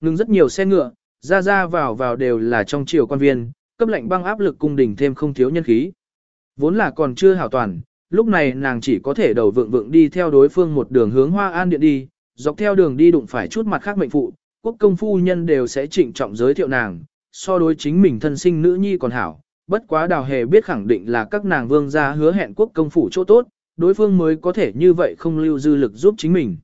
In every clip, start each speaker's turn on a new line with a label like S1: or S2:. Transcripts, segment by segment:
S1: Ngừng rất nhiều xe ngựa, ra ra vào vào đều là trong triều quan viên, cấp lệnh băng áp lực cung đình thêm không thiếu nhân khí. Vốn là còn chưa hảo toàn, lúc này nàng chỉ có thể đầu vượng vượng đi theo đối phương một đường hướng Hoa An Điện đi, dọc theo đường đi đụng phải chút mặt khác mệnh phụ, quốc công phu nhân đều sẽ trịnh trọng giới thiệu nàng, so đối chính mình thân sinh nữ nhi còn hảo. Bất quá đào hề biết khẳng định là các nàng vương gia hứa hẹn quốc công phủ chỗ tốt, đối phương mới có thể như vậy không lưu dư lực giúp chính mình.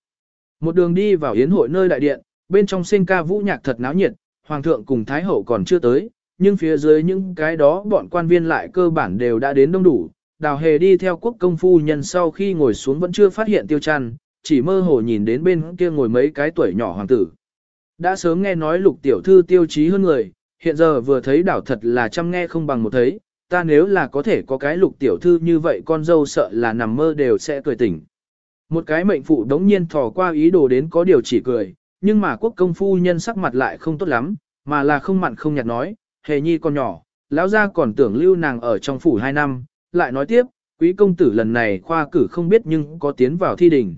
S1: Một đường đi vào yến hội nơi đại điện, bên trong sinh ca vũ nhạc thật náo nhiệt, hoàng thượng cùng thái hậu còn chưa tới, nhưng phía dưới những cái đó bọn quan viên lại cơ bản đều đã đến đông đủ. Đào hề đi theo quốc công phu nhân sau khi ngồi xuống vẫn chưa phát hiện tiêu chăn, chỉ mơ hồ nhìn đến bên kia ngồi mấy cái tuổi nhỏ hoàng tử. Đã sớm nghe nói lục tiểu thư tiêu chí hơn người, hiện giờ vừa thấy đảo thật là chăm nghe không bằng một thấy, ta nếu là có thể có cái lục tiểu thư như vậy con dâu sợ là nằm mơ đều sẽ cười tỉnh. Một cái mệnh phụ đống nhiên thò qua ý đồ đến có điều chỉ cười, nhưng mà quốc công phu nhân sắc mặt lại không tốt lắm, mà là không mặn không nhạt nói, hề nhi còn nhỏ, lão gia còn tưởng lưu nàng ở trong phủ hai năm, lại nói tiếp, quý công tử lần này khoa cử không biết nhưng có tiến vào thi đình.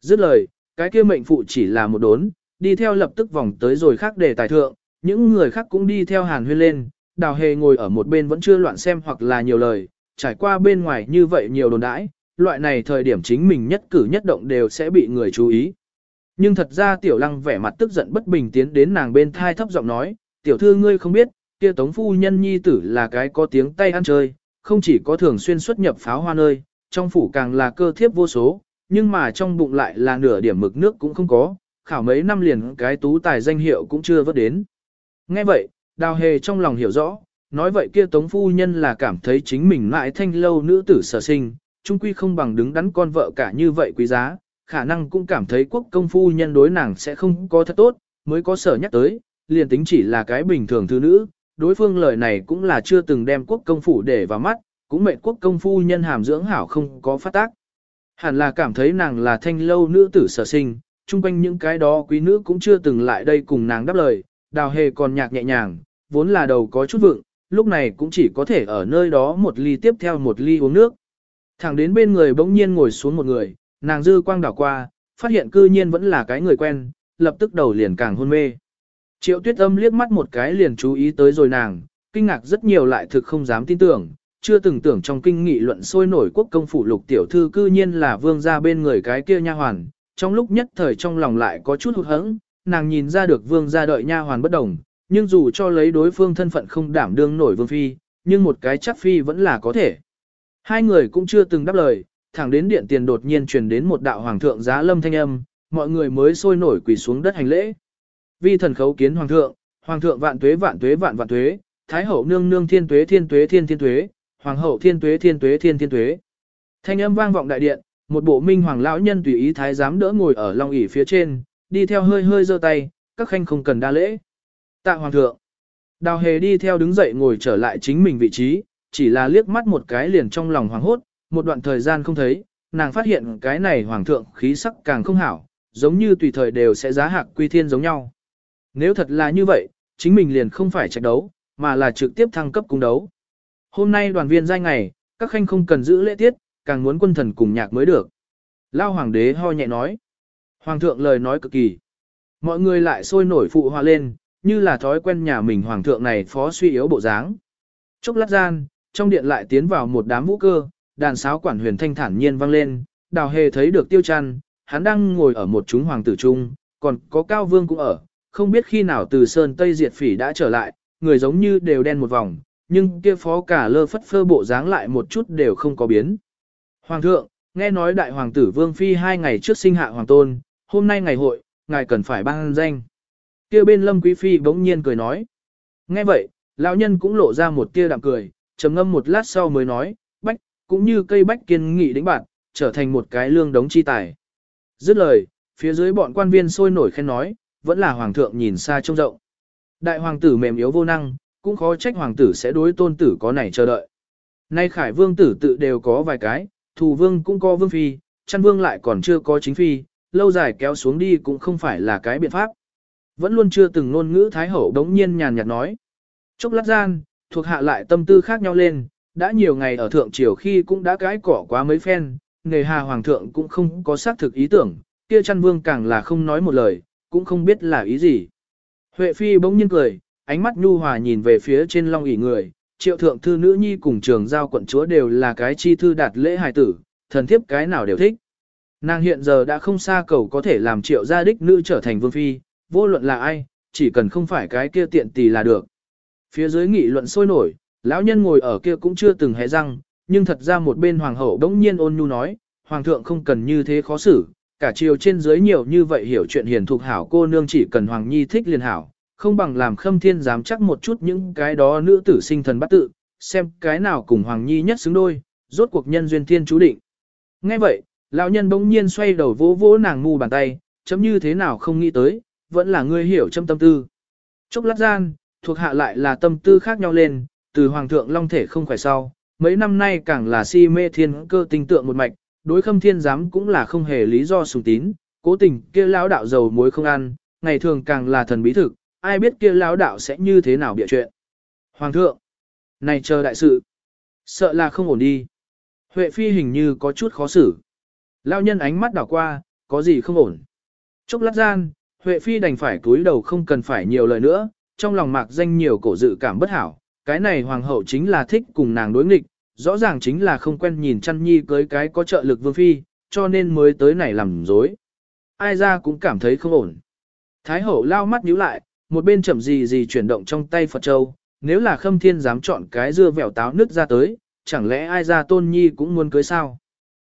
S1: Dứt lời, cái kia mệnh phụ chỉ là một đốn, đi theo lập tức vòng tới rồi khác để tài thượng, những người khác cũng đi theo hàn huyên lên, đào hề ngồi ở một bên vẫn chưa loạn xem hoặc là nhiều lời, trải qua bên ngoài như vậy nhiều đồn đãi, loại này thời điểm chính mình nhất cử nhất động đều sẽ bị người chú ý. Nhưng thật ra tiểu lăng vẻ mặt tức giận bất bình tiến đến nàng bên thai thấp giọng nói, tiểu thư ngươi không biết, kia tống phu nhân nhi tử là cái có tiếng tay ăn chơi, không chỉ có thường xuyên xuất nhập pháo hoa nơi, trong phủ càng là cơ thiếp vô số, nhưng mà trong bụng lại là nửa điểm mực nước cũng không có, khảo mấy năm liền cái tú tài danh hiệu cũng chưa vớt đến. Nghe vậy, đào hề trong lòng hiểu rõ, nói vậy kia tống phu nhân là cảm thấy chính mình mãi thanh lâu nữ tử sở sinh, trung quy không bằng đứng đắn con vợ cả như vậy quý giá, khả năng cũng cảm thấy quốc công phu nhân đối nàng sẽ không có thật tốt, mới có sở nhắc tới, liền tính chỉ là cái bình thường thư nữ, đối phương lời này cũng là chưa từng đem quốc công phủ để vào mắt, cũng mệnh quốc công phu nhân hàm dưỡng hảo không có phát tác. Hẳn là cảm thấy nàng là thanh lâu nữ tử sở sinh, chung quanh những cái đó quý nữ cũng chưa từng lại đây cùng nàng đáp lời, đào hề còn nhạc nhẹ nhàng, vốn là đầu có chút vượng, lúc này cũng chỉ có thể ở nơi đó một ly tiếp theo một ly uống nước. Thẳng đến bên người bỗng nhiên ngồi xuống một người, nàng dư quang đảo qua, phát hiện cư nhiên vẫn là cái người quen, lập tức đầu liền càng hôn mê. Triệu tuyết âm liếc mắt một cái liền chú ý tới rồi nàng, kinh ngạc rất nhiều lại thực không dám tin tưởng, chưa từng tưởng trong kinh nghị luận sôi nổi quốc công phủ lục tiểu thư cư nhiên là vương gia bên người cái kia nha hoàn, trong lúc nhất thời trong lòng lại có chút hụt hẫng, nàng nhìn ra được vương gia đợi nha hoàn bất đồng, nhưng dù cho lấy đối phương thân phận không đảm đương nổi vương phi, nhưng một cái chắc phi vẫn là có thể. Hai người cũng chưa từng đáp lời, thẳng đến điện tiền đột nhiên truyền đến một đạo hoàng thượng giá lâm thanh âm, mọi người mới sôi nổi quỳ xuống đất hành lễ. Vi thần khấu kiến hoàng thượng, hoàng thượng vạn tuế vạn tuế vạn vạn tuế, thái hậu nương nương thiên tuế thiên tuế thiên thiên tuế, hoàng hậu thiên tuế thiên tuế thiên thiên tuế. Thanh âm vang vọng đại điện, một bộ minh hoàng lão nhân tùy ý thái giám đỡ ngồi ở long ỷ phía trên, đi theo hơi hơi giơ tay, các khanh không cần đa lễ. Tạ hoàng thượng. Đào hề đi theo đứng dậy ngồi trở lại chính mình vị trí, chỉ là liếc mắt một cái liền trong lòng hoàng hốt, một đoạn thời gian không thấy, nàng phát hiện cái này hoàng thượng khí sắc càng không hảo, giống như tùy thời đều sẽ giá hạc quy thiên giống nhau. Nếu thật là như vậy, chính mình liền không phải trạch đấu, mà là trực tiếp thăng cấp cung đấu. Hôm nay đoàn viên giai ngày, các khanh không cần giữ lễ tiết, càng muốn quân thần cùng nhạc mới được. Lao hoàng đế ho nhẹ nói. Hoàng thượng lời nói cực kỳ. Mọi người lại sôi nổi phụ hòa lên, như là thói quen nhà mình hoàng thượng này phó suy yếu bộ dáng. Chốc lát gian, trong điện lại tiến vào một đám vũ cơ, đàn sáo quản huyền thanh thản nhiên vang lên, đào hề thấy được tiêu chăn, hắn đang ngồi ở một chúng hoàng tử trung, còn có cao vương cũng ở, không biết khi nào từ sơn Tây Diệt Phỉ đã trở lại, người giống như đều đen một vòng, nhưng kia phó cả lơ phất phơ bộ dáng lại một chút đều không có biến. Hoàng thượng, nghe nói đại hoàng tử Vương Phi hai ngày trước sinh hạ hoàng tôn, hôm nay ngày hội, ngài cần phải ban danh. Kia bên Lâm Quý Phi bỗng nhiên cười nói. Nghe vậy, lão nhân cũng lộ ra một tia đạm cười, trầm ngâm một lát sau mới nói, cũng như cây bách kiên nghị đánh bạn, trở thành một cái lương đống chi tài. Dứt lời, phía dưới bọn quan viên sôi nổi khen nói, vẫn là hoàng thượng nhìn xa trông rộng. Đại hoàng tử mềm yếu vô năng, cũng khó trách hoàng tử sẽ đối tôn tử có này chờ đợi. Nay khải vương tử tự đều có vài cái, thù vương cũng có vương phi, chăn vương lại còn chưa có chính phi, lâu dài kéo xuống đi cũng không phải là cái biện pháp. Vẫn luôn chưa từng ngôn ngữ thái hậu đống nhiên nhàn nhạt nói. Chốc lát gian, thuộc hạ lại tâm tư khác nhau lên, đã nhiều ngày ở thượng triều khi cũng đã cái cỏ quá mấy phen, nề hà hoàng thượng cũng không có xác thực ý tưởng, kia chăn vương càng là không nói một lời, cũng không biết là ý gì. Huệ Phi bỗng nhiên cười, ánh mắt nhu hòa nhìn về phía trên long ỷ người, triệu thượng thư nữ nhi cùng trường giao quận chúa đều là cái chi thư đạt lễ hài tử, thần thiếp cái nào đều thích. Nàng hiện giờ đã không xa cầu có thể làm triệu gia đích nữ trở thành vương phi, vô luận là ai, chỉ cần không phải cái kia tiện tì là được. Phía dưới nghị luận sôi nổi, lão nhân ngồi ở kia cũng chưa từng hé răng, nhưng thật ra một bên hoàng hậu đống nhiên ôn nhu nói, hoàng thượng không cần như thế khó xử, cả triều trên dưới nhiều như vậy hiểu chuyện hiền thuộc hảo cô nương chỉ cần hoàng nhi thích liền hảo, không bằng làm khâm thiên dám chắc một chút những cái đó nữ tử sinh thần bắt tự, xem cái nào cùng hoàng nhi nhất xứng đôi, rốt cuộc nhân duyên thiên chú định. Nghe vậy, lão nhân bỗng nhiên xoay đầu vỗ vỗ nàng ngu bàn tay, chấm như thế nào không nghĩ tới, vẫn là ngươi hiểu châm tâm tư. Chốc lát gian, thuộc hạ lại là tâm tư khác nhau lên, từ hoàng thượng long thể không khỏe sau, mấy năm nay càng là si mê thiên cơ tinh tượng một mạch, đối khâm thiên giám cũng là không hề lý do sùng tín, cố tình kia lão đạo dầu muối không ăn, ngày thường càng là thần bí thực, ai biết kia lão đạo sẽ như thế nào bịa chuyện. Hoàng thượng, này chờ đại sự, sợ là không ổn đi. Huệ phi hình như có chút khó xử. Lão nhân ánh mắt đảo qua, có gì không ổn. Chốc lát gian, Huệ phi đành phải cúi đầu không cần phải nhiều lời nữa, trong lòng mạc danh nhiều cổ dự cảm bất hảo. Cái này hoàng hậu chính là thích cùng nàng đối nghịch, rõ ràng chính là không quen nhìn chăn nhi cưới cái có trợ lực vương phi, cho nên mới tới này làm dối. Ai ra cũng cảm thấy không ổn. Thái hậu lao mắt nhíu lại, một bên chậm gì gì chuyển động trong tay Phật Châu, nếu là khâm thiên dám chọn cái dưa vẻo táo nứt ra tới, chẳng lẽ ai ra tôn nhi cũng muốn cưới sao?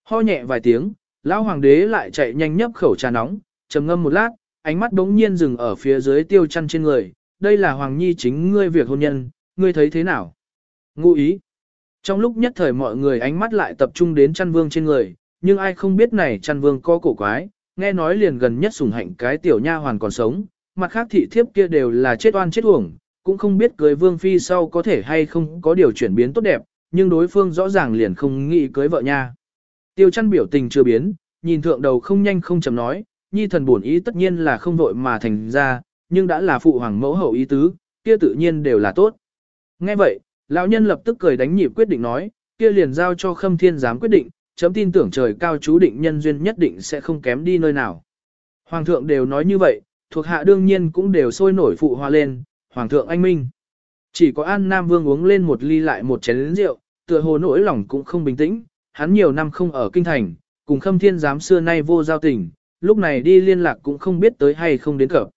S1: Ho nhẹ vài tiếng, lão hoàng đế lại chạy nhanh nhấp khẩu trà nóng, trầm ngâm một lát, ánh mắt đống nhiên dừng ở phía dưới tiêu chăn trên người, đây là hoàng nhi chính ngươi việc hôn nhân, ngươi thấy thế nào? Ngụ ý. Trong lúc nhất thời mọi người ánh mắt lại tập trung đến chăn vương trên người, nhưng ai không biết này chăn vương có cổ quái, nghe nói liền gần nhất sủng hạnh cái tiểu nha hoàn còn sống, mặt khác thị thiếp kia đều là chết oan chết uổng, cũng không biết cưới vương phi sau có thể hay không có điều chuyển biến tốt đẹp, nhưng đối phương rõ ràng liền không nghĩ cưới vợ nha. Tiêu chăn biểu tình chưa biến, nhìn thượng đầu không nhanh không chậm nói, nhi thần buồn ý tất nhiên là không vội mà thành ra, nhưng đã là phụ hoàng mẫu hậu ý tứ, kia tự nhiên đều là tốt. Nghe vậy, lão nhân lập tức cười đánh nhịp quyết định nói, kia liền giao cho khâm thiên giám quyết định, chấm tin tưởng trời cao chú định nhân duyên nhất định sẽ không kém đi nơi nào. Hoàng thượng đều nói như vậy, thuộc hạ đương nhiên cũng đều sôi nổi phụ hoa lên, hoàng thượng anh minh. Chỉ có An Nam Vương uống lên một ly lại một chén rượu, tựa hồ nỗi lòng cũng không bình tĩnh, hắn nhiều năm không ở kinh thành, cùng khâm thiên giám xưa nay vô giao tình, lúc này đi liên lạc cũng không biết tới hay không đến cập.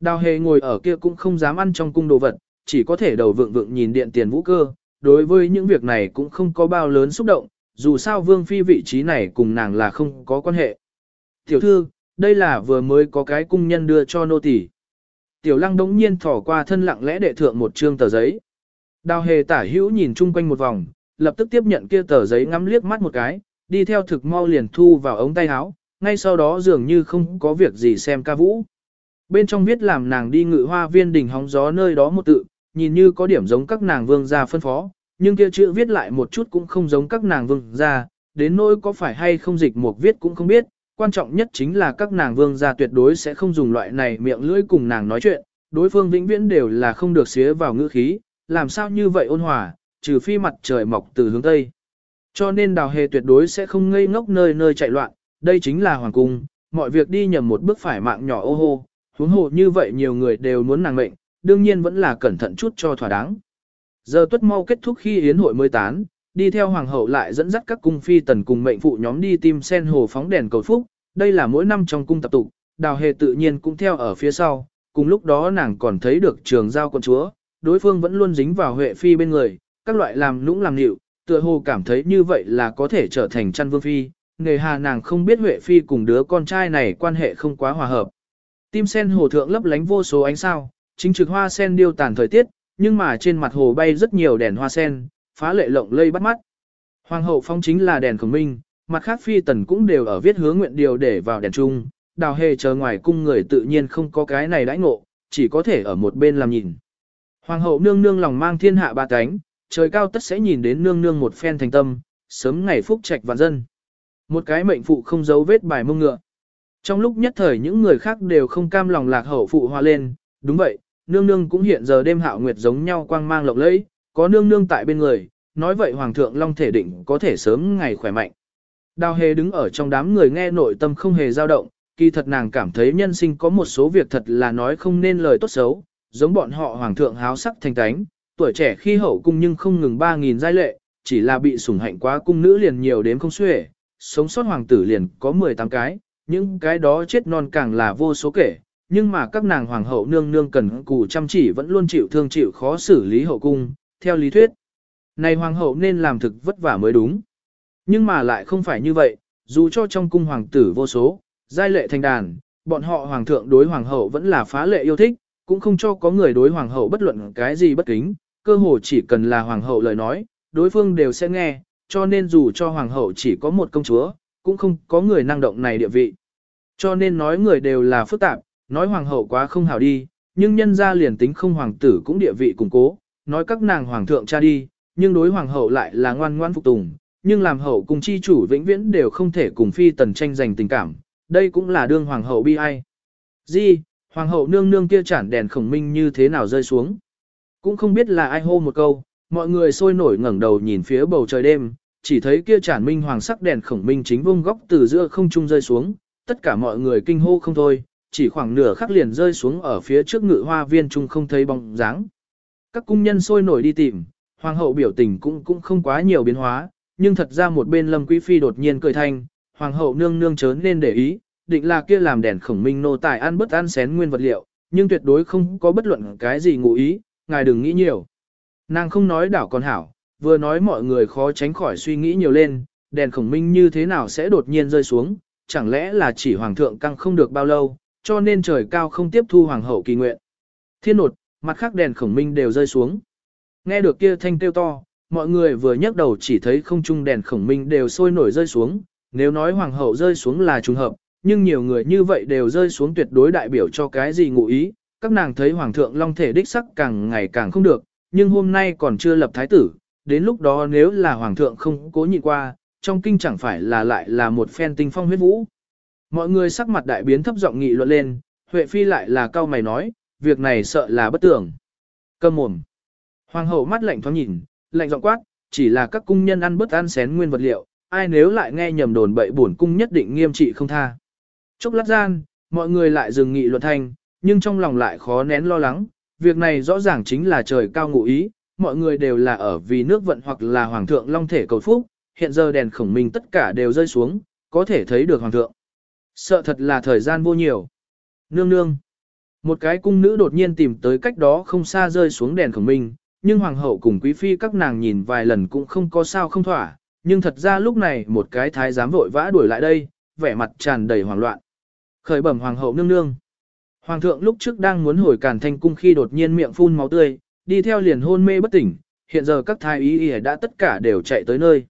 S1: Đào hề ngồi ở kia cũng không dám ăn trong cung đồ vật, chỉ có thể đầu vượng vượng nhìn điện tiền vũ cơ, đối với những việc này cũng không có bao lớn xúc động, dù sao vương phi vị trí này cùng nàng là không có quan hệ. Tiểu thư, đây là vừa mới có cái cung nhân đưa cho nô tỳ. Tiểu lăng đống nhiên thỏ qua thân lặng lẽ đệ thượng một trương tờ giấy. Đào hề tả hữu nhìn chung quanh một vòng, lập tức tiếp nhận kia tờ giấy ngắm liếc mắt một cái, đi theo thực mau liền thu vào ống tay áo, ngay sau đó dường như không có việc gì xem ca vũ. Bên trong viết làm nàng đi ngự hoa viên đỉnh hóng gió nơi đó một tự, nhìn như có điểm giống các nàng vương gia phân phó, nhưng kia chữ viết lại một chút cũng không giống các nàng vương gia, đến nỗi có phải hay không dịch một viết cũng không biết, quan trọng nhất chính là các nàng vương gia tuyệt đối sẽ không dùng loại này miệng lưỡi cùng nàng nói chuyện, đối phương vĩnh viễn đều là không được xía vào ngữ khí, làm sao như vậy ôn hòa, trừ phi mặt trời mọc từ hướng tây. Cho nên đào hề tuyệt đối sẽ không ngây ngốc nơi nơi chạy loạn, đây chính là hoàng cung, mọi việc đi nhầm một bước phải mạng nhỏ ô hô, huống hồ như vậy nhiều người đều muốn nàng mệnh, đương nhiên vẫn là cẩn thận chút cho thỏa đáng. Giờ tuất mau kết thúc khi yến hội mới tán, đi theo hoàng hậu lại dẫn dắt các cung phi tần cùng mệnh phụ nhóm đi tìm sen hồ phóng đèn cầu phúc, đây là mỗi năm trong cung tập tục, đào hề tự nhiên cũng theo ở phía sau, cùng lúc đó nàng còn thấy được trường giao con chúa, đối phương vẫn luôn dính vào huệ phi bên người, các loại làm nũng làm nịu, tựa hồ cảm thấy như vậy là có thể trở thành chăn vương phi, nghề hà nàng không biết huệ phi cùng đứa con trai này quan hệ không quá hòa hợp. Tim sen hồ thượng lấp lánh vô số ánh sao, chính trực hoa sen điêu tàn thời tiết, nhưng mà trên mặt hồ bay rất nhiều đèn hoa sen, phá lệ lộng lây bắt mắt. Hoàng hậu phong chính là đèn khổng minh, mặt khác phi tần cũng đều ở viết hướng nguyện điều để vào đèn trung, đào hề chờ ngoài cung người tự nhiên không có cái này đãi ngộ, chỉ có thể ở một bên làm nhìn. Hoàng hậu nương nương lòng mang thiên hạ ba cánh, trời cao tất sẽ nhìn đến nương nương một phen thành tâm, sớm ngày phúc trạch vạn dân. Một cái mệnh phụ không giấu vết bài mông ngựa. Trong lúc nhất thời những người khác đều không cam lòng lạc hậu phụ hoa lên, đúng vậy, nương nương cũng hiện giờ đêm hạo nguyệt giống nhau quang mang lộng lẫy, có nương nương tại bên người, nói vậy hoàng thượng long thể định có thể sớm ngày khỏe mạnh. Đào hề đứng ở trong đám người nghe nội tâm không hề dao động, kỳ thật nàng cảm thấy nhân sinh có một số việc thật là nói không nên lời tốt xấu, giống bọn họ hoàng thượng háo sắc thành tánh, tuổi trẻ khi hậu cung nhưng không ngừng 3.000 giai lệ, chỉ là bị sủng hạnh quá cung nữ liền nhiều đến không xuể, sống sót hoàng tử liền có 18 cái, những cái đó chết non càng là vô số kể, nhưng mà các nàng hoàng hậu nương nương cần cù chăm chỉ vẫn luôn chịu thương chịu khó xử lý hậu cung, theo lý thuyết. Này hoàng hậu nên làm thực vất vả mới đúng. Nhưng mà lại không phải như vậy, dù cho trong cung hoàng tử vô số, giai lệ thành đàn, bọn họ hoàng thượng đối hoàng hậu vẫn là phá lệ yêu thích, cũng không cho có người đối hoàng hậu bất luận cái gì bất kính, cơ hồ chỉ cần là hoàng hậu lời nói, đối phương đều sẽ nghe, cho nên dù cho hoàng hậu chỉ có một công chúa, cũng không có người năng động này địa vị. Cho nên nói người đều là phức tạp, nói hoàng hậu quá không hảo đi, nhưng nhân ra liền tính không hoàng tử cũng địa vị củng cố, nói các nàng hoàng thượng cha đi, nhưng đối hoàng hậu lại là ngoan ngoan phục tùng, nhưng làm hậu cùng chi chủ vĩnh viễn đều không thể cùng phi tần tranh giành tình cảm, đây cũng là đương hoàng hậu bi ai. Di, hoàng hậu nương nương kia chản đèn khổng minh như thế nào rơi xuống. Cũng không biết là ai hô một câu, mọi người sôi nổi ngẩng đầu nhìn phía bầu trời đêm, chỉ thấy kia chản minh hoàng sắc đèn khổng minh chính vung góc từ giữa không trung rơi xuống, tất cả mọi người kinh hô không thôi, chỉ khoảng nửa khắc liền rơi xuống ở phía trước ngự hoa viên trung không thấy bóng dáng. Các cung nhân sôi nổi đi tìm, hoàng hậu biểu tình cũng cũng không quá nhiều biến hóa, nhưng thật ra một bên lâm quý phi đột nhiên cười thanh, hoàng hậu nương nương chớ nên để ý, định là kia làm đèn khổng minh nô tài ăn bất ăn xén nguyên vật liệu, nhưng tuyệt đối không có bất luận cái gì ngụ ý, ngài đừng nghĩ nhiều. Nàng không nói đảo còn hảo, vừa nói mọi người khó tránh khỏi suy nghĩ nhiều lên, đèn khổng minh như thế nào sẽ đột nhiên rơi xuống, chẳng lẽ là chỉ hoàng thượng căng không được bao lâu, cho nên trời cao không tiếp thu hoàng hậu kỳ nguyện. Thiên nột, mặt khác đèn khổng minh đều rơi xuống. Nghe được kia thanh tiêu to, mọi người vừa nhấc đầu chỉ thấy không trung đèn khổng minh đều sôi nổi rơi xuống, nếu nói hoàng hậu rơi xuống là trùng hợp, nhưng nhiều người như vậy đều rơi xuống tuyệt đối đại biểu cho cái gì ngụ ý, các nàng thấy hoàng thượng long thể đích sắc càng ngày càng không được, nhưng hôm nay còn chưa lập thái tử, đến lúc đó nếu là hoàng thượng không cố nhịn qua, trong kinh chẳng phải là lại là một phen tinh phong huyết vũ. Mọi người sắc mặt đại biến thấp giọng nghị luận lên, Huệ Phi lại là cao mày nói, việc này sợ là bất tưởng. Cầm mồm. Hoàng hậu mắt lạnh thoáng nhìn, lạnh giọng quát, chỉ là các cung nhân ăn bớt ăn xén nguyên vật liệu, ai nếu lại nghe nhầm đồn bậy bổn cung nhất định nghiêm trị không tha. Chốc lát gian, mọi người lại dừng nghị luận thanh, nhưng trong lòng lại khó nén lo lắng, việc này rõ ràng chính là trời cao ngụ ý, mọi người đều là ở vì nước vận hoặc là hoàng thượng long thể cầu phúc, hiện giờ đèn khổng minh tất cả đều rơi xuống, có thể thấy được hoàng thượng. Sợ thật là thời gian vô nhiều. Nương nương. Một cái cung nữ đột nhiên tìm tới cách đó không xa rơi xuống đèn khổng minh, nhưng hoàng hậu cùng quý phi các nàng nhìn vài lần cũng không có sao không thỏa, nhưng thật ra lúc này một cái thái giám vội vã đuổi lại đây, vẻ mặt tràn đầy hoảng loạn. Khởi bẩm hoàng hậu nương nương. Hoàng thượng lúc trước đang muốn hồi càn thanh cung khi đột nhiên miệng phun máu tươi, đi theo liền hôn mê bất tỉnh, hiện giờ các thái y y đã tất cả đều chạy tới nơi.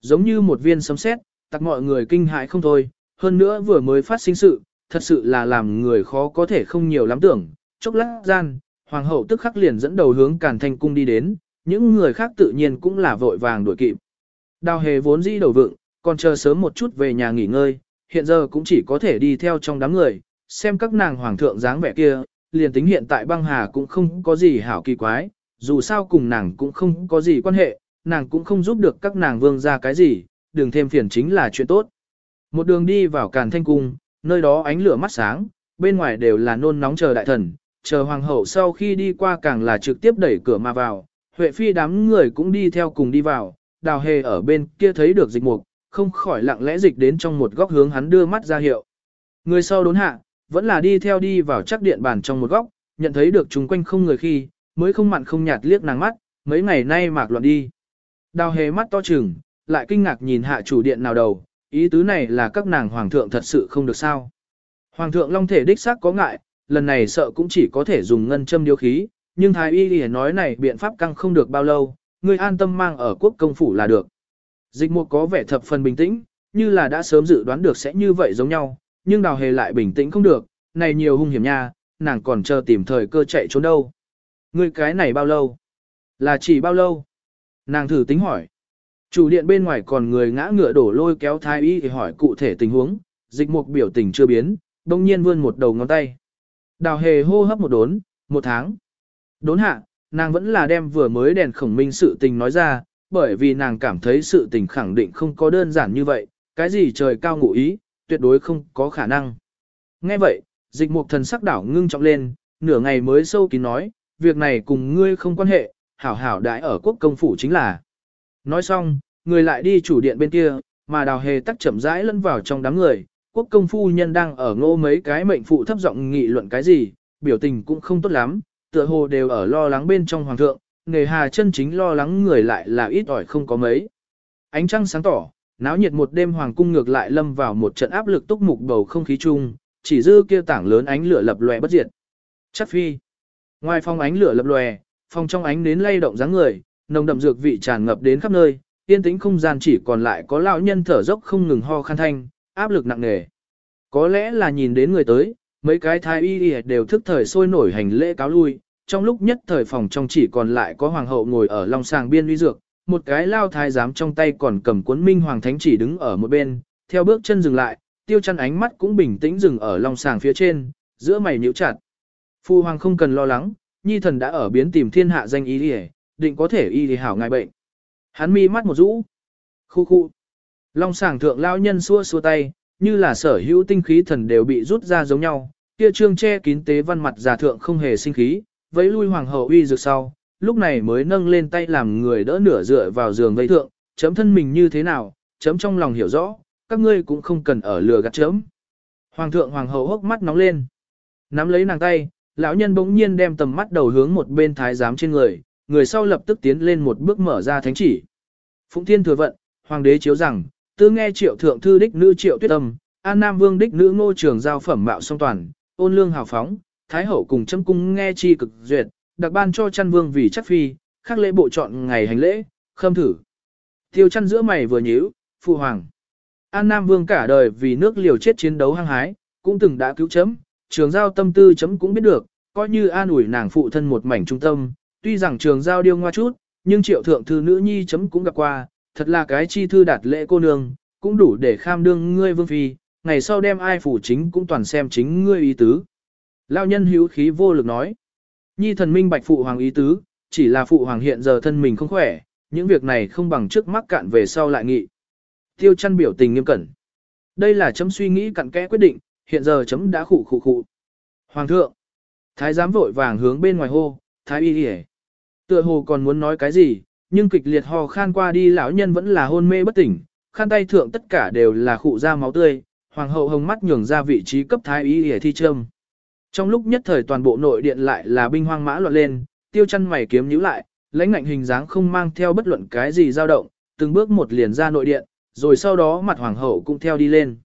S1: Giống như một viên sấm sét, tặc mọi người kinh hãi không thôi, hơn nữa vừa mới phát sinh sự, thật sự là làm người khó có thể không nhiều lắm tưởng. Chốc lát gian, hoàng hậu tức khắc liền dẫn đầu hướng càn thanh cung đi đến, những người khác tự nhiên cũng là vội vàng đuổi kịp. Đào hề vốn dĩ đầu vựng, còn chờ sớm một chút về nhà nghỉ ngơi, hiện giờ cũng chỉ có thể đi theo trong đám người, xem các nàng hoàng thượng dáng vẻ kia, liền tính hiện tại băng hà cũng không có gì hảo kỳ quái, dù sao cùng nàng cũng không có gì quan hệ, nàng cũng không giúp được các nàng vương ra cái gì, đừng thêm phiền chính là chuyện tốt. Một đường đi vào càn thanh cung, nơi đó ánh lửa mắt sáng, bên ngoài đều là nôn nóng chờ đại thần, chờ hoàng hậu sau khi đi qua càng là trực tiếp đẩy cửa mà vào, Huệ phi đám người cũng đi theo cùng đi vào, đào hề ở bên kia thấy được dịch mục, không khỏi lặng lẽ dịch đến trong một góc hướng hắn đưa mắt ra hiệu. Người sau đốn hạ, vẫn là đi theo đi vào chắc điện bàn trong một góc, nhận thấy được chúng quanh không người khi, mới không mặn không nhạt liếc nàng mắt, mấy ngày nay mạc loạn đi. Đào hề mắt to trừng, lại kinh ngạc nhìn hạ chủ điện nào đầu, ý tứ này là các nàng hoàng thượng thật sự không được sao. Hoàng thượng long thể đích xác có ngại, lần này sợ cũng chỉ có thể dùng ngân châm điều khí, nhưng thái y lìa nói này biện pháp căng không được bao lâu, người an tâm mang ở quốc công phủ là được. Dịch mục có vẻ thập phần bình tĩnh, như là đã sớm dự đoán được sẽ như vậy giống nhau, nhưng đào hề lại bình tĩnh không được, này nhiều hung hiểm nha, nàng còn chờ tìm thời cơ chạy trốn đâu. Người cái này bao lâu? Là chỉ bao lâu? Nàng thử tính hỏi. Chủ điện bên ngoài còn người ngã ngựa đổ lôi kéo thái y thì hỏi cụ thể tình huống, dịch mục biểu tình chưa biến, đông nhiên vươn một đầu ngón tay. Đào hề hô hấp một đốn, một tháng. Đốn hạ, nàng vẫn là đem vừa mới đèn khổng minh sự tình nói ra, bởi vì nàng cảm thấy sự tình khẳng định không có đơn giản như vậy, cái gì trời cao ngụ ý, tuyệt đối không có khả năng. Nghe vậy, dịch mục thần sắc đảo ngưng trọng lên, nửa ngày mới sâu kín nói, việc này cùng ngươi không quan hệ, hảo hảo đại ở quốc công phủ chính là. Nói xong, người lại đi chủ điện bên kia, mà đào hề tắc chậm rãi lẫn vào trong đám người, quốc công phu nhân đang ở ngô mấy cái mệnh phụ thấp giọng nghị luận cái gì, biểu tình cũng không tốt lắm, tựa hồ đều ở lo lắng bên trong hoàng thượng, nghề hà chân chính lo lắng người lại là ít ỏi không có mấy. Ánh trăng sáng tỏ, náo nhiệt một đêm hoàng cung ngược lại lâm vào một trận áp lực túc mục bầu không khí chung, chỉ dư kia tảng lớn ánh lửa lập lòe bất diệt. Chắc phi. Ngoài phòng ánh lửa lập lòe, phòng trong ánh nến lay động dáng người, nồng đậm dược vị tràn ngập đến khắp nơi, yên tĩnh không gian chỉ còn lại có lão nhân thở dốc không ngừng ho khan thanh, áp lực nặng nề. Có lẽ là nhìn đến người tới, mấy cái thái y đều thức thời sôi nổi hành lễ cáo lui, trong lúc nhất thời phòng trong chỉ còn lại có hoàng hậu ngồi ở long sàng biên uy dược, một cái lao thái giám trong tay còn cầm cuốn minh hoàng thánh chỉ đứng ở một bên, theo bước chân dừng lại, tiêu chăn ánh mắt cũng bình tĩnh dừng ở long sàng phía trên, giữa mày nhíu chặt. Phu hoàng không cần lo lắng, nhi thần đã ở biến tìm thiên hạ danh y đi định có thể y thì hảo ngài bệnh. Hắn mi mắt một rũ. Khu khu. Long sàng thượng lao nhân xua xua tay, như là sở hữu tinh khí thần đều bị rút ra giống nhau, kia trương che kín tế văn mặt giả thượng không hề sinh khí, vẫy lui hoàng hậu uy dược sau, lúc này mới nâng lên tay làm người đỡ nửa dựa vào giường vây thượng, chấm thân mình như thế nào, chấm trong lòng hiểu rõ, các ngươi cũng không cần ở lừa gạt chấm. Hoàng thượng hoàng hậu hốc mắt nóng lên, nắm lấy nàng tay, lão nhân bỗng nhiên đem tầm mắt đầu hướng một bên thái giám trên người, người sau lập tức tiến lên một bước mở ra thánh chỉ. Phụng thiên thừa vận, hoàng đế chiếu rằng, tư nghe triệu thượng thư đích nữ triệu tuyết âm, an nam vương đích nữ ngô trường giao phẩm mạo song toàn, ôn lương hào phóng, thái hậu cùng châm cung nghe chi cực duyệt, đặc ban cho chăn vương vì chắc phi, khắc lễ bộ chọn ngày hành lễ, khâm thử. Tiêu chăn giữa mày vừa nhíu, phụ hoàng. An Nam Vương cả đời vì nước liều chết chiến đấu hăng hái, cũng từng đã cứu chấm, trường giao tâm tư chấm cũng biết được, coi như an ủi nàng phụ thân một mảnh trung tâm, tuy rằng trường giao điêu ngoa chút, nhưng triệu thượng thư nữ nhi chấm cũng gặp qua, thật là cái chi thư đạt lễ cô nương, cũng đủ để kham đương ngươi vương phi, ngày sau đem ai phủ chính cũng toàn xem chính ngươi ý tứ. Lao nhân hữu khí vô lực nói, nhi thần minh bạch phụ hoàng ý tứ, chỉ là phụ hoàng hiện giờ thân mình không khỏe, những việc này không bằng trước mắc cạn về sau lại nghị. Tiêu chăn biểu tình nghiêm cẩn. Đây là chấm suy nghĩ cặn kẽ quyết định, hiện giờ chấm đã khụ khụ khụ. Hoàng thượng, thái giám vội vàng hướng bên ngoài hô, thái y hề, Tựa hồ còn muốn nói cái gì, nhưng kịch liệt ho khan qua đi lão nhân vẫn là hôn mê bất tỉnh, khan tay thượng tất cả đều là khụ ra máu tươi, hoàng hậu hồng mắt nhường ra vị trí cấp thái y để thi trâm. Trong lúc nhất thời toàn bộ nội điện lại là binh hoang mã loạn lên, tiêu chăn mày kiếm nhíu lại, lãnh ngạnh hình dáng không mang theo bất luận cái gì dao động, từng bước một liền ra nội điện, rồi sau đó mặt hoàng hậu cũng theo đi lên.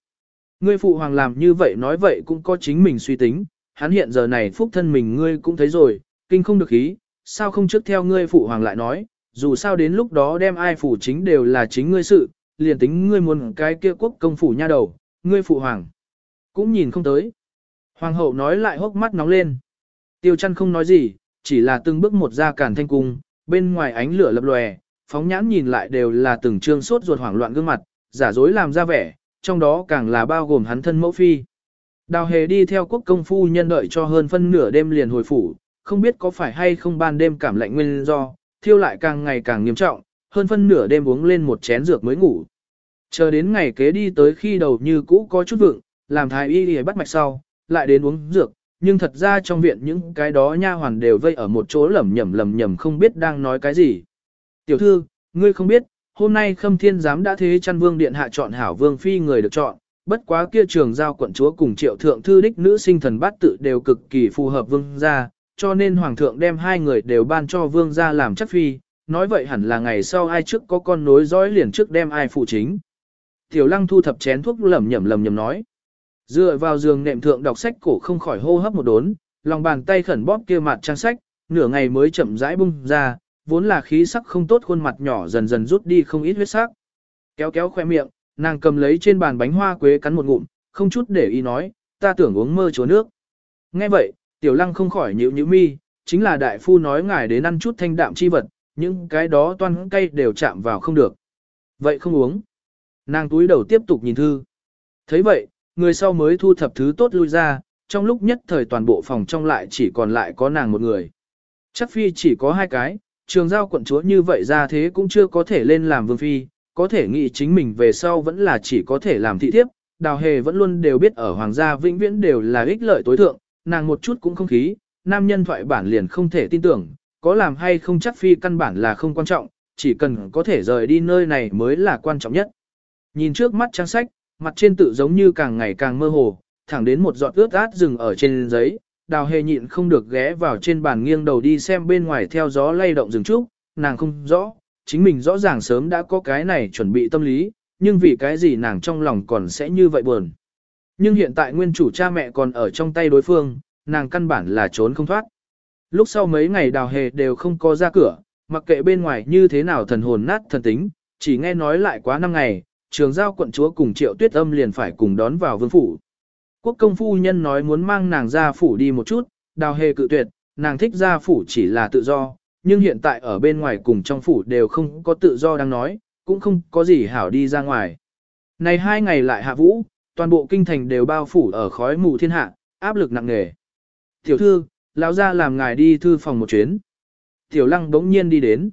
S1: Ngươi phụ hoàng làm như vậy nói vậy cũng có chính mình suy tính, hắn hiện giờ này phúc thân mình ngươi cũng thấy rồi, kinh không được ý, sao không trước theo ngươi phụ hoàng lại nói, dù sao đến lúc đó đem ai phủ chính đều là chính ngươi sự, liền tính ngươi muốn cái kia quốc công phủ nha đầu, ngươi phụ hoàng. Cũng nhìn không tới. Hoàng hậu nói lại hốc mắt nóng lên. Tiêu chăn không nói gì, chỉ là từng bước một ra cản thanh cung, bên ngoài ánh lửa lập lòe, phóng nhãn nhìn lại đều là từng trương sốt ruột hoảng loạn gương mặt, giả dối làm ra vẻ, trong đó càng là bao gồm hắn thân mẫu phi. Đào hề đi theo quốc công phu nhân đợi cho hơn phân nửa đêm liền hồi phủ, không biết có phải hay không ban đêm cảm lạnh nguyên do, thiêu lại càng ngày càng nghiêm trọng, hơn phân nửa đêm uống lên một chén dược mới ngủ. Chờ đến ngày kế đi tới khi đầu như cũ có chút vượng, làm thái y y bắt mạch sau, lại đến uống dược, nhưng thật ra trong viện những cái đó nha hoàn đều vây ở một chỗ lẩm nhẩm lẩm nhẩm không biết đang nói cái gì. Tiểu thư, ngươi không biết, hôm nay khâm thiên giám đã thế chăn vương điện hạ chọn hảo vương phi người được chọn, bất quá kia trường giao quận chúa cùng triệu thượng thư đích nữ sinh thần bát tự đều cực kỳ phù hợp vương gia, cho nên hoàng thượng đem hai người đều ban cho vương gia làm chắc phi, nói vậy hẳn là ngày sau ai trước có con nối dõi liền trước đem ai phụ chính. Tiểu lăng thu thập chén thuốc lẩm nhẩm lẩm nhẩm nói. Dựa vào giường nệm thượng đọc sách cổ không khỏi hô hấp một đốn, lòng bàn tay khẩn bóp kia mặt trang sách, nửa ngày mới chậm rãi bung ra, vốn là khí sắc không tốt khuôn mặt nhỏ dần dần rút đi không ít huyết sắc. Kéo kéo khoe miệng, nàng cầm lấy trên bàn bánh hoa quế cắn một ngụm, không chút để ý nói, ta tưởng uống mơ chúa nước. Nghe vậy, tiểu lăng không khỏi nhíu nhíu mi, chính là đại phu nói ngài đến ăn chút thanh đạm chi vật, những cái đó toan cay đều chạm vào không được. Vậy không uống. Nàng túi đầu tiếp tục nhìn thư. thấy vậy, người sau mới thu thập thứ tốt lui ra, trong lúc nhất thời toàn bộ phòng trong lại chỉ còn lại có nàng một người. Chắc phi chỉ có hai cái, trường giao quận chúa như vậy ra thế cũng chưa có thể lên làm vương phi, có thể nghĩ chính mình về sau vẫn là chỉ có thể làm thị thiếp, đào hề vẫn luôn đều biết ở hoàng gia vĩnh viễn đều là ích lợi tối thượng, nàng một chút cũng không khí, nam nhân thoại bản liền không thể tin tưởng, có làm hay không chắc phi căn bản là không quan trọng, chỉ cần có thể rời đi nơi này mới là quan trọng nhất. Nhìn trước mắt trang sách, mặt trên tự giống như càng ngày càng mơ hồ, thẳng đến một giọt ướt át dừng ở trên giấy, đào hề nhịn không được ghé vào trên bàn nghiêng đầu đi xem bên ngoài theo gió lay động rừng trúc, nàng không rõ, chính mình rõ ràng sớm đã có cái này chuẩn bị tâm lý, nhưng vì cái gì nàng trong lòng còn sẽ như vậy buồn. Nhưng hiện tại nguyên chủ cha mẹ còn ở trong tay đối phương, nàng căn bản là trốn không thoát. Lúc sau mấy ngày đào hề đều không có ra cửa, mặc kệ bên ngoài như thế nào thần hồn nát thần tính, chỉ nghe nói lại quá năm ngày, trường giao quận chúa cùng triệu tuyết âm liền phải cùng đón vào vương phủ. Quốc công phu nhân nói muốn mang nàng ra phủ đi một chút, đào hề cự tuyệt, nàng thích ra phủ chỉ là tự do, nhưng hiện tại ở bên ngoài cùng trong phủ đều không có tự do đang nói, cũng không có gì hảo đi ra ngoài. Này hai ngày lại hạ vũ, toàn bộ kinh thành đều bao phủ ở khói mù thiên hạ, áp lực nặng nề. Tiểu thư, lão ra làm ngài đi thư phòng một chuyến. Tiểu lăng bỗng nhiên đi đến.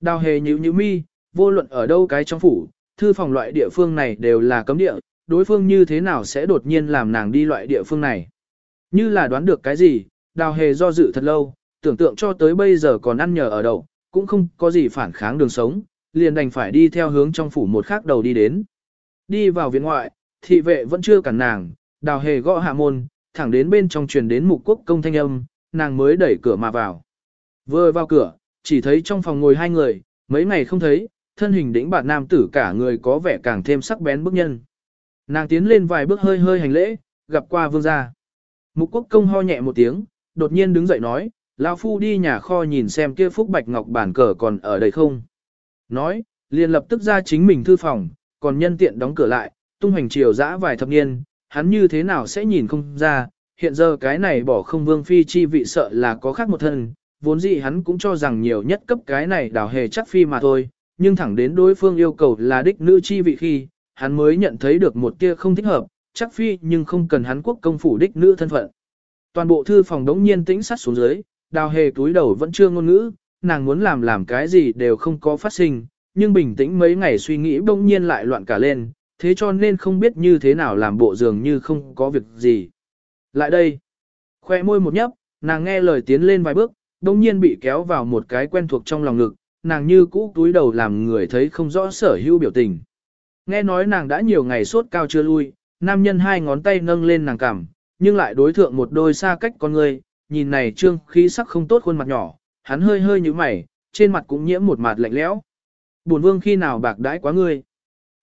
S1: Đào hề nhíu nhíu mi, vô luận ở đâu cái trong phủ, thư phòng loại địa phương này đều là cấm địa, đối phương như thế nào sẽ đột nhiên làm nàng đi loại địa phương này. Như là đoán được cái gì, đào hề do dự thật lâu, tưởng tượng cho tới bây giờ còn ăn nhờ ở đậu, cũng không có gì phản kháng đường sống, liền đành phải đi theo hướng trong phủ một khác đầu đi đến. Đi vào viện ngoại, thị vệ vẫn chưa cản nàng, đào hề gõ hạ môn, thẳng đến bên trong truyền đến mục quốc công thanh âm, nàng mới đẩy cửa mà vào. Vừa vào cửa, chỉ thấy trong phòng ngồi hai người, mấy ngày không thấy, thân hình đĩnh bạt nam tử cả người có vẻ càng thêm sắc bén bức nhân. Nàng tiến lên vài bước hơi hơi hành lễ, gặp qua vương gia. Mục quốc công ho nhẹ một tiếng, đột nhiên đứng dậy nói, lão phu đi nhà kho nhìn xem kia phúc bạch ngọc bản cờ còn ở đây không. Nói, liền lập tức ra chính mình thư phòng, còn nhân tiện đóng cửa lại, tung hành triều dã vài thập niên, hắn như thế nào sẽ nhìn không ra, hiện giờ cái này bỏ không vương phi chi vị sợ là có khác một thân, vốn dĩ hắn cũng cho rằng nhiều nhất cấp cái này đào hề chắc phi mà thôi, nhưng thẳng đến đối phương yêu cầu là đích nữ chi vị khi, hắn mới nhận thấy được một tia không thích hợp, chắc phi nhưng không cần hắn quốc công phủ đích nữ thân phận. Toàn bộ thư phòng đống nhiên tĩnh sát xuống dưới, đào hề túi đầu vẫn chưa ngôn ngữ, nàng muốn làm làm cái gì đều không có phát sinh, nhưng bình tĩnh mấy ngày suy nghĩ bỗng nhiên lại loạn cả lên, thế cho nên không biết như thế nào làm bộ dường như không có việc gì. Lại đây, khoe môi một nhấp, nàng nghe lời tiến lên vài bước, đồng nhiên bị kéo vào một cái quen thuộc trong lòng ngực, nàng như cũ túi đầu làm người thấy không rõ sở hữu biểu tình. Nghe nói nàng đã nhiều ngày sốt cao chưa lui, nam nhân hai ngón tay nâng lên nàng cằm, nhưng lại đối thượng một đôi xa cách con người, nhìn này trương khí sắc không tốt khuôn mặt nhỏ, hắn hơi hơi như mày, trên mặt cũng nhiễm một mặt lạnh lẽo. Buồn vương khi nào bạc đãi quá ngươi?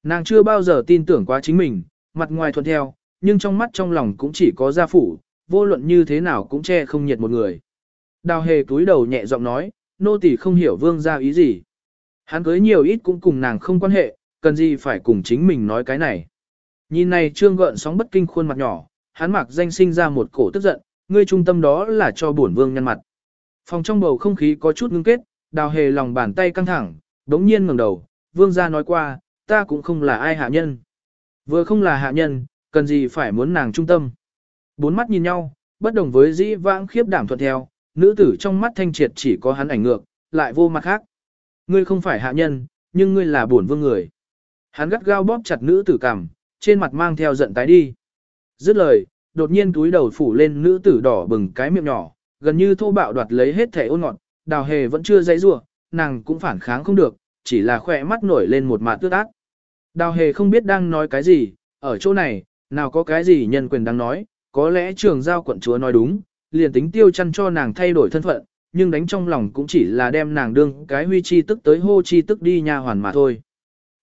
S1: Nàng chưa bao giờ tin tưởng quá chính mình, mặt ngoài thuận theo, nhưng trong mắt trong lòng cũng chỉ có gia phủ, vô luận như thế nào cũng che không nhiệt một người. Đào hề túi đầu nhẹ giọng nói, nô tỳ không hiểu vương gia ý gì. Hắn cưới nhiều ít cũng cùng nàng không quan hệ, cần gì phải cùng chính mình nói cái này. Nhìn này trương gợn sóng bất kinh khuôn mặt nhỏ, hắn mặc danh sinh ra một cổ tức giận, ngươi trung tâm đó là cho bổn vương nhăn mặt. Phòng trong bầu không khí có chút ngưng kết, đào hề lòng bàn tay căng thẳng, đống nhiên ngẩng đầu, vương gia nói qua, ta cũng không là ai hạ nhân. Vừa không là hạ nhân, cần gì phải muốn nàng trung tâm. Bốn mắt nhìn nhau, bất đồng với dĩ vãng khiếp đảm thuận theo, nữ tử trong mắt thanh triệt chỉ có hắn ảnh ngược, lại vô mặt khác. Ngươi không phải hạ nhân, nhưng ngươi là bổn vương người. Hắn gắt gao bóp chặt nữ tử cằm, trên mặt mang theo giận tái đi. Dứt lời, đột nhiên túi đầu phủ lên nữ tử đỏ bừng cái miệng nhỏ, gần như thô bạo đoạt lấy hết thể ôn ngọt, đào hề vẫn chưa dãy rủa, nàng cũng phản kháng không được, chỉ là khỏe mắt nổi lên một mặt tước ác. Đào hề không biết đang nói cái gì, ở chỗ này, nào có cái gì nhân quyền đang nói, có lẽ trường giao quận chúa nói đúng, liền tính tiêu chăn cho nàng thay đổi thân phận, nhưng đánh trong lòng cũng chỉ là đem nàng đương cái huy chi tức tới hô chi tức đi nha hoàn mà thôi.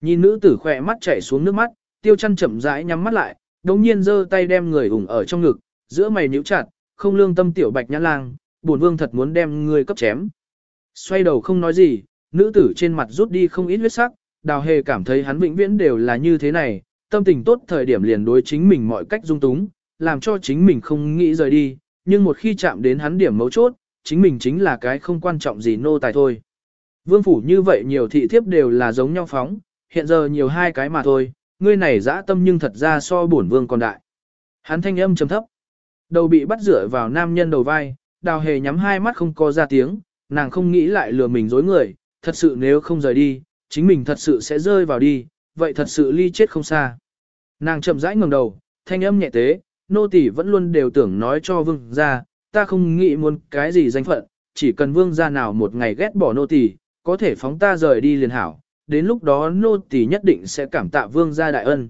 S1: Nhìn nữ tử khỏe mắt chảy xuống nước mắt, tiêu chăn chậm rãi nhắm mắt lại, đồng nhiên giơ tay đem người ủng ở trong ngực, giữa mày nhíu chặt, không lương tâm tiểu bạch nhã lang, buồn vương thật muốn đem người cấp chém. Xoay đầu không nói gì, nữ tử trên mặt rút đi không ít huyết sắc, đào hề cảm thấy hắn vĩnh viễn đều là như thế này, tâm tình tốt thời điểm liền đối chính mình mọi cách dung túng, làm cho chính mình không nghĩ rời đi, nhưng một khi chạm đến hắn điểm mấu chốt, chính mình chính là cái không quan trọng gì nô tài thôi. Vương phủ như vậy nhiều thị thiếp đều là giống nhau phóng, hiện giờ nhiều hai cái mà thôi, ngươi này dã tâm nhưng thật ra so bổn vương còn đại. Hắn thanh âm trầm thấp, đầu bị bắt rửa vào nam nhân đầu vai, đào hề nhắm hai mắt không có ra tiếng, nàng không nghĩ lại lừa mình dối người, thật sự nếu không rời đi, chính mình thật sự sẽ rơi vào đi, vậy thật sự ly chết không xa. Nàng chậm rãi ngẩng đầu, thanh âm nhẹ tế, nô tỳ vẫn luôn đều tưởng nói cho vương gia, ta không nghĩ muốn cái gì danh phận, chỉ cần vương gia nào một ngày ghét bỏ nô tỳ, có thể phóng ta rời đi liền hảo, đến lúc đó nô tỳ nhất định sẽ cảm tạ vương gia đại ân.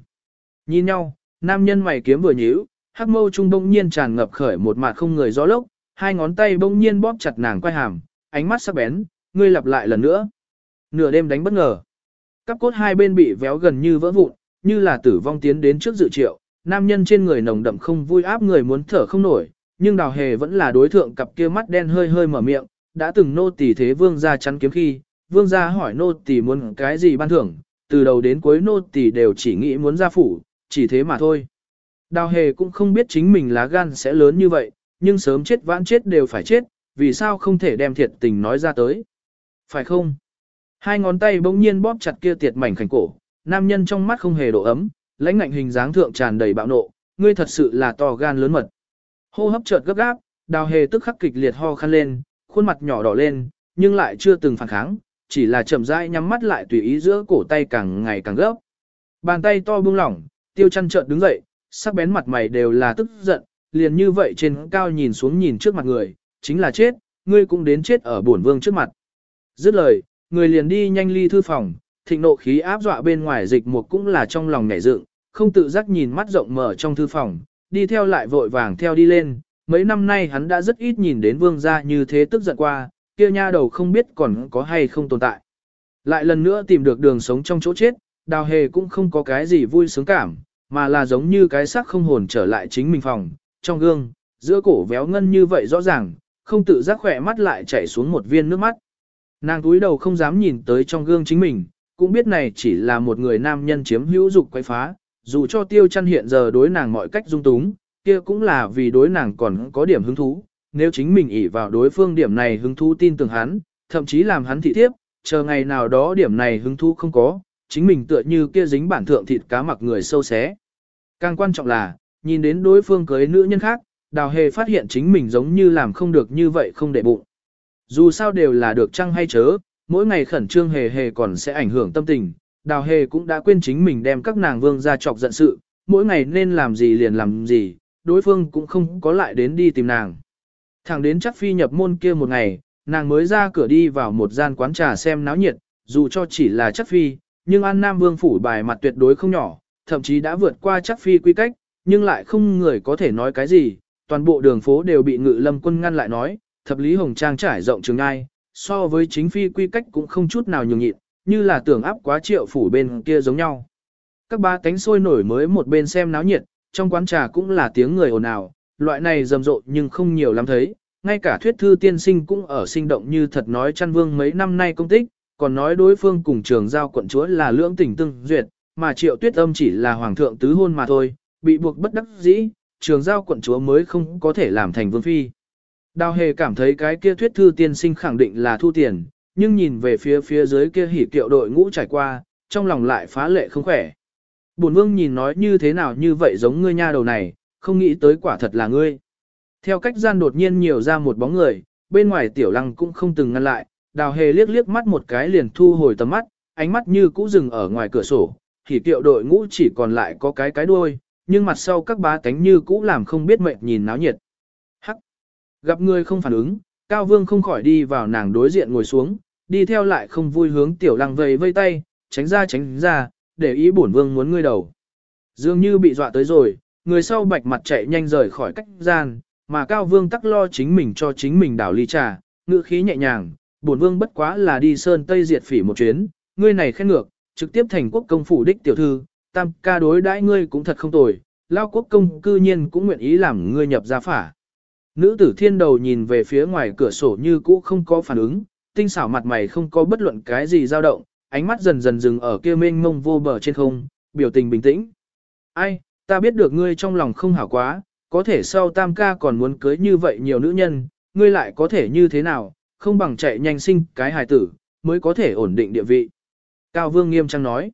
S1: Nhìn nhau, nam nhân mày kiếm vừa nhíu, hắc mâu trung bỗng nhiên tràn ngập khởi một mạt không người gió lốc, hai ngón tay bỗng nhiên bóp chặt nàng quay hàm, ánh mắt sắc bén, ngươi lặp lại lần nữa. Nửa đêm đánh bất ngờ. Cắp cốt hai bên bị véo gần như vỡ vụn, như là tử vong tiến đến trước dự triệu, nam nhân trên người nồng đậm không vui áp người muốn thở không nổi, nhưng đào hề vẫn là đối thượng cặp kia mắt đen hơi hơi mở miệng, đã từng nô tỳ thế vương gia chắn kiếm khi, vương gia hỏi nô tỳ muốn cái gì ban thưởng, từ đầu đến cuối nô tỳ đều chỉ nghĩ muốn gia phủ, chỉ thế mà thôi. Đào hề cũng không biết chính mình lá gan sẽ lớn như vậy, nhưng sớm chết vãn chết đều phải chết, vì sao không thể đem thiệt tình nói ra tới. Phải không? Hai ngón tay bỗng nhiên bóp chặt kia tiệt mảnh khảnh cổ, nam nhân trong mắt không hề độ ấm, lãnh ngạnh hình dáng thượng tràn đầy bạo nộ, ngươi thật sự là to gan lớn mật. Hô hấp chợt gấp gáp, đào hề tức khắc kịch liệt ho khăn lên, khuôn mặt nhỏ đỏ lên, nhưng lại chưa từng phản kháng, chỉ là chậm rãi nhắm mắt lại tùy ý giữa cổ tay càng ngày càng gấp. Bàn tay to buông lỏng, tiêu chăn chợt đứng dậy, sắc bén mặt mày đều là tức giận, liền như vậy trên cao nhìn xuống nhìn trước mặt người, chính là chết, ngươi cũng đến chết ở bổn vương trước mặt. Dứt lời, người liền đi nhanh ly thư phòng, thịnh nộ khí áp dọa bên ngoài dịch một cũng là trong lòng nhảy dựng, không tự giác nhìn mắt rộng mở trong thư phòng, đi theo lại vội vàng theo đi lên. Mấy năm nay hắn đã rất ít nhìn đến vương gia như thế tức giận qua, kia nha đầu không biết còn có hay không tồn tại. Lại lần nữa tìm được đường sống trong chỗ chết, đào hề cũng không có cái gì vui sướng cảm, mà là giống như cái xác không hồn trở lại chính mình phòng, trong gương, giữa cổ véo ngân như vậy rõ ràng, không tự giác khỏe mắt lại chảy xuống một viên nước mắt. Nàng túi đầu không dám nhìn tới trong gương chính mình, cũng biết này chỉ là một người nam nhân chiếm hữu dục quay phá, dù cho tiêu chăn hiện giờ đối nàng mọi cách dung túng, kia cũng là vì đối nàng còn có điểm hứng thú, nếu chính mình ỷ vào đối phương điểm này hứng thú tin tưởng hắn, thậm chí làm hắn thị thiếp, chờ ngày nào đó điểm này hứng thú không có, chính mình tựa như kia dính bản thượng thịt cá mặc người sâu xé. Càng quan trọng là, nhìn đến đối phương cưới nữ nhân khác, đào hề phát hiện chính mình giống như làm không được như vậy không để bụng. Dù sao đều là được chăng hay chớ, mỗi ngày khẩn trương hề hề còn sẽ ảnh hưởng tâm tình, đào hề cũng đã quên chính mình đem các nàng vương ra chọc giận sự, mỗi ngày nên làm gì liền làm gì, đối phương cũng không có lại đến đi tìm nàng. Thẳng đến chắc phi nhập môn kia một ngày, nàng mới ra cửa đi vào một gian quán trà xem náo nhiệt, dù cho chỉ là chắc phi, nhưng An Nam Vương phủ bài mặt tuyệt đối không nhỏ, thậm chí đã vượt qua chắc phi quy cách, nhưng lại không người có thể nói cái gì, toàn bộ đường phố đều bị ngự lâm quân ngăn lại nói, thập lý hồng trang trải rộng trường ai, so với chính phi quy cách cũng không chút nào nhường nhịn, như là tưởng áp quá triệu phủ bên kia giống nhau. Các ba cánh sôi nổi mới một bên xem náo nhiệt, trong quán trà cũng là tiếng người ồn ào, loại này rầm rộ nhưng không nhiều lắm thấy, ngay cả thuyết thư tiên sinh cũng ở sinh động như thật nói chăn vương mấy năm nay công tích, còn nói đối phương cùng trường giao quận chúa là lưỡng tình tương duyệt, mà triệu tuyết âm chỉ là hoàng thượng tứ hôn mà thôi, bị buộc bất đắc dĩ, trường giao quận chúa mới không có thể làm thành vương phi. Đào hề cảm thấy cái kia thuyết thư tiên sinh khẳng định là thu tiền, nhưng nhìn về phía phía dưới kia hỉ kiệu đội ngũ trải qua, trong lòng lại phá lệ không khỏe. Bổn vương nhìn nói như thế nào như vậy giống ngươi nha đầu này, không nghĩ tới quả thật là ngươi. Theo cách gian đột nhiên nhiều ra một bóng người, bên ngoài tiểu lăng cũng không từng ngăn lại, đào hề liếc liếc mắt một cái liền thu hồi tầm mắt, ánh mắt như cũ dừng ở ngoài cửa sổ, hỉ kiệu đội ngũ chỉ còn lại có cái cái đuôi, nhưng mặt sau các bá tánh như cũ làm không biết mệnh nhìn náo nhiệt. Gặp người không phản ứng, Cao Vương không khỏi đi vào nàng đối diện ngồi xuống, đi theo lại không vui hướng tiểu lăng vầy vây tay, tránh ra tránh ra, để ý bổn vương muốn ngươi đầu. Dường như bị dọa tới rồi, người sau bạch mặt chạy nhanh rời khỏi cách gian, mà Cao Vương tắc lo chính mình cho chính mình đảo ly trà, ngữ khí nhẹ nhàng, bổn vương bất quá là đi sơn tây diệt phỉ một chuyến, ngươi này khen ngược, trực tiếp thành quốc công phủ đích tiểu thư, tam ca đối đãi ngươi cũng thật không tồi, lao quốc công cư nhiên cũng nguyện ý làm ngươi nhập gia phả. Nữ tử thiên đầu nhìn về phía ngoài cửa sổ như cũ không có phản ứng, tinh xảo mặt mày không có bất luận cái gì dao động, ánh mắt dần dần dừng ở kia mênh mông vô bờ trên không, biểu tình bình tĩnh. Ai, ta biết được ngươi trong lòng không hảo quá, có thể sau tam ca còn muốn cưới như vậy nhiều nữ nhân, ngươi lại có thể như thế nào, không bằng chạy nhanh sinh cái hài tử, mới có thể ổn định địa vị. Cao Vương nghiêm trang nói,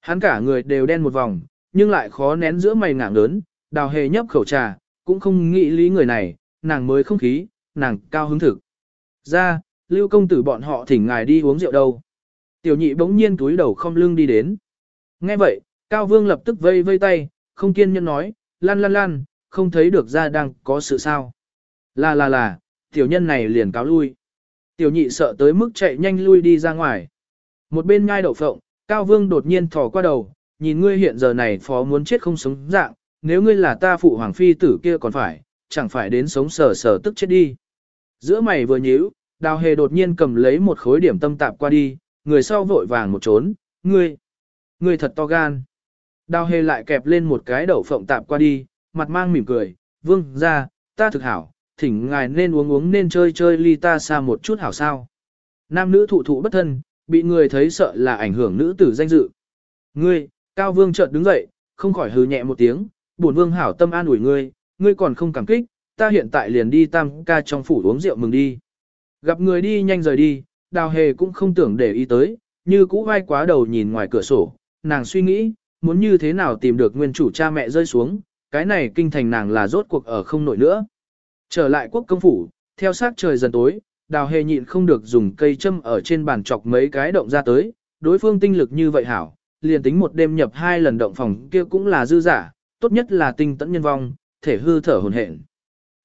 S1: hắn cả người đều đen một vòng, nhưng lại khó nén giữa mày ngảng lớn, đào hề nhấp khẩu trà, cũng không nghĩ lý người này, nàng mới không khí, nàng cao hứng thực. Ra, lưu công tử bọn họ thỉnh ngài đi uống rượu đâu. Tiểu nhị bỗng nhiên túi đầu không lưng đi đến. Nghe vậy, Cao Vương lập tức vây vây tay, không kiên nhẫn nói, lan lan lan, không thấy được ra đang có sự sao. Là là là, tiểu nhân này liền cáo lui. Tiểu nhị sợ tới mức chạy nhanh lui đi ra ngoài. Một bên ngai đậu phộng, Cao Vương đột nhiên thò qua đầu, nhìn ngươi hiện giờ này phó muốn chết không sống dạng, nếu ngươi là ta phụ hoàng phi tử kia còn phải, chẳng phải đến sống sờ sờ tức chết đi. Giữa mày vừa nhíu, đào hề đột nhiên cầm lấy một khối điểm tâm tạp qua đi, người sau vội vàng một trốn, ngươi, ngươi thật to gan. Đào hề lại kẹp lên một cái đậu phộng tạp qua đi, mặt mang mỉm cười, vương ra, ta thực hảo, thỉnh ngài nên uống uống nên chơi chơi ly ta xa một chút hảo sao. Nam nữ thụ thụ bất thân, bị người thấy sợ là ảnh hưởng nữ tử danh dự. Ngươi, cao vương chợt đứng dậy, không khỏi hừ nhẹ một tiếng, bổn vương hảo tâm an ủi ngươi, ngươi còn không cảm kích, ta hiện tại liền đi tam ca trong phủ uống rượu mừng đi. Gặp người đi nhanh rời đi, đào hề cũng không tưởng để ý tới, như cũ vai quá đầu nhìn ngoài cửa sổ, nàng suy nghĩ, muốn như thế nào tìm được nguyên chủ cha mẹ rơi xuống, cái này kinh thành nàng là rốt cuộc ở không nổi nữa. Trở lại quốc công phủ, theo sát trời dần tối, đào hề nhịn không được dùng cây châm ở trên bàn chọc mấy cái động ra tới, đối phương tinh lực như vậy hảo, liền tính một đêm nhập hai lần động phòng kia cũng là dư giả, tốt nhất là tinh tẫn nhân vong, thể hư thở hồn hển.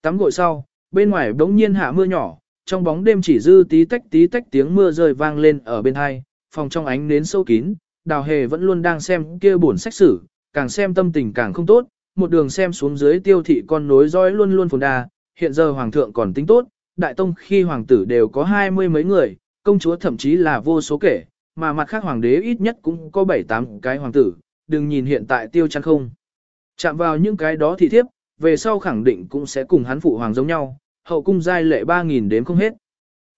S1: Tắm gội sau, bên ngoài đống nhiên hạ mưa nhỏ, trong bóng đêm chỉ dư tí tách tí tách tiếng mưa rơi vang lên ở bên hai, phòng trong ánh nến sâu kín, đào hề vẫn luôn đang xem kia buồn sách sử, càng xem tâm tình càng không tốt, một đường xem xuống dưới tiêu thị con nối dõi luôn luôn phồn đà, hiện giờ hoàng thượng còn tính tốt, đại tông khi hoàng tử đều có hai mươi mấy người, công chúa thậm chí là vô số kể, mà mặt khác hoàng đế ít nhất cũng có bảy tám cái hoàng tử, đừng nhìn hiện tại tiêu chăn không. Chạm vào những cái đó thì thiếp, về sau khẳng định cũng sẽ cùng hắn phụ hoàng giống nhau, hậu cung giai lệ 3.000 đếm không hết.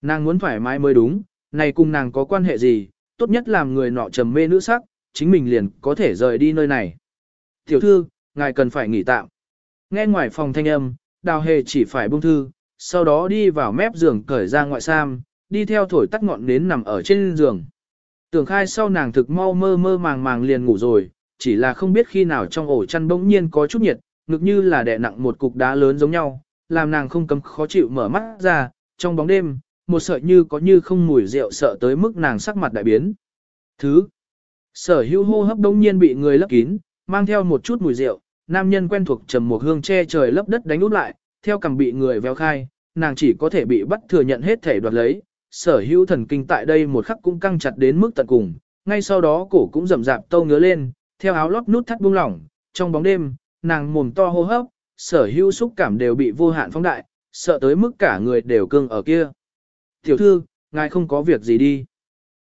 S1: Nàng muốn thoải mái mới đúng, này cùng nàng có quan hệ gì, tốt nhất làm người nọ trầm mê nữ sắc, chính mình liền có thể rời đi nơi này. Tiểu thư, ngài cần phải nghỉ tạm. Nghe ngoài phòng thanh âm, đào hề chỉ phải buông thư, sau đó đi vào mép giường cởi ra ngoại sam, đi theo thổi tắt ngọn nến nằm ở trên giường. Tưởng khai sau nàng thực mau mơ mơ màng màng liền ngủ rồi, chỉ là không biết khi nào trong ổ chăn bỗng nhiên có chút nhiệt, ngực như là đè nặng một cục đá lớn giống nhau, làm nàng không cấm khó chịu mở mắt ra, trong bóng đêm, một sợi như có như không mùi rượu sợ tới mức nàng sắc mặt đại biến. Thứ, sở hữu hô hấp đông nhiên bị người lấp kín, mang theo một chút mùi rượu, nam nhân quen thuộc trầm một hương che trời lấp đất đánh út lại, theo cầm bị người véo khai, nàng chỉ có thể bị bắt thừa nhận hết thể đoạt lấy, sở hữu thần kinh tại đây một khắc cũng căng chặt đến mức tận cùng, ngay sau đó cổ cũng rầm rạp tâu ngứa lên, theo áo lót nút thắt buông lỏng, trong bóng đêm, nàng mồm to hô hấp, sở hữu xúc cảm đều bị vô hạn phóng đại, sợ tới mức cả người đều cương ở kia. Tiểu thư, ngài không có việc gì đi.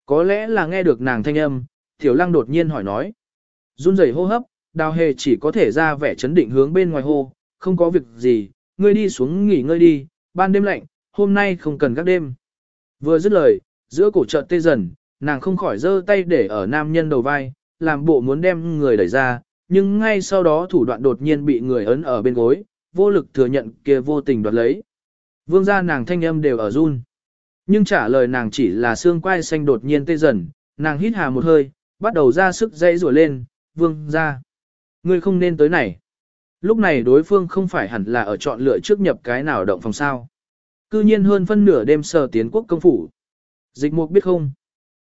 S1: Có lẽ là nghe được nàng thanh âm, tiểu lăng đột nhiên hỏi nói. run rẩy hô hấp, đào hề chỉ có thể ra vẻ chấn định hướng bên ngoài hô, không có việc gì, ngươi đi xuống nghỉ ngơi đi, ban đêm lạnh, hôm nay không cần các đêm. Vừa dứt lời, giữa cổ chợt tê dần, nàng không khỏi giơ tay để ở nam nhân đầu vai, làm bộ muốn đem người đẩy ra, nhưng ngay sau đó thủ đoạn đột nhiên bị người ấn ở bên gối, vô lực thừa nhận kia vô tình đoạt lấy. Vương gia nàng thanh âm đều ở run. Nhưng trả lời nàng chỉ là xương quai xanh đột nhiên tê dần, nàng hít hà một hơi, bắt đầu ra sức dây rủa lên, vương gia. Ngươi không nên tới này. Lúc này đối phương không phải hẳn là ở chọn lựa trước nhập cái nào động phòng sao. Cư nhiên hơn phân nửa đêm sờ tiến quốc công phủ. Dịch mục biết không?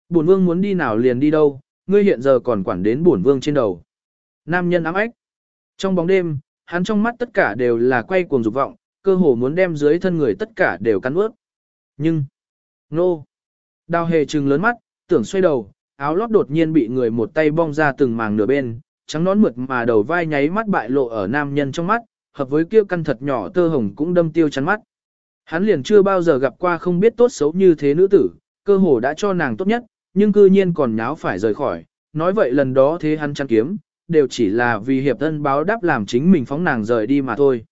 S1: Bổn vương muốn đi nào liền đi đâu, ngươi hiện giờ còn quản đến bổn vương trên đầu. Nam nhân ám ách. Trong bóng đêm, hắn trong mắt tất cả đều là quay cuồng dục vọng, cơ hồ muốn đem dưới thân người tất cả đều cắn ướt. Nhưng, nô, đào hề trừng lớn mắt, tưởng xoay đầu, áo lót đột nhiên bị người một tay bong ra từng màng nửa bên, trắng nón mượt mà đầu vai nháy mắt bại lộ ở nam nhân trong mắt, hợp với kia căn thật nhỏ tơ hồng cũng đâm tiêu chắn mắt. Hắn liền chưa bao giờ gặp qua không biết tốt xấu như thế nữ tử, cơ hồ đã cho nàng tốt nhất, nhưng cư nhiên còn nháo phải rời khỏi, nói vậy lần đó thế hắn chăn kiếm, đều chỉ là vì hiệp thân báo đáp làm chính mình phóng nàng rời đi mà thôi.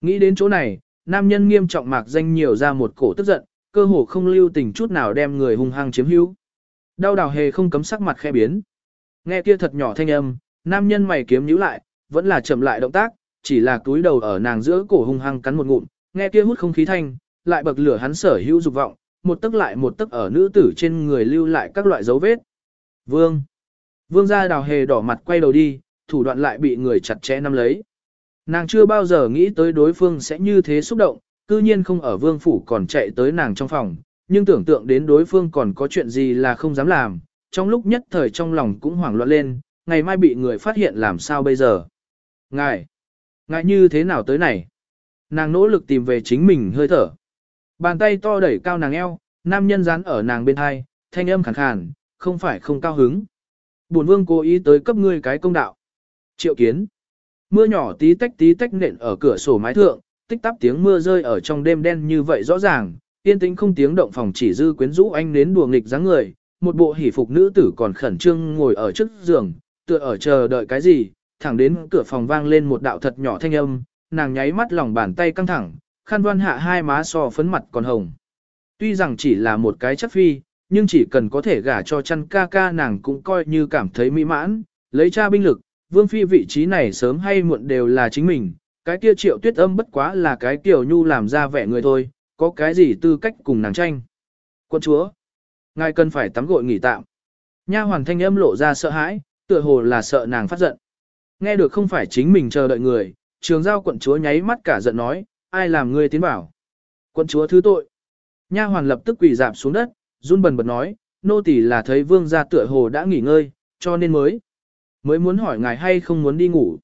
S1: Nghĩ đến chỗ này, nam nhân nghiêm trọng mạc danh nhiều ra một cổ tức giận, cơ hồ không lưu tình chút nào đem người hung hăng chiếm hữu. Đau đào hề không cấm sắc mặt khẽ biến. Nghe kia thật nhỏ thanh âm, nam nhân mày kiếm nhíu lại, vẫn là chậm lại động tác, chỉ là túi đầu ở nàng giữa cổ hung hăng cắn một ngụm, nghe kia hút không khí thanh, lại bậc lửa hắn sở hữu dục vọng, một tức lại một tức ở nữ tử trên người lưu lại các loại dấu vết. Vương. Vương gia đào hề đỏ mặt quay đầu đi, thủ đoạn lại bị người chặt chẽ nắm lấy. Nàng chưa bao giờ nghĩ tới đối phương sẽ như thế xúc động, cư nhiên không ở vương phủ còn chạy tới nàng trong phòng, nhưng tưởng tượng đến đối phương còn có chuyện gì là không dám làm, trong lúc nhất thời trong lòng cũng hoảng loạn lên, ngày mai bị người phát hiện làm sao bây giờ. Ngài, ngài như thế nào tới này? Nàng nỗ lực tìm về chính mình hơi thở. Bàn tay to đẩy cao nàng eo, nam nhân dán ở nàng bên hai, thanh âm khàn khàn, không phải không cao hứng. Bổn vương cố ý tới cấp ngươi cái công đạo. Triệu kiến. Mưa nhỏ tí tách tí tách nện ở cửa sổ mái thượng, tích tắp tiếng mưa rơi ở trong đêm đen như vậy rõ ràng, yên tĩnh không tiếng động phòng chỉ dư quyến rũ anh đến đùa nghịch dáng người, một bộ hỉ phục nữ tử còn khẩn trương ngồi ở trước giường, tựa ở chờ đợi cái gì, thẳng đến cửa phòng vang lên một đạo thật nhỏ thanh âm, nàng nháy mắt lòng bàn tay căng thẳng, khăn đoan hạ hai má so phấn mặt còn hồng. Tuy rằng chỉ là một cái chất phi, nhưng chỉ cần có thể gả cho chăn ca ca nàng cũng coi như cảm thấy mỹ mãn, lấy cha binh lực, vương phi vị trí này sớm hay muộn đều là chính mình, cái kia triệu tuyết âm bất quá là cái tiểu nhu làm ra vẻ người thôi, có cái gì tư cách cùng nàng tranh. Quân chúa, ngài cần phải tắm gội nghỉ tạm. Nha hoàn thanh âm lộ ra sợ hãi, tựa hồ là sợ nàng phát giận. Nghe được không phải chính mình chờ đợi người, trường giao quận chúa nháy mắt cả giận nói, ai làm ngươi tiến bảo. Quận chúa thứ tội. Nha hoàn lập tức quỳ dạp xuống đất, run bần bật nói, nô tỳ là thấy vương gia tựa hồ đã nghỉ ngơi, cho nên mới. Mới muốn hỏi ngài hay không muốn đi ngủ.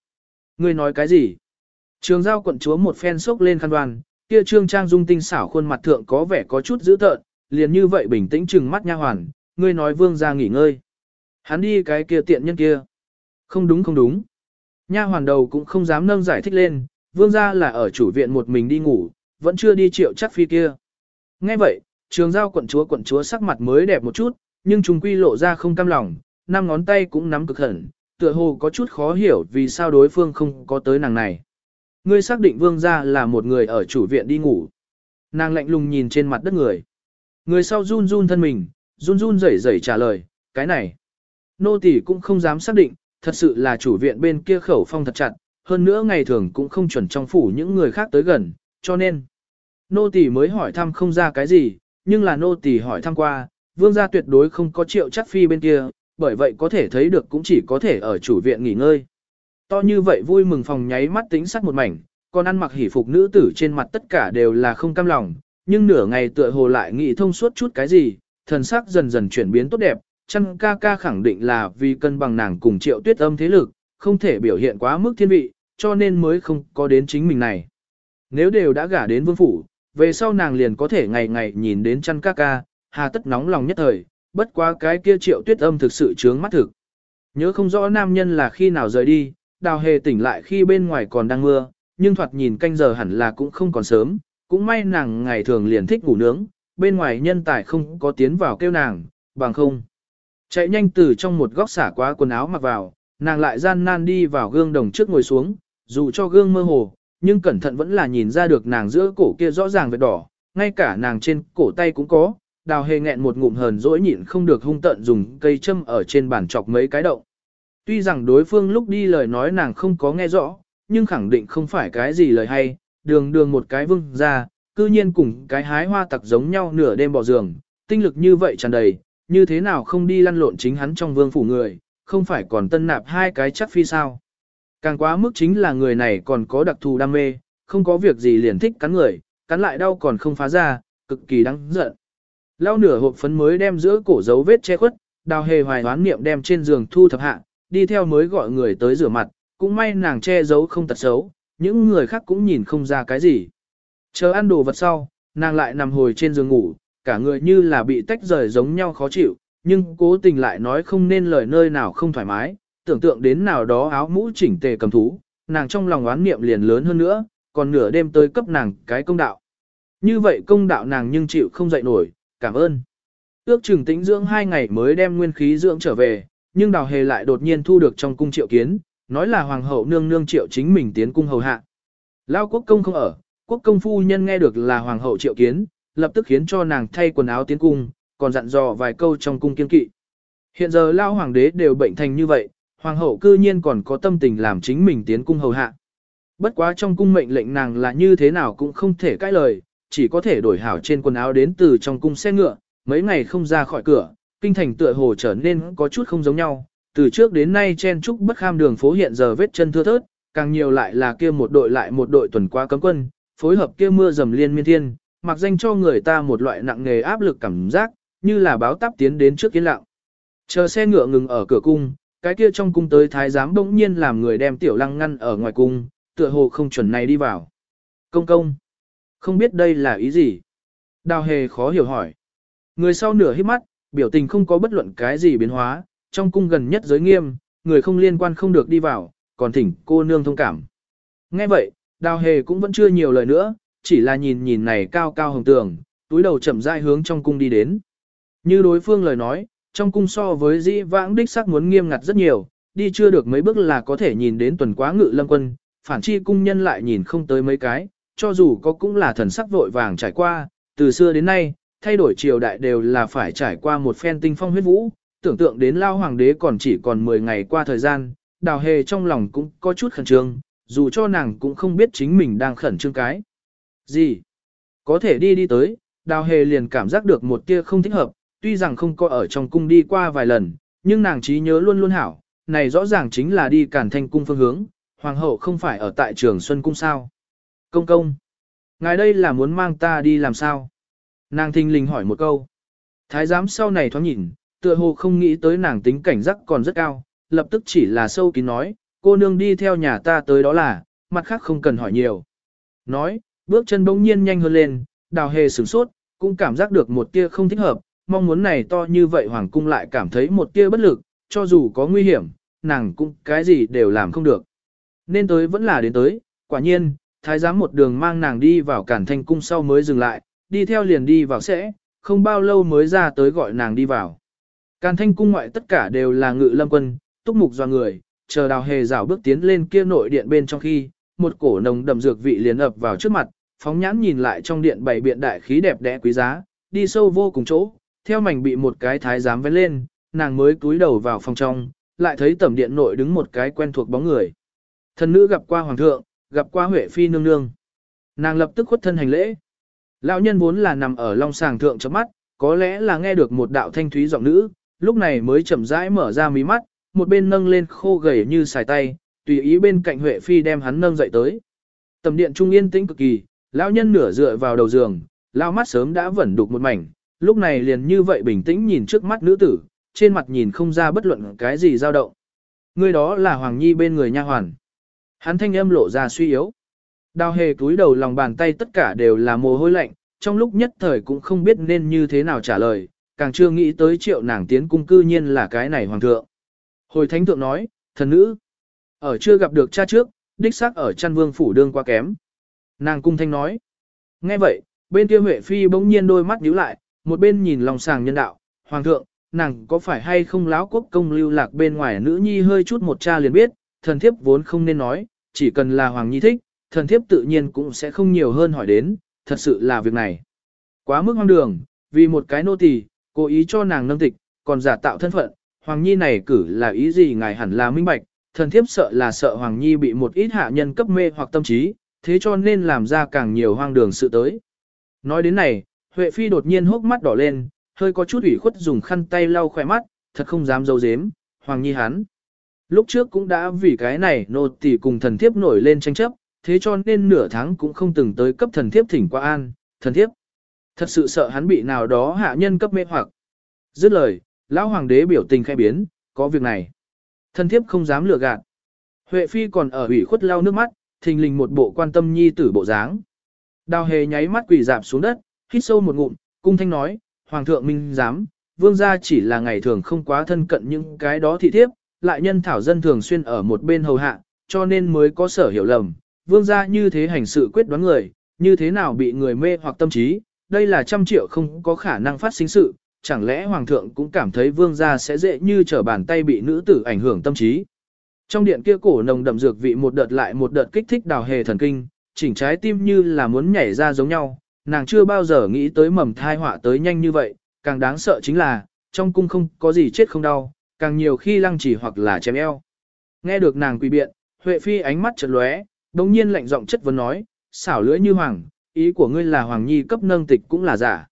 S1: Ngươi nói cái gì? Trường giao quận chúa một phen sốc lên khăn đoan, kia trương trang dung tinh xảo khuôn mặt thượng có vẻ có chút dữ tợn, liền như vậy bình tĩnh trừng mắt nha hoàn, ngươi nói vương gia nghỉ ngơi. Hắn đi cái kia tiện nhân kia. Không đúng không đúng. Nha hoàn đầu cũng không dám nâng giải thích lên, vương gia là ở chủ viện một mình đi ngủ, vẫn chưa đi triệu chắc phi kia. Nghe vậy, trường giao quận chúa quận chúa sắc mặt mới đẹp một chút, nhưng trùng quy lộ ra không cam lòng, năm ngón tay cũng nắm cực hẳn, tựa hồ có chút khó hiểu vì sao đối phương không có tới nàng này. Ngươi xác định vương gia là một người ở chủ viện đi ngủ. Nàng lạnh lùng nhìn trên mặt đất người. Người sau run run thân mình, run run rẩy rẩy trả lời, cái này. Nô tỳ cũng không dám xác định, thật sự là chủ viện bên kia khẩu phong thật chặt, hơn nữa ngày thường cũng không chuẩn trong phủ những người khác tới gần, cho nên. Nô tỳ mới hỏi thăm không ra cái gì, nhưng là nô tỳ hỏi thăm qua, vương gia tuyệt đối không có triệu chắc phi bên kia, bởi vậy có thể thấy được cũng chỉ có thể ở chủ viện nghỉ ngơi. To như vậy vui mừng phòng nháy mắt tính sắc một mảnh, còn ăn mặc hỉ phục nữ tử trên mặt tất cả đều là không cam lòng, nhưng nửa ngày tựa hồ lại nghĩ thông suốt chút cái gì, thần sắc dần dần chuyển biến tốt đẹp, chăn ca ca khẳng định là vì cân bằng nàng cùng triệu tuyết âm thế lực, không thể biểu hiện quá mức thiên vị, cho nên mới không có đến chính mình này. Nếu đều đã gả đến vương phủ, về sau nàng liền có thể ngày ngày nhìn đến chăn ca ca, hà tất nóng lòng nhất thời, bất quá cái kia triệu tuyết âm thực sự trướng mắt thực. Nhớ không rõ nam nhân là khi nào rời đi, đào hề tỉnh lại khi bên ngoài còn đang mưa, nhưng thoạt nhìn canh giờ hẳn là cũng không còn sớm, cũng may nàng ngày thường liền thích ngủ nướng, bên ngoài nhân tài không có tiến vào kêu nàng, bằng không. Chạy nhanh từ trong một góc xả quá quần áo mặc vào, nàng lại gian nan đi vào gương đồng trước ngồi xuống, dù cho gương mơ hồ, nhưng cẩn thận vẫn là nhìn ra được nàng giữa cổ kia rõ ràng vết đỏ, ngay cả nàng trên cổ tay cũng có, đào hề nghẹn một ngụm hờn dỗi nhịn không được hung tận dùng cây châm ở trên bàn chọc mấy cái động. Tuy rằng đối phương lúc đi lời nói nàng không có nghe rõ, nhưng khẳng định không phải cái gì lời hay, đường đường một cái vương ra, cư nhiên cùng cái hái hoa tặc giống nhau nửa đêm bỏ giường, tinh lực như vậy tràn đầy, như thế nào không đi lăn lộn chính hắn trong vương phủ người, không phải còn tân nạp hai cái chắc phi sao. Càng quá mức chính là người này còn có đặc thù đam mê, không có việc gì liền thích cắn người, cắn lại đau còn không phá ra, cực kỳ đáng giận. Lau nửa hộp phấn mới đem giữa cổ dấu vết che khuất, đào hề hoài hoán niệm đem trên giường thu thập hạ, đi theo mới gọi người tới rửa mặt, cũng may nàng che giấu không tật xấu, những người khác cũng nhìn không ra cái gì. Chờ ăn đồ vật sau, nàng lại nằm hồi trên giường ngủ, cả người như là bị tách rời giống nhau khó chịu, nhưng cố tình lại nói không nên lời nơi nào không thoải mái, tưởng tượng đến nào đó áo mũ chỉnh tề cầm thú, nàng trong lòng oán niệm liền lớn hơn nữa, còn nửa đêm tới cấp nàng cái công đạo. Như vậy công đạo nàng nhưng chịu không dậy nổi, cảm ơn. Ước chừng tĩnh dưỡng hai ngày mới đem nguyên khí dưỡng trở về, nhưng đào hề lại đột nhiên thu được trong cung triệu kiến, nói là hoàng hậu nương nương triệu chính mình tiến cung hầu hạ. Lao quốc công không ở, quốc công phu nhân nghe được là hoàng hậu triệu kiến, lập tức khiến cho nàng thay quần áo tiến cung, còn dặn dò vài câu trong cung kiên kỵ. Hiện giờ lao hoàng đế đều bệnh thành như vậy, hoàng hậu cư nhiên còn có tâm tình làm chính mình tiến cung hầu hạ. Bất quá trong cung mệnh lệnh nàng là như thế nào cũng không thể cãi lời, chỉ có thể đổi hảo trên quần áo đến từ trong cung xe ngựa, mấy ngày không ra khỏi cửa, kinh thành tựa hồ trở nên có chút không giống nhau, từ trước đến nay chen trúc bất kham đường phố hiện giờ vết chân thưa thớt, càng nhiều lại là kia một đội lại một đội tuần qua cấm quân, phối hợp kia mưa dầm liên miên thiên, mặc danh cho người ta một loại nặng nghề áp lực cảm giác, như là báo táp tiến đến trước kiến lặng. Chờ xe ngựa ngừng ở cửa cung, cái kia trong cung tới thái giám bỗng nhiên làm người đem tiểu lăng ngăn ở ngoài cung, tựa hồ không chuẩn này đi vào. Công công, không biết đây là ý gì? Đào hề khó hiểu hỏi. Người sau nửa hít mắt, biểu tình không có bất luận cái gì biến hóa, trong cung gần nhất giới nghiêm, người không liên quan không được đi vào, còn thỉnh cô nương thông cảm. Nghe vậy, đào hề cũng vẫn chưa nhiều lời nữa, chỉ là nhìn nhìn này cao cao hồng tường, túi đầu chậm rãi hướng trong cung đi đến. Như đối phương lời nói, trong cung so với dĩ vãng đích sắc muốn nghiêm ngặt rất nhiều, đi chưa được mấy bước là có thể nhìn đến tuần quá ngự lâm quân, phản chi cung nhân lại nhìn không tới mấy cái, cho dù có cũng là thần sắc vội vàng trải qua, từ xưa đến nay, thay đổi triều đại đều là phải trải qua một phen tinh phong huyết vũ, tưởng tượng đến lao hoàng đế còn chỉ còn 10 ngày qua thời gian, đào hề trong lòng cũng có chút khẩn trương, dù cho nàng cũng không biết chính mình đang khẩn trương cái. Gì? Có thể đi đi tới, đào hề liền cảm giác được một tia không thích hợp, tuy rằng không có ở trong cung đi qua vài lần, nhưng nàng trí nhớ luôn luôn hảo, này rõ ràng chính là đi cản thanh cung phương hướng, hoàng hậu không phải ở tại trường Xuân Cung sao. Công công, ngài đây là muốn mang ta đi làm sao? Nàng thình lình hỏi một câu. Thái giám sau này thoáng nhìn, tựa hồ không nghĩ tới nàng tính cảnh giác còn rất cao, lập tức chỉ là sâu kín nói, cô nương đi theo nhà ta tới đó là, mặt khác không cần hỏi nhiều. Nói, bước chân bỗng nhiên nhanh hơn lên, đào hề sửng sốt, cũng cảm giác được một tia không thích hợp, mong muốn này to như vậy hoàng cung lại cảm thấy một tia bất lực, cho dù có nguy hiểm, nàng cũng cái gì đều làm không được. Nên tới vẫn là đến tới, quả nhiên, thái giám một đường mang nàng đi vào cản thanh cung sau mới dừng lại, đi theo liền đi vào sẽ, không bao lâu mới ra tới gọi nàng đi vào. Càn thanh cung ngoại tất cả đều là ngự lâm quân, túc mục do người, chờ đào hề rảo bước tiến lên kia nội điện bên trong khi, một cổ nồng đậm dược vị liền ập vào trước mặt, phóng nhãn nhìn lại trong điện bảy biện đại khí đẹp đẽ quý giá, đi sâu vô cùng chỗ, theo mảnh bị một cái thái giám vén lên, nàng mới cúi đầu vào phòng trong, lại thấy tẩm điện nội đứng một cái quen thuộc bóng người. Thần nữ gặp qua hoàng thượng, gặp qua huệ phi nương nương. Nàng lập tức khuất thân hành lễ. Lão nhân vốn là nằm ở long sàng thượng chớp mắt, có lẽ là nghe được một đạo thanh thúy giọng nữ, lúc này mới chậm rãi mở ra mí mắt, một bên nâng lên khô gầy như xài tay, tùy ý bên cạnh Huệ Phi đem hắn nâng dậy tới. Tầm điện trung yên tĩnh cực kỳ, lão nhân nửa dựa vào đầu giường, lão mắt sớm đã vẩn đục một mảnh, lúc này liền như vậy bình tĩnh nhìn trước mắt nữ tử, trên mặt nhìn không ra bất luận cái gì dao động. Người đó là Hoàng Nhi bên người nha hoàn. Hắn thanh âm lộ ra suy yếu. Đào hề túi đầu lòng bàn tay tất cả đều là mồ hôi lạnh, trong lúc nhất thời cũng không biết nên như thế nào trả lời, càng chưa nghĩ tới triệu nàng tiến cung cư nhiên là cái này hoàng thượng. Hồi thánh thượng nói, thần nữ, ở chưa gặp được cha trước, đích xác ở chăn vương phủ đương qua kém. Nàng cung thanh nói, nghe vậy, bên kia Huệ Phi bỗng nhiên đôi mắt nhíu lại, một bên nhìn lòng sàng nhân đạo, hoàng thượng, nàng có phải hay không láo quốc công lưu lạc bên ngoài nữ nhi hơi chút một cha liền biết, thần thiếp vốn không nên nói, chỉ cần là hoàng nhi thích, thần thiếp tự nhiên cũng sẽ không nhiều hơn hỏi đến, thật sự là việc này. Quá mức hoang đường, vì một cái nô tỳ, cố ý cho nàng nâng tịch, còn giả tạo thân phận, Hoàng Nhi này cử là ý gì ngài hẳn là minh bạch, thần thiếp sợ là sợ Hoàng Nhi bị một ít hạ nhân cấp mê hoặc tâm trí, thế cho nên làm ra càng nhiều hoang đường sự tới. Nói đến này, Huệ Phi đột nhiên hốc mắt đỏ lên, hơi có chút ủy khuất dùng khăn tay lau khỏe mắt, thật không dám dâu dếm, Hoàng Nhi hắn. Lúc trước cũng đã vì cái này nô tỳ cùng thần thiếp nổi lên tranh chấp, thế cho nên nửa tháng cũng không từng tới cấp thần thiếp thỉnh qua an, thần thiếp. Thật sự sợ hắn bị nào đó hạ nhân cấp mê hoặc. Dứt lời, lão hoàng đế biểu tình khai biến, có việc này. Thần thiếp không dám lừa gạt. Huệ phi còn ở ủy khuất lau nước mắt, thình lình một bộ quan tâm nhi tử bộ dáng. Đào hề nháy mắt quỳ dạp xuống đất, hít sâu một ngụm, cung thanh nói, hoàng thượng minh dám, vương gia chỉ là ngày thường không quá thân cận những cái đó thị thiếp, lại nhân thảo dân thường xuyên ở một bên hầu hạ, cho nên mới có sở hiểu lầm, vương gia như thế hành sự quyết đoán người, như thế nào bị người mê hoặc tâm trí, đây là trăm triệu không có khả năng phát sinh sự, chẳng lẽ hoàng thượng cũng cảm thấy vương gia sẽ dễ như trở bàn tay bị nữ tử ảnh hưởng tâm trí. Trong điện kia cổ nồng đậm dược vị một đợt lại một đợt kích thích đào hề thần kinh, chỉnh trái tim như là muốn nhảy ra giống nhau, nàng chưa bao giờ nghĩ tới mầm thai họa tới nhanh như vậy, càng đáng sợ chính là, trong cung không có gì chết không đau, càng nhiều khi lăng chỉ hoặc là chém eo. Nghe được nàng quỳ biện, Huệ Phi ánh mắt chợt lóe, đồng nhiên lạnh giọng chất vấn nói, xảo lưỡi như hoàng, ý của ngươi là hoàng nhi cấp nâng tịch cũng là giả.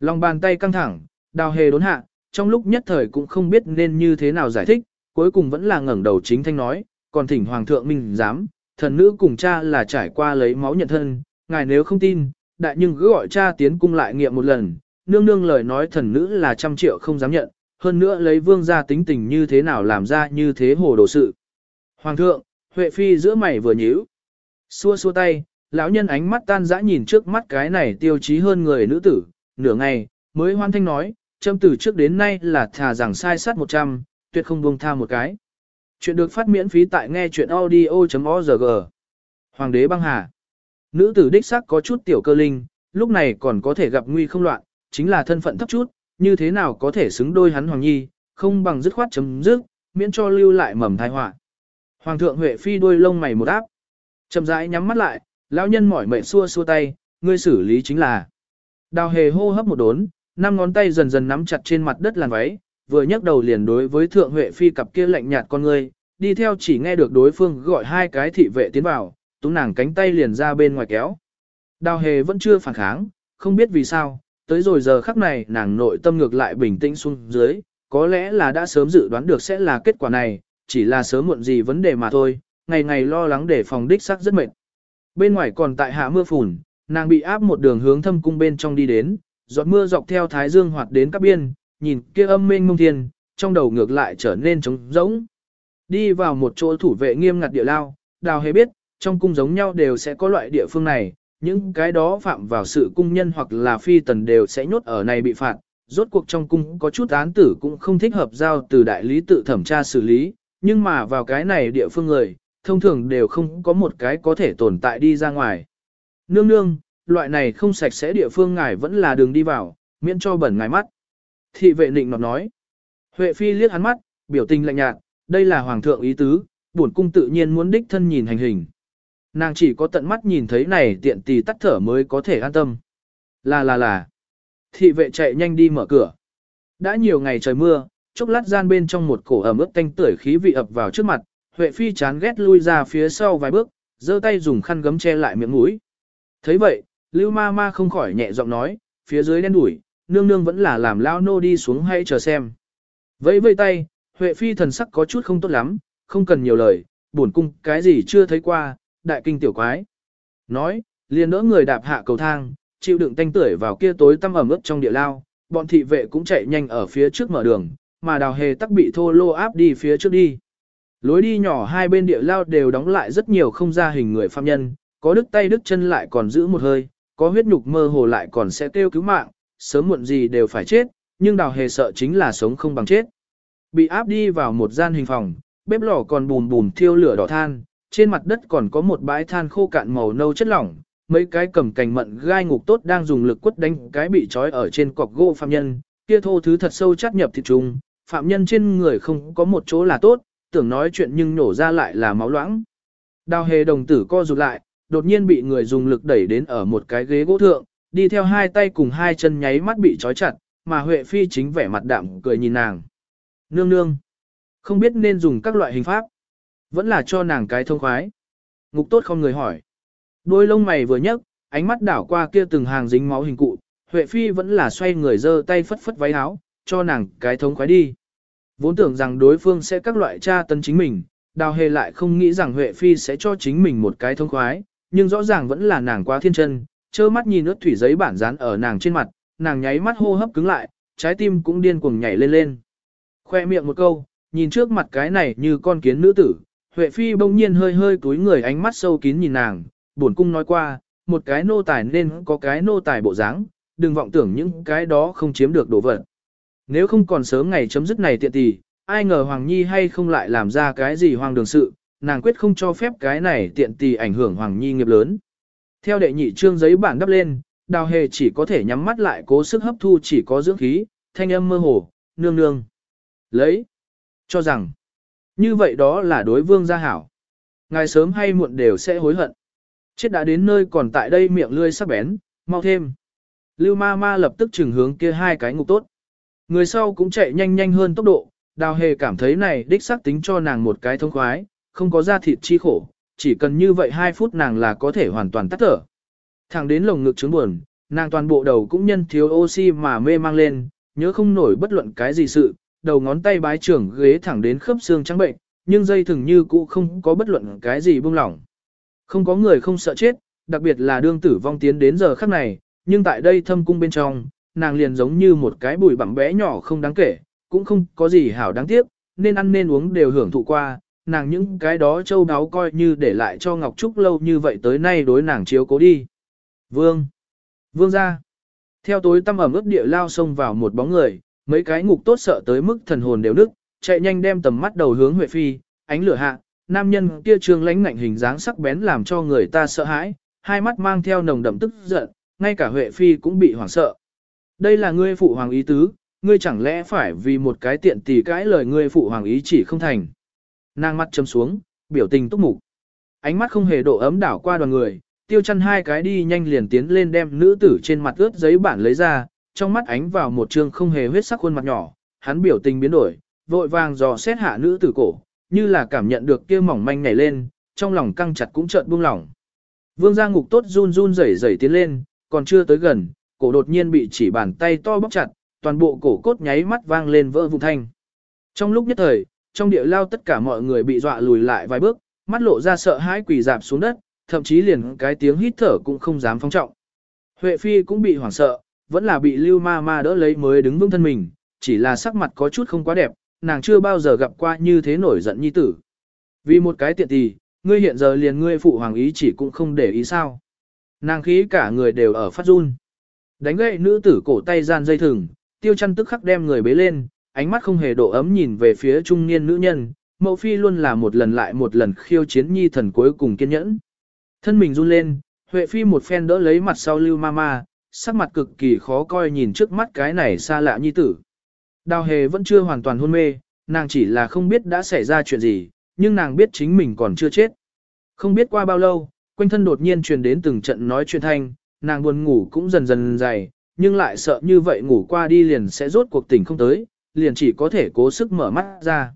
S1: Lòng bàn tay căng thẳng, đào hề đốn hạ, trong lúc nhất thời cũng không biết nên như thế nào giải thích, cuối cùng vẫn là ngẩng đầu chính thanh nói, còn thỉnh hoàng thượng minh dám, thần nữ cùng cha là trải qua lấy máu nhận thân, ngài nếu không tin, đại nhưng cứ gọi cha tiến cung lại nghiệm một lần, nương nương lời nói thần nữ là trăm triệu không dám nhận, hơn nữa lấy vương gia tính tình như thế nào làm ra như thế hồ đồ sự. Hoàng thượng, Huệ Phi giữa mày vừa nhíu. Xua xua tay, lão nhân ánh mắt tan dã nhìn trước mắt cái này tiêu chí hơn người nữ tử, nửa ngày, mới hoan thanh nói, châm từ trước đến nay là thà rằng sai sát 100, tuyệt không buông tha một cái. Chuyện được phát miễn phí tại nghe chuyện audio.org. Hoàng đế băng hà. Nữ tử đích sắc có chút tiểu cơ linh, lúc này còn có thể gặp nguy không loạn, chính là thân phận thấp chút, như thế nào có thể xứng đôi hắn Hoàng Nhi, không bằng dứt khoát chấm dứt, miễn cho lưu lại mầm tai họa. Hoàng thượng Huệ Phi đuôi lông mày một áp. Chậm rãi nhắm mắt lại, lão nhân mỏi mệt xua xua tay, ngươi xử lý chính là. Đào hề hô hấp một đốn, năm ngón tay dần dần nắm chặt trên mặt đất làn váy, vừa nhấc đầu liền đối với thượng Huệ Phi cặp kia lạnh nhạt con ngươi, đi theo chỉ nghe được đối phương gọi hai cái thị vệ tiến vào, túm nàng cánh tay liền ra bên ngoài kéo. Đào hề vẫn chưa phản kháng, không biết vì sao, tới rồi giờ khắc này nàng nội tâm ngược lại bình tĩnh xuống dưới, có lẽ là đã sớm dự đoán được sẽ là kết quả này, chỉ là sớm muộn gì vấn đề mà thôi, ngày ngày lo lắng để phòng đích sắc rất mệt. Bên ngoài còn tại hạ mưa phùn, nàng bị áp một đường hướng thâm cung bên trong đi đến, giọt mưa dọc theo thái dương hoạt đến các biên, nhìn kia âm mênh mông thiên, trong đầu ngược lại trở nên trống rỗng. Đi vào một chỗ thủ vệ nghiêm ngặt địa lao, đào hề biết, trong cung giống nhau đều sẽ có loại địa phương này, những cái đó phạm vào sự cung nhân hoặc là phi tần đều sẽ nhốt ở này bị phạt. Rốt cuộc trong cung có chút án tử cũng không thích hợp giao từ đại lý tự thẩm tra xử lý, nhưng mà vào cái này địa phương người, thông thường đều không có một cái có thể tồn tại đi ra ngoài. Nương nương, loại này không sạch sẽ địa phương ngài vẫn là đường đi vào, miễn cho bẩn ngài mắt. Thị vệ nịnh nọt nói. Huệ phi liếc hắn mắt, biểu tình lạnh nhạt, đây là hoàng thượng ý tứ, bổn cung tự nhiên muốn đích thân nhìn hành hình. Nàng chỉ có tận mắt nhìn thấy này tiện tì tắt thở mới có thể an tâm. Là là là. Thị vệ chạy nhanh đi mở cửa. Đã nhiều ngày trời mưa, chốc lát gian bên trong một cổ ẩm ướt tanh tưởi khí vị ập vào trước mặt, Huệ Phi chán ghét lui ra phía sau vài bước, giơ tay dùng khăn gấm che lại miệng mũi. thấy vậy, Lưu Ma Ma không khỏi nhẹ giọng nói, phía dưới đen đủi nương nương vẫn là làm lao nô đi xuống hay chờ xem. Vẫy vây tay, Huệ Phi thần sắc có chút không tốt lắm, không cần nhiều lời, buồn cung cái gì chưa thấy qua, đại kinh tiểu quái. Nói, liền đỡ người đạp hạ cầu thang, chịu đựng tanh tưởi vào kia tối tăm ẩm ướt trong địa lao, bọn thị vệ cũng chạy nhanh ở phía trước mở đường, mà đào hề tắc bị thô lô áp đi phía trước đi. Lối đi nhỏ hai bên địa lao đều đóng lại rất nhiều không ra hình người phạm nhân, có đứt tay đứt chân lại còn giữ một hơi, có huyết nhục mơ hồ lại còn sẽ kêu cứu mạng, sớm muộn gì đều phải chết, nhưng đào hề sợ chính là sống không bằng chết. Bị áp đi vào một gian hình phòng, bếp lò còn bùn bùn thiêu lửa đỏ than, trên mặt đất còn có một bãi than khô cạn màu nâu chất lỏng, mấy cái cầm cành mận gai ngục tốt đang dùng lực quất đánh cái bị trói ở trên cọc gỗ phạm nhân, kia thô thứ thật sâu chát nhập thịt trùng, phạm nhân trên người không có một chỗ là tốt, tưởng nói chuyện nhưng nổ ra lại là máu loãng. Đào hề đồng tử co rụt lại, đột nhiên bị người dùng lực đẩy đến ở một cái ghế gỗ thượng, đi theo hai tay cùng hai chân nháy mắt bị trói chặt, mà Huệ Phi chính vẻ mặt đạm cười nhìn nàng. Nương nương, không biết nên dùng các loại hình pháp, vẫn là cho nàng cái thông khoái. Ngục tốt không người hỏi. Đôi lông mày vừa nhấc, ánh mắt đảo qua kia từng hàng dính máu hình cụ, Huệ Phi vẫn là xoay người giơ tay phất phất váy áo, cho nàng cái thông khoái đi. Vốn tưởng rằng đối phương sẽ các loại tra tấn chính mình, đào hề lại không nghĩ rằng Huệ Phi sẽ cho chính mình một cái thông khoái, nhưng rõ ràng vẫn là nàng quá thiên chân, trơ mắt nhìn ướt thủy giấy bản dán ở nàng trên mặt, nàng nháy mắt hô hấp cứng lại, trái tim cũng điên cuồng nhảy lên lên. Khoe miệng một câu, nhìn trước mặt cái này như con kiến nữ tử, Huệ Phi bỗng nhiên hơi hơi túi người ánh mắt sâu kín nhìn nàng, buồn cung nói qua, một cái nô tài nên có cái nô tài bộ dáng, đừng vọng tưởng những cái đó không chiếm được đồ vật. Nếu không còn sớm ngày chấm dứt này tiện tỷ, ai ngờ Hoàng Nhi hay không lại làm ra cái gì hoang đường sự, nàng quyết không cho phép cái này tiện tỷ ảnh hưởng Hoàng Nhi nghiệp lớn. Theo đệ nhị trương giấy bản đắp lên, đào hề chỉ có thể nhắm mắt lại cố sức hấp thu chỉ có dưỡng khí, thanh âm mơ hồ, nương nương. Lấy, cho rằng, như vậy đó là đối vương gia hảo. Ngài sớm hay muộn đều sẽ hối hận. Chết đã đến nơi còn tại đây miệng lươi sắc bén, mau thêm. Lưu ma ma lập tức trừng hướng kia hai cái ngục tốt. Người sau cũng chạy nhanh nhanh hơn tốc độ, đào hề cảm thấy này đích xác tính cho nàng một cái thông khoái, không có da thịt chi khổ, chỉ cần như vậy 2 phút nàng là có thể hoàn toàn tắt thở. Thẳng đến lồng ngực chứng buồn, nàng toàn bộ đầu cũng nhân thiếu oxy mà mê mang lên, nhớ không nổi bất luận cái gì sự, đầu ngón tay bái trưởng ghế thẳng đến khớp xương trắng bệnh, nhưng dây thừng như cũ không có bất luận cái gì buông lỏng. Không có người không sợ chết, đặc biệt là đương tử vong tiến đến giờ khắc này, nhưng tại đây thâm cung bên trong, nàng liền giống như một cái bụi bặm bé nhỏ không đáng kể, cũng không có gì hảo đáng tiếc, nên ăn nên uống đều hưởng thụ qua, nàng những cái đó châu đáo coi như để lại cho Ngọc Trúc lâu như vậy tới nay đối nàng chiếu cố đi. Vương! Vương ra! Theo tối tăm ẩm ướt địa lao xông vào một bóng người, mấy cái ngục tốt sợ tới mức thần hồn đều nức, chạy nhanh đem tầm mắt đầu hướng Huệ Phi, ánh lửa hạ, nam nhân kia trương lãnh ngạnh hình dáng sắc bén làm cho người ta sợ hãi, hai mắt mang theo nồng đậm tức giận, ngay cả Huệ Phi cũng bị hoảng sợ. Đây là ngươi phụ hoàng ý tứ, ngươi chẳng lẽ phải vì một cái tiện tỷ cãi lời ngươi phụ hoàng ý chỉ không thành. Nàng mắt châm xuống, biểu tình túc mục. Ánh mắt không hề độ ấm đảo qua đoàn người, tiêu chăn hai cái đi nhanh liền tiến lên đem nữ tử trên mặt ướt giấy bản lấy ra, trong mắt ánh vào một trương không hề huyết sắc khuôn mặt nhỏ, hắn biểu tình biến đổi, vội vàng dò xét hạ nữ tử cổ, như là cảm nhận được kia mỏng manh nhảy lên, trong lòng căng chặt cũng chợt buông lỏng. Vương Gia Ngục tốt run run rẩy rẩy tiến lên, còn chưa tới gần, cổ đột nhiên bị chỉ bàn tay to bóc chặt, toàn bộ cổ cốt nháy mắt vang lên vỡ vụn thanh. Trong lúc nhất thời, trong địa lao tất cả mọi người bị dọa lùi lại vài bước, mắt lộ ra sợ hãi quỳ dạp xuống đất, thậm chí liền cái tiếng hít thở cũng không dám phóng trọng. Huệ Phi cũng bị hoảng sợ, vẫn là bị Lưu Ma Ma đỡ lấy mới đứng vững thân mình, chỉ là sắc mặt có chút không quá đẹp, nàng chưa bao giờ gặp qua như thế nổi giận nhi tử. Vì một cái tiện tì, ngươi hiện giờ liền ngươi phụ hoàng ý chỉ cũng không để ý sao. Nàng khí cả người đều ở phát run. Đánh gậy nữ tử cổ tay gian dây thừng, tiêu chăn tức khắc đem người bế lên, ánh mắt không hề độ ấm nhìn về phía trung niên nữ nhân, mẫu phi luôn là một lần lại một lần khiêu chiến nhi thần cuối cùng kiên nhẫn. Thân mình run lên, Huệ phi một phen đỡ lấy mặt sau lưu Ma Ma sắc mặt cực kỳ khó coi nhìn trước mắt cái này xa lạ nhi tử. Đào hề vẫn chưa hoàn toàn hôn mê, nàng chỉ là không biết đã xảy ra chuyện gì, nhưng nàng biết chính mình còn chưa chết. Không biết qua bao lâu, quanh thân đột nhiên truyền đến từng trận nói chuyện thanh, nàng buồn ngủ cũng dần dần dày, nhưng lại sợ như vậy ngủ qua đi liền sẽ rốt cuộc tỉnh không tới, liền chỉ có thể cố sức mở mắt ra.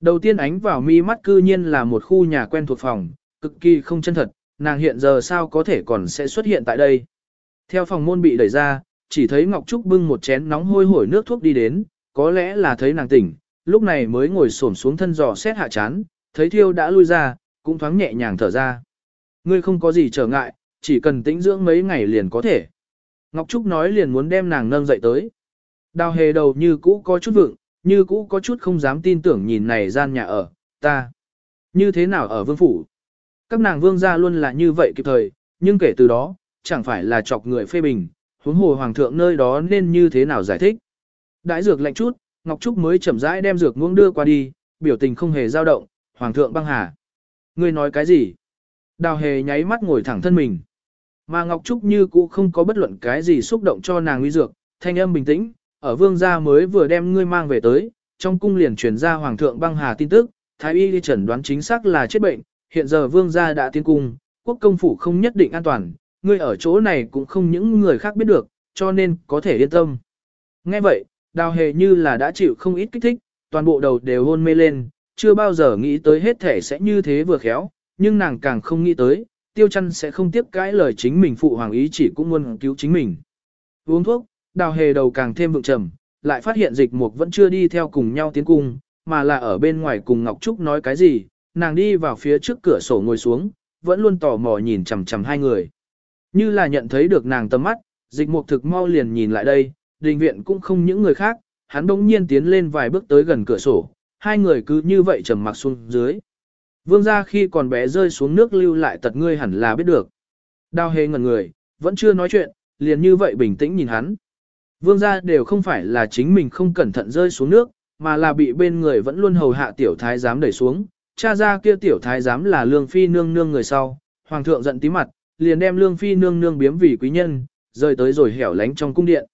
S1: Đầu tiên ánh vào mi mắt cư nhiên là một khu nhà quen thuộc phòng, cực kỳ không chân thật, nàng hiện giờ sao có thể còn sẽ xuất hiện tại đây. Theo phòng môn bị đẩy ra, chỉ thấy Ngọc Trúc bưng một chén nóng hôi hổi nước thuốc đi đến, có lẽ là thấy nàng tỉnh, lúc này mới ngồi xổm xuống thân giò xét hạ chán, thấy thiêu đã lui ra, cũng thoáng nhẹ nhàng thở ra. Ngươi không có gì trở ngại, chỉ cần tĩnh dưỡng mấy ngày liền có thể. Ngọc Trúc nói liền muốn đem nàng nâng dậy tới. Đào hề đầu như cũ có chút vượng, như cũ có chút không dám tin tưởng nhìn này gian nhà ở, ta. Như thế nào ở vương phủ? Các nàng vương gia luôn là như vậy kịp thời, nhưng kể từ đó, chẳng phải là chọc người phê bình, huống hồ hoàng thượng nơi đó nên như thế nào giải thích. Đãi dược lạnh chút, Ngọc Trúc mới chậm rãi đem dược muỗng đưa qua đi, biểu tình không hề dao động, hoàng thượng băng hà. Ngươi nói cái gì? Đào hề nháy mắt ngồi thẳng thân mình. Mà Ngọc Trúc như cũ không có bất luận cái gì xúc động cho nàng uy dược, thanh âm bình tĩnh, ở vương gia mới vừa đem ngươi mang về tới, trong cung liền truyền ra hoàng thượng băng hà tin tức, thái y đi chẩn đoán chính xác là chết bệnh, hiện giờ vương gia đã tiến cung, quốc công phủ không nhất định an toàn, ngươi ở chỗ này cũng không những người khác biết được, cho nên có thể yên tâm. Nghe vậy, đào hề như là đã chịu không ít kích thích, toàn bộ đầu đều hôn mê lên, chưa bao giờ nghĩ tới hết thể sẽ như thế vừa khéo, nhưng nàng càng không nghĩ tới, tiêu chăn sẽ không tiếp cãi lời chính mình phụ hoàng ý chỉ cũng muốn cứu chính mình. Uống thuốc, đào hề đầu càng thêm vượng trầm, lại phát hiện dịch mục vẫn chưa đi theo cùng nhau tiến cung, mà là ở bên ngoài cùng Ngọc Trúc nói cái gì, nàng đi vào phía trước cửa sổ ngồi xuống, vẫn luôn tò mò nhìn chằm chằm hai người. Như là nhận thấy được nàng tâm mắt, dịch mục thực mau liền nhìn lại đây, đình viện cũng không những người khác, hắn bỗng nhiên tiến lên vài bước tới gần cửa sổ, hai người cứ như vậy trầm mặc xuống dưới. Vương gia khi còn bé rơi xuống nước lưu lại tật ngươi hẳn là biết được. Đào hề ngẩn người, vẫn chưa nói chuyện, liền như vậy bình tĩnh nhìn hắn. Vương gia đều không phải là chính mình không cẩn thận rơi xuống nước, mà là bị bên người vẫn luôn hầu hạ tiểu thái giám đẩy xuống. Cha ra kia tiểu thái giám là lương phi nương nương người sau, hoàng thượng giận tí mặt, liền đem lương phi nương nương biếm vì quý nhân, rời tới rồi hẻo lánh trong cung điện.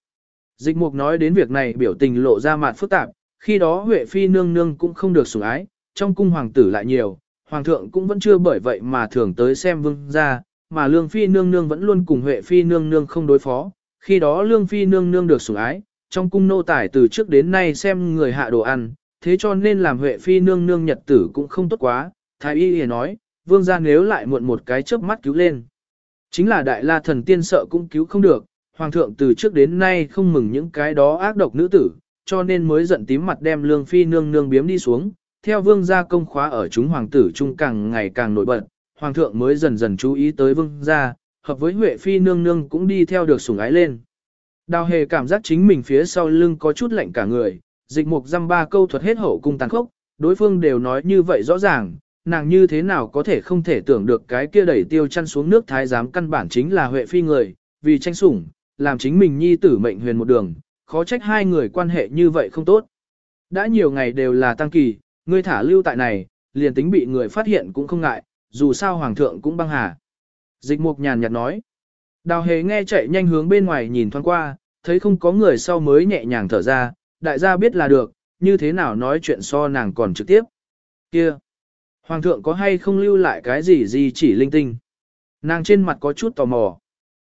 S1: Dịch mục nói đến việc này biểu tình lộ ra mặt phức tạp, khi đó Huệ phi nương nương cũng không được sủng ái, trong cung hoàng tử lại nhiều, hoàng thượng cũng vẫn chưa bởi vậy mà thường tới xem vương gia, mà lương phi nương nương vẫn luôn cùng Huệ phi nương nương không đối phó, khi đó lương phi nương nương được sủng ái, trong cung nô tài từ trước đến nay xem người hạ đồ ăn, thế cho nên làm Huệ phi nương nương nhật tử cũng không tốt quá, thái y liền nói, vương gia nếu lại muộn một cái chớp mắt cứu lên. Chính là đại la thần tiên sợ cũng cứu không được, hoàng thượng từ trước đến nay không mừng những cái đó ác độc nữ tử, cho nên mới giận tím mặt đem lương phi nương nương biếm đi xuống, theo vương gia công khóa ở chúng hoàng tử trung càng ngày càng nổi bật, hoàng thượng mới dần dần chú ý tới vương gia, hợp với Huệ phi nương nương cũng đi theo được sủng ái lên. Đào hề cảm giác chính mình phía sau lưng có chút lạnh cả người, dịch mục dăm ba câu thuật hết hậu cung tàn khốc, đối phương đều nói như vậy rõ ràng, nàng như thế nào có thể không thể tưởng được cái kia đẩy tiêu chăn xuống nước thái giám căn bản chính là huệ phi người, vì tranh sủng, làm chính mình nhi tử mệnh huyền một đường, khó trách hai người quan hệ như vậy không tốt. Đã nhiều ngày đều là tăng kỳ, ngươi thả lưu tại này, liền tính bị người phát hiện cũng không ngại, dù sao hoàng thượng cũng băng hà. Dịch mục nhàn nhạt nói. Đào hề nghe chạy nhanh hướng bên ngoài nhìn thoáng qua, thấy không có người sau mới nhẹ nhàng thở ra, đại gia biết là được, như thế nào nói chuyện so nàng còn trực tiếp. Kia! Hoàng thượng có hay không lưu lại cái gì gì chỉ linh tinh? Nàng trên mặt có chút tò mò.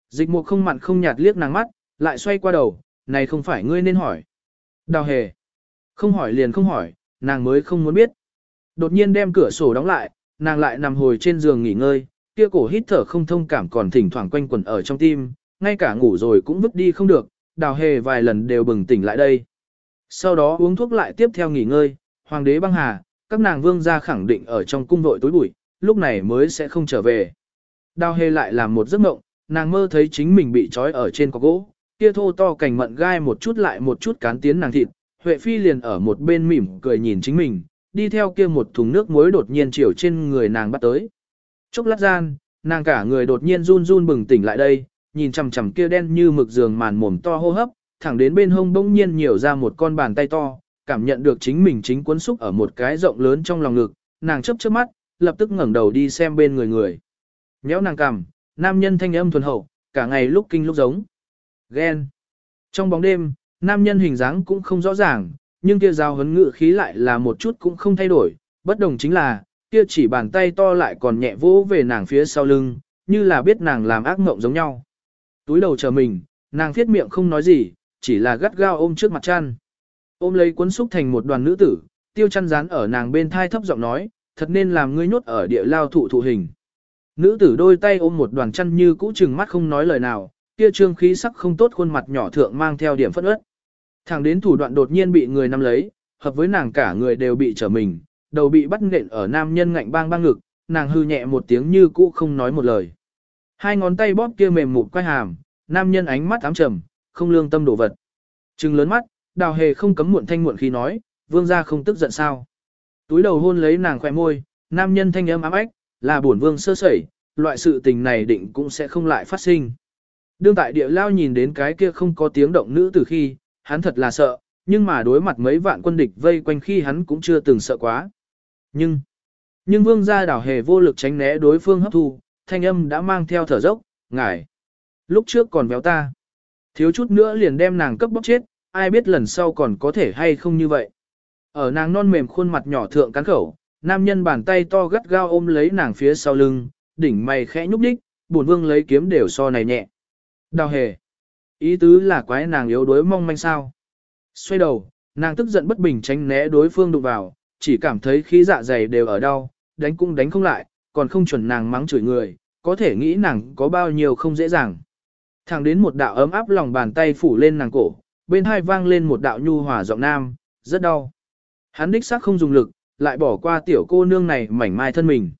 S1: Dịch mục không mặn không nhạt liếc nàng mắt, lại xoay qua đầu, này không phải ngươi nên hỏi. Đào hề! Không hỏi liền không hỏi, nàng mới không muốn biết. Đột nhiên đem cửa sổ đóng lại, nàng lại nằm hồi trên giường nghỉ ngơi, kia cổ hít thở không thông cảm còn thỉnh thoảng quanh quẩn ở trong tim, ngay cả ngủ rồi cũng vứt đi không được, đào hề vài lần đều bừng tỉnh lại đây. Sau đó uống thuốc lại tiếp theo nghỉ ngơi, hoàng đế băng hà, các nàng vương gia khẳng định ở trong cung vội tối bụi, lúc này mới sẽ không trở về. Đào hề lại làm một giấc mộng, nàng mơ thấy chính mình bị trói ở trên có gỗ, kia thô to cành mận gai một chút lại một chút cán tiến nàng thịt, Huệ Phi liền ở một bên mỉm cười nhìn chính mình, đi theo kia một thùng nước muối đột nhiên chiều trên người nàng bắt tới. Chốc lát gian, nàng cả người đột nhiên run run bừng tỉnh lại đây, nhìn chằm chằm kia đen như mực giường màn mồm to hô hấp, thẳng đến bên hông bỗng nhiên nhiều ra một con bàn tay to, cảm nhận được chính mình chính cuốn xúc ở một cái rộng lớn trong lòng ngực, nàng chớp chớp mắt, lập tức ngẩng đầu đi xem bên người người. Nhéo nàng cằm, nam nhân thanh âm thuần hậu, cả ngày lúc kinh lúc giống. Ghen. Trong bóng đêm, nam nhân hình dáng cũng không rõ ràng, nhưng kia giao hấn ngự khí lại là một chút cũng không thay đổi, bất đồng chính là, kia chỉ bàn tay to lại còn nhẹ vỗ về nàng phía sau lưng, như là biết nàng làm ác mộng giống nhau. Túi đầu chờ mình, nàng thiết miệng không nói gì, chỉ là gắt gao ôm trước mặt chăn. Ôm lấy cuốn xúc thành một đoàn nữ tử, tiêu chăn dán ở nàng bên thai thấp giọng nói, thật nên làm ngươi nhốt ở địa lao thụ thụ hình. Nữ tử đôi tay ôm một đoàn chăn như cũ chừng mắt không nói lời nào, kia trương khí sắc không tốt khuôn mặt nhỏ thượng mang theo điểm phất ớt. Thẳng đến thủ đoạn đột nhiên bị người nắm lấy, hợp với nàng cả người đều bị trở mình, đầu bị bắt nện ở nam nhân ngạnh bang bang ngực, nàng hư nhẹ một tiếng như cũ không nói một lời. Hai ngón tay bóp kia mềm mụt quay hàm, nam nhân ánh mắt ám trầm, không lương tâm đổ vật. Trừng lớn mắt, đào hề không cấm muộn thanh muộn khi nói, vương gia không tức giận sao. Túi đầu hôn lấy nàng khỏe môi, nam nhân thanh âm ám ách, là bổn vương sơ sẩy, loại sự tình này định cũng sẽ không lại phát sinh. Đương tại địa lao nhìn đến cái kia không có tiếng động nữ từ khi, hắn thật là sợ, nhưng mà đối mặt mấy vạn quân địch vây quanh khi hắn cũng chưa từng sợ quá. Nhưng, nhưng vương gia đảo hề vô lực tránh né đối phương hấp thu, thanh âm đã mang theo thở dốc, ngài. Lúc trước còn béo ta. Thiếu chút nữa liền đem nàng cấp bóc chết, ai biết lần sau còn có thể hay không như vậy. Ở nàng non mềm khuôn mặt nhỏ thượng cắn khẩu, nam nhân bàn tay to gắt gao ôm lấy nàng phía sau lưng, đỉnh mày khẽ nhúc đích, buồn vương lấy kiếm đều so này nhẹ. Đào hề. Ý tứ là quái nàng yếu đuối mong manh sao. Xoay đầu, nàng tức giận bất bình tránh né đối phương đụng vào, chỉ cảm thấy khí dạ dày đều ở đau, đánh cũng đánh không lại, còn không chuẩn nàng mắng chửi người, có thể nghĩ nàng có bao nhiêu không dễ dàng. Thẳng đến một đạo ấm áp lòng bàn tay phủ lên nàng cổ, bên hai vang lên một đạo nhu hòa giọng nam, rất đau. Hắn đích xác không dùng lực, lại bỏ qua tiểu cô nương này mảnh mai thân mình.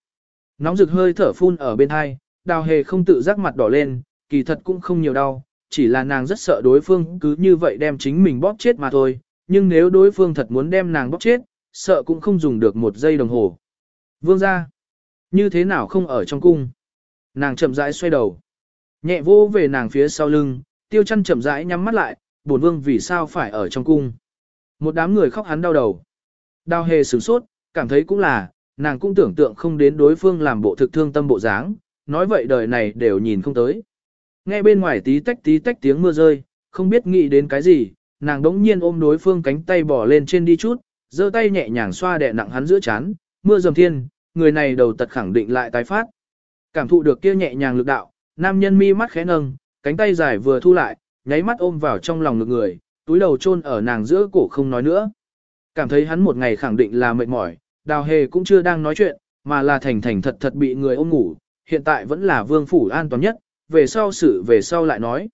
S1: Nóng rực hơi thở phun ở bên hai, đào hề không tự giác mặt đỏ lên, kỳ thật cũng không nhiều đau, chỉ là nàng rất sợ đối phương cứ như vậy đem chính mình bóp chết mà thôi, nhưng nếu đối phương thật muốn đem nàng bóp chết, sợ cũng không dùng được một giây đồng hồ. Vương ra, như thế nào không ở trong cung? Nàng chậm rãi xoay đầu. Nhẹ vô về nàng phía sau lưng, tiêu chăn chậm rãi nhắm mắt lại, bổn vương vì sao phải ở trong cung. Một đám người khóc hắn đau đầu. Đào hề sửng sốt, cảm thấy cũng là, nàng cũng tưởng tượng không đến đối phương làm bộ thực thương tâm bộ dáng, nói vậy đời này đều nhìn không tới. Nghe bên ngoài tí tách tí tách tiếng mưa rơi, không biết nghĩ đến cái gì, nàng đống nhiên ôm đối phương cánh tay bỏ lên trên đi chút, giơ tay nhẹ nhàng xoa đè nặng hắn giữa chán, mưa dầm thiên, người này đầu tật khẳng định lại tái phát. Cảm thụ được kia nhẹ nhàng lực đạo, nam nhân mi mắt khẽ nâng, cánh tay dài vừa thu lại, nháy mắt ôm vào trong lòng ngực người, túi đầu chôn ở nàng giữa cổ không nói nữa. Cảm thấy hắn một ngày khẳng định là mệt mỏi, đào hề cũng chưa đang nói chuyện, mà là thành thành thật thật bị người ôm ngủ, hiện tại vẫn là vương phủ an toàn nhất, về sau sự về sau lại nói.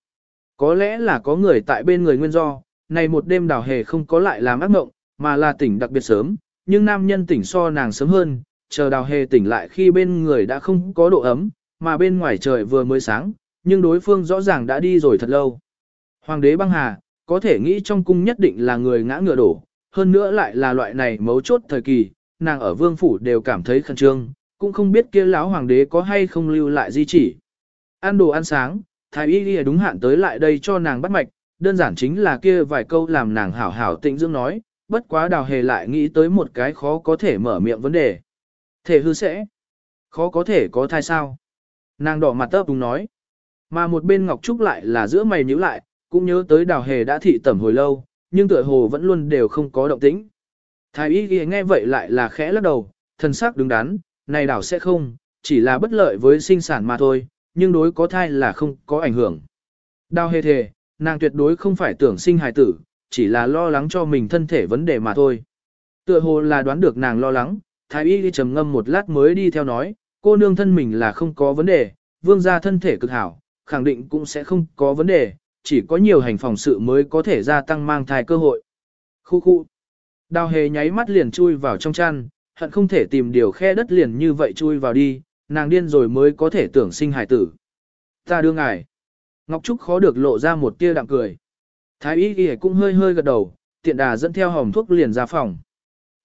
S1: Có lẽ là có người tại bên người nguyên do, này một đêm đào hề không có lại làm ác mộng, mà là tỉnh đặc biệt sớm, nhưng nam nhân tỉnh so nàng sớm hơn, chờ đào hề tỉnh lại khi bên người đã không có độ ấm, mà bên ngoài trời vừa mới sáng, nhưng đối phương rõ ràng đã đi rồi thật lâu. Hoàng đế băng hà, có thể nghĩ trong cung nhất định là người ngã ngựa đổ, hơn nữa lại là loại này mấu chốt thời kỳ, nàng ở vương phủ đều cảm thấy khẩn trương, cũng không biết kia lão hoàng đế có hay không lưu lại di chỉ. Ăn đồ ăn sáng, thái y ghi đúng hạn tới lại đây cho nàng bắt mạch, đơn giản chính là kia vài câu làm nàng hảo hảo tĩnh dưỡng nói, bất quá đào hề lại nghĩ tới một cái khó có thể mở miệng vấn đề. Thể hư sẽ, khó có thể có thai sao. Nàng đỏ mặt tấp đúng nói. Mà một bên Ngọc Trúc lại là giữa mày nhíu lại, cũng nhớ tới đào hề đã thị tẩm hồi lâu, nhưng tựa hồ vẫn luôn đều không có động tĩnh. Thái y ghi nghe vậy lại là khẽ lắc đầu, thân sắc đứng đắn, này đảo sẽ không, chỉ là bất lợi với sinh sản mà thôi, nhưng đối có thai là không có ảnh hưởng. Đào hề thề, nàng tuyệt đối không phải tưởng sinh hài tử, chỉ là lo lắng cho mình thân thể vấn đề mà thôi. Tựa hồ là đoán được nàng lo lắng, thái y trầm ngâm một lát mới đi theo nói, cô nương thân mình là không có vấn đề, vương gia thân thể cực hảo, khẳng định cũng sẽ không có vấn đề, chỉ có nhiều hành phòng sự mới có thể gia tăng mang thai cơ hội. Khu khu. Đào hề nháy mắt liền chui vào trong chăn, hận không thể tìm điều khe đất liền như vậy chui vào đi, nàng điên rồi mới có thể tưởng sinh hải tử. Ta đưa ngài. Ngọc Trúc khó được lộ ra một tia đạm cười. Thái y ghi cũng hơi hơi gật đầu, tiện đà dẫn theo hồng thuốc liền ra phòng.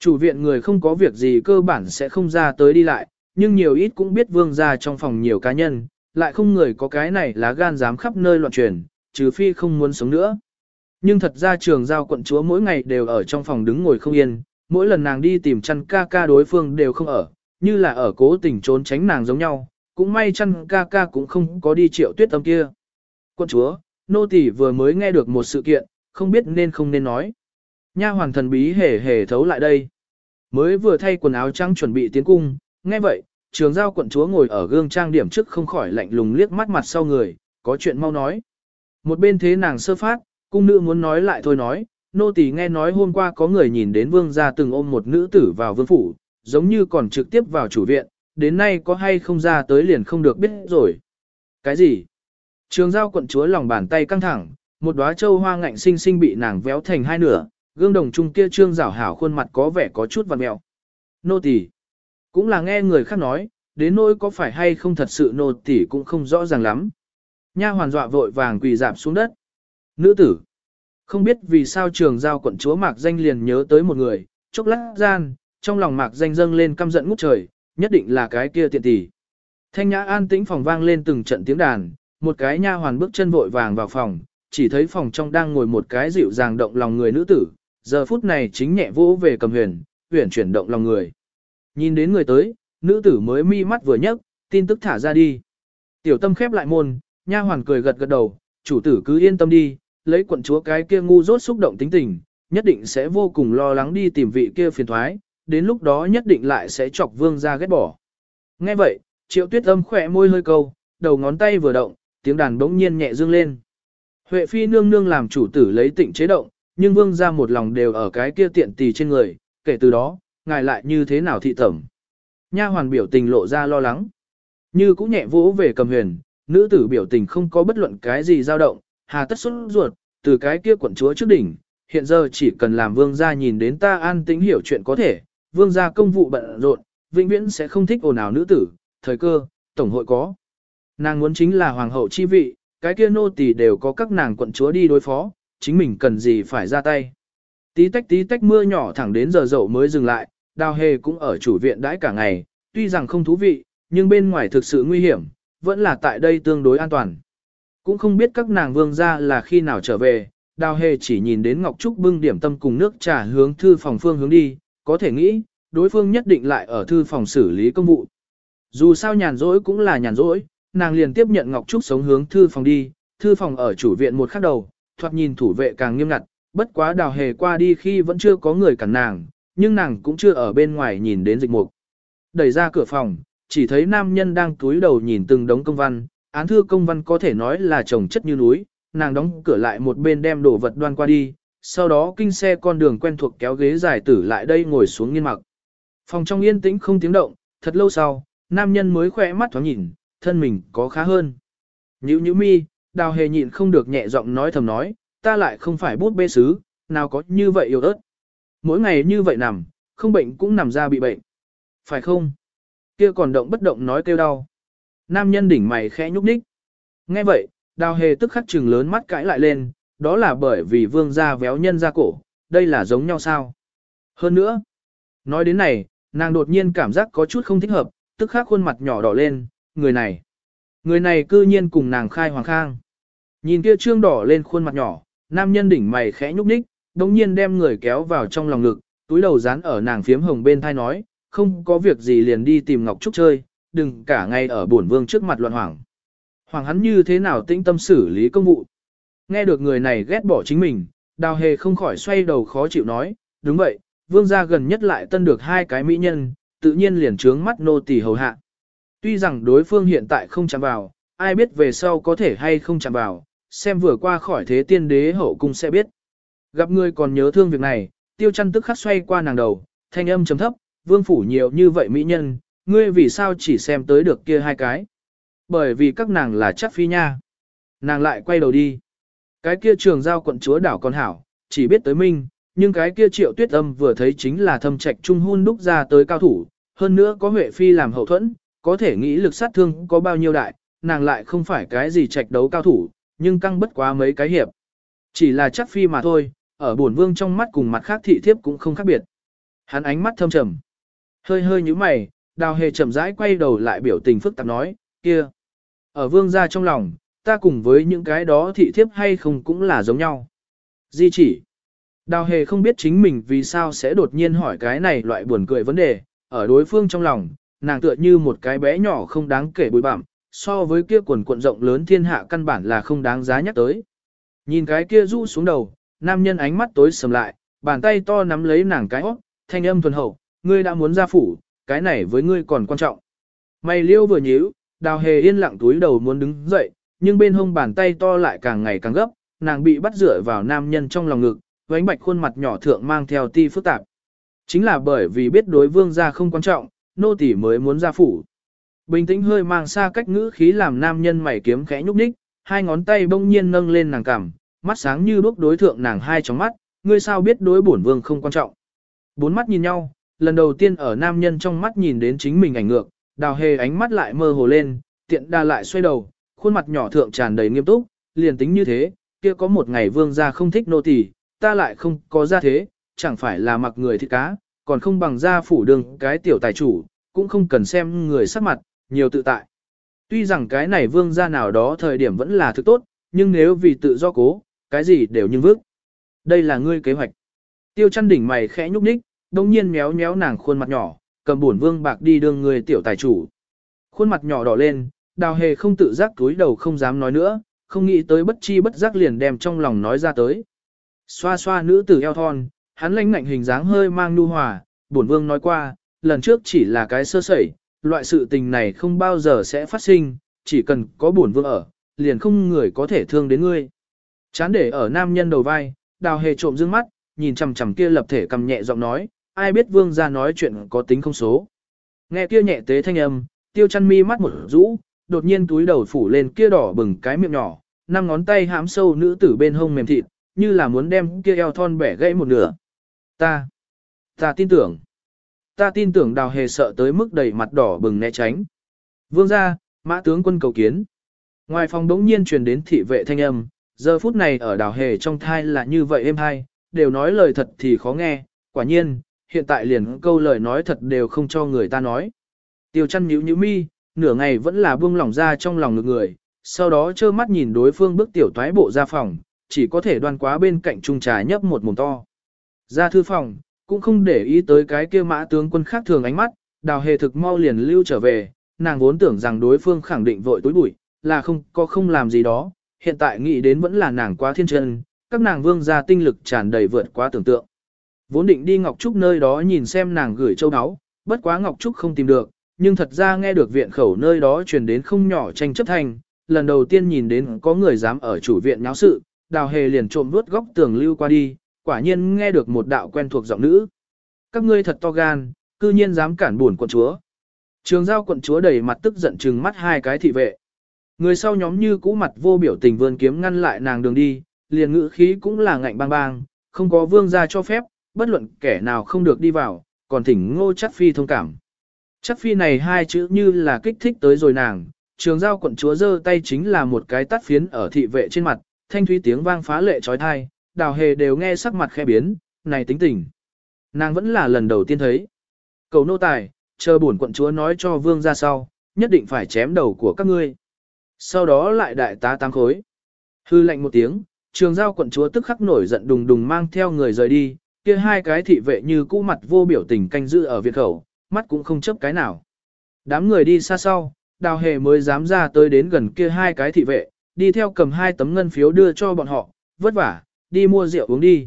S1: Chủ viện người không có việc gì cơ bản sẽ không ra tới đi lại, nhưng nhiều ít cũng biết vương ra trong phòng nhiều cá nhân, lại không người có cái này lá gan dám khắp nơi loạn truyền, trừ phi không muốn sống nữa. Nhưng thật ra trường giao quận chúa mỗi ngày đều ở trong phòng đứng ngồi không yên, mỗi lần nàng đi tìm chăn ca ca đối phương đều không ở, như là ở cố tình trốn tránh nàng giống nhau, cũng may chăn ca ca cũng không có đi triệu tuyết tâm kia. Quận chúa, nô tỳ vừa mới nghe được một sự kiện, không biết nên không nên nói. Nha hoàng thần bí hề hề thấu lại đây. Mới vừa thay quần áo trắng chuẩn bị tiến cung, nghe vậy, trường giao quận chúa ngồi ở gương trang điểm trước không khỏi lạnh lùng liếc mắt mặt sau người, có chuyện mau nói. Một bên thế nàng sơ phát, cung nữ muốn nói lại thôi nói, nô tỳ nghe nói hôm qua có người nhìn đến vương gia từng ôm một nữ tử vào vương phủ, giống như còn trực tiếp vào chủ viện, đến nay có hay không ra tới liền không được biết rồi. Cái gì? Trường giao quận chúa lòng bàn tay căng thẳng, một đóa châu hoa ngạnh sinh sinh bị nàng véo thành hai nửa, gương đồng trung kia trương rảo hảo khuôn mặt có vẻ có chút vằn mẹo. Nô tỳ cũng là nghe người khác nói, đến nỗi có phải hay không thật sự nô tỳ cũng không rõ ràng lắm. Nha hoàn dọa vội vàng quỳ dạp xuống đất. Nữ tử. Không biết vì sao trường giao quận chúa mạc danh liền nhớ tới một người, chốc lát gian, trong lòng mạc danh dâng lên căm giận ngút trời, nhất định là cái kia tiện tỷ. Thanh nhã an tĩnh phòng vang lên từng trận tiếng đàn, một cái nha hoàn bước chân vội vàng vào phòng, chỉ thấy phòng trong đang ngồi một cái dịu dàng động lòng người nữ tử, giờ phút này chính nhẹ vỗ về cầm huyền, huyền chuyển động lòng người. Nhìn đến người tới, nữ tử mới mi mắt vừa nhấc, tin tức thả ra đi. Tiểu tâm khép lại môn, nha hoàn cười gật gật đầu, chủ tử cứ yên tâm đi, lấy quận chúa cái kia ngu dốt xúc động tính tình, nhất định sẽ vô cùng lo lắng đi tìm vị kia phiền thoái, đến lúc đó nhất định lại sẽ chọc vương ra ghét bỏ. Nghe vậy, triệu tuyết âm khỏe môi hơi câu, đầu ngón tay vừa động, tiếng đàn bỗng nhiên nhẹ dương lên. Huệ phi nương nương làm chủ tử lấy tịnh chế động, nhưng vương ra một lòng đều ở cái kia tiện tì trên người, kể từ đó, ngài lại như thế nào thị tẩm. Nha hoàn biểu tình lộ ra lo lắng. Như cũng nhẹ vỗ về cầm huyền, nữ tử biểu tình không có bất luận cái gì dao động, hà tất xuất ruột, từ cái kia quận chúa trước đỉnh, hiện giờ chỉ cần làm vương gia nhìn đến ta an tĩnh hiểu chuyện có thể, vương gia công vụ bận rộn, vĩnh viễn sẽ không thích ồn ào nữ tử, thời cơ, tổng hội có. Nàng muốn chính là hoàng hậu chi vị, cái kia nô tỳ đều có các nàng quận chúa đi đối phó, chính mình cần gì phải ra tay. Tí tách tí tách mưa nhỏ thẳng đến giờ dậu mới dừng lại, đào hề cũng ở chủ viện đãi cả ngày, tuy rằng không thú vị, nhưng bên ngoài thực sự nguy hiểm, vẫn là tại đây tương đối an toàn. Cũng không biết các nàng vương gia là khi nào trở về, đào hề chỉ nhìn đến Ngọc Trúc bưng điểm tâm cùng nước trà hướng thư phòng phương hướng đi, có thể nghĩ, đối phương nhất định lại ở thư phòng xử lý công vụ. Dù sao nhàn rỗi cũng là nhàn rỗi, nàng liền tiếp nhận Ngọc Trúc sống hướng thư phòng đi, thư phòng ở chủ viện một khắc đầu, thoạt nhìn thủ vệ càng nghiêm ngặt, bất quá đào hề qua đi khi vẫn chưa có người cản nàng, nhưng nàng cũng chưa ở bên ngoài nhìn đến dịch mục. Đẩy ra cửa phòng, chỉ thấy nam nhân đang túi đầu nhìn từng đống công văn, án thư công văn có thể nói là chồng chất như núi, nàng đóng cửa lại một bên đem đồ vật đoan qua đi, sau đó kinh xe con đường quen thuộc kéo ghế dài tử lại đây ngồi xuống nghiên mặc. Phòng trong yên tĩnh không tiếng động, thật lâu sau, nam nhân mới khỏe mắt thoáng nhìn, thân mình có khá hơn. Nhữ nhữ mi, đào hề nhịn không được nhẹ giọng nói thầm nói, ta lại không phải bút bê sứ, nào có như vậy yêu ớt. Mỗi ngày như vậy nằm, không bệnh cũng nằm ra bị bệnh. Phải không? Kia còn động bất động nói kêu đau. Nam nhân đỉnh mày khẽ nhúc nhích. Nghe vậy, đào hề tức khắc trừng lớn mắt cãi lại lên, đó là bởi vì vương gia véo nhân ra cổ, đây là giống nhau sao? Hơn nữa, nói đến này, nàng đột nhiên cảm giác có chút không thích hợp, tức khắc khuôn mặt nhỏ đỏ lên, người này. Người này cư nhiên cùng nàng khai hoàng khang. Nhìn kia trương đỏ lên khuôn mặt nhỏ, nam nhân đỉnh mày khẽ nhúc nhích, đồng nhiên đem người kéo vào trong lòng ngực, túi đầu dán ở nàng phiếm hồng bên thai nói, không có việc gì liền đi tìm Ngọc Trúc chơi, đừng cả ngày ở bổn vương trước mặt loạn hoảng. Hoàng hắn như thế nào tĩnh tâm xử lý công vụ. Nghe được người này ghét bỏ chính mình, đào hề không khỏi xoay đầu khó chịu nói, đúng vậy, vương gia gần nhất lại tân được hai cái mỹ nhân, tự nhiên liền trướng mắt nô tỳ hầu hạ. Tuy rằng đối phương hiện tại không chạm vào, ai biết về sau có thể hay không chạm vào, xem vừa qua khỏi thế tiên đế hậu cung sẽ biết. Gặp người còn nhớ thương việc này, tiêu chăn tức khắc xoay qua nàng đầu, thanh âm chấm thấp, vương phủ nhiều như vậy mỹ nhân, ngươi vì sao chỉ xem tới được kia hai cái. Bởi vì các nàng là chắc phi nha. Nàng lại quay đầu đi. Cái kia trường giao quận chúa đảo con hảo, chỉ biết tới minh, nhưng cái kia triệu tuyết âm vừa thấy chính là thâm trạch trung hôn đúc ra tới cao thủ, hơn nữa có Huệ Phi làm hậu thuẫn, có thể nghĩ lực sát thương có bao nhiêu đại, nàng lại không phải cái gì trạch đấu cao thủ, nhưng căng bất quá mấy cái hiệp. Chỉ là chắc Phi mà thôi, ở bổn vương trong mắt cùng mặt khác thị thiếp cũng không khác biệt. Hắn ánh mắt thâm trầm, hơi hơi như mày, đào hề chậm rãi quay đầu lại biểu tình phức tạp nói, kia. Ở vương gia trong lòng, ta cùng với những cái đó thị thiếp hay không cũng là giống nhau. Di chỉ. Đào hề không biết chính mình vì sao sẽ đột nhiên hỏi cái này loại buồn cười vấn đề, ở đối phương trong lòng, nàng tựa như một cái bé nhỏ không đáng kể bụi bặm, so với kia quần cuộn rộng lớn thiên hạ căn bản là không đáng giá nhắc tới. Nhìn cái kia rũ xuống đầu, nam nhân ánh mắt tối sầm lại, bàn tay to nắm lấy nàng cái óc, thanh âm thuần hậu, ngươi đã muốn ra phủ, cái này với ngươi còn quan trọng. Mày liêu vừa nhíu, đào hề yên lặng túi đầu muốn đứng dậy, nhưng bên hông bàn tay to lại càng ngày càng gấp, nàng bị bắt rửa vào nam nhân trong lòng ngực, vánh bạch khuôn mặt nhỏ thượng mang theo ti phức tạp. Chính là bởi vì biết đối vương gia không quan trọng, nô tỳ mới muốn ra phủ. Bình tĩnh hơi mang xa cách ngữ khí làm nam nhân mày kiếm khẽ nhúc nhích, hai ngón tay bỗng nhiên nâng lên nàng cằm, mắt sáng như đuốc đối thượng nàng hai tròng mắt, ngươi sao biết đối bổn vương không quan trọng. Bốn mắt nhìn nhau, lần đầu tiên ở nam nhân trong mắt nhìn đến chính mình ảnh ngược, đào hề ánh mắt lại mơ hồ lên, tiện đa lại xoay đầu, khuôn mặt nhỏ thượng tràn đầy nghiêm túc, liền tính như thế, kia có một ngày vương gia không thích nô tỳ, ta lại không có ra thế, chẳng phải là mặc người thịt cá, còn không bằng ra phủ đường cái tiểu tài chủ, cũng không cần xem người sắc mặt, nhiều tự tại. Tuy rằng cái này vương gia nào đó thời điểm vẫn là thứ tốt, nhưng nếu vì tự do cố, cái gì đều như vước. Đây là ngươi kế hoạch. Tiêu chăn đỉnh mày khẽ nhúc nhích, đông nhiên méo méo nàng khuôn mặt nhỏ, cầm buồn vương bạc đi đường người tiểu tài chủ. Khuôn mặt nhỏ đỏ lên, đào hề không tự giác túi đầu không dám nói nữa, không nghĩ tới bất chi bất giác liền đem trong lòng nói ra tới. Xoa xoa nữ tử eo thon, hắn lãnh ngạnh hình dáng hơi mang nu hòa, bổn vương nói qua, lần trước chỉ là cái sơ sẩy, loại sự tình này không bao giờ sẽ phát sinh, chỉ cần có bổn vương ở, liền không người có thể thương đến ngươi. Chán để ở nam nhân đầu vai, đào hề trộm dương mắt, nhìn chằm chằm kia lập thể cầm nhẹ giọng nói, ai biết vương gia nói chuyện có tính không số. Nghe kia nhẹ tế thanh âm, tiêu chăn mi mắt một rũ, đột nhiên túi đầu phủ lên kia đỏ bừng cái miệng nhỏ, năm ngón tay hãm sâu nữ tử bên hông mềm thịt, như là muốn đem kia eo thon bẻ gãy một nửa. Ta, ta tin tưởng. Ta tin tưởng đào hề sợ tới mức đầy mặt đỏ bừng né tránh. Vương gia, mã tướng quân cầu kiến. Ngoài phòng đống nhiên truyền đến thị vệ thanh âm, giờ phút này ở đào hề trong thai là như vậy êm hay, đều nói lời thật thì khó nghe, quả nhiên, hiện tại liền câu lời nói thật đều không cho người ta nói. Tiêu chăn nhíu nhíu mi, nửa ngày vẫn là buông lỏng ra trong lòng ngực người, sau đó trơ mắt nhìn đối phương bước tiểu toái bộ ra phòng, chỉ có thể đoan quá bên cạnh trung trà nhấp một mồm to. Ra thư phòng, cũng không để ý tới cái kia mã tướng quân khác thường ánh mắt, đào hề thực mau liền lưu trở về, nàng vốn tưởng rằng đối phương khẳng định vội tối bụi, là không có không làm gì đó, hiện tại nghĩ đến vẫn là nàng quá thiên chân, các nàng vương gia tinh lực tràn đầy vượt quá tưởng tượng. Vốn định đi Ngọc Trúc nơi đó nhìn xem nàng gửi châu áo, bất quá Ngọc Trúc không tìm được, nhưng thật ra nghe được viện khẩu nơi đó truyền đến không nhỏ tranh chấp thành, lần đầu tiên nhìn đến có người dám ở chủ viện nháo sự, đào hề liền trộm vuốt góc tường lưu qua đi, quả nhiên nghe được một đạo quen thuộc giọng nữ. Các ngươi thật to gan, cư nhiên dám cản buồn quận chúa. Trường giao quận chúa đầy mặt tức giận trừng mắt hai cái thị vệ. Người sau nhóm như cũ mặt vô biểu tình vươn kiếm ngăn lại nàng đường đi, liền ngữ khí cũng là ngạnh bang bang, không có vương gia cho phép, bất luận kẻ nào không được đi vào, còn thỉnh ngô chắc phi thông cảm. Chắc phi này hai chữ như là kích thích tới rồi nàng, trường giao quận chúa giơ tay chính là một cái tắt phiến ở thị vệ trên mặt, thanh thúy tiếng vang phá lệ trói thai, đào hề đều nghe sắc mặt khẽ biến, này tính tình. Nàng vẫn là lần đầu tiên thấy. Cầu nô tài, chờ bổn quận chúa nói cho vương ra sau, nhất định phải chém đầu của các ngươi. Sau đó lại đại tá tăng khối. Hư lệnh một tiếng, trường giao quận chúa tức khắc nổi giận đùng đùng mang theo người rời đi, kia hai cái thị vệ như cũ mặt vô biểu tình canh giữ ở viện khẩu, mắt cũng không chấp cái nào. Đám người đi xa sau, đào hề mới dám ra tới đến gần kia hai cái thị vệ, đi theo cầm hai tấm ngân phiếu đưa cho bọn họ, vất vả, đi mua rượu uống đi.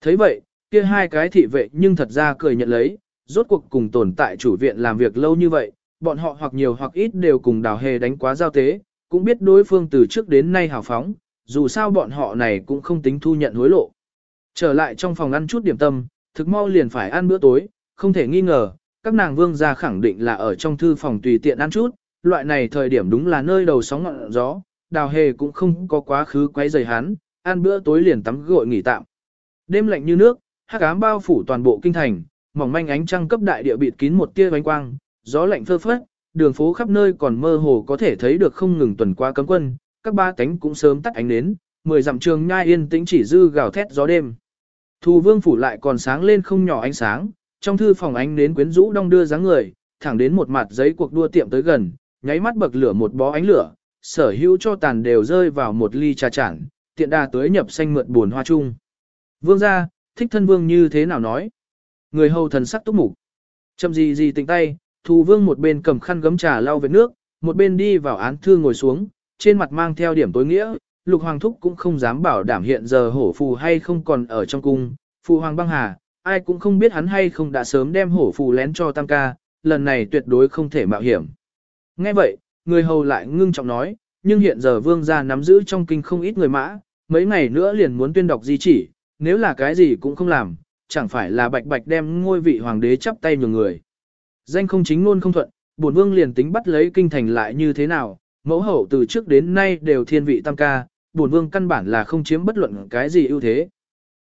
S1: thấy vậy, kia hai cái thị vệ nhưng thật ra cười nhận lấy, rốt cuộc cùng tồn tại chủ viện làm việc lâu như vậy, bọn họ hoặc nhiều hoặc ít đều cùng đào hề đánh quá giao tế, cũng biết đối phương từ trước đến nay hào phóng, dù sao bọn họ này cũng không tính thu nhận hối lộ. Trở lại trong phòng ăn chút điểm tâm, thực mau liền phải ăn bữa tối, không thể nghi ngờ, các nàng vương gia khẳng định là ở trong thư phòng tùy tiện ăn chút, loại này thời điểm đúng là nơi đầu sóng ngọn gió, đào hề cũng không có quá khứ quấy rầy hắn, ăn bữa tối liền tắm gội nghỉ tạm. Đêm lạnh như nước, hắc ám bao phủ toàn bộ kinh thành, mỏng manh ánh trăng cấp đại địa bịt kín một tia ánh quang, gió lạnh phơ phất, đường phố khắp nơi còn mơ hồ có thể thấy được không ngừng tuần qua cấm quân, các ba cánh cũng sớm tắt ánh nến, mười dặm trường nhai yên tĩnh chỉ dư gào thét gió đêm. Thù vương phủ lại còn sáng lên không nhỏ ánh sáng, trong thư phòng ánh nến quyến rũ đong đưa dáng người, thẳng đến một mặt giấy cuộc đua tiệm tới gần, nháy mắt bậc lửa một bó ánh lửa, sở hữu cho tàn đều rơi vào một ly trà chản, tiện đà tới nhập xanh mượt buồn hoa chung. Vương gia, thích thân vương như thế nào nói? Người hầu thần sắc túc mục. Chậm gì gì tỉnh tay, thù vương một bên cầm khăn gấm trà lau vết nước, một bên đi vào án thư ngồi xuống, trên mặt mang theo điểm tối nghĩa, lục hoàng thúc cũng không dám bảo đảm hiện giờ hổ phù hay không còn ở trong cung, phụ hoàng băng hà, ai cũng không biết hắn hay không đã sớm đem hổ phù lén cho tam ca, lần này tuyệt đối không thể mạo hiểm. Nghe vậy, người hầu lại ngưng trọng nói, nhưng hiện giờ vương gia nắm giữ trong kinh không ít người mã, mấy ngày nữa liền muốn tuyên đọc di chỉ, nếu là cái gì cũng không làm, chẳng phải là bạch bạch đem ngôi vị hoàng đế chắp tay nhường người. Danh không chính luôn không thuận, bổn vương liền tính bắt lấy kinh thành lại như thế nào, mẫu hậu từ trước đến nay đều thiên vị tam ca, bổn vương căn bản là không chiếm bất luận cái gì ưu thế.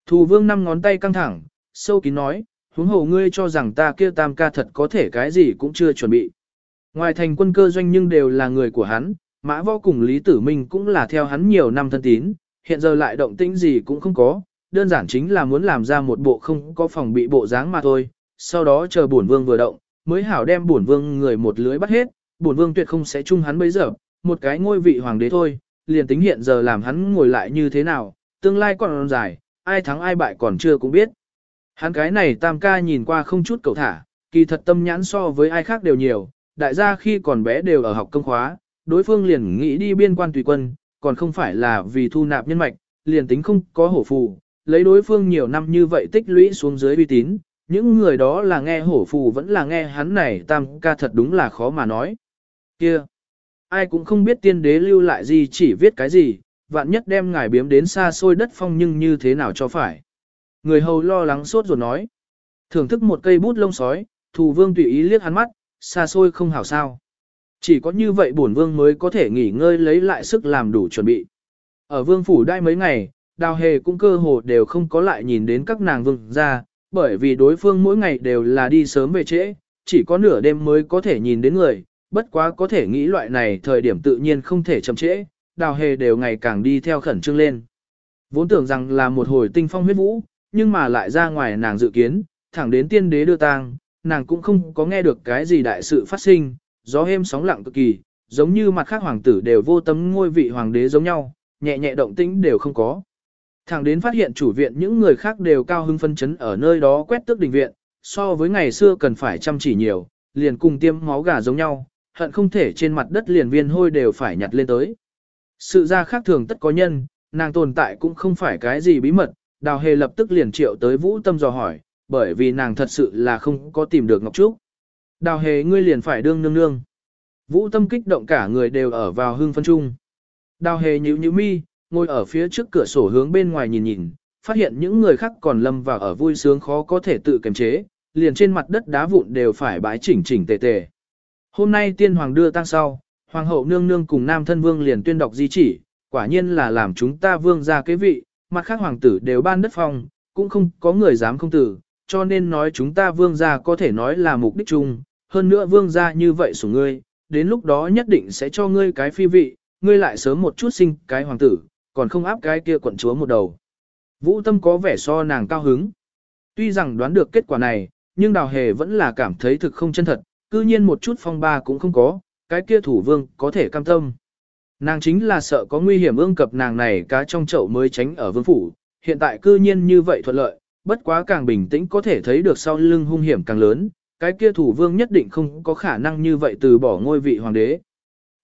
S1: Thù vương năm ngón tay căng thẳng, sâu kín nói, huống hồ ngươi cho rằng ta kia tam ca thật có thể cái gì cũng chưa chuẩn bị. Ngoài thành quân cơ doanh nhưng đều là người của hắn, mã võ cùng Lý Tử Minh cũng là theo hắn nhiều năm thân tín, hiện giờ lại động tĩnh gì cũng không có, đơn giản chính là muốn làm ra một bộ không có phòng bị bộ dáng mà thôi, sau đó chờ bổn vương vừa động, mới hảo đem bổn vương người một lưới bắt hết, bổn vương tuyệt không sẽ chung hắn bây giờ, một cái ngôi vị hoàng đế thôi, liền tính hiện giờ làm hắn ngồi lại như thế nào, tương lai còn dài, ai thắng ai bại còn chưa cũng biết. Hắn cái này tam ca nhìn qua không chút cầu thả, kỳ thật tâm nhãn so với ai khác đều nhiều, đại gia khi còn bé đều ở học công khóa, đối phương liền nghĩ đi biên quan tùy quân, còn không phải là vì thu nạp nhân mạch, liền tính không có hổ phù, lấy đối phương nhiều năm như vậy tích lũy xuống dưới uy tín, những người đó là nghe hổ phù vẫn là nghe hắn này tam ca thật đúng là khó mà nói. Kia, ai cũng không biết tiên đế lưu lại gì chỉ viết cái gì, vạn nhất đem ngài biếm đến xa xôi đất phong nhưng như thế nào cho phải. Người hầu lo lắng sốt rồi nói. Thưởng thức một cây bút lông sói, thù vương tùy ý liếc hắn mắt, xa xôi không hảo sao. Chỉ có như vậy bổn vương mới có thể nghỉ ngơi lấy lại sức làm đủ chuẩn bị. Ở vương phủ đai mấy ngày, đào hề cũng cơ hồ đều không có lại nhìn đến các nàng vương ra, bởi vì đối phương mỗi ngày đều là đi sớm về trễ, chỉ có nửa đêm mới có thể nhìn đến người, bất quá có thể nghĩ loại này thời điểm tự nhiên không thể chậm trễ, đào hề đều ngày càng đi theo khẩn trương lên. Vốn tưởng rằng là một hồi tinh phong huyết vũ, nhưng mà lại ra ngoài nàng dự kiến, thẳng đến tiên đế đưa tang, nàng cũng không có nghe được cái gì đại sự phát sinh, gió êm sóng lặng cực kỳ, giống như mặt khác hoàng tử đều vô tâm ngôi vị hoàng đế giống nhau, nhẹ nhẹ động tĩnh đều không có. Thẳng đến phát hiện chủ viện những người khác đều cao hưng phân chấn ở nơi đó quét tước đình viện, so với ngày xưa cần phải chăm chỉ nhiều, liền cùng tiêm máu gà giống nhau, hận không thể trên mặt đất liền viên hôi đều phải nhặt lên tới. Sự ra khác thường tất có nhân, nàng tồn tại cũng không phải cái gì bí mật, đào hề lập tức liền triệu tới vũ tâm dò hỏi, bởi vì nàng thật sự là không có tìm được Ngọc Trúc. Đào hề ngươi liền phải đương nương nương. Vũ tâm kích động cả người đều ở vào hương phân trung. Đào hề nhíu nhíu mi, ngồi ở phía trước cửa sổ hướng bên ngoài nhìn nhìn, phát hiện những người khác còn lâm vào ở vui sướng khó có thể tự kiềm chế, liền trên mặt đất đá vụn đều phải bãi chỉnh chỉnh tề tề. Hôm nay tiên hoàng đưa tang sau, hoàng hậu nương nương cùng nam thân vương liền tuyên đọc di chỉ, quả nhiên là làm chúng ta vương ra kế vị, mặt khác hoàng tử đều ban đất phong, cũng không có người dám không tử, cho nên nói chúng ta vương gia có thể nói là mục đích chung, hơn nữa vương gia như vậy sủng ngươi, đến lúc đó nhất định sẽ cho ngươi cái phi vị, ngươi lại sớm một chút sinh cái hoàng tử, còn không áp cái kia quận chúa một đầu. Vũ tâm có vẻ so nàng cao hứng. Tuy rằng đoán được kết quả này, nhưng đào hề vẫn là cảm thấy thực không chân thật, cư nhiên một chút phong ba cũng không có, cái kia thủ vương có thể cam tâm. Nàng chính là sợ có nguy hiểm ương cập nàng này cá trong chậu mới tránh ở vương phủ, hiện tại cư nhiên như vậy thuận lợi, bất quá càng bình tĩnh có thể thấy được sau lưng hung hiểm càng lớn, cái kia thủ vương nhất định không có khả năng như vậy từ bỏ ngôi vị hoàng đế.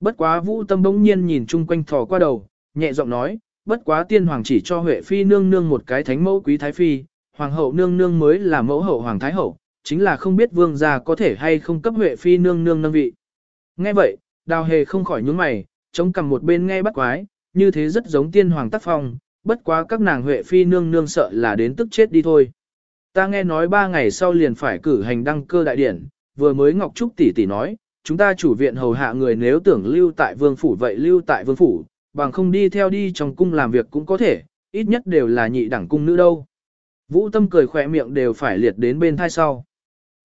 S1: Bất quá vũ tâm bỗng nhiên nhìn chung quanh thò qua đầu, nhẹ giọng nói, bất quá tiên hoàng chỉ cho Huệ Phi nương nương một cái thánh mẫu quý thái phi, hoàng hậu nương nương mới là mẫu hậu hoàng thái hậu, chính là không biết vương gia có thể hay không cấp Huệ Phi nương nương nâng vị. Nghe vậy, đào hề không khỏi nhướng mày, chống cầm một bên nghe bắt quái, như thế rất giống tiên hoàng tác phong, bất quá các nàng Huệ Phi nương nương sợ là đến tức chết đi thôi. Ta nghe nói ba ngày sau liền phải cử hành đăng cơ đại điển, vừa mới Ngọc Trúc tỷ tỷ nói, chúng ta chủ viện hầu hạ người nếu tưởng lưu tại vương phủ vậy lưu tại vương phủ, bằng không đi theo đi trong cung làm việc cũng có thể, ít nhất đều là nhị đẳng cung nữ đâu. Vũ tâm cười khỏe miệng đều phải liệt đến bên thai sau.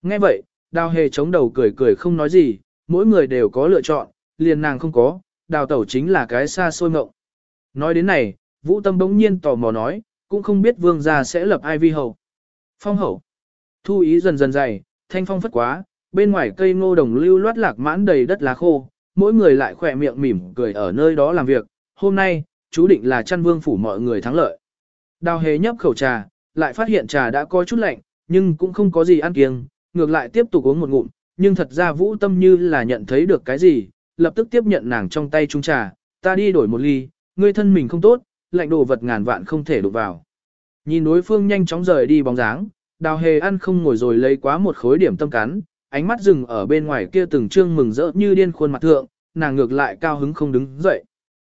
S1: Nghe vậy, đào hề chống đầu cười cười không nói gì, mỗi người đều có lựa chọn, liền nàng không có, đào tẩu chính là cái xa xôi ngộng. Nói đến này, vũ tâm bỗng nhiên tò mò nói, cũng không biết vương gia sẽ lập ai vi hầu. Phong hậu. Thu ý dần dần dày, thanh phong phất quá, bên ngoài cây ngô đồng lưu loát lạc mãn đầy đất lá khô, mỗi người lại khỏe miệng mỉm cười ở nơi đó làm việc, hôm nay, chú định là chăn vương phủ mọi người thắng lợi. Đào hề nhấp khẩu trà, lại phát hiện trà đã có chút lạnh, nhưng cũng không có gì ăn kiêng, ngược lại tiếp tục uống một ngụm, nhưng thật ra vũ tâm như là nhận thấy được cái gì, lập tức tiếp nhận nàng trong tay chung trà, ta đi đổi một ly, ngươi thân mình không tốt, lạnh đồ vật ngàn vạn không thể đụng vào. Nhìn đối phương nhanh chóng rời đi bóng dáng, đào hề ăn không ngồi rồi lấy quá một khối điểm tâm cắn, ánh mắt dừng ở bên ngoài kia từng trương mừng rỡ như điên khuôn mặt thượng, nàng ngược lại cao hứng không đứng dậy.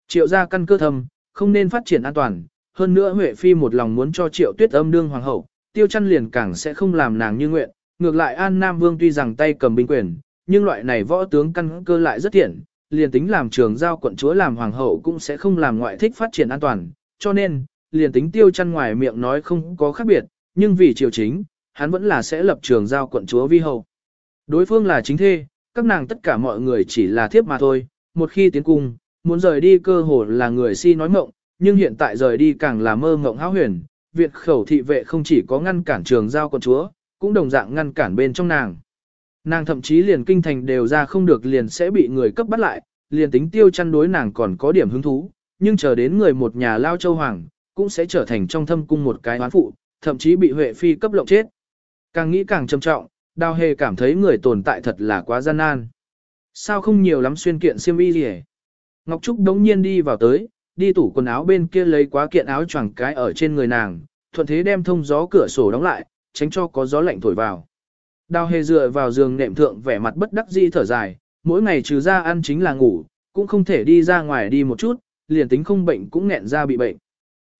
S1: Triệu gia căn cơ thầm, không nên phát triển an toàn, hơn nữa Huệ Phi một lòng muốn cho Triệu Tuyết âm đương hoàng hậu, tiêu chăn liền càng sẽ không làm nàng như nguyện, ngược lại An Nam Vương tuy rằng tay cầm binh quyền, nhưng loại này võ tướng căn cơ lại rất thiện, liền tính làm trường giao quận chúa làm hoàng hậu cũng sẽ không làm ngoại thích phát triển an toàn, cho nên, liền tính tiêu chăn ngoài miệng nói không có khác biệt, nhưng vì triều chính, hắn vẫn là sẽ lập trường giao quận chúa vi hậu. Đối phương là chính thê, các nàng tất cả mọi người chỉ là thiếp mà thôi, một khi tiến cung, muốn rời đi cơ hồ là người si nói mộng, nhưng hiện tại rời đi càng là mơ mộng hão huyền, việc khẩu thị vệ không chỉ có ngăn cản trường giao quận chúa, cũng đồng dạng ngăn cản bên trong nàng. Nàng thậm chí liền kinh thành đều ra không được liền sẽ bị người cấp bắt lại, liền tính tiêu chăn đối nàng còn có điểm hứng thú, nhưng chờ đến người một nhà lao châu hoàng, cũng sẽ trở thành trong thâm cung một cái oán phụ, thậm chí bị Huệ Phi cấp lộng chết. Càng nghĩ càng trầm trọng, đào hề cảm thấy người tồn tại thật là quá gian nan. Sao không nhiều lắm xuyên kiện xiêm y gì Ngọc Trúc đống nhiên đi vào tới, đi tủ quần áo bên kia lấy quá kiện áo choàng cái ở trên người nàng, thuận thế đem thông gió cửa sổ đóng lại, tránh cho có gió lạnh thổi vào. Đào hề dựa vào giường nệm thượng vẻ mặt bất đắc dĩ thở dài, mỗi ngày trừ ra ăn chính là ngủ, cũng không thể đi ra ngoài đi một chút, liền tính không bệnh cũng nghẹn ra bị bệnh.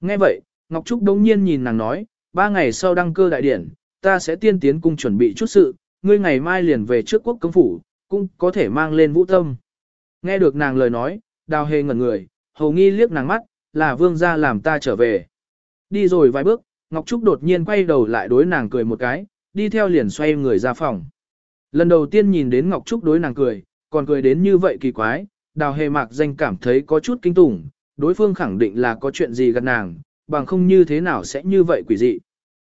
S1: Nghe vậy, Ngọc Trúc đống nhiên nhìn nàng nói, ba ngày sau đăng cơ đại điển, ta sẽ tiên tiến cung chuẩn bị chút sự, ngươi ngày mai liền về trước quốc công phủ, cũng có thể mang lên vũ tâm. Nghe được nàng lời nói, đào hề ngẩn người, hầu nghi liếc nàng mắt, là vương gia làm ta trở về. Đi rồi vài bước, Ngọc Trúc đột nhiên quay đầu lại đối nàng cười một cái, đi theo liền xoay người ra phòng. Lần đầu tiên nhìn đến Ngọc Trúc đối nàng cười, còn cười đến như vậy kỳ quái, đào hề mạc danh cảm thấy có chút kinh tủng, đối phương khẳng định là có chuyện gì gần nàng, bằng không như thế nào sẽ như vậy quỷ dị.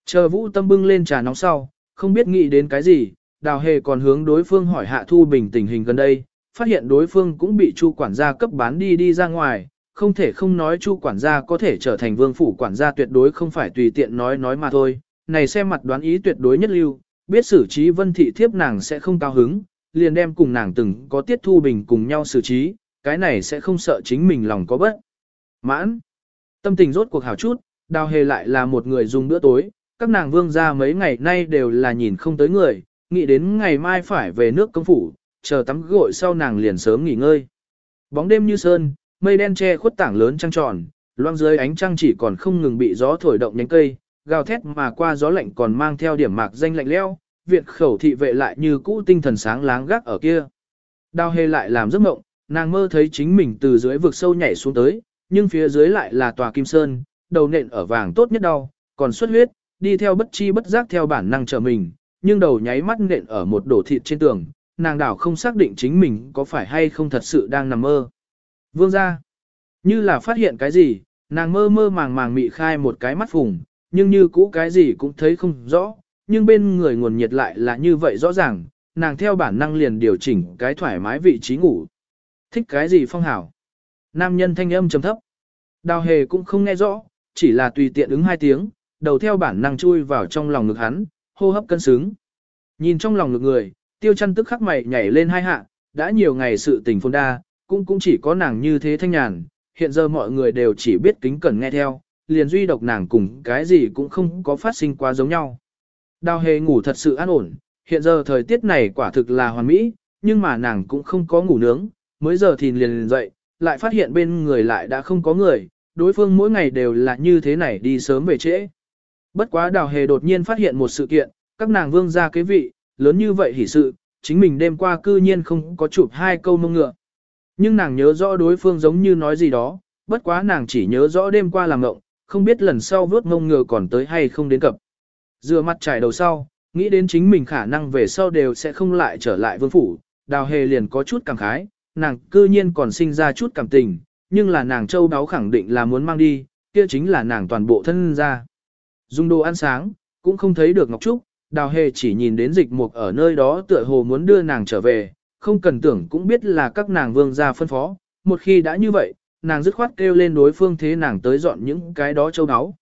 S1: Chờ vũ tâm bưng lên trà nóng sau, không biết nghĩ đến cái gì, đào hề còn hướng đối phương hỏi hạ thu bình tình hình gần đây, phát hiện đối phương cũng bị chu quản gia cấp bán đi đi ra ngoài, không thể không nói chu quản gia có thể trở thành vương phủ quản gia tuyệt đối không phải tùy tiện nói nói mà thôi, này xem mặt đoán ý tuyệt đối nhất lưu, biết xử trí vân thị thiếp nàng sẽ không cao hứng, liền đem cùng nàng từng có tiết thu bình cùng nhau xử trí, cái này sẽ không sợ chính mình lòng có bất. Mãn, tâm tình rốt cuộc hảo chút, đào hề lại là một người dùng bữa tối, các nàng vương gia mấy ngày nay đều là nhìn không tới người, nghĩ đến ngày mai phải về nước công phủ, chờ tắm gội sau nàng liền sớm nghỉ ngơi. Bóng đêm như sơn, mây đen che khuất tảng lớn trăng tròn, loang dưới ánh trăng chỉ còn không ngừng bị gió thổi động nhánh cây, gào thét mà qua gió lạnh còn mang theo điểm mạc danh lạnh leo, viện khẩu thị vệ lại như cũ tinh thần sáng láng gác ở kia. Đào hề lại làm giấc mộng, nàng mơ thấy chính mình từ dưới vực sâu nhảy xuống tới, nhưng phía dưới lại là tòa kim sơn, đầu nện ở vàng tốt nhất đau, còn xuất huyết, đi theo bất chi bất giác theo bản năng trở mình, nhưng đầu nháy mắt nện ở một đổ thịt trên tường, nàng đảo không xác định chính mình có phải hay không thật sự đang nằm mơ. Vương ra, như là phát hiện cái gì, nàng mơ mơ màng màng mị khai một cái mắt phùng, nhưng như cũ cái gì cũng thấy không rõ, nhưng bên người nguồn nhiệt lại là như vậy rõ ràng, nàng theo bản năng liền điều chỉnh cái thoải mái vị trí ngủ. Thích cái gì phong hảo? Nam nhân thanh âm trầm thấp. Đào hề cũng không nghe rõ, chỉ là tùy tiện ứng hai tiếng, đầu theo bản năng chui vào trong lòng ngực hắn, hô hấp cân xứng. Nhìn trong lòng ngực người, tiêu chăn tức khắc mày nhảy lên hai hạ, đã nhiều ngày sự tình phôn đa, cũng cũng chỉ có nàng như thế thanh nhàn, hiện giờ mọi người đều chỉ biết kính cẩn nghe theo, liền duy độc nàng cùng cái gì cũng không có phát sinh quá giống nhau. Đào hề ngủ thật sự an ổn, hiện giờ thời tiết này quả thực là hoàn mỹ, nhưng mà nàng cũng không có ngủ nướng, mới giờ thì liền, liền dậy, lại phát hiện bên người lại đã không có người, đối phương mỗi ngày đều là như thế này đi sớm về trễ. Bất quá đào hề đột nhiên phát hiện một sự kiện, các nàng vương ra cái vị, lớn như vậy hỉ sự, chính mình đêm qua cư nhiên không có chụp hai câu mông ngựa. Nhưng nàng nhớ rõ đối phương giống như nói gì đó, bất quá nàng chỉ nhớ rõ đêm qua làm ngộng, không biết lần sau vớt mông ngựa còn tới hay không đến cập. Dựa mặt trải đầu sau, nghĩ đến chính mình khả năng về sau đều sẽ không lại trở lại vương phủ, đào hề liền có chút cảm khái, nàng cư nhiên còn sinh ra chút cảm tình, nhưng là nàng châu đáo khẳng định là muốn mang đi, kia chính là nàng toàn bộ thân ra. Dùng đồ ăn sáng, cũng không thấy được Ngọc Trúc, đào hề chỉ nhìn đến dịch mục ở nơi đó tựa hồ muốn đưa nàng trở về, không cần tưởng cũng biết là các nàng vương gia phân phó, một khi đã như vậy, nàng dứt khoát kêu lên đối phương thế nàng tới dọn những cái đó châu áo.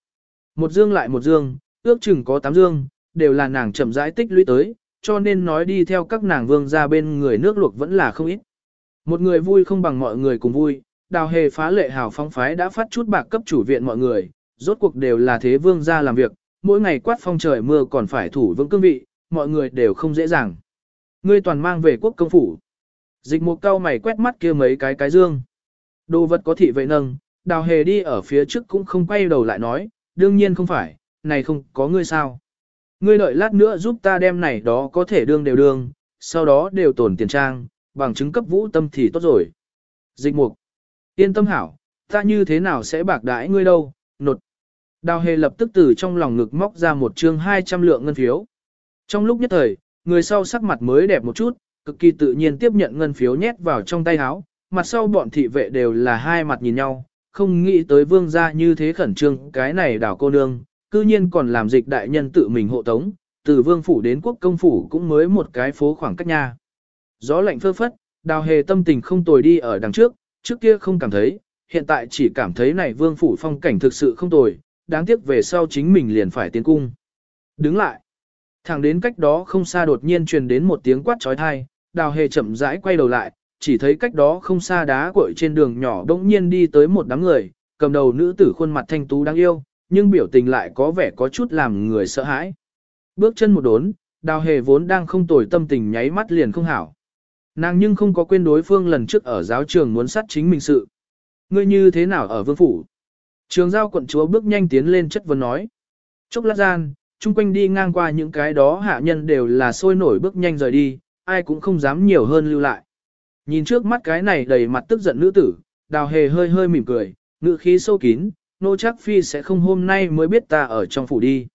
S1: Một dương lại một dương, ước chừng có tám dương, đều là nàng chậm rãi tích lũy tới, cho nên nói đi theo các nàng vương gia bên người nước luộc vẫn là không ít. Một người vui không bằng mọi người cùng vui, đào hề phá lệ hào phong phái đã phát chút bạc cấp chủ viện mọi người, rốt cuộc đều là thế vương gia làm việc, mỗi ngày quát phong trời mưa còn phải thủ vững cương vị, mọi người đều không dễ dàng. Ngươi toàn mang về quốc công phủ. Dịch một cao mày quét mắt kia mấy cái cái dương. Đồ vật có thị vệ nâng, đào hề đi ở phía trước cũng không quay đầu lại nói, đương nhiên không phải, này không có ngươi sao. Ngươi đợi lát nữa giúp ta đem này đó có thể đương đều đương, sau đó đều tổn tiền trang, bằng chứng cấp vũ tâm thì tốt rồi. Dịch mục. Yên tâm hảo, ta như thế nào sẽ bạc đãi ngươi đâu, nột. Đào hề lập tức từ trong lòng ngực móc ra một chương 200 lượng ngân phiếu. Trong lúc nhất thời, người sau sắc mặt mới đẹp một chút, cực kỳ tự nhiên tiếp nhận ngân phiếu nhét vào trong tay áo, mặt sau bọn thị vệ đều là hai mặt nhìn nhau, không nghĩ tới vương gia như thế khẩn trương cái này đảo cô nương, cư nhiên còn làm dịch đại nhân tự mình hộ tống, từ vương phủ đến quốc công phủ cũng mới một cái phố khoảng cách nha. Gió lạnh phơ phất, đào hề tâm tình không tồi đi ở đằng trước, trước kia không cảm thấy, hiện tại chỉ cảm thấy này vương phủ phong cảnh thực sự không tồi, đáng tiếc về sau chính mình liền phải tiến cung. Đứng lại. Thẳng đến cách đó không xa đột nhiên truyền đến một tiếng quát trói thai, đào hề chậm rãi quay đầu lại, chỉ thấy cách đó không xa đá cội trên đường nhỏ đống nhiên đi tới một đám người, cầm đầu nữ tử khuôn mặt thanh tú đáng yêu, nhưng biểu tình lại có vẻ có chút làm người sợ hãi. Bước chân một đốn, đào hề vốn đang không tồi tâm tình nháy mắt liền không hảo. Nàng nhưng không có quên đối phương lần trước ở giáo trường muốn sát chính mình sự. Ngươi như thế nào ở vương phủ? Trường giao quận chúa bước nhanh tiến lên chất vấn nói. Chốc lát gian, chung quanh đi ngang qua những cái đó hạ nhân đều là sôi nổi bước nhanh rời đi, ai cũng không dám nhiều hơn lưu lại. Nhìn trước mắt cái này đầy mặt tức giận nữ tử, đào hề hơi hơi mỉm cười, ngữ khí sâu kín, nô chắc phi sẽ không hôm nay mới biết ta ở trong phủ đi.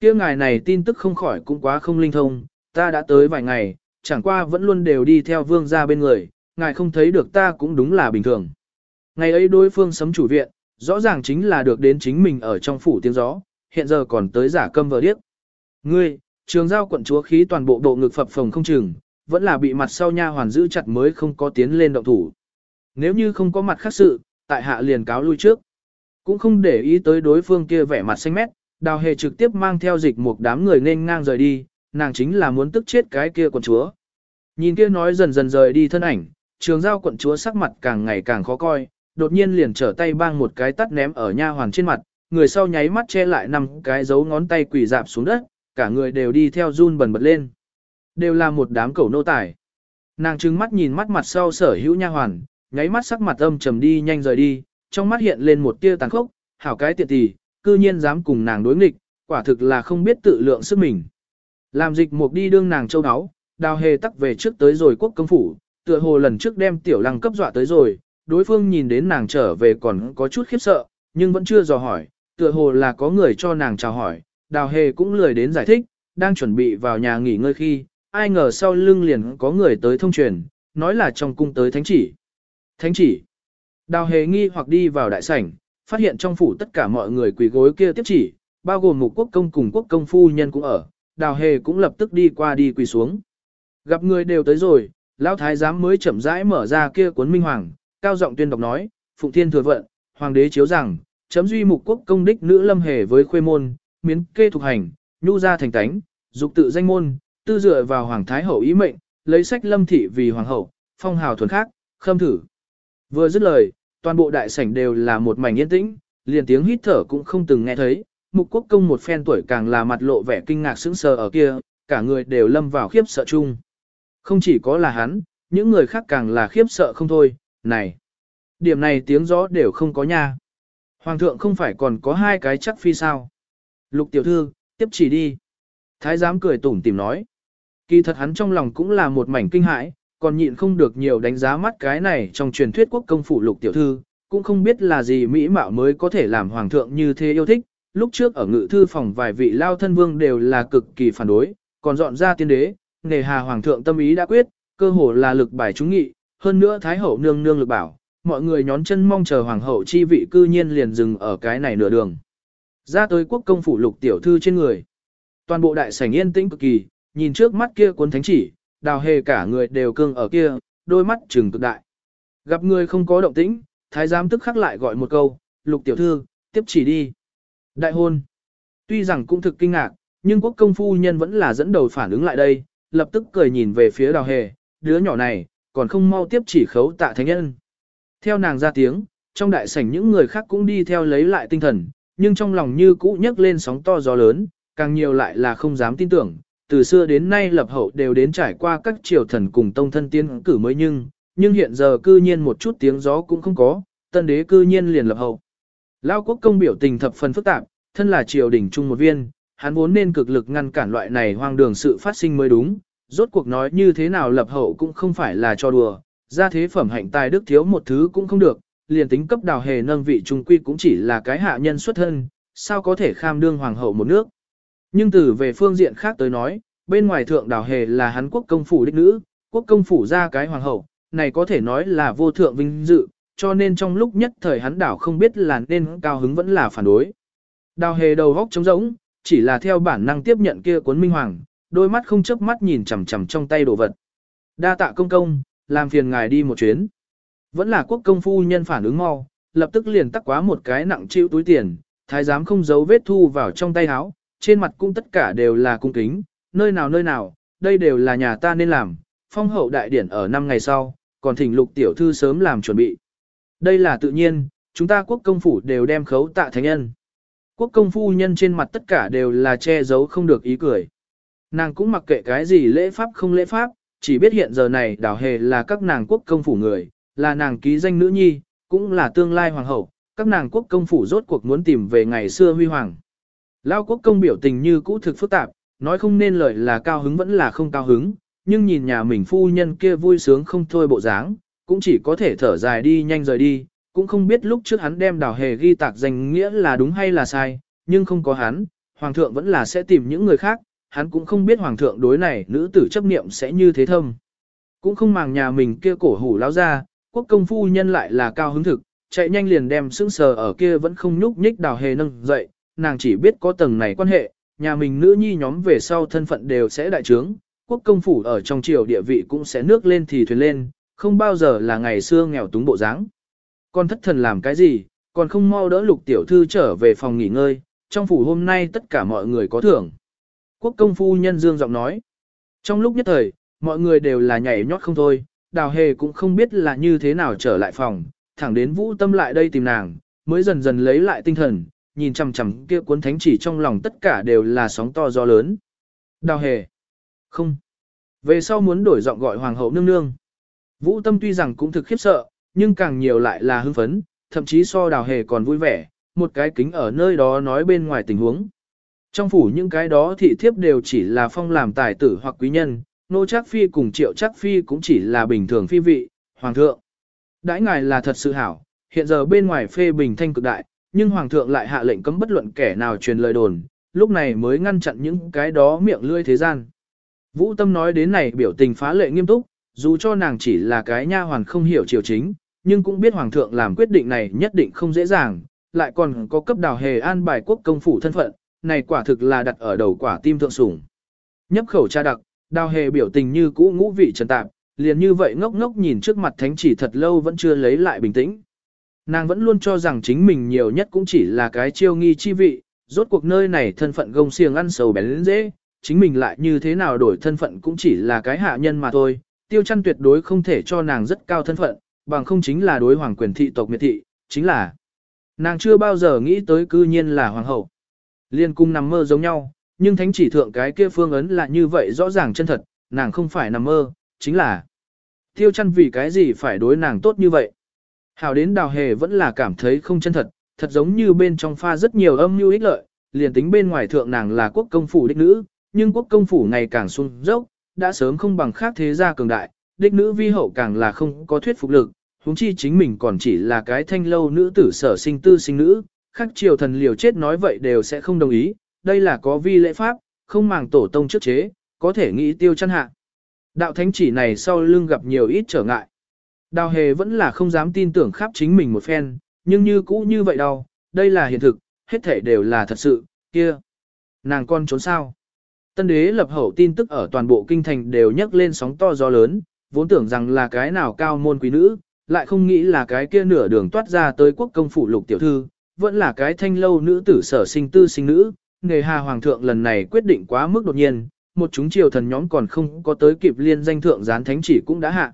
S1: kia ngài này tin tức không khỏi cũng quá không linh thông, ta đã tới vài ngày, chẳng qua vẫn luôn đều đi theo vương gia bên người, ngài không thấy được ta cũng đúng là bình thường. Ngày ấy đối phương sấm chủ viện, rõ ràng chính là được đến chính mình ở trong phủ tiếng gió, hiện giờ còn tới giả câm vờ điếc. Ngươi, trường giao quận chúa khí toàn bộ độ ngực phập phồng không chừng, vẫn là bị mặt sau nha hoàn giữ chặt mới không có tiến lên động thủ. Nếu như không có mặt khác sự, tại hạ liền cáo lui trước. Cũng không để ý tới đối phương kia vẻ mặt xanh mét, đào hề trực tiếp mang theo dịch một đám người nên ngang rời đi, nàng chính là muốn tức chết cái kia quận chúa. Nhìn kia nói dần dần rời đi thân ảnh, trường giao quận chúa sắc mặt càng ngày càng khó coi, đột nhiên liền trở tay bang một cái tắt ném ở nha hoàn trên mặt, người sau nháy mắt che lại năm cái dấu ngón tay quỳ dạp xuống đất, cả người đều đi theo run bần bật lên. Đều là một đám cẩu nô tài. Nàng trừng mắt nhìn mắt mặt sau sở hữu nha hoàn, nháy mắt sắc mặt âm trầm đi nhanh rời đi, trong mắt hiện lên một tia tàn khốc, hảo cái tiện tỷ, cư nhiên dám cùng nàng đối nghịch, quả thực là không biết tự lượng sức mình. Làm dịch mục đi đương nàng châu áo, đào hề tắc về trước tới rồi quốc công phủ, tựa hồ lần trước đem tiểu lăng cấp dọa tới rồi, đối phương nhìn đến nàng trở về còn có chút khiếp sợ, nhưng vẫn chưa dò hỏi, tựa hồ là có người cho nàng chào hỏi, đào hề cũng lười đến giải thích, đang chuẩn bị vào nhà nghỉ ngơi khi, ai ngờ sau lưng liền có người tới thông truyền, nói là trong cung tới thánh chỉ. Thánh chỉ. Đào hề nghi hoặc đi vào đại sảnh, phát hiện trong phủ tất cả mọi người quỳ gối kia tiếp chỉ, bao gồm mục quốc công cùng quốc công phu nhân cũng ở, đào hề cũng lập tức đi qua đi quỳ xuống. Gặp người đều tới rồi, lão thái giám mới chậm rãi mở ra kia cuốn minh hoàng, cao giọng tuyên đọc nói, Phụng Thiên thừa vận, hoàng đế chiếu rằng, chấm duy mục quốc công đích nữ lâm hề với khuê môn, miến kê thuộc hành, nhu ra thành tánh, dục tự danh môn, tư dựa vào hoàng thái hậu ý mệnh, lấy sách lâm thị vì hoàng hậu, phong hào thuần khác, khâm thử. Vừa dứt lời, toàn bộ đại sảnh đều là một mảnh yên tĩnh, liền tiếng hít thở cũng không từng nghe thấy, mục quốc công một phen tuổi càng là mặt lộ vẻ kinh ngạc sững sờ ở kia, cả người đều lâm vào khiếp sợ chung. Không chỉ có là hắn, những người khác càng là khiếp sợ không thôi, này. Điểm này tiếng gió đều không có nha. Hoàng thượng không phải còn có hai cái chắc phi sao. Lục tiểu thư, tiếp chỉ đi. Thái giám cười tủm tìm nói. Kỳ thật hắn trong lòng cũng là một mảnh kinh hãi, còn nhịn không được nhiều đánh giá mắt cái này trong truyền thuyết quốc công phủ lục tiểu thư, cũng không biết là gì mỹ mạo mới có thể làm hoàng thượng như thế yêu thích. Lúc trước ở ngự thư phòng vài vị lao thân vương đều là cực kỳ phản đối, còn dọn ra tiên đế, nề hà hoàng thượng tâm ý đã quyết, cơ hồ là lực bài chúng nghị, hơn nữa thái hậu nương nương lực bảo, mọi người nhón chân mong chờ hoàng hậu chi vị cư nhiên liền dừng ở cái này nửa đường. Ra tới quốc công phủ lục tiểu thư trên người. Toàn bộ đại sảnh yên tĩnh cực kỳ, nhìn trước mắt kia cuốn thánh chỉ, đào hề cả người đều cương ở kia, đôi mắt trừng cực đại. Gặp người không có động tĩnh, thái giám tức khắc lại gọi một câu, lục tiểu thư, tiếp chỉ đi. Đại hôn. Tuy rằng cũng thực kinh ngạc, nhưng quốc công phu nhân vẫn là dẫn đầu phản ứng lại đây, lập tức cười nhìn về phía đào hề, đứa nhỏ này, còn không mau tiếp chỉ khấu tạ thánh nhân. Theo nàng ra tiếng, trong đại sảnh những người khác cũng đi theo lấy lại tinh thần, nhưng trong lòng như cũ nhấc lên sóng to gió lớn, càng nhiều lại là không dám tin tưởng. Từ xưa đến nay lập hậu đều đến trải qua các triều thần cùng tông thân tiên cử mới nhưng, nhưng hiện giờ cư nhiên một chút tiếng gió cũng không có, tân đế cư nhiên liền lập hậu. Lao quốc công biểu tình thập phần phức tạp, thân là triều đình trung một viên, hắn vốn nên cực lực ngăn cản loại này hoang đường sự phát sinh mới đúng, rốt cuộc nói như thế nào lập hậu cũng không phải là cho đùa, ra thế phẩm hạnh tài đức thiếu một thứ cũng không được, liền tính cấp đào hề nâng vị trung quy cũng chỉ là cái hạ nhân xuất thân, sao có thể kham đương hoàng hậu một nước. Nhưng từ về phương diện khác tới nói, bên ngoài thượng đào hề là hắn quốc công phủ đích nữ, quốc công phủ ra cái hoàng hậu, này có thể nói là vô thượng vinh dự, cho nên trong lúc nhất thời hắn đảo không biết là nên cao hứng vẫn là phản đối. Đào hề đầu góc trống rỗng, chỉ là theo bản năng tiếp nhận kia cuốn minh hoàng, đôi mắt không chớp mắt nhìn chằm chằm trong tay đồ vật. Đa tạ công công, làm phiền ngài đi một chuyến. Vẫn là quốc công phu nhân phản ứng mau, lập tức liền tắc quá một cái nặng chịu túi tiền, thái giám không giấu vết thu vào trong tay áo, trên mặt cũng tất cả đều là cung kính, nơi nào nơi nào, đây đều là nhà ta nên làm, phong hậu đại điển ở năm ngày sau, còn thỉnh lục tiểu thư sớm làm chuẩn bị. Đây là tự nhiên, chúng ta quốc công phủ đều đem khấu tạ thánh nhân. Quốc công phu nhân trên mặt tất cả đều là che giấu không được ý cười. Nàng cũng mặc kệ cái gì lễ pháp không lễ pháp, chỉ biết hiện giờ này đào hề là các nàng quốc công phủ người, là nàng ký danh nữ nhi, cũng là tương lai hoàng hậu, các nàng quốc công phủ rốt cuộc muốn tìm về ngày xưa huy hoàng. Lao quốc công biểu tình như cũ thực phức tạp, nói không nên lời là cao hứng vẫn là không cao hứng, nhưng nhìn nhà mình phu nhân kia vui sướng không thôi bộ dáng, cũng chỉ có thể thở dài đi nhanh rời đi, cũng không biết lúc trước hắn đem đào hề ghi tạc danh nghĩa là đúng hay là sai, nhưng không có hắn, hoàng thượng vẫn là sẽ tìm những người khác, hắn cũng không biết hoàng thượng đối này nữ tử chấp niệm sẽ như thế thâm. Cũng không màng nhà mình kia cổ hủ láo ra, quốc công phu nhân lại là cao hứng thực, chạy nhanh liền đem sững sờ ở kia vẫn không nhúc nhích đào hề nâng dậy, nàng chỉ biết có tầng này quan hệ, nhà mình nữ nhi nhóm về sau thân phận đều sẽ đại trướng, quốc công phủ ở trong triều địa vị cũng sẽ nước lên thì thuyền lên, không bao giờ là ngày xưa nghèo túng bộ dáng. Con thất thần làm cái gì, còn không mau đỡ lục tiểu thư trở về phòng nghỉ ngơi, trong phủ hôm nay tất cả mọi người có thưởng. Quốc công phu nhân dương giọng nói. Trong lúc nhất thời, mọi người đều là nhảy nhót không thôi, đào hề cũng không biết là như thế nào trở lại phòng, thẳng đến vũ tâm lại đây tìm nàng, mới dần dần lấy lại tinh thần, nhìn chằm chằm kia cuốn thánh chỉ trong lòng tất cả đều là sóng to gió lớn. Đào hề. Không. Về sau muốn đổi giọng gọi hoàng hậu nương nương. Vũ tâm tuy rằng cũng thực khiếp sợ, nhưng càng nhiều lại là hưng phấn, thậm chí so đào hề còn vui vẻ, một cái kính ở nơi đó nói bên ngoài tình huống. Trong phủ những cái đó thị thiếp đều chỉ là phong làm tài tử hoặc quý nhân, nô chắc phi cùng triệu chắc phi cũng chỉ là bình thường phi vị, hoàng thượng. Đãi ngài là thật sự hảo, hiện giờ bên ngoài phê bình thanh cực đại, nhưng hoàng thượng lại hạ lệnh cấm bất luận kẻ nào truyền lời đồn, lúc này mới ngăn chặn những cái đó miệng lươi thế gian. Vũ Tâm nói đến này biểu tình phá lệ nghiêm túc, dù cho nàng chỉ là cái nha hoàn không hiểu triều chính, nhưng cũng biết hoàng thượng làm quyết định này nhất định không dễ dàng, lại còn có cấp đào hề an bài quốc công phủ thân phận, này quả thực là đặt ở đầu quả tim thượng sủng. Nhấp khẩu trà đặc, đào hề biểu tình như cũ ngũ vị trần tạp, liền như vậy ngốc ngốc nhìn trước mặt thánh chỉ thật lâu vẫn chưa lấy lại bình tĩnh. Nàng vẫn luôn cho rằng chính mình nhiều nhất cũng chỉ là cái chiêu nghi chi vị, rốt cuộc nơi này thân phận gông xiềng ăn sầu bén lên dễ, chính mình lại như thế nào đổi thân phận cũng chỉ là cái hạ nhân mà thôi. Tiêu chăn tuyệt đối không thể cho nàng rất cao thân phận, bằng không chính là đối hoàng quyền thị tộc miệt thị, chính là nàng chưa bao giờ nghĩ tới cư nhiên là hoàng hậu. Liên cung nằm mơ giống nhau, nhưng thánh chỉ thượng cái kia phương ấn là như vậy rõ ràng chân thật, nàng không phải nằm mơ, chính là tiêu chăn vì cái gì phải đối nàng tốt như vậy. Hảo đến đào hề vẫn là cảm thấy không chân thật, thật giống như bên trong pha rất nhiều âm mưu ích lợi, liền tính bên ngoài thượng nàng là quốc công phủ đích nữ, nhưng quốc công phủ ngày càng sung dốc, đã sớm không bằng khác thế gia cường đại, đích nữ vi hậu càng là không có thuyết phục lực, huống chi chính mình còn chỉ là cái thanh lâu nữ tử sở sinh tư sinh nữ, khác triều thần liều chết nói vậy đều sẽ không đồng ý, đây là có vi lễ pháp, không màng tổ tông trước chế, có thể nghĩ tiêu chăn hạ. Đạo thánh chỉ này sau lưng gặp nhiều ít trở ngại. Đào hề vẫn là không dám tin tưởng khắp chính mình một phen, nhưng như cũ như vậy đâu, đây là hiện thực, hết thể đều là thật sự, kia. Nàng con trốn sao? Tân đế lập hậu tin tức ở toàn bộ kinh thành đều nhấc lên sóng to gió lớn, vốn tưởng rằng là cái nào cao môn quý nữ, lại không nghĩ là cái kia nửa đường toát ra tới quốc công phủ lục tiểu thư, vẫn là cái thanh lâu nữ tử sở sinh tư sinh nữ, nghề hà hoàng thượng lần này quyết định quá mức đột nhiên, một chúng triều thần nhóm còn không có tới kịp liên danh thượng gián thánh chỉ cũng đã hạ.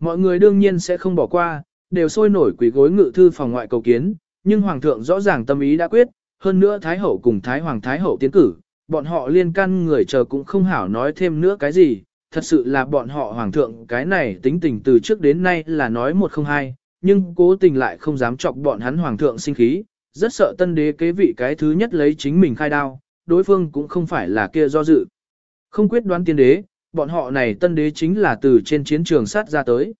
S1: Mọi người đương nhiên sẽ không bỏ qua, đều sôi nổi quỷ gối ngự thư phòng ngoại cầu kiến, nhưng hoàng thượng rõ ràng tâm ý đã quyết, hơn nữa thái hậu cùng thái hoàng thái hậu tiến cử, bọn họ liên căn người chờ cũng không hảo nói thêm nữa cái gì, thật sự là bọn họ hoàng thượng cái này tính tình từ trước đến nay là nói một không hai, nhưng cố tình lại không dám chọc bọn hắn hoàng thượng sinh khí, rất sợ tân đế kế vị cái thứ nhất lấy chính mình khai đao, đối phương cũng không phải là kia do dự. Không quyết đoán tiên đế, bọn họ này tân đế chính là từ trên chiến trường sát ra tới.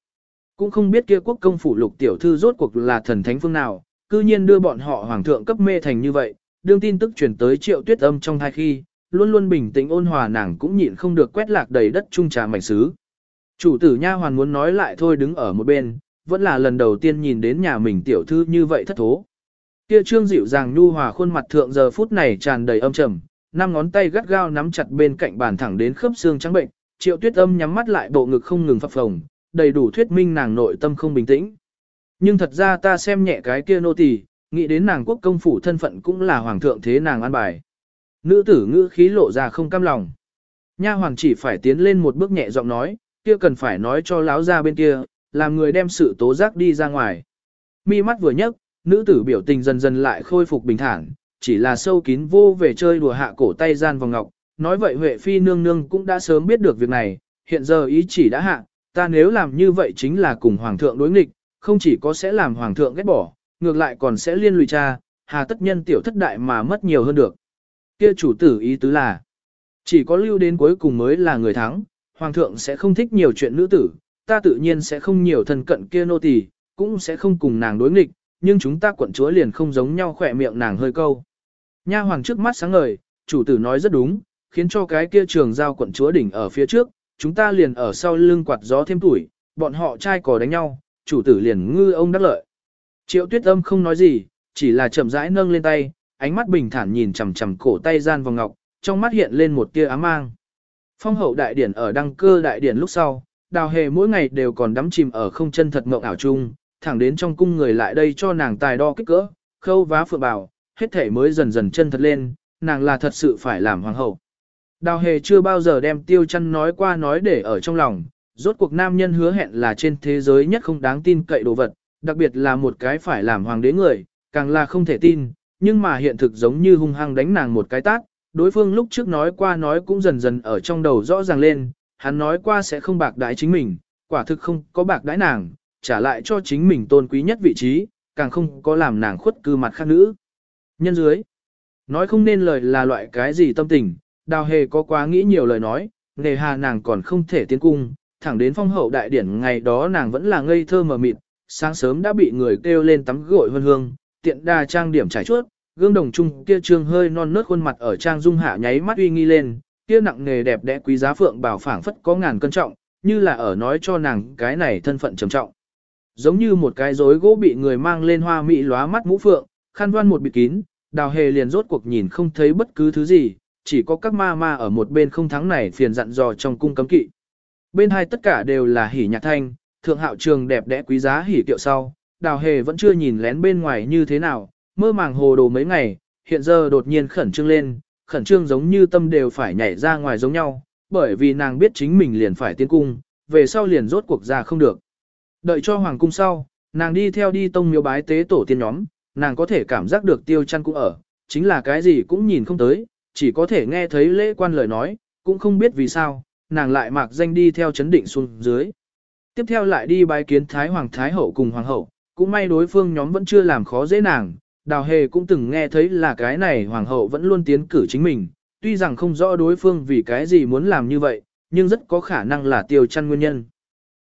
S1: Cũng không biết kia quốc công phủ lục tiểu thư rốt cuộc là thần thánh phương nào, cư nhiên đưa bọn họ hoàng thượng cấp mê thành như vậy, đương tin tức truyền tới triệu tuyết âm trong thai khi, luôn luôn bình tĩnh ôn hòa nàng cũng nhịn không được quét lạc đầy đất trung trà mảnh sứ. Chủ tử nha hoàn muốn nói lại thôi đứng ở một bên, vẫn là lần đầu tiên nhìn đến nhà mình tiểu thư như vậy thất thố. Kia trương dịu dàng nhu hòa khuôn mặt thượng giờ phút này tràn đầy âm trầm, năm ngón tay gắt gao nắm chặt bên cạnh bàn thẳng đến khớp xương trắng bệnh, triệu tuyết âm nhắm mắt lại bộ ngực không ngừng phập phồng, đầy đủ thuyết minh nàng nội tâm không bình tĩnh. Nhưng thật ra ta xem nhẹ cái kia nô tỳ, nghĩ đến nàng quốc công phủ thân phận cũng là hoàng thượng thế nàng an bài. Nữ tử ngữ khí lộ ra không cam lòng. Nha hoàng chỉ phải tiến lên một bước nhẹ giọng nói, kia cần phải nói cho láo ra bên kia, làm người đem sự tố giác đi ra ngoài. Mi mắt vừa nhấc, nữ tử biểu tình dần dần lại khôi phục bình thản, chỉ là sâu kín vô về chơi đùa hạ cổ tay gian vào ngọc. Nói vậy Huệ Phi nương nương cũng đã sớm biết được việc này, hiện giờ ý chỉ đã hạ, ta nếu làm như vậy chính là cùng hoàng thượng đối nghịch, không chỉ có sẽ làm hoàng thượng ghét bỏ, ngược lại còn sẽ liên lụy cha, hà tất nhân tiểu thất đại mà mất nhiều hơn được. Kia chủ tử ý tứ là, chỉ có lưu đến cuối cùng mới là người thắng, hoàng thượng sẽ không thích nhiều chuyện nữ tử, ta tự nhiên sẽ không nhiều thân cận kia nô tỳ, cũng sẽ không cùng nàng đối nghịch, nhưng chúng ta quận chúa liền không giống nhau khỏe miệng nàng hơi câu. Nha hoàng trước mắt sáng ngời, chủ tử nói rất đúng, khiến cho cái kia trường giao quận chúa đỉnh ở phía trước, chúng ta liền ở sau lưng quạt gió thêm tuổi, bọn họ trai cò đánh nhau, chủ tử liền ngư ông đắc lợi. Triệu tuyết âm không nói gì, chỉ là chậm rãi nâng lên tay, ánh mắt bình thản nhìn chằm chằm cổ tay gian vào ngọc, trong mắt hiện lên một tia ám mang. Phong hậu đại điển ở đăng cơ đại điển lúc sau, đào hề mỗi ngày đều còn đắm chìm ở không chân thật mộng ảo chung, thẳng đến trong cung người lại đây cho nàng tài đo kích cỡ, khâu vá phượng bảo, hết thể mới dần dần chân thật lên, nàng là thật sự phải làm hoàng hậu. Đào hề chưa bao giờ đem tiêu chăn nói qua nói để ở trong lòng, rốt cuộc nam nhân hứa hẹn là trên thế giới nhất không đáng tin cậy đồ vật, đặc biệt là một cái phải làm hoàng đế người, càng là không thể tin, nhưng mà hiện thực giống như hung hăng đánh nàng một cái tát, đối phương lúc trước nói qua nói cũng dần dần ở trong đầu rõ ràng lên, hắn nói qua sẽ không bạc đái chính mình, quả thực không có bạc đái nàng, trả lại cho chính mình tôn quý nhất vị trí, càng không có làm nàng khuất cư mặt khác nữ. Nhân dưới, nói không nên lời là loại cái gì tâm tình, đào hề có quá nghĩ nhiều lời nói, nề hà nàng còn không thể tiến cung, thẳng đến phong hậu đại điển ngày đó nàng vẫn là ngây thơ mờ mịt, sáng sớm đã bị người kêu lên tắm gội hương hương, tiện đà trang điểm trải chuốt, gương đồng trung kia trương hơi non nớt khuôn mặt ở trang dung hạ nháy mắt uy nghi lên, kia nặng nghề đẹp đẽ quý giá phượng bảo phảng phất có ngàn cân trọng, như là ở nói cho nàng cái này thân phận trầm trọng. Giống như một cái rối gỗ bị người mang lên hoa mỹ lóa mắt mũ phượng, khăn voan một bịt kín, đào hề liền rốt cuộc nhìn không thấy bất cứ thứ gì, chỉ có các ma ma ở một bên không thắng này phiền dặn dò trong cung cấm kỵ. Bên hai tất cả đều là hỉ nhạc thanh, thượng hạo trường đẹp đẽ quý giá hỉ kiệu sau, đào hề vẫn chưa nhìn lén bên ngoài như thế nào, mơ màng hồ đồ mấy ngày, hiện giờ đột nhiên khẩn trương lên, khẩn trương giống như tâm đều phải nhảy ra ngoài giống nhau, bởi vì nàng biết chính mình liền phải tiến cung, về sau liền rốt cuộc ra không được. Đợi cho hoàng cung sau, nàng đi theo đi tông miếu bái tế tổ tiên nhóm, nàng có thể cảm giác được tiêu chăn cũng ở, chính là cái gì cũng nhìn không tới, chỉ có thể nghe thấy lễ quan lời nói, cũng không biết vì sao, nàng lại mặc danh đi theo chấn định xuống dưới. Tiếp theo lại đi bái kiến Thái Hoàng Thái Hậu cùng Hoàng Hậu, cũng may đối phương nhóm vẫn chưa làm khó dễ nàng, đào hề cũng từng nghe thấy là cái này Hoàng Hậu vẫn luôn tiến cử chính mình, tuy rằng không rõ đối phương vì cái gì muốn làm như vậy, nhưng rất có khả năng là tiêu chăn nguyên nhân.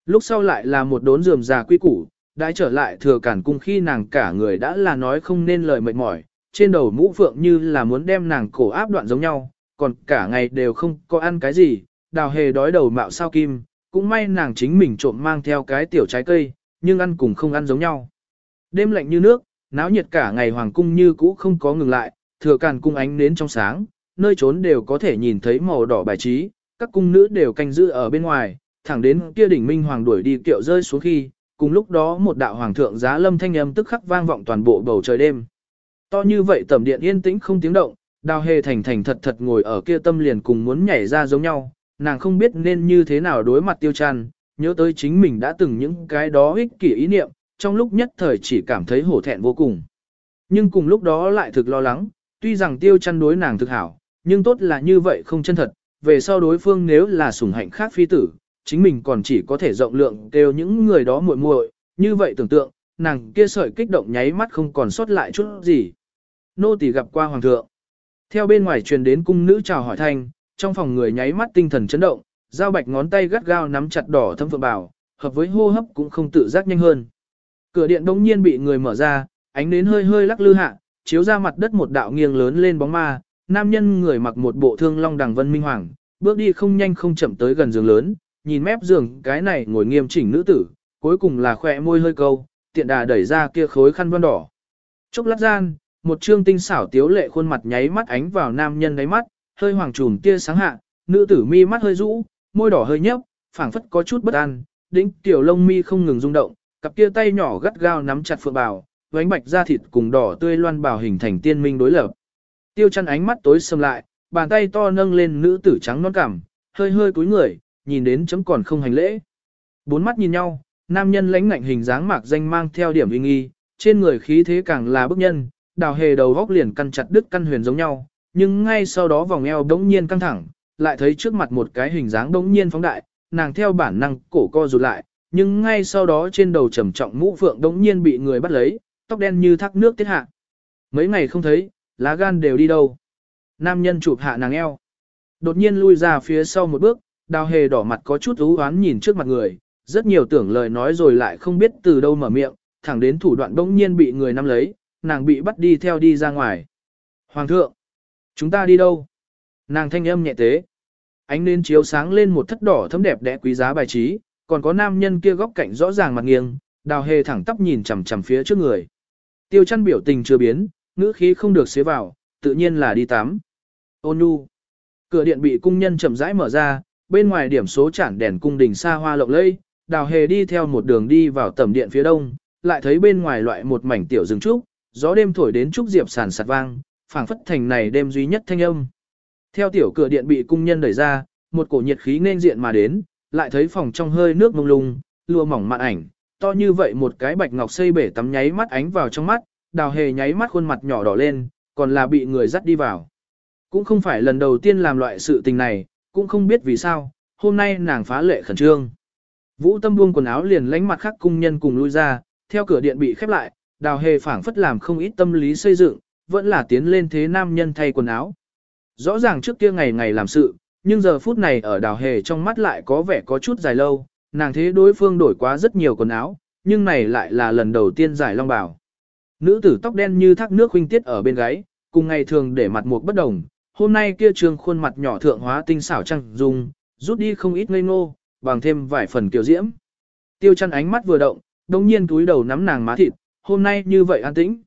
S1: Lúc sau lại là một đốn dườm già quy củ, đã trở lại thừa cản cung khi nàng cả người đã là nói không nên lời mệt mỏi, trên đầu mũ phượng như là muốn đem nàng cổ áp đoạn giống nhau, còn cả ngày đều không có ăn cái gì, đào hề đói đầu mạo sao kim, cũng may nàng chính mình trộm mang theo cái tiểu trái cây, nhưng ăn cùng không ăn giống nhau. Đêm lạnh như nước, náo nhiệt cả ngày hoàng cung như cũ không có ngừng lại, thừa càn cung ánh nến trong sáng, nơi trốn đều có thể nhìn thấy màu đỏ bài trí, các cung nữ đều canh giữ ở bên ngoài, thẳng đến kia đỉnh minh hoàng đuổi đi kiệu rơi xuống khi, cùng lúc đó một đạo hoàng thượng giá lâm thanh âm tức khắc vang vọng toàn bộ bầu trời đêm. To như vậy tầm điện yên tĩnh không tiếng động, đào hề thành thành thật thật ngồi ở kia tâm liền cùng muốn nhảy ra giống nhau, nàng không biết nên như thế nào đối mặt tiêu tràn, nhớ tới chính mình đã từng những cái đó ích kỷ ý niệm, trong lúc nhất thời chỉ cảm thấy hổ thẹn vô cùng. Nhưng cùng lúc đó lại thực lo lắng, tuy rằng tiêu chăn đối nàng thực hảo, nhưng tốt là như vậy không chân thật, về sau đối phương nếu là sủng hạnh khác phi tử, chính mình còn chỉ có thể rộng lượng kêu những người đó muội muội, như vậy tưởng tượng, nàng kia sợi kích động nháy mắt không còn sót lại chút gì. Nô tỳ gặp qua hoàng thượng. Theo bên ngoài truyền đến cung nữ chào hỏi thanh, trong phòng người nháy mắt tinh thần chấn động, giao bạch ngón tay gắt gao nắm chặt đỏ thâm phượng bảo, hợp với hô hấp cũng không tự giác nhanh hơn. Cửa điện đống nhiên bị người mở ra, ánh đến hơi hơi lắc lư hạ, chiếu ra mặt đất một đạo nghiêng lớn lên bóng ma, nam nhân người mặc một bộ thương long đằng vân minh hoàng, bước đi không nhanh không chậm tới gần giường lớn, nhìn mép giường cái này ngồi nghiêm chỉnh nữ tử, cuối cùng là khỏe môi hơi câu, tiện đà đẩy ra kia khối khăn vân đỏ. Chốc lát gian, một trương tinh xảo tiếu lệ khuôn mặt nháy mắt ánh vào nam nhân đáy mắt, hơi hoàng trùm tia sáng hạ, nữ tử mi mắt hơi rũ, môi đỏ hơi nhấp, phảng phất có chút bất an, đĩnh tiểu lông mi không ngừng rung động, cặp kia tay nhỏ gắt gao nắm chặt phượng bào, vánh bạch da thịt cùng đỏ tươi loan bào hình thành tiên minh đối lập. Tiêu chăn ánh mắt tối sầm lại, bàn tay to nâng lên nữ tử trắng non cảm, hơi hơi cúi người, nhìn đến chấm còn không hành lễ. Bốn mắt nhìn nhau, nam nhân lãnh ngạnh hình dáng mạc danh mang theo điểm uy nghi, trên người khí thế càng là bức nhân, đào hề đầu góc liền căn chặt đứt căn huyền giống nhau, nhưng ngay sau đó vòng eo đống nhiên căng thẳng, lại thấy trước mặt một cái hình dáng đống nhiên phóng đại, nàng theo bản năng cổ co rụt lại, nhưng ngay sau đó trên đầu trầm trọng mũ phượng đống nhiên bị người bắt lấy, tóc đen như thác nước tiết hạ. Mấy ngày không thấy, lá gan đều đi đâu. Nam nhân chụp hạ nàng eo. Đột nhiên lui ra phía sau một bước, đào hề đỏ mặt có chút ú oán nhìn trước mặt người, rất nhiều tưởng lời nói rồi lại không biết từ đâu mở miệng, thẳng đến thủ đoạn đống nhiên bị người nắm lấy, nàng bị bắt đi theo đi ra ngoài. Hoàng thượng, chúng ta đi đâu? Nàng thanh âm nhẹ tế. Ánh lên chiếu sáng lên một thất đỏ thấm đẹp đẽ quý giá bài trí, còn có nam nhân kia góc cạnh rõ ràng mặt nghiêng, đào hề thẳng tắp nhìn chằm chằm phía trước người. Tiêu chăn biểu tình chưa biến, ngữ khí không được xế vào, tự nhiên là đi tắm. Ôn nu. Cửa điện bị cung nhân chậm rãi mở ra, bên ngoài điểm số chản đèn cung đình xa hoa lộng lẫy, đào hề đi theo một đường đi vào tầm điện phía đông, lại thấy bên ngoài loại một mảnh tiểu rừng trúc, gió đêm thổi đến trúc diệp sàn sạt vang, phảng phất thành này đêm duy nhất thanh âm. Theo tiểu cửa điện bị cung nhân đẩy ra, một cổ nhiệt khí nên diện mà đến, lại thấy phòng trong hơi nước mông lung, lùa mỏng mạn ảnh, to như vậy một cái bạch ngọc xây bể tắm nháy mắt ánh vào trong mắt, đào hề nháy mắt khuôn mặt nhỏ đỏ lên, còn là bị người dắt đi vào. Cũng không phải lần đầu tiên làm loại sự tình này, cũng không biết vì sao, hôm nay nàng phá lệ khẩn trương. Vũ tâm buông quần áo liền lánh mặt khác cung nhân cùng lui ra, theo cửa điện bị khép lại, đào hề phảng phất làm không ít tâm lý xây dựng, vẫn là tiến lên thế nam nhân thay quần áo. Rõ ràng trước kia ngày ngày làm sự, nhưng giờ phút này ở đào hề trong mắt lại có vẻ có chút dài lâu, nàng thế đối phương đổi quá rất nhiều quần áo, nhưng này lại là lần đầu tiên giải long bào. Nữ tử tóc đen như thác nước huynh tiết ở bên gáy, cùng ngày thường để mặt một bất đồng, hôm nay kia trường khuôn mặt nhỏ thượng hóa tinh xảo trăng dung, rút đi không ít ngây ngô, bằng thêm vài phần kiều diễm. Tiêu chăn ánh mắt vừa động, đồng nhiên túi đầu nắm nàng má thịt, hôm nay như vậy an tĩnh.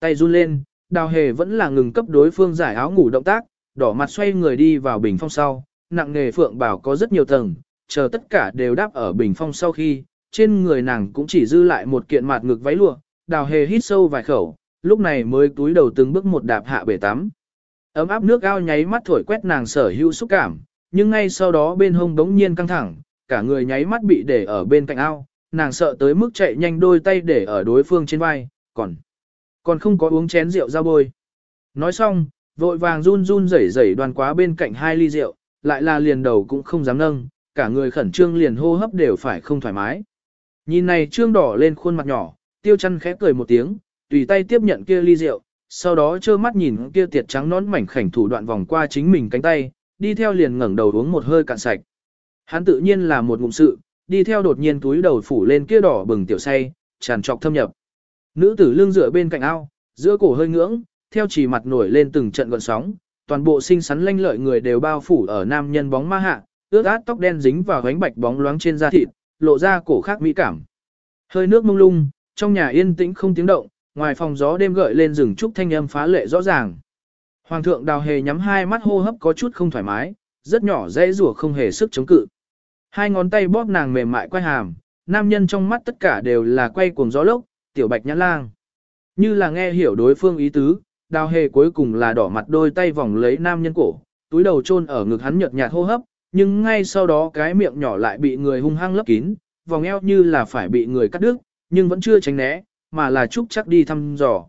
S1: Tay run lên, đào hề vẫn là ngừng cấp đối phương giải áo ngủ động tác, đỏ mặt xoay người đi vào bình phong sau, nặng nghề phượng bảo có rất nhiều tầng, chờ tất cả đều đáp ở bình phong sau khi, trên người nàng cũng chỉ dư lại một kiện mạt ngực váy lụa, đào hề hít sâu vài khẩu, lúc này mới túi đầu từng bước một đạp hạ bể tắm. Ấm áp nước ao nháy mắt thổi quét nàng sở hữu xúc cảm, nhưng ngay sau đó bên hông đống nhiên căng thẳng, cả người nháy mắt bị để ở bên cạnh ao, nàng sợ tới mức chạy nhanh đôi tay để ở đối phương trên vai, còn còn không có uống chén rượu ra bôi. Nói xong, vội vàng run run rẩy rẩy đoàn quá bên cạnh hai ly rượu, lại là liền đầu cũng không dám nâng, cả người khẩn trương liền hô hấp đều phải không thoải mái. Nhìn này trương đỏ lên khuôn mặt nhỏ, tiêu chăn khẽ cười một tiếng, tùy tay tiếp nhận kia ly rượu, sau đó trơ mắt nhìn kia tiệt trắng nón mảnh khảnh thủ đoạn vòng qua chính mình cánh tay, đi theo liền ngẩng đầu uống một hơi cạn sạch. Hắn tự nhiên là một ngụm sự, đi theo đột nhiên túi đầu phủ lên kia đỏ bừng tiểu say, tràn trọc thâm nhập. Nữ tử lưng dựa bên cạnh ao, giữa cổ hơi ngưỡng, theo chỉ mặt nổi lên từng trận gợn sóng, toàn bộ sinh sắn lanh lợi người đều bao phủ ở nam nhân bóng ma hạ, ướt át tóc đen dính vào gánh bạch bóng loáng trên da thịt, lộ ra cổ khác mỹ cảm. Hơi nước mông lung, trong nhà yên tĩnh không tiếng động, ngoài phòng gió đêm gợi lên rừng trúc thanh âm phá lệ rõ ràng. Hoàng thượng đào hề nhắm hai mắt hô hấp có chút không thoải mái, rất nhỏ dễ rủa không hề sức chống cự. Hai ngón tay bóp nàng mềm mại quay hàm, nam nhân trong mắt tất cả đều là quay cuồng gió lốc, tiểu bạch nhãn lang. Như là nghe hiểu đối phương ý tứ, đào hề cuối cùng là đỏ mặt đôi tay vòng lấy nam nhân cổ, túi đầu chôn ở ngực hắn nhợt nhạt hô hấp, nhưng ngay sau đó cái miệng nhỏ lại bị người hung hăng lấp kín, vòng eo như là phải bị người cắt đứt, nhưng vẫn chưa tránh né, mà là chúc chắc đi thăm dò.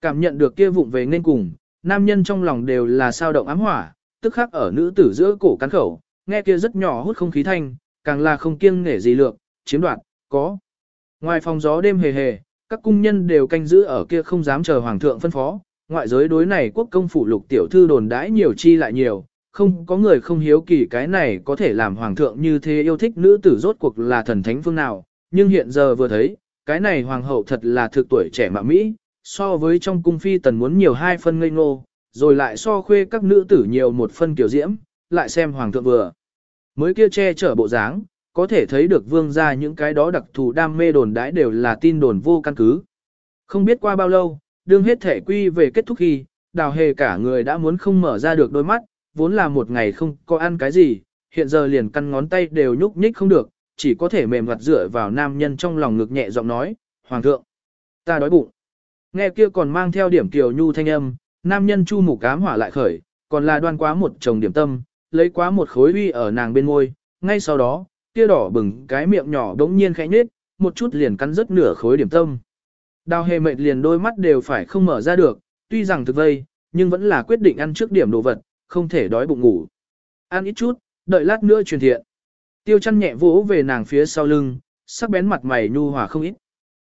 S1: Cảm nhận được kia vụng về nên cùng, nam nhân trong lòng đều là sao động ám hỏa, tức khắc ở nữ tử giữa cổ cắn khẩu, nghe kia rất nhỏ hút không khí thanh, càng là không kiêng nể gì lược, chiếm đoạt, có. Ngoài phòng gió đêm hề hề, các cung nhân đều canh giữ ở kia không dám chờ hoàng thượng phân phó, ngoại giới đối này quốc công phủ lục tiểu thư đồn đãi nhiều chi lại nhiều, không có người không hiếu kỳ cái này có thể làm hoàng thượng như thế yêu thích nữ tử rốt cuộc là thần thánh phương nào, nhưng hiện giờ vừa thấy, cái này hoàng hậu thật là thực tuổi trẻ mà Mỹ, so với trong cung phi tần muốn nhiều hai phân ngây ngô, rồi lại so khuê các nữ tử nhiều một phân kiểu diễm, lại xem hoàng thượng vừa. Mới kia che chở bộ dáng, có thể thấy được vương ra những cái đó đặc thù đam mê đồn đãi đều là tin đồn vô căn cứ. Không biết qua bao lâu, đương hết thể quy về kết thúc khi, đào hề cả người đã muốn không mở ra được đôi mắt, vốn là một ngày không có ăn cái gì, hiện giờ liền căn ngón tay đều nhúc nhích không được, chỉ có thể mềm mặt dựa vào nam nhân trong lòng ngực nhẹ giọng nói, Hoàng thượng, ta đói bụng. Nghe kia còn mang theo điểm kiều nhu thanh âm, nam nhân chu mục cám hỏa lại khởi, còn là đoan quá một chồng điểm tâm, lấy quá một khối uy ở nàng bên môi, ngay sau đó, kia đỏ bừng cái miệng nhỏ đống nhiên khẽ nhếch, một chút liền cắn rớt nửa khối điểm tâm. Đào hề mệt liền đôi mắt đều phải không mở ra được, tuy rằng thực vây, nhưng vẫn là quyết định ăn trước điểm đồ vật, không thể đói bụng ngủ. Ăn ít chút, đợi lát nữa truyền thiện. Tiêu chăn nhẹ vỗ về nàng phía sau lưng, sắc bén mặt mày nhu hòa không ít.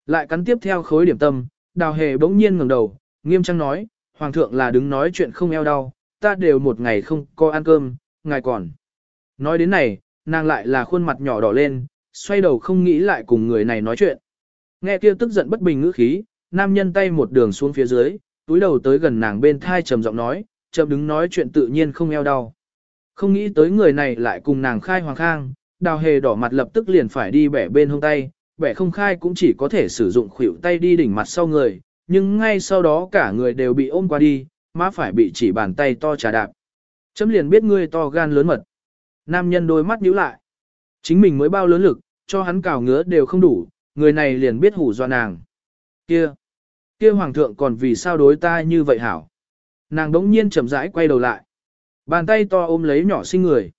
S1: Lại cắn tiếp theo khối điểm tâm, đào hề bỗng nhiên ngẩng đầu, nghiêm trang nói, Hoàng thượng là đứng nói chuyện không eo đau, ta đều một ngày không có ăn cơm, ngài còn. Nói đến này, nàng lại là khuôn mặt nhỏ đỏ lên, xoay đầu không nghĩ lại cùng người này nói chuyện. Nghe kia tức giận bất bình ngữ khí, nam nhân tay một đường xuống phía dưới, túi đầu tới gần nàng bên thai trầm giọng nói, chậm đứng nói chuyện tự nhiên không eo đau. Không nghĩ tới người này lại cùng nàng khai hoàng khang, đào hề đỏ mặt lập tức liền phải đi bẻ bên hông tay, bẻ không khai cũng chỉ có thể sử dụng khuỷu tay đi đỉnh mặt sau người, nhưng ngay sau đó cả người đều bị ôm qua đi, má phải bị chỉ bàn tay to trà đạp. Chấm liền biết ngươi to gan lớn mật. Nam nhân đôi mắt nhíu lại. Chính mình mới bao lớn lực, cho hắn cào ngứa đều không đủ, người này liền biết hủ do nàng. Kia, kia hoàng thượng còn vì sao đối ta như vậy hảo? Nàng đống nhiên chậm rãi quay đầu lại. Bàn tay to ôm lấy nhỏ sinh người.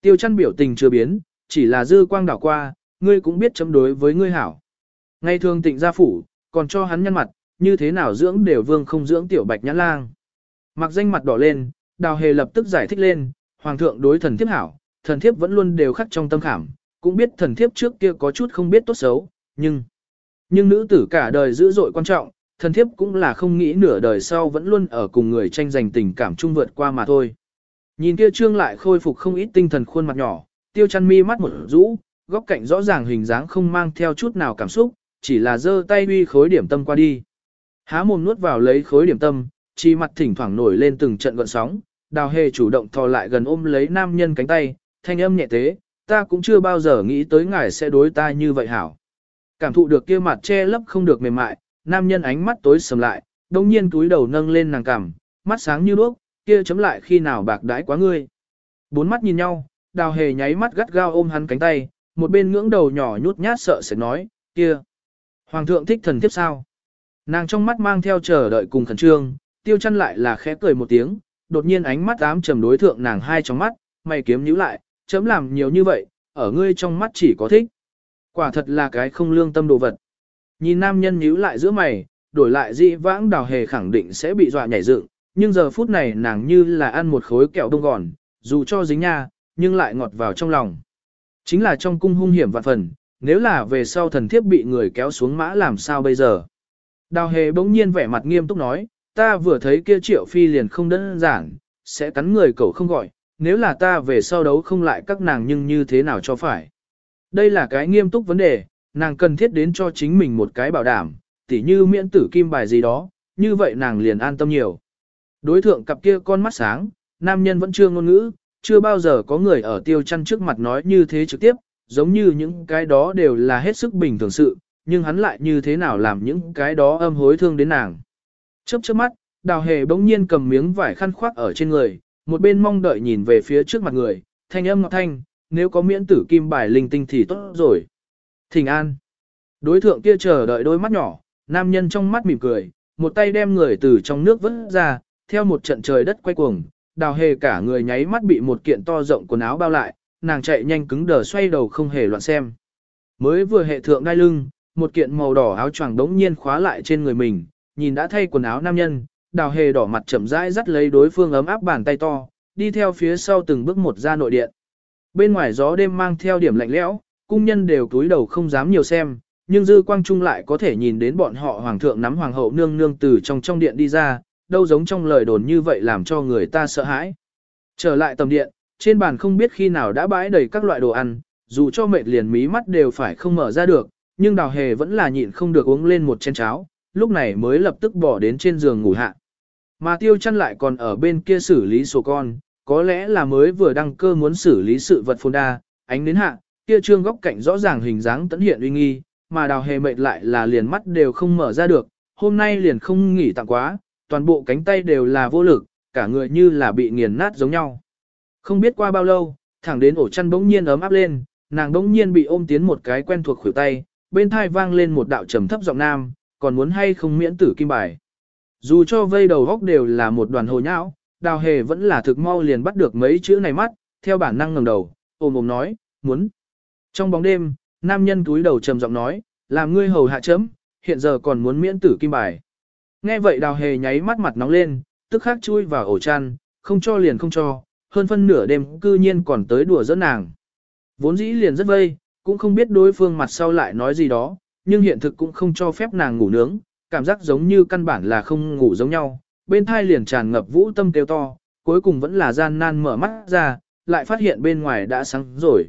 S1: Tiêu chăn biểu tình chưa biến, chỉ là dư quang đảo qua, ngươi cũng biết chấm đối với ngươi hảo. Ngay thường tịnh gia phủ, còn cho hắn nhân mặt, như thế nào dưỡng đều vương không dưỡng tiểu bạch nhãn lang. Mặc danh mặt đỏ lên, đào hề lập tức giải thích lên, hoàng thượng đối thần thiếp hảo, thần thiếp vẫn luôn đều khắc trong tâm khảm, cũng biết thần thiếp trước kia có chút không biết tốt xấu, nhưng... Nhưng nữ tử cả đời dữ dội quan trọng, thần thiếp cũng là không nghĩ nửa đời sau vẫn luôn ở cùng người tranh giành tình cảm chung vượt qua mà thôi. Nhìn kia trương lại khôi phục không ít tinh thần khuôn mặt nhỏ, tiêu chăn mi mắt một rũ, góc cạnh rõ ràng hình dáng không mang theo chút nào cảm xúc, chỉ là giơ tay uy khối điểm tâm qua đi. Há mồm nuốt vào lấy khối điểm tâm, chi mặt thỉnh thoảng nổi lên từng trận gợn sóng, đào hề chủ động thò lại gần ôm lấy nam nhân cánh tay, thanh âm nhẹ tế, ta cũng chưa bao giờ nghĩ tới ngài sẽ đối ta như vậy hảo. Cảm thụ được kia mặt che lấp không được mềm mại, nam nhân ánh mắt tối sầm lại, đồng nhiên túi đầu nâng lên nàng cằm, mắt sáng như đuốc, kia chấm lại khi nào bạc đãi quá ngươi. Bốn mắt nhìn nhau, đào hề nháy mắt gắt gao ôm hắn cánh tay, một bên ngưỡng đầu nhỏ nhút nhát sợ sẽ nói, kia. Hoàng thượng thích thần tiếp sao? Nàng trong mắt mang theo chờ đợi cùng khẩn trương, tiêu chăn lại là khẽ cười một tiếng, đột nhiên ánh mắt ám trầm đối thượng nàng hai trong mắt, mày kiếm nhíu lại, chấm làm nhiều như vậy, ở ngươi trong mắt chỉ có thích. Quả thật là cái không lương tâm đồ vật. Nhìn nam nhân nhíu lại giữa mày, đổi lại dị vãng đào hề khẳng định sẽ bị dọa nhảy dựng, nhưng giờ phút này nàng như là ăn một khối kẹo đông gòn, dù cho dính nha, nhưng lại ngọt vào trong lòng. Chính là trong cung hung hiểm vạn phần, nếu là về sau thần thiếp bị người kéo xuống mã làm sao bây giờ. Đào hề bỗng nhiên vẻ mặt nghiêm túc nói, ta vừa thấy kia triệu phi liền không đơn giản, sẽ cắn người cậu không gọi, nếu là ta về sau đấu không lại các nàng nhưng như thế nào cho phải. Đây là cái nghiêm túc vấn đề, nàng cần thiết đến cho chính mình một cái bảo đảm, tỉ như miễn tử kim bài gì đó, như vậy nàng liền an tâm nhiều. Đối thượng cặp kia con mắt sáng, nam nhân vẫn chưa ngôn ngữ, chưa bao giờ có người ở tiêu chăn trước mặt nói như thế trực tiếp, giống như những cái đó đều là hết sức bình thường sự, nhưng hắn lại như thế nào làm những cái đó âm hối thương đến nàng. Chớp chớp mắt, đào hề bỗng nhiên cầm miếng vải khăn khoác ở trên người, một bên mong đợi nhìn về phía trước mặt người, thanh âm ngọc thanh, nếu có miễn tử kim bài linh tinh thì tốt rồi. Thỉnh an. Đối thượng kia chờ đợi đôi mắt nhỏ, nam nhân trong mắt mỉm cười, một tay đem người từ trong nước vớt ra, theo một trận trời đất quay cuồng, đào hề cả người nháy mắt bị một kiện to rộng quần áo bao lại, nàng chạy nhanh cứng đờ xoay đầu không hề loạn xem. Mới vừa hệ thượng đai lưng, một kiện màu đỏ áo choàng đống nhiên khóa lại trên người mình, nhìn đã thay quần áo nam nhân, đào hề đỏ mặt chậm rãi dắt lấy đối phương ấm áp bàn tay to, đi theo phía sau từng bước một ra nội điện. Bên ngoài gió đêm mang theo điểm lạnh lẽo, cung nhân đều túi đầu không dám nhiều xem, nhưng dư quang trung lại có thể nhìn đến bọn họ hoàng thượng nắm hoàng hậu nương nương từ trong trong điện đi ra, đâu giống trong lời đồn như vậy làm cho người ta sợ hãi. Trở lại tầm điện, trên bàn không biết khi nào đã bãi đầy các loại đồ ăn, dù cho mệt liền mí mắt đều phải không mở ra được, nhưng đào hề vẫn là nhịn không được uống lên một chén cháo, lúc này mới lập tức bỏ đến trên giường ngủ hạ. Mà tiêu chăn lại còn ở bên kia xử lý sổ con, có lẽ là mới vừa đăng cơ muốn xử lý sự vật phôn đa, ánh đến hạ, kia trương góc cạnh rõ ràng hình dáng tấn hiện uy nghi, mà đào hề mệt lại là liền mắt đều không mở ra được, hôm nay liền không nghỉ tặng quá, toàn bộ cánh tay đều là vô lực, cả người như là bị nghiền nát giống nhau. Không biết qua bao lâu, thẳng đến ổ chăn bỗng nhiên ấm áp lên, nàng bỗng nhiên bị ôm tiến một cái quen thuộc khuỷu tay, bên thai vang lên một đạo trầm thấp giọng nam, còn muốn hay không miễn tử kim bài. Dù cho vây đầu góc đều là một đoàn hồ nhão, đào hề vẫn là thực mau liền bắt được mấy chữ này mắt, theo bản năng ngẩng đầu, ôm ôm nói, muốn. Trong bóng đêm, nam nhân túi đầu trầm giọng nói, làm ngươi hầu hạ chấm, hiện giờ còn muốn miễn tử kim bài. Nghe vậy đào hề nháy mắt mặt nóng lên, tức khắc chui vào ổ chăn, không cho liền không cho, hơn phân nửa đêm cư nhiên còn tới đùa giỡn nàng. Vốn dĩ liền rất vây, cũng không biết đối phương mặt sau lại nói gì đó, nhưng hiện thực cũng không cho phép nàng ngủ nướng, cảm giác giống như căn bản là không ngủ giống nhau, bên thai liền tràn ngập vũ tâm kêu to, cuối cùng vẫn là gian nan mở mắt ra, lại phát hiện bên ngoài đã sáng rồi.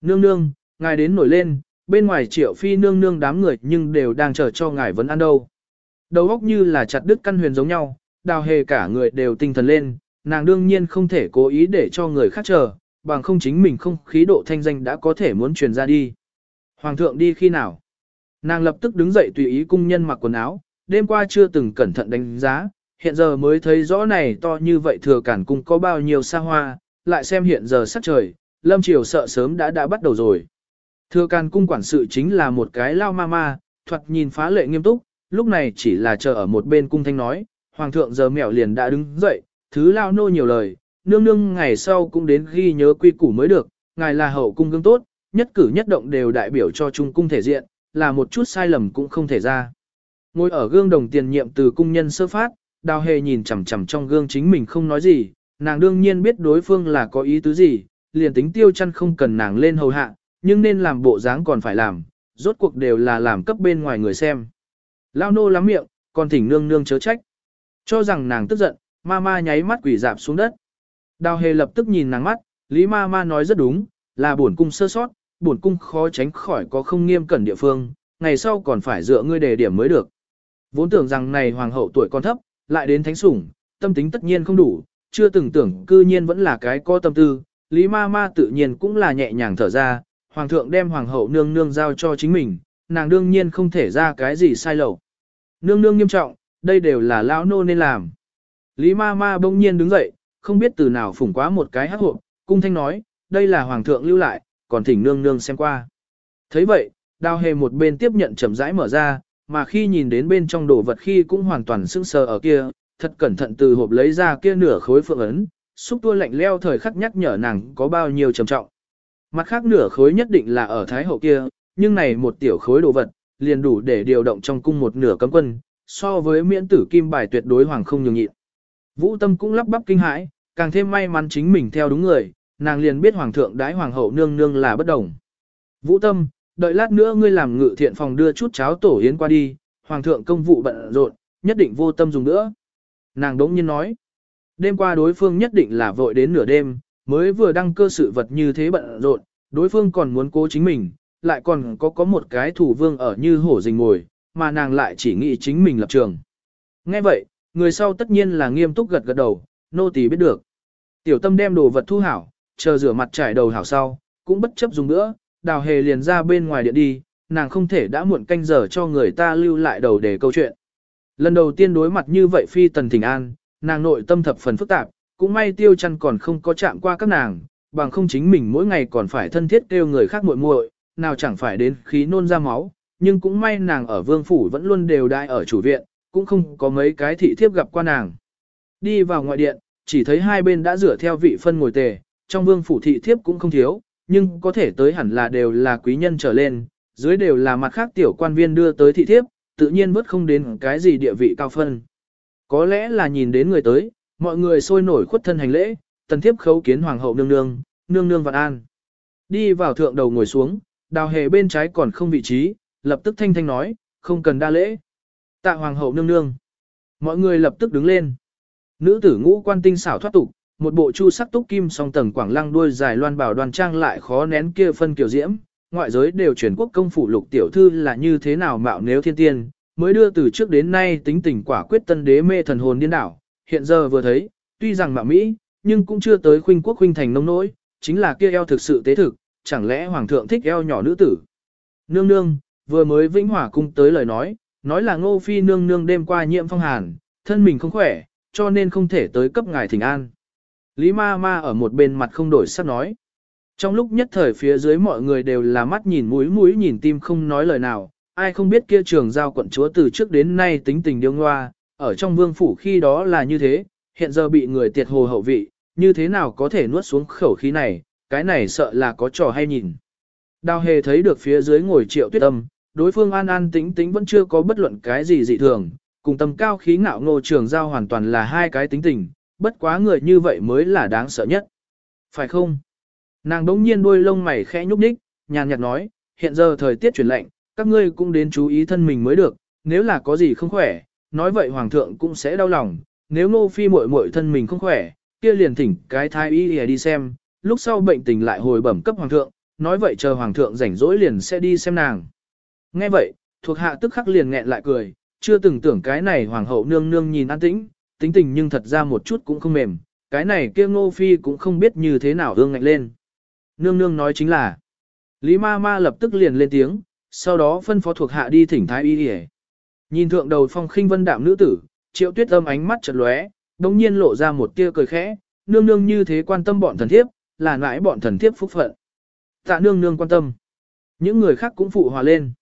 S1: Nương nương, ngài đến nổi lên, bên ngoài triệu phi nương nương đám người nhưng đều đang chờ cho ngài vẫn ăn đâu. Đầu óc như là chặt đứt căn huyền giống nhau, đào hề cả người đều tinh thần lên, nàng đương nhiên không thể cố ý để cho người khác chờ, bằng không chính mình không khí độ thanh danh đã có thể muốn truyền ra đi. Hoàng thượng đi khi nào? Nàng lập tức đứng dậy tùy ý cung nhân mặc quần áo, đêm qua chưa từng cẩn thận đánh giá, hiện giờ mới thấy rõ này to như vậy thừa cản cung có bao nhiêu xa hoa, lại xem hiện giờ sắc trời, lâm triều sợ sớm đã đã bắt đầu rồi. Thừa càn cung quản sự chính là một cái lao ma ma, thuật nhìn phá lệ nghiêm túc, lúc này chỉ là chờ ở một bên cung thanh nói, hoàng thượng giờ mẹo liền đã đứng dậy, thứ lao nô nhiều lời, nương nương ngày sau cũng đến ghi nhớ quy củ mới được, ngài là hậu cung gương tốt, nhất cử nhất động đều đại biểu cho trung cung thể diện, là một chút sai lầm cũng không thể ra. Ngồi ở gương đồng tiền nhiệm từ cung nhân sơ phát, đào hề nhìn chằm chằm trong gương chính mình không nói gì, nàng đương nhiên biết đối phương là có ý tứ gì, liền tính tiêu chăn không cần nàng lên hầu hạ, nhưng nên làm bộ dáng còn phải làm, rốt cuộc đều là làm cấp bên ngoài người xem. Lao nô lắm miệng, còn thỉnh nương nương chớ trách. Cho rằng nàng tức giận, ma ma nháy mắt quỷ dạp xuống đất. Đào hề lập tức nhìn nàng mắt, Lý ma ma nói rất đúng, là bổn cung sơ sót, bổn cung khó tránh khỏi có không nghiêm cẩn địa phương, ngày sau còn phải dựa ngươi đề điểm mới được. Vốn tưởng rằng này hoàng hậu tuổi còn thấp, lại đến thánh sủng, tâm tính tất nhiên không đủ, chưa từng tưởng cư nhiên vẫn là cái có tâm tư, Lý ma ma tự nhiên cũng là nhẹ nhàng thở ra, hoàng thượng đem hoàng hậu nương nương giao cho chính mình, nàng đương nhiên không thể ra cái gì sai lầu. Nương nương nghiêm trọng, đây đều là lão nô nên làm. Lý ma ma bỗng nhiên đứng dậy, không biết từ nào phủng quá một cái hát hộp, cung thanh nói, đây là hoàng thượng lưu lại, còn thỉnh nương nương xem qua. thấy vậy, đào hề một bên tiếp nhận chậm rãi mở ra, mà khi nhìn đến bên trong đồ vật khi cũng hoàn toàn sững sờ ở kia, thật cẩn thận từ hộp lấy ra kia nửa khối phượng ấn, xúc tua lạnh leo thời khắc nhắc nhở nàng có bao nhiêu trầm trọng. Mặt khác nửa khối nhất định là ở thái hậu kia, nhưng này một tiểu khối đồ vật, liền đủ để điều động trong cung một nửa cấm quân, so với miễn tử kim bài tuyệt đối hoàng không nhường nhịn. Vũ Tâm cũng lắp bắp kinh hãi, càng thêm may mắn chính mình theo đúng người, nàng liền biết hoàng thượng đái hoàng hậu nương nương là bất đồng. Vũ Tâm, đợi lát nữa ngươi làm ngự thiện phòng đưa chút cháo tổ yến qua đi, hoàng thượng công vụ bận rộn, nhất định vô tâm dùng nữa. Nàng đống nhiên nói, đêm qua đối phương nhất định là vội đến nửa đêm, mới vừa đăng cơ sự vật như thế bận rộn, đối phương còn muốn cố chính mình, lại còn có có một cái thủ vương ở như hổ rình ngồi, mà nàng lại chỉ nghĩ chính mình lập trường. Nghe vậy, người sau tất nhiên là nghiêm túc gật gật đầu, nô tỳ biết được. Tiểu tâm đem đồ vật thu hảo, chờ rửa mặt trải đầu hảo sau, cũng bất chấp dùng nữa, đào hề liền ra bên ngoài điện đi, nàng không thể đã muộn canh giờ cho người ta lưu lại đầu để câu chuyện. Lần đầu tiên đối mặt như vậy phi tần thỉnh an, nàng nội tâm thập phần phức tạp, cũng may tiêu chăn còn không có chạm qua các nàng, bằng không chính mình mỗi ngày còn phải thân thiết kêu người khác muội muội, nào chẳng phải đến khí nôn ra máu, nhưng cũng may nàng ở vương phủ vẫn luôn đều đại ở chủ viện, cũng không có mấy cái thị thiếp gặp qua nàng. Đi vào ngoại điện, chỉ thấy hai bên đã rửa theo vị phân ngồi tề, trong vương phủ thị thiếp cũng không thiếu, nhưng có thể tới hẳn là đều là quý nhân trở lên, dưới đều là mặt khác tiểu quan viên đưa tới thị thiếp, tự nhiên vớt không đến cái gì địa vị cao phân. Có lẽ là nhìn đến người tới, mọi người sôi nổi khuất thân hành lễ, tần thiếp khấu kiến hoàng hậu nương nương, nương nương vạn an. Đi vào thượng đầu ngồi xuống, đào hề bên trái còn không vị trí, lập tức thanh thanh nói, không cần đa lễ. Tạ hoàng hậu nương nương. Mọi người lập tức đứng lên. Nữ tử ngũ quan tinh xảo thoát tục, một bộ chu sắc túc kim song tầng quảng lăng đuôi dài loan bảo đoàn trang lại khó nén kia phân kiểu diễm. Ngoại giới đều truyền quốc công phủ lục tiểu thư là như thế nào mạo nếu thiên tiên, mới đưa từ trước đến nay tính tình quả quyết tân đế mê thần hồn điên đảo. Hiện giờ vừa thấy, tuy rằng mạo Mỹ, nhưng cũng chưa tới khuynh quốc khuynh thành nông nỗi, chính là kia eo thực sự tế thực, chẳng lẽ hoàng thượng thích eo nhỏ nữ tử. Nương nương, vừa mới vĩnh hỏa cung tới lời nói, nói là ngô phi nương nương đêm qua nhiễm phong hàn, thân mình không khỏe, cho nên không thể tới cấp ngài thỉnh an. Lý ma ma ở một bên mặt không đổi sắc nói. Trong lúc nhất thời phía dưới mọi người đều là mắt nhìn mũi mũi nhìn tim không nói lời nào, ai không biết kia trường giao quận chúa từ trước đến nay tính tình điêu ngoa, ở trong vương phủ khi đó là như thế, hiện giờ bị người tiệt hồ hậu vị, như thế nào có thể nuốt xuống khẩu khí này, cái này sợ là có trò hay nhìn. Đào hề thấy được phía dưới ngồi triệu tuyết âm, đối phương an an tĩnh tĩnh vẫn chưa có bất luận cái gì dị thường, cùng tầm cao khí ngạo ngô trường giao hoàn toàn là hai cái tính tình, bất quá người như vậy mới là đáng sợ nhất. Phải không? Nàng đống nhiên đôi lông mày khẽ nhúc nhích, nhàn nhạt nói, hiện giờ thời tiết chuyển lạnh, các ngươi cũng đến chú ý thân mình mới được, nếu là có gì không khỏe, nói vậy hoàng thượng cũng sẽ đau lòng, nếu ngô phi muội muội thân mình không khỏe, kia liền thỉnh cái thái y đi xem, lúc sau bệnh tình lại hồi bẩm cấp hoàng thượng, nói vậy chờ hoàng thượng rảnh rỗi liền sẽ đi xem nàng. Nghe vậy, thuộc hạ tức khắc liền nghẹn lại cười, chưa từng tưởng cái này hoàng hậu nương nương nhìn an tĩnh, tính tình nhưng thật ra một chút cũng không mềm, cái này kia ngô phi cũng không biết như thế nào ương ngạnh lên. Nương nương nói chính là, Lý ma ma lập tức liền lên tiếng, sau đó phân phó thuộc hạ đi thỉnh thái y đi Nhìn thượng đầu phong khinh vân đạm nữ tử, triệu tuyết âm ánh mắt chật lóe, đồng nhiên lộ ra một tia cười khẽ, nương nương như thế quan tâm bọn thần thiếp, là nãi bọn thần thiếp phúc phận. Tạ nương nương quan tâm. Những người khác cũng phụ hòa lên.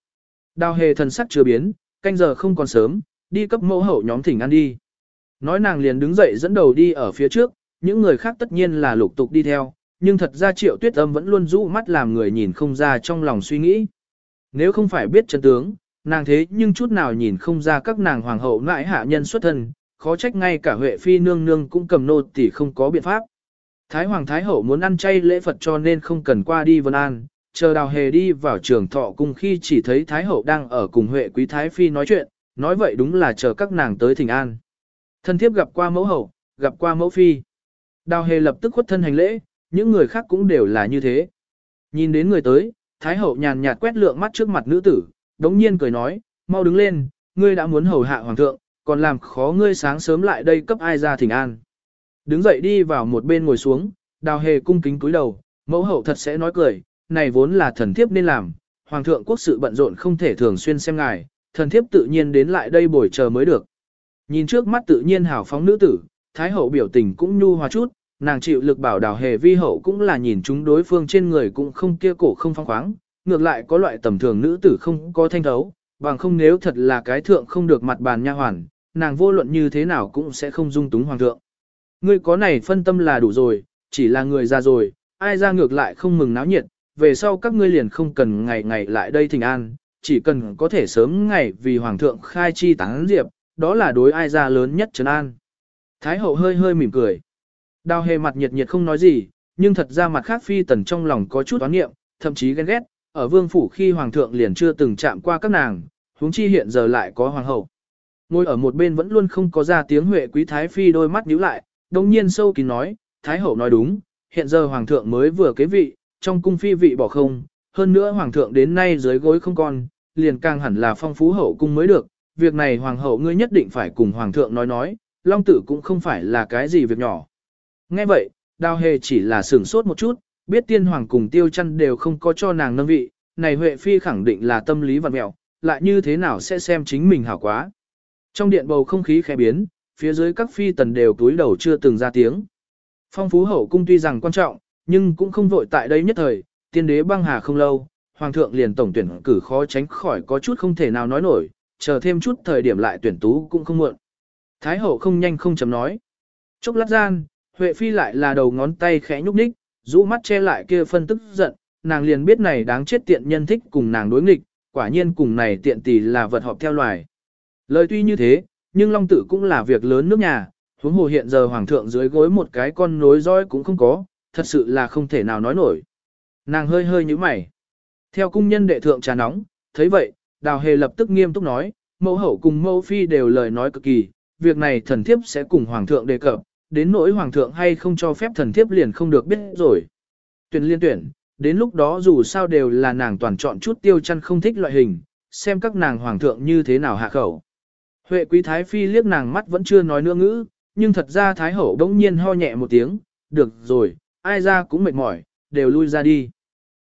S1: Đào hề thần sắc chưa biến, canh giờ không còn sớm, đi cấp mẫu hậu nhóm thỉnh ăn đi. Nói nàng liền đứng dậy dẫn đầu đi ở phía trước, những người khác tất nhiên là lục tục đi theo, nhưng thật ra triệu tuyết âm vẫn luôn rũ mắt làm người nhìn không ra trong lòng suy nghĩ. Nếu không phải biết chân tướng, nàng thế nhưng chút nào nhìn không ra các nàng hoàng hậu nãi hạ nhân xuất thân, khó trách ngay cả Huệ Phi nương nương cũng cầm nô tỳ không có biện pháp. Thái Hoàng Thái Hậu muốn ăn chay lễ Phật cho nên không cần qua đi Vân An, chờ đào hề đi vào trường thọ cùng khi chỉ thấy Thái Hậu đang ở cùng Huệ Quý Thái Phi nói chuyện, nói vậy đúng là chờ các nàng tới thỉnh an. Thân thiếp gặp qua mẫu hậu, gặp qua mẫu phi. Đào hề lập tức khuất thân hành lễ, những người khác cũng đều là như thế. Nhìn đến người tới, Thái Hậu nhàn nhạt quét lượng mắt trước mặt nữ tử, đống nhiên cười nói, mau đứng lên, ngươi đã muốn hầu hạ hoàng thượng, còn làm khó ngươi sáng sớm lại đây cấp ai ra thỉnh an. Đứng dậy đi vào một bên ngồi xuống, đào hề cung kính cúi đầu, mẫu hậu thật sẽ nói cười, này vốn là thần thiếp nên làm, hoàng thượng quốc sự bận rộn không thể thường xuyên xem ngài, thần thiếp tự nhiên đến lại đây bồi chờ mới được. Nhìn trước mắt tự nhiên hào phóng nữ tử, thái hậu biểu tình cũng nhu hòa chút, nàng chịu lực bảo đào hề vi hậu cũng là nhìn chúng đối phương trên người cũng không kia cổ không phong khoáng, ngược lại có loại tầm thường nữ tử không có thanh thấu, bằng không nếu thật là cái thượng không được mặt bàn nha hoàn, nàng vô luận như thế nào cũng sẽ không dung túng hoàng thượng. Ngươi có này phân tâm là đủ rồi, chỉ là người già rồi, ai ra ngược lại không mừng náo nhiệt, về sau các ngươi liền không cần ngày ngày lại đây thỉnh an, chỉ cần có thể sớm ngày vì hoàng thượng khai chi tán diệp, đó là đối ai ra lớn nhất trấn an. Thái hậu hơi hơi mỉm cười. Đào hề mặt nhiệt nhiệt không nói gì, nhưng thật ra mặt khác phi tần trong lòng có chút oán nghiệm, thậm chí ghen ghét, ở vương phủ khi hoàng thượng liền chưa từng chạm qua các nàng, huống chi hiện giờ lại có hoàng hậu. Ngồi ở một bên vẫn luôn không có ra tiếng huệ quý thái phi đôi mắt nhíu lại, đồng nhiên sâu kín nói, thái hậu nói đúng, hiện giờ hoàng thượng mới vừa kế vị, trong cung phi vị bỏ không, hơn nữa hoàng thượng đến nay dưới gối không còn, liền càng hẳn là phong phú hậu cung mới được, việc này hoàng hậu ngươi nhất định phải cùng hoàng thượng nói nói, long tử cũng không phải là cái gì việc nhỏ. Nghe vậy, đào hề chỉ là sửng sốt một chút, biết tiên hoàng cùng tiêu chăn đều không có cho nàng nâng vị, này Huệ Phi khẳng định là tâm lý vật mẹo, lại như thế nào sẽ xem chính mình hảo quá. Trong điện bầu không khí khẽ biến, phía dưới các phi tần đều túi đầu chưa từng ra tiếng. Phong phú hậu cung tuy rằng quan trọng, nhưng cũng không vội tại đây nhất thời, tiên đế băng hà không lâu, hoàng thượng liền tổng tuyển cử khó tránh khỏi có chút không thể nào nói nổi, chờ thêm chút thời điểm lại tuyển tú cũng không muộn. Thái hậu không nhanh không chấm nói. Chốc lát gian, Huệ Phi lại là đầu ngón tay khẽ nhúc nhích, rũ mắt che lại kia phân tức giận, nàng liền biết này đáng chết tiện nhân thích cùng nàng đối nghịch, quả nhiên cùng này tiện tỷ là vật họp theo loài. Lời tuy như thế, nhưng Long Tử cũng là việc lớn nước nhà, huống hồ hiện giờ Hoàng thượng dưới gối một cái con nối dõi cũng không có, thật sự là không thể nào nói nổi. Nàng hơi hơi như mày. Theo cung nhân đệ thượng trà nóng, thấy vậy, Đào Hề lập tức nghiêm túc nói, mẫu hậu cùng mẫu phi đều lời nói cực kỳ, việc này thần thiếp sẽ cùng Hoàng thượng đề cập, đến nỗi Hoàng thượng hay không cho phép thần thiếp liền không được biết rồi. Tuyển liên tuyển, đến lúc đó dù sao đều là nàng toàn chọn chút tiêu chăn không thích loại hình, xem các nàng Hoàng thượng như thế nào hạ khẩu. Huệ quý thái phi liếc nàng mắt vẫn chưa nói nữa ngữ, nhưng thật ra thái hậu đống nhiên ho nhẹ một tiếng, được rồi, ai ra cũng mệt mỏi, đều lui ra đi.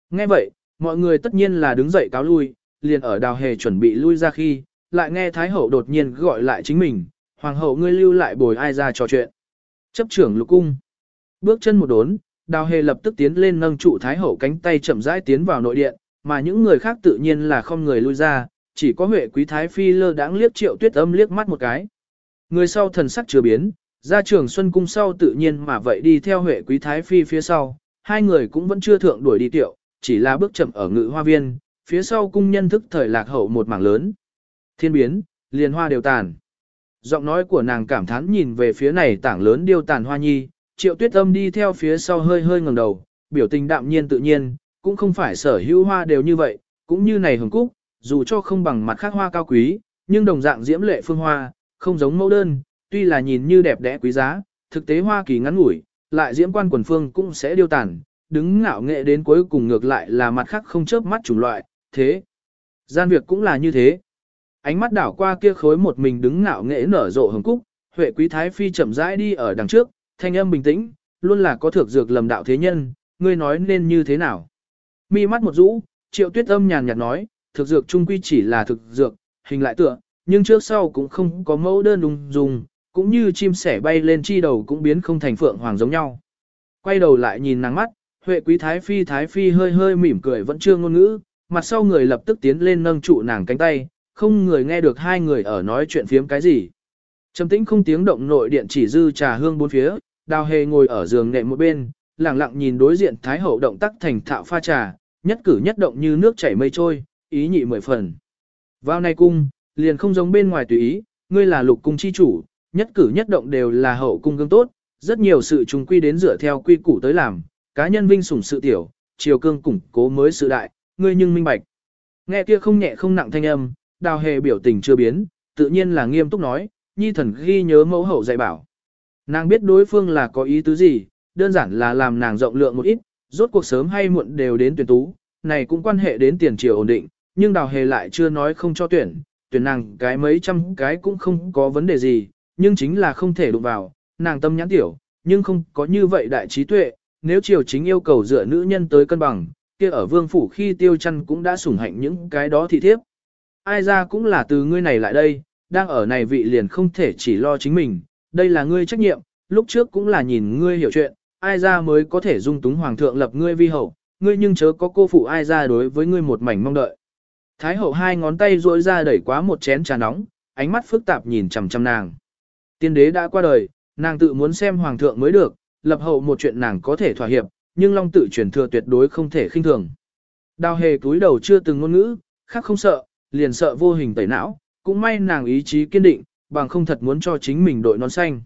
S1: Nghe vậy, mọi người tất nhiên là đứng dậy cáo lui, liền ở đào hề chuẩn bị lui ra khi, lại nghe thái hậu đột nhiên gọi lại chính mình, hoàng hậu ngươi lưu lại bồi ai ra trò chuyện. Chấp trưởng lục cung. Bước chân một đốn, đào hề lập tức tiến lên nâng trụ thái hậu cánh tay chậm rãi tiến vào nội điện, mà những người khác tự nhiên là không người lui ra, chỉ có Huệ Quý Thái Phi lơ đãng liếc Triệu Tuyết Âm liếc mắt một cái. Người sau thần sắc chưa biến, ra trường Xuân Cung sau tự nhiên mà vậy đi theo Huệ Quý Thái Phi phía sau, hai người cũng vẫn chưa thượng đuổi đi tiệu, chỉ là bước chậm ở ngự hoa viên, phía sau cung nhân thức thời lạc hậu một mảng lớn. Thiên biến, liền hoa đều tàn. Giọng nói của nàng cảm thán nhìn về phía này tảng lớn điêu tàn hoa nhi, triệu tuyết âm đi theo phía sau hơi hơi ngẩng đầu, biểu tình đạm nhiên tự nhiên, cũng không phải sở hữu hoa đều như vậy, cũng như này hồng cúc, dù cho không bằng mặt khác hoa cao quý, nhưng đồng dạng diễm lệ phương hoa, không giống mẫu đơn, tuy là nhìn như đẹp đẽ quý giá, thực tế hoa kỳ ngắn ngủi, lại diễm quan quần phương cũng sẽ điêu tàn, đứng ngạo nghệ đến cuối cùng ngược lại là mặt khác không chớp mắt chủng loại, thế. Gian việc cũng là như thế. Ánh mắt đảo qua kia khối một mình đứng ngạo nghệ nở rộ hồng cúc, Huệ Quý Thái Phi chậm rãi đi ở đằng trước, thanh âm bình tĩnh, luôn là có thược dược lầm đạo thế nhân, ngươi nói nên như thế nào. Mi mắt một rũ, triệu tuyết âm nhàn nhạt nói, thực dược trung quy chỉ là thực dược, hình lại tựa, nhưng trước sau cũng không có mẫu đơn đùng dùng, cũng như chim sẻ bay lên chi đầu cũng biến không thành phượng hoàng giống nhau. Quay đầu lại nhìn nàng mắt, Huệ quý thái phi thái phi hơi hơi mỉm cười vẫn chưa ngôn ngữ, mặt sau người lập tức tiến lên nâng trụ nàng cánh tay, không người nghe được hai người ở nói chuyện phiếm cái gì. Trầm tĩnh không tiếng động nội điện chỉ dư trà hương bốn phía, đào hề ngồi ở giường nệm một bên, lặng lặng nhìn đối diện thái hậu động tác thành thạo pha trà, nhất cử nhất động như nước chảy mây trôi, ý nhị mười phần. Vào nay cung, liền không giống bên ngoài tùy ý, ngươi là lục cung chi chủ, nhất cử nhất động đều là hậu cung gương tốt, rất nhiều sự trùng quy đến dựa theo quy củ tới làm, cá nhân vinh sủng sự tiểu, chiều cương củng cố mới sự đại, ngươi nhưng minh bạch. Nghe kia không nhẹ không nặng thanh âm, đào hề biểu tình chưa biến, tự nhiên là nghiêm túc nói, nhi thần ghi nhớ mẫu hậu dạy bảo. Nàng biết đối phương là có ý tứ gì, đơn giản là làm nàng rộng lượng một ít, rốt cuộc sớm hay muộn đều đến tuyển tú, này cũng quan hệ đến tiền triều ổn định, nhưng đào hề lại chưa nói không cho tuyển, tuyển nàng cái mấy trăm cái cũng không có vấn đề gì, nhưng chính là không thể đụng vào, nàng tâm nhãn tiểu, nhưng không có như vậy đại trí tuệ, nếu triều chính yêu cầu dựa nữ nhân tới cân bằng, kia ở vương phủ khi tiêu chăn cũng đã sủng hạnh những cái đó thị thiếp. Ai ra cũng là từ ngươi này lại đây, đang ở này vị liền không thể chỉ lo chính mình, đây là ngươi trách nhiệm, lúc trước cũng là nhìn ngươi hiểu chuyện, ai ra mới có thể dung túng hoàng thượng lập ngươi vi hậu, ngươi nhưng chớ có cô phụ ai ra đối với ngươi một mảnh mong đợi. Thái hậu hai ngón tay duỗi ra đẩy quá một chén trà nóng, ánh mắt phức tạp nhìn chằm chằm nàng. Tiên đế đã qua đời, nàng tự muốn xem hoàng thượng mới được, lập hậu một chuyện nàng có thể thỏa hiệp, nhưng long tự truyền thừa tuyệt đối không thể khinh thường. Đào hề cúi đầu chưa từng ngôn ngữ, khác không sợ, liền sợ vô hình tẩy não, cũng may nàng ý chí kiên định, bằng không thật muốn cho chính mình đội nón xanh.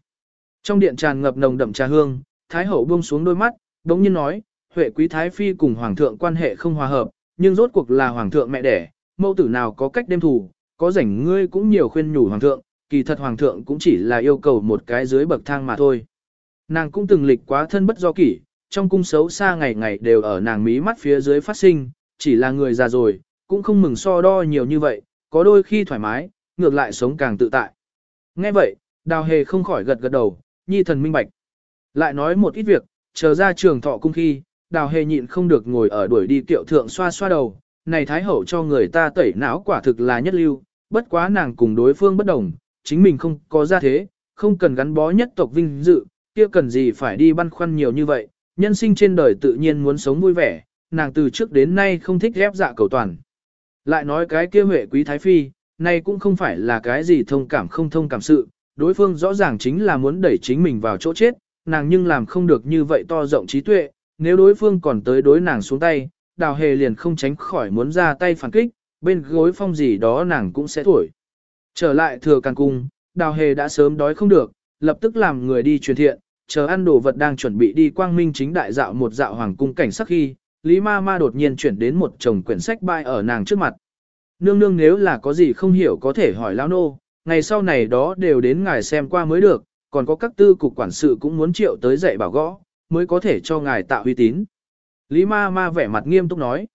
S1: Trong điện tràn ngập nồng đậm trà hương, Thái hậu buông xuống đôi mắt, đống nhiên nói, Huệ quý Thái Phi cùng Hoàng thượng quan hệ không hòa hợp, nhưng rốt cuộc là Hoàng thượng mẹ đẻ, mẫu tử nào có cách đêm thủ, có rảnh ngươi cũng nhiều khuyên nhủ Hoàng thượng, kỳ thật Hoàng thượng cũng chỉ là yêu cầu một cái dưới bậc thang mà thôi. Nàng cũng từng lịch quá thân bất do kỷ, trong cung xấu xa ngày ngày đều ở nàng mí mắt phía dưới phát sinh, chỉ là người già rồi, cũng không mừng so đo nhiều như vậy, có đôi khi thoải mái, ngược lại sống càng tự tại. Nghe vậy, đào hề không khỏi gật gật đầu, nhi thần minh bạch. Lại nói một ít việc, chờ ra trường thọ cung khi, đào hề nhịn không được ngồi ở đuổi đi tiệu thượng xoa xoa đầu, này thái hậu cho người ta tẩy não quả thực là nhất lưu, bất quá nàng cùng đối phương bất đồng, chính mình không có ra thế, không cần gắn bó nhất tộc vinh dự, kia cần gì phải đi băn khoăn nhiều như vậy, nhân sinh trên đời tự nhiên muốn sống vui vẻ, nàng từ trước đến nay không thích ghép dạ cầu toàn. Lại nói cái kia huệ quý thái phi, này cũng không phải là cái gì thông cảm không thông cảm sự, đối phương rõ ràng chính là muốn đẩy chính mình vào chỗ chết, nàng nhưng làm không được như vậy to rộng trí tuệ, nếu đối phương còn tới đối nàng xuống tay, đào hề liền không tránh khỏi muốn ra tay phản kích, bên gối phong gì đó nàng cũng sẽ thổi. Trở lại thừa càng cung, đào hề đã sớm đói không được, lập tức làm người đi truyền thiện, chờ ăn đồ vật đang chuẩn bị đi quang minh chính đại dạo một dạo hoàng cung cảnh sắc khi, Lý Ma Ma đột nhiên chuyển đến một chồng quyển sách bay ở nàng trước mặt. Nương nương nếu là có gì không hiểu có thể hỏi lão nô, ngày sau này đó đều đến ngài xem qua mới được, còn có các tư cục quản sự cũng muốn triệu tới dạy bảo gõ, mới có thể cho ngài tạo uy tín. Lý ma ma vẻ mặt nghiêm túc nói.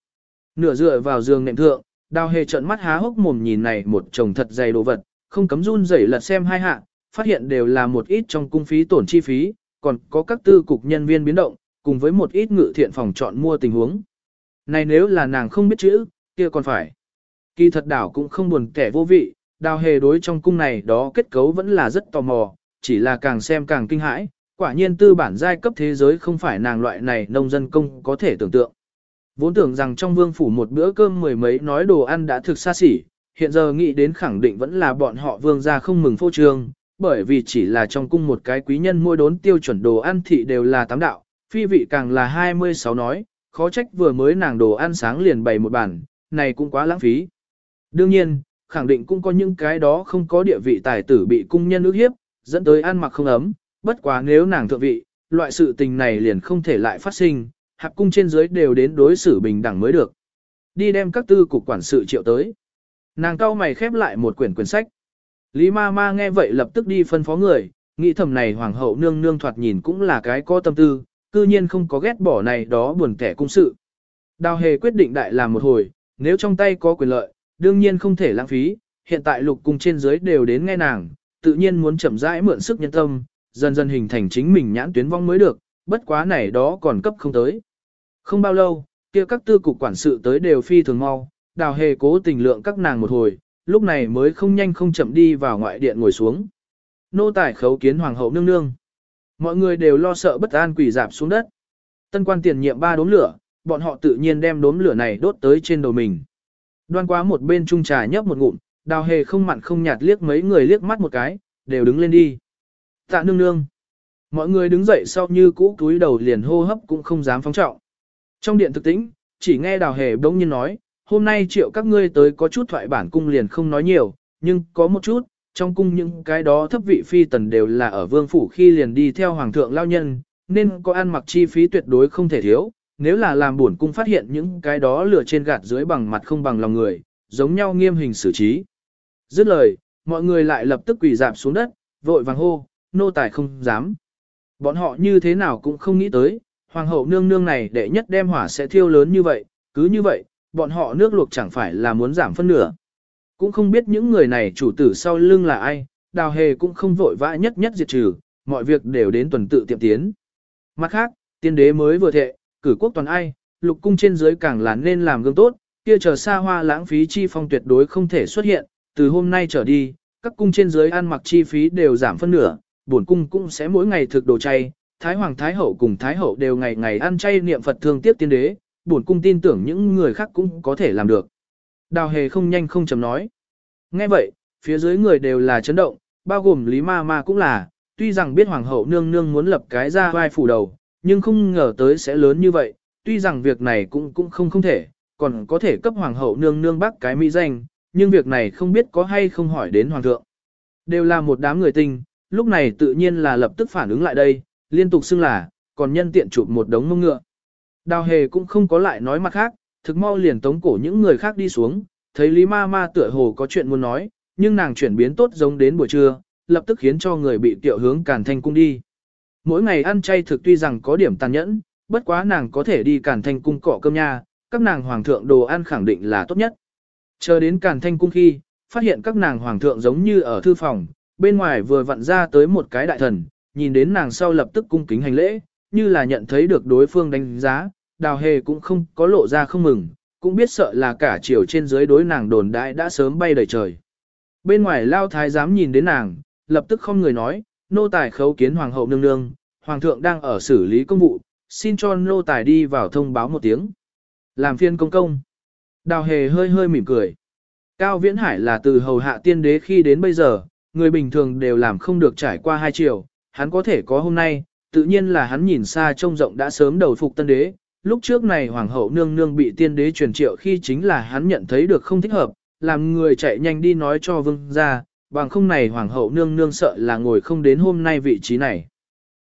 S1: Nửa dựa vào giường nệm thượng, đào hề trận mắt há hốc mồm nhìn này một chồng thật dày đồ vật, không cấm run rẩy lật xem hai hạ, phát hiện đều là một ít trong cung phí tổn chi phí, còn có các tư cục nhân viên biến động, cùng với một ít ngự thiện phòng chọn mua tình huống. Này nếu là nàng không biết chữ, kia còn phải. Kỳ thật đảo cũng không buồn kẻ vô vị, đào hề đối trong cung này đó kết cấu vẫn là rất tò mò, chỉ là càng xem càng kinh hãi, quả nhiên tư bản giai cấp thế giới không phải nàng loại này nông dân công có thể tưởng tượng. Vốn tưởng rằng trong vương phủ một bữa cơm mười mấy nói đồ ăn đã thực xa xỉ, hiện giờ nghĩ đến khẳng định vẫn là bọn họ vương gia không mừng phô trương, bởi vì chỉ là trong cung một cái quý nhân mua đốn tiêu chuẩn đồ ăn thị đều là tám đạo, phi vị càng là 26 nói, khó trách vừa mới nàng đồ ăn sáng liền bày một bản, này cũng quá lãng phí. Đương nhiên, khẳng định cũng có những cái đó không có địa vị tài tử bị cung nhân ước hiếp, dẫn tới ăn mặc không ấm, bất quá nếu nàng thượng vị, loại sự tình này liền không thể lại phát sinh, hạp cung trên dưới đều đến đối xử bình đẳng mới được. Đi đem các tư cục quản sự triệu tới. Nàng cao mày khép lại một quyển quyển sách. Lý ma ma nghe vậy lập tức đi phân phó người, nghĩ thầm này hoàng hậu nương nương thoạt nhìn cũng là cái có tâm tư, cư nhiên không có ghét bỏ này đó buồn kẻ cung sự. Đào hề quyết định đại làm một hồi, nếu trong tay có quyền lợi, đương nhiên không thể lãng phí, hiện tại lục cung trên dưới đều đến nghe nàng, tự nhiên muốn chậm rãi mượn sức nhân tâm, dần dần hình thành chính mình nhãn tuyến vong mới được, bất quá này đó còn cấp không tới. Không bao lâu, kia các tư cục quản sự tới đều phi thường mau, đào hề cố tình lượng các nàng một hồi, lúc này mới không nhanh không chậm đi vào ngoại điện ngồi xuống. Nô tài khấu kiến hoàng hậu nương nương. Mọi người đều lo sợ bất an quỷ dạp xuống đất. Tân quan tiền nhiệm ba đốm lửa, bọn họ tự nhiên đem đốm lửa này đốt tới trên đầu mình. Đoan quá một bên trung trà nhấp một ngụm, đào hề không mặn không nhạt liếc mấy người liếc mắt một cái, đều đứng lên đi. Tạ nương nương. Mọi người đứng dậy sau như cũ túi đầu liền hô hấp cũng không dám phóng trọng. Trong điện thực tĩnh, chỉ nghe đào hề bỗng nhiên nói, hôm nay triệu các ngươi tới có chút thoại bản cung liền không nói nhiều, nhưng có một chút, trong cung những cái đó thấp vị phi tần đều là ở vương phủ khi liền đi theo hoàng thượng lao nhân, nên có ăn mặc chi phí tuyệt đối không thể thiếu, nếu là làm buồn cung phát hiện những cái đó lửa trên gạt dưới bằng mặt không bằng lòng người, giống nhau nghiêm hình xử trí. Dứt lời, mọi người lại lập tức quỳ dạp xuống đất, vội vàng hô, nô tài không dám. Bọn họ như thế nào cũng không nghĩ tới, hoàng hậu nương nương này đệ nhất đem hỏa sẽ thiêu lớn như vậy, cứ như vậy, bọn họ nước luộc chẳng phải là muốn giảm phân nửa. Cũng không biết những người này chủ tử sau lưng là ai, đào hề cũng không vội vã nhất nhất diệt trừ, mọi việc đều đến tuần tự tiệm tiến. Mặt khác, tiên đế mới vừa thệ, cử quốc toàn ai, lục cung trên dưới càng là nên làm gương tốt, kia chờ xa hoa lãng phí chi phong tuyệt đối không thể xuất hiện, từ hôm nay trở đi, các cung trên dưới ăn mặc chi phí đều giảm phân nửa, bổn cung cũng sẽ mỗi ngày thực đồ chay, Thái Hoàng Thái Hậu cùng Thái Hậu đều ngày ngày ăn chay niệm Phật thương tiếc tiên đế, bổn cung tin tưởng những người khác cũng có thể làm được. Đào hề không nhanh không chậm nói. Nghe vậy, phía dưới người đều là chấn động, bao gồm Lý Ma Ma cũng là, tuy rằng biết Hoàng hậu nương nương muốn lập cái ra vai phủ đầu, nhưng không ngờ tới sẽ lớn như vậy, tuy rằng việc này cũng cũng không không thể, còn có thể cấp Hoàng hậu nương nương bác cái mỹ danh, nhưng việc này không biết có hay không hỏi đến Hoàng thượng. Đều là một đám người tinh, lúc này tự nhiên là lập tức phản ứng lại đây, liên tục xưng là, còn nhân tiện chụp một đống mông ngựa. Đào hề cũng không có lại nói mặt khác, thực mau liền tống cổ những người khác đi xuống, thấy Lý Ma Ma tựa hồ có chuyện muốn nói, nhưng nàng chuyển biến tốt giống đến buổi trưa, lập tức khiến cho người bị tiểu hướng Càn Thanh cung đi. Mỗi ngày ăn chay thực tuy rằng có điểm tàn nhẫn, bất quá nàng có thể đi Càn Thanh cung cọ cơm nha, các nàng hoàng thượng đồ ăn khẳng định là tốt nhất. Chờ đến Càn Thanh cung khi, phát hiện các nàng hoàng thượng giống như ở thư phòng, bên ngoài vừa vặn ra tới một cái đại thần, nhìn đến nàng sau lập tức cung kính hành lễ, như là nhận thấy được đối phương đánh giá, đào hề cũng không có lộ ra không mừng, cũng biết sợ là cả chiều trên dưới đối nàng đồn đại đã sớm bay đầy trời. Bên ngoài lao thái giám nhìn đến nàng, lập tức không người nói, nô tài khấu kiến hoàng hậu nương nương, hoàng thượng đang ở xử lý công vụ, xin cho nô tài đi vào thông báo một tiếng. Làm phiên công công. Đào hề hơi hơi mỉm cười. Cao Viễn Hải là từ hầu hạ tiên đế khi đến bây giờ, người bình thường đều làm không được trải qua hai chiều, hắn có thể có hôm nay, tự nhiên là hắn nhìn xa trông rộng đã sớm đầu phục tân đế, lúc trước này hoàng hậu nương nương bị tiên đế truyền triệu khi chính là hắn nhận thấy được không thích hợp, làm người chạy nhanh đi nói cho vương ra, bằng không này hoàng hậu nương nương sợ là ngồi không đến hôm nay vị trí này.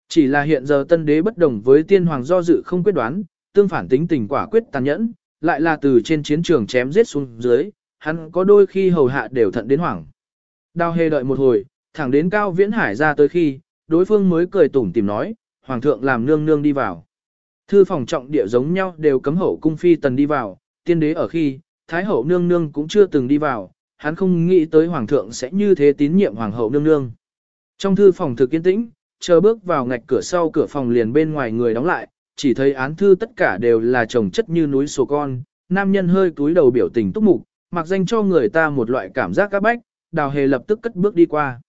S1: Chỉ là hiện giờ tân đế bất đồng với tiên hoàng do dự không quyết đoán, tương phản tính tình quả quyết tàn nhẫn, lại là từ trên chiến trường chém giết xuống dưới, hắn có đôi khi hầu hạ đều thận đến hoảng. Đào hề đợi một hồi, thẳng đến cao viễn hải ra tới khi, đối phương mới cười tủm tìm nói, hoàng thượng làm nương nương đi vào. Thư phòng trọng địa giống nhau đều cấm hậu cung phi tần đi vào, tiên đế ở khi, thái hậu nương nương cũng chưa từng đi vào, hắn không nghĩ tới hoàng thượng sẽ như thế tín nhiệm hoàng hậu nương nương. Trong thư phòng thực kiên tĩnh, chờ bước vào ngạch cửa sau cửa phòng liền bên ngoài người đóng lại, chỉ thấy án thư tất cả đều là chồng chất như núi sổ con, nam nhân hơi túi đầu biểu tình túc mục, mặc danh cho người ta một loại cảm giác các bách, đào hề lập tức cất bước đi qua.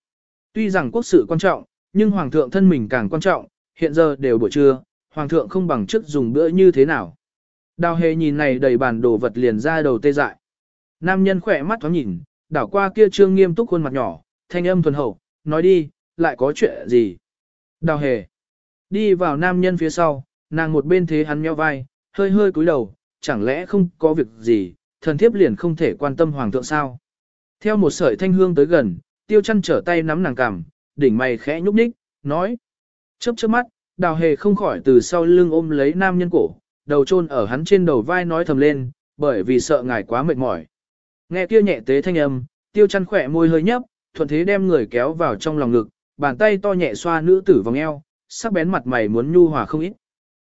S1: Tuy rằng quốc sự quan trọng, nhưng hoàng thượng thân mình càng quan trọng, hiện giờ đều buổi trưa, hoàng thượng không bằng trước dùng bữa như thế nào. Đào hề nhìn này đầy bàn đồ vật liền ra đầu tê dại. Nam nhân khỏe mắt thoáng nhìn, đảo qua kia trương nghiêm túc khuôn mặt nhỏ, thanh âm thuần hậu, nói đi, lại có chuyện gì. Đào hề. Đi vào nam nhân phía sau, nàng một bên thế hắn nheo vai, hơi hơi cúi đầu, chẳng lẽ không có việc gì, thần thiếp liền không thể quan tâm hoàng thượng sao. Theo một sợi thanh hương tới gần, tiêu chăn trở tay nắm nàng cằm, đỉnh mày khẽ nhúc nhích, nói. Chớp chớp mắt, đào hề không khỏi từ sau lưng ôm lấy nam nhân cổ, đầu chôn ở hắn trên đầu vai nói thầm lên, bởi vì sợ ngài quá mệt mỏi. Nghe kia nhẹ tế thanh âm, tiêu chăn khỏe môi hơi nhấp, thuận thế đem người kéo vào trong lòng ngực, bàn tay to nhẹ xoa nữ tử vòng eo, sắc bén mặt mày muốn nhu hòa không ít.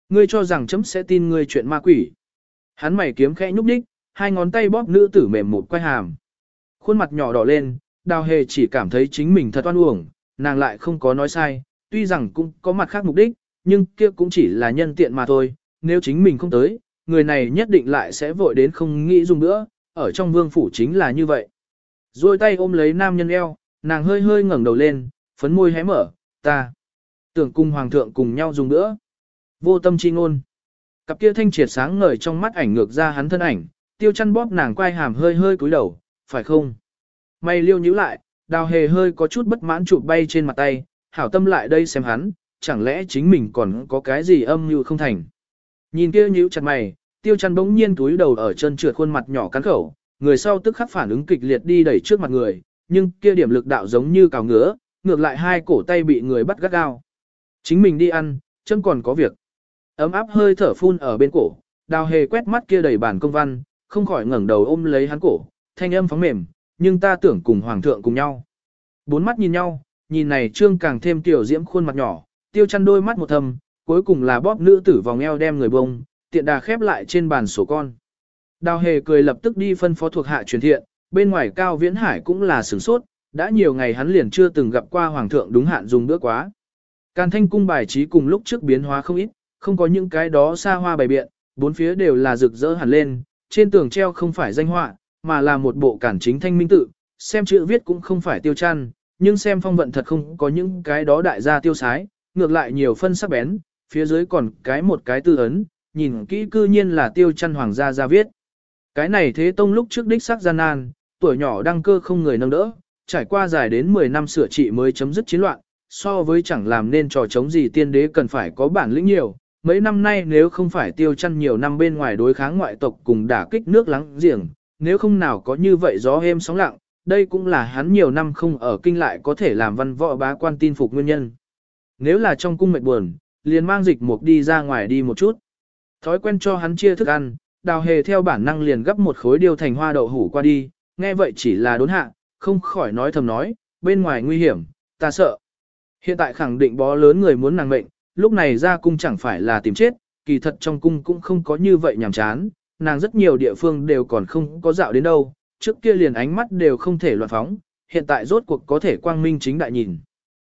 S1: Ngươi cho rằng chấm sẽ tin ngươi chuyện ma quỷ. Hắn mày kiếm khẽ nhúc đích, hai ngón tay bóp nữ tử mềm một quay hàm. Khuôn mặt nhỏ đỏ lên, đào hề chỉ cảm thấy chính mình thật oan uổng, nàng lại không có nói sai, tuy rằng cũng có mặt khác mục đích, nhưng kia cũng chỉ là nhân tiện mà thôi, nếu chính mình không tới, người này nhất định lại sẽ vội đến không nghĩ dùng nữa, ở trong vương phủ chính là như vậy. Rồi tay ôm lấy nam nhân eo, nàng hơi hơi ngẩng đầu lên, phấn môi hé mở, ta tưởng cùng hoàng thượng cùng nhau dùng nữa. Vô tâm chi ngôn. Cặp kia thanh triệt sáng ngời trong mắt ảnh ngược ra hắn thân ảnh, tiêu chăn bóp nàng quay hàm hơi hơi cúi đầu, phải không? Mày liêu nhíu lại, đào hề hơi có chút bất mãn chụp bay trên mặt tay, hảo tâm lại đây xem hắn, chẳng lẽ chính mình còn có cái gì âm như không thành. Nhìn kia nhíu chặt mày, tiêu chăn bỗng nhiên túi đầu ở chân trượt khuôn mặt nhỏ cắn khẩu, người sau tức khắc phản ứng kịch liệt đi đẩy trước mặt người, nhưng kia điểm lực đạo giống như cào ngứa, ngược lại hai cổ tay bị người bắt gắt gao. Chính mình đi ăn, chân còn có việc. Ấm áp hơi thở phun ở bên cổ, đào hề quét mắt kia đầy bản công văn, không khỏi ngẩng đầu ôm lấy hắn cổ, thanh âm phóng mềm, nhưng ta tưởng cùng hoàng thượng cùng nhau. Bốn mắt nhìn nhau, nhìn này trương càng thêm tiểu diễm khuôn mặt nhỏ, tiêu chăn đôi mắt một thầm, cuối cùng là bóp nữ tử vòng eo đem người bông, tiện đà khép lại trên bàn sổ con. Đào hề cười lập tức đi phân phó thuộc hạ truyền thiện, bên ngoài cao viễn hải cũng là sửng sốt, đã nhiều ngày hắn liền chưa từng gặp qua hoàng thượng đúng hạn dùng bữa quá. Càn thanh cung bài trí cùng lúc trước biến hóa không ít, không có những cái đó xa hoa bày biện, bốn phía đều là rực rỡ hẳn lên, trên tường treo không phải danh họa, mà là một bộ cản chính thanh minh tự, xem chữ viết cũng không phải tiêu chăn, nhưng xem phong vận thật không có những cái đó đại gia tiêu sái, ngược lại nhiều phân sắc bén, phía dưới còn cái một cái tư ấn, nhìn kỹ cư nhiên là tiêu chăn hoàng gia ra viết. Cái này thế tông lúc trước đích sắc gian nan, tuổi nhỏ đăng cơ không người nâng đỡ, trải qua dài đến 10 năm sửa trị mới chấm dứt chiến loạn, so với chẳng làm nên trò chống gì tiên đế cần phải có bản lĩnh nhiều. Mấy năm nay nếu không phải tiêu chăn nhiều năm bên ngoài đối kháng ngoại tộc cùng đả kích nước lắng giềng, nếu không nào có như vậy gió êm sóng lặng, đây cũng là hắn nhiều năm không ở kinh lại có thể làm văn võ bá quan tin phục nguyên nhân. Nếu là trong cung mệt buồn, liền mang dịch mục đi ra ngoài đi một chút. Thói quen cho hắn chia thức ăn, đào hề theo bản năng liền gấp một khối điều thành hoa đậu hủ qua đi, nghe vậy chỉ là đốn hạ, không khỏi nói thầm nói, bên ngoài nguy hiểm, ta sợ. Hiện tại khẳng định bó lớn người muốn nàng mệnh, lúc này ra cung chẳng phải là tìm chết, kỳ thật trong cung cũng không có như vậy nhàm chán, nàng rất nhiều địa phương đều còn không có dạo đến đâu, trước kia liền ánh mắt đều không thể loạn phóng, hiện tại rốt cuộc có thể quang minh chính đại nhìn.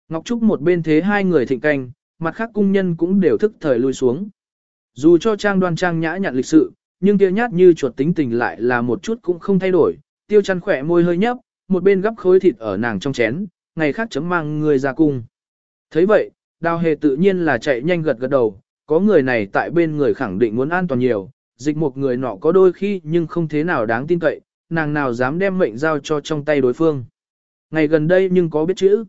S1: Ngọc Trúc một bên thế hai người thịnh canh, mặt khác cung nhân cũng đều thức thời lui xuống. Dù cho trang đoan trang nhã nhặn lịch sự, nhưng tiêu nhát như chuột tính tình lại là một chút cũng không thay đổi, tiêu chăn khỏe môi hơi nhấp, một bên gắp khối thịt ở nàng trong chén, ngày khác chấm mang người ra cung. thấy vậy, đào hề tự nhiên là chạy nhanh gật gật đầu, có người này tại bên người khẳng định muốn an toàn nhiều, dịch một người nọ có đôi khi nhưng không thế nào đáng tin cậy, nàng nào dám đem mệnh giao cho trong tay đối phương. Ngày gần đây nhưng có biết chữ.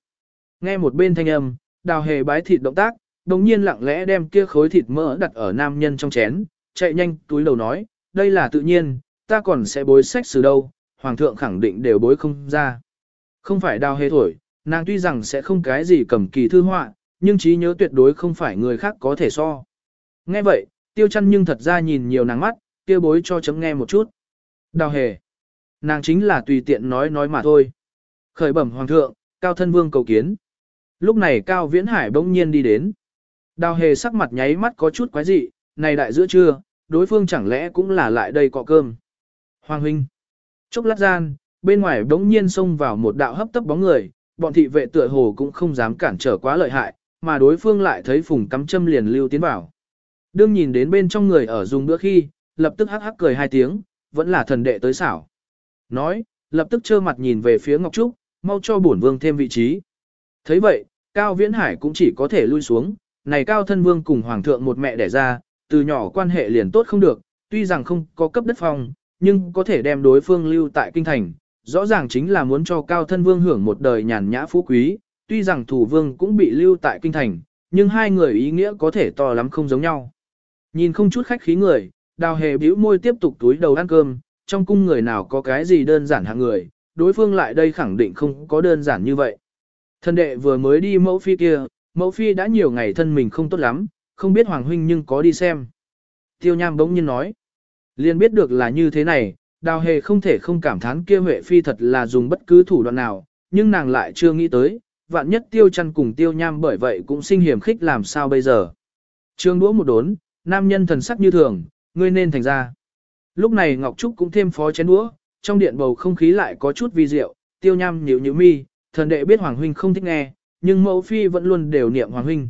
S1: Nghe một bên thanh âm, đào hề bái thịt động tác, đồng nhiên lặng lẽ đem kia khối thịt mỡ đặt ở nam nhân trong chén, chạy nhanh túi đầu nói, đây là tự nhiên, ta còn sẽ bối sách từ đâu, hoàng thượng khẳng định đều bối không ra. Không phải đào hề thổi, nàng tuy rằng sẽ không cái gì cầm kỳ thư họa, nhưng trí nhớ tuyệt đối không phải người khác có thể so. Nghe vậy, tiêu chăn nhưng thật ra nhìn nhiều nàng mắt, kia bối cho chấm nghe một chút. Đào hề. Nàng chính là tùy tiện nói nói mà thôi. Khởi bẩm hoàng thượng, cao thân vương cầu kiến. Lúc này cao viễn hải bỗng nhiên đi đến. Đào hề sắc mặt nháy mắt có chút quái dị, này đại giữa trưa, đối phương chẳng lẽ cũng là lại đây cọ cơm. Hoàng huynh. Chốc lát gian, bên ngoài bỗng nhiên xông vào một đạo hấp tấp bóng người, bọn thị vệ tựa hồ cũng không dám cản trở quá lợi hại, mà đối phương lại thấy phùng cắm châm liền lưu tiến vào. Đương nhìn đến bên trong người ở dùng bữa khi, lập tức hắc hắc cười hai tiếng, vẫn là thần đệ tới xảo. Nói, lập tức trơ mặt nhìn về phía Ngọc Trúc, mau cho bổn vương thêm vị trí. thấy vậy, Cao Viễn Hải cũng chỉ có thể lui xuống, này Cao Thân Vương cùng Hoàng thượng một mẹ đẻ ra, từ nhỏ quan hệ liền tốt không được, tuy rằng không có cấp đất phong, nhưng có thể đem đối phương lưu tại kinh thành, rõ ràng chính là muốn cho Cao Thân Vương hưởng một đời nhàn nhã phú quý, tuy rằng thủ vương cũng bị lưu tại kinh thành, nhưng hai người ý nghĩa có thể to lắm không giống nhau. Nhìn không chút khách khí người, đào hề bĩu môi tiếp tục túi đầu ăn cơm, trong cung người nào có cái gì đơn giản hạng người, đối phương lại đây khẳng định không có đơn giản như vậy. Thân đệ vừa mới đi mẫu phi kia, mẫu phi đã nhiều ngày thân mình không tốt lắm, không biết Hoàng Huynh nhưng có đi xem. Tiêu Nham bỗng nhiên nói, liền biết được là như thế này, đào hề không thể không cảm thán kia Huệ Phi thật là dùng bất cứ thủ đoạn nào, nhưng nàng lại chưa nghĩ tới, vạn nhất Tiêu chăn cùng Tiêu Nham bởi vậy cũng sinh hiểm khích làm sao bây giờ. Trương đũa một đốn, nam nhân thần sắc như thường, ngươi nên thành ra. Lúc này Ngọc Trúc cũng thêm phó chén đũa, trong điện bầu không khí lại có chút vi diệu, tiêu nham nhíu nhíu mi, thần đệ biết Hoàng Huynh không thích nghe, nhưng mẫu phi vẫn luôn đều niệm Hoàng Huynh.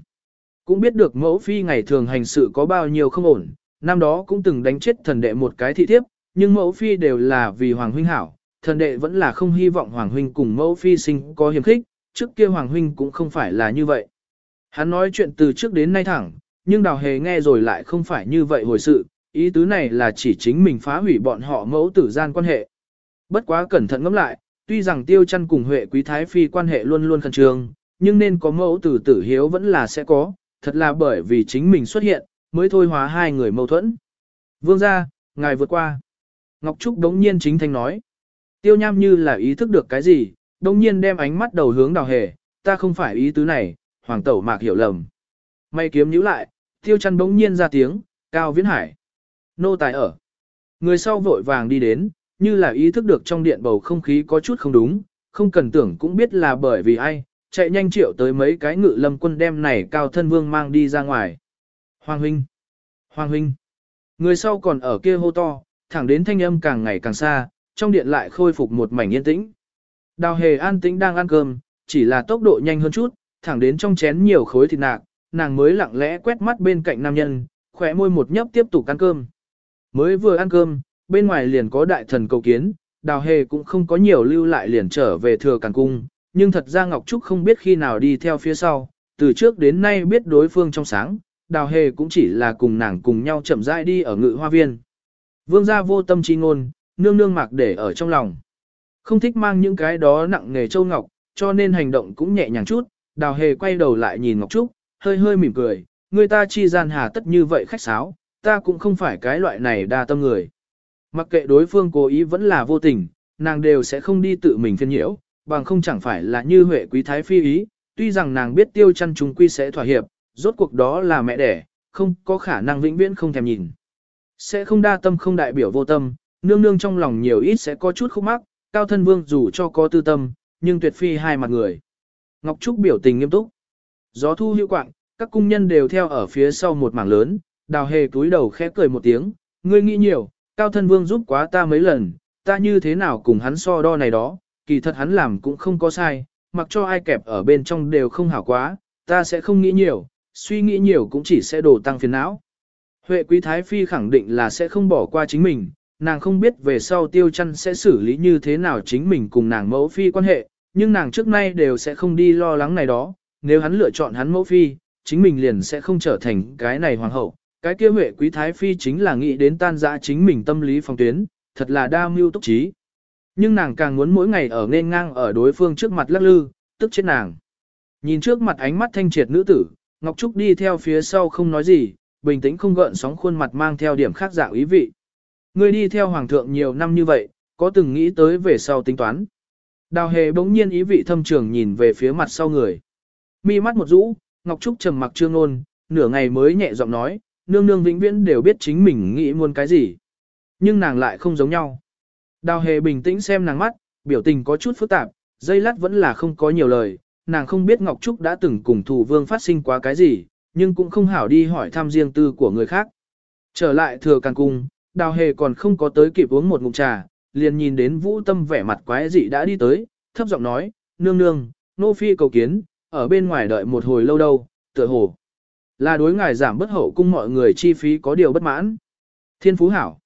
S1: Cũng biết được mẫu phi ngày thường hành sự có bao nhiêu không ổn, năm đó cũng từng đánh chết thần đệ một cái thị thiếp, nhưng mẫu phi đều là vì Hoàng Huynh hảo, thần đệ vẫn là không hy vọng Hoàng Huynh cùng mẫu phi sinh có hiểm khích, trước kia Hoàng Huynh cũng không phải là như vậy. Hắn nói chuyện từ trước đến nay thẳng, nhưng đào hề nghe rồi lại không phải như vậy hồi sự, ý tứ này là chỉ chính mình phá hủy bọn họ mẫu tử gian quan hệ. Bất quá cẩn thận ngẫm lại, tuy rằng tiêu chăn cùng Huệ Quý Thái Phi quan hệ luôn luôn khẩn trương, nhưng nên có mẫu tử tử hiếu vẫn là sẽ có, thật là bởi vì chính mình xuất hiện, mới thôi hóa hai người mâu thuẫn. Vương ra, ngài vượt qua. Ngọc Trúc đống nhiên chính thanh nói. Tiêu nham như là ý thức được cái gì, đống nhiên đem ánh mắt đầu hướng đào hề, ta không phải ý tứ này, hoàng tẩu mạc hiểu lầm. May kiếm nhíu lại, tiêu chăn bỗng nhiên ra tiếng, cao viễn hải. Nô tài ở. Người sau vội vàng đi đến, như là ý thức được trong điện bầu không khí có chút không đúng, không cần tưởng cũng biết là bởi vì ai, chạy nhanh triệu tới mấy cái ngự lâm quân đem này cao thân vương mang đi ra ngoài. Hoàng huynh! Hoàng huynh! Người sau còn ở kia hô to, thẳng đến thanh âm càng ngày càng xa, trong điện lại khôi phục một mảnh yên tĩnh. Đào hề an tĩnh đang ăn cơm, chỉ là tốc độ nhanh hơn chút, thẳng đến trong chén nhiều khối thịt nạc, nàng mới lặng lẽ quét mắt bên cạnh nam nhân, khỏe môi một nhấp tiếp tục ăn cơm. Mới vừa ăn cơm, bên ngoài liền có đại thần cầu kiến, đào hề cũng không có nhiều lưu lại liền trở về thừa càng cung, nhưng thật ra Ngọc Trúc không biết khi nào đi theo phía sau, từ trước đến nay biết đối phương trong sáng, đào hề cũng chỉ là cùng nàng cùng nhau chậm rãi đi ở ngự hoa viên. Vương gia vô tâm chi ngôn, nương nương mặc để ở trong lòng. Không thích mang những cái đó nặng nghề châu ngọc, cho nên hành động cũng nhẹ nhàng chút, đào hề quay đầu lại nhìn Ngọc Trúc, hơi hơi mỉm cười, người ta chi gian hà tất như vậy khách sáo, ta cũng không phải cái loại này đa tâm người. Mặc kệ đối phương cố ý vẫn là vô tình, nàng đều sẽ không đi tự mình phiên nhiễu, bằng không chẳng phải là như huệ quý thái phi ý, tuy rằng nàng biết tiêu chăn chúng quy sẽ thỏa hiệp, rốt cuộc đó là mẹ đẻ, không có khả năng vĩnh viễn không thèm nhìn. Sẽ không đa tâm không đại biểu vô tâm, nương nương trong lòng nhiều ít sẽ có chút khúc mắc, cao thân vương dù cho có tư tâm, nhưng tuyệt phi hai mặt người. Ngọc Trúc biểu tình nghiêm túc. Gió thu hữu quạng, các cung nhân đều theo ở phía sau một mảng lớn, đào hề túi đầu khẽ cười một tiếng, ngươi nghĩ nhiều, cao thân vương giúp quá ta mấy lần, ta như thế nào cùng hắn so đo này đó, kỳ thật hắn làm cũng không có sai, mặc cho ai kẹp ở bên trong đều không hảo quá, ta sẽ không nghĩ nhiều, suy nghĩ nhiều cũng chỉ sẽ đổ tăng phiền não. Huệ quý thái phi khẳng định là sẽ không bỏ qua chính mình, nàng không biết về sau tiêu chăn sẽ xử lý như thế nào chính mình cùng nàng mẫu phi quan hệ, nhưng nàng trước nay đều sẽ không đi lo lắng này đó, nếu hắn lựa chọn hắn mẫu phi, chính mình liền sẽ không trở thành cái này hoàng hậu, cái kia huệ quý thái phi chính là nghĩ đến tan dã chính mình tâm lý phòng tuyến, thật là đa mưu túc trí. Nhưng nàng càng muốn mỗi ngày ở nên ngang ở đối phương trước mặt lắc lư, tức chết nàng. Nhìn trước mặt ánh mắt thanh triệt nữ tử, Ngọc Trúc đi theo phía sau không nói gì, bình tĩnh không gợn sóng khuôn mặt mang theo điểm khác dạng ý vị. Ngươi đi theo hoàng thượng nhiều năm như vậy, có từng nghĩ tới về sau tính toán. Đào hề bỗng nhiên ý vị thâm trường nhìn về phía mặt sau người. Mi mắt một rũ, Ngọc Trúc trầm mặc chưa ngôn, nửa ngày mới nhẹ giọng nói, nương nương vĩnh viễn đều biết chính mình nghĩ muốn cái gì. Nhưng nàng lại không giống nhau. Đào hề bình tĩnh xem nàng mắt, biểu tình có chút phức tạp, dây lát vẫn là không có nhiều lời, nàng không biết Ngọc Trúc đã từng cùng thủ vương phát sinh quá cái gì, nhưng cũng không hảo đi hỏi thăm riêng tư của người khác. Trở lại thừa càng cung, đào hề còn không có tới kịp uống một ngụm trà, liền nhìn đến vũ tâm vẻ mặt quái dị đã đi tới, thấp giọng nói, nương nương, nô phi cầu kiến, ở bên ngoài đợi một hồi lâu đâu, tựa hồ. Là đối ngài giảm bất hậu cung mọi người chi phí có điều bất mãn. Thiên phú hảo.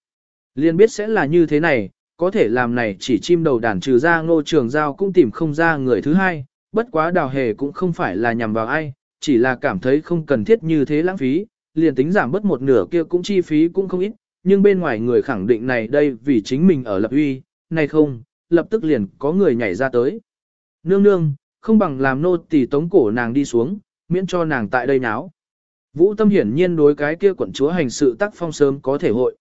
S1: Liền biết sẽ là như thế này, có thể làm này chỉ chim đầu đàn trừ ra ngô trường giao cũng tìm không ra người thứ hai, bất quá đào hề cũng không phải là nhằm vào ai, chỉ là cảm thấy không cần thiết như thế lãng phí, liền tính giảm bất một nửa kia cũng chi phí cũng không ít, nhưng bên ngoài người khẳng định này đây vì chính mình ở lập uy, này không, lập tức liền có người nhảy ra tới. Nương nương, không bằng làm nô tỳ tống cổ nàng đi xuống, miễn cho nàng tại đây náo. Vũ Tâm hiển nhiên đối cái kia quận chúa hành sự tác phong sớm có thể hội.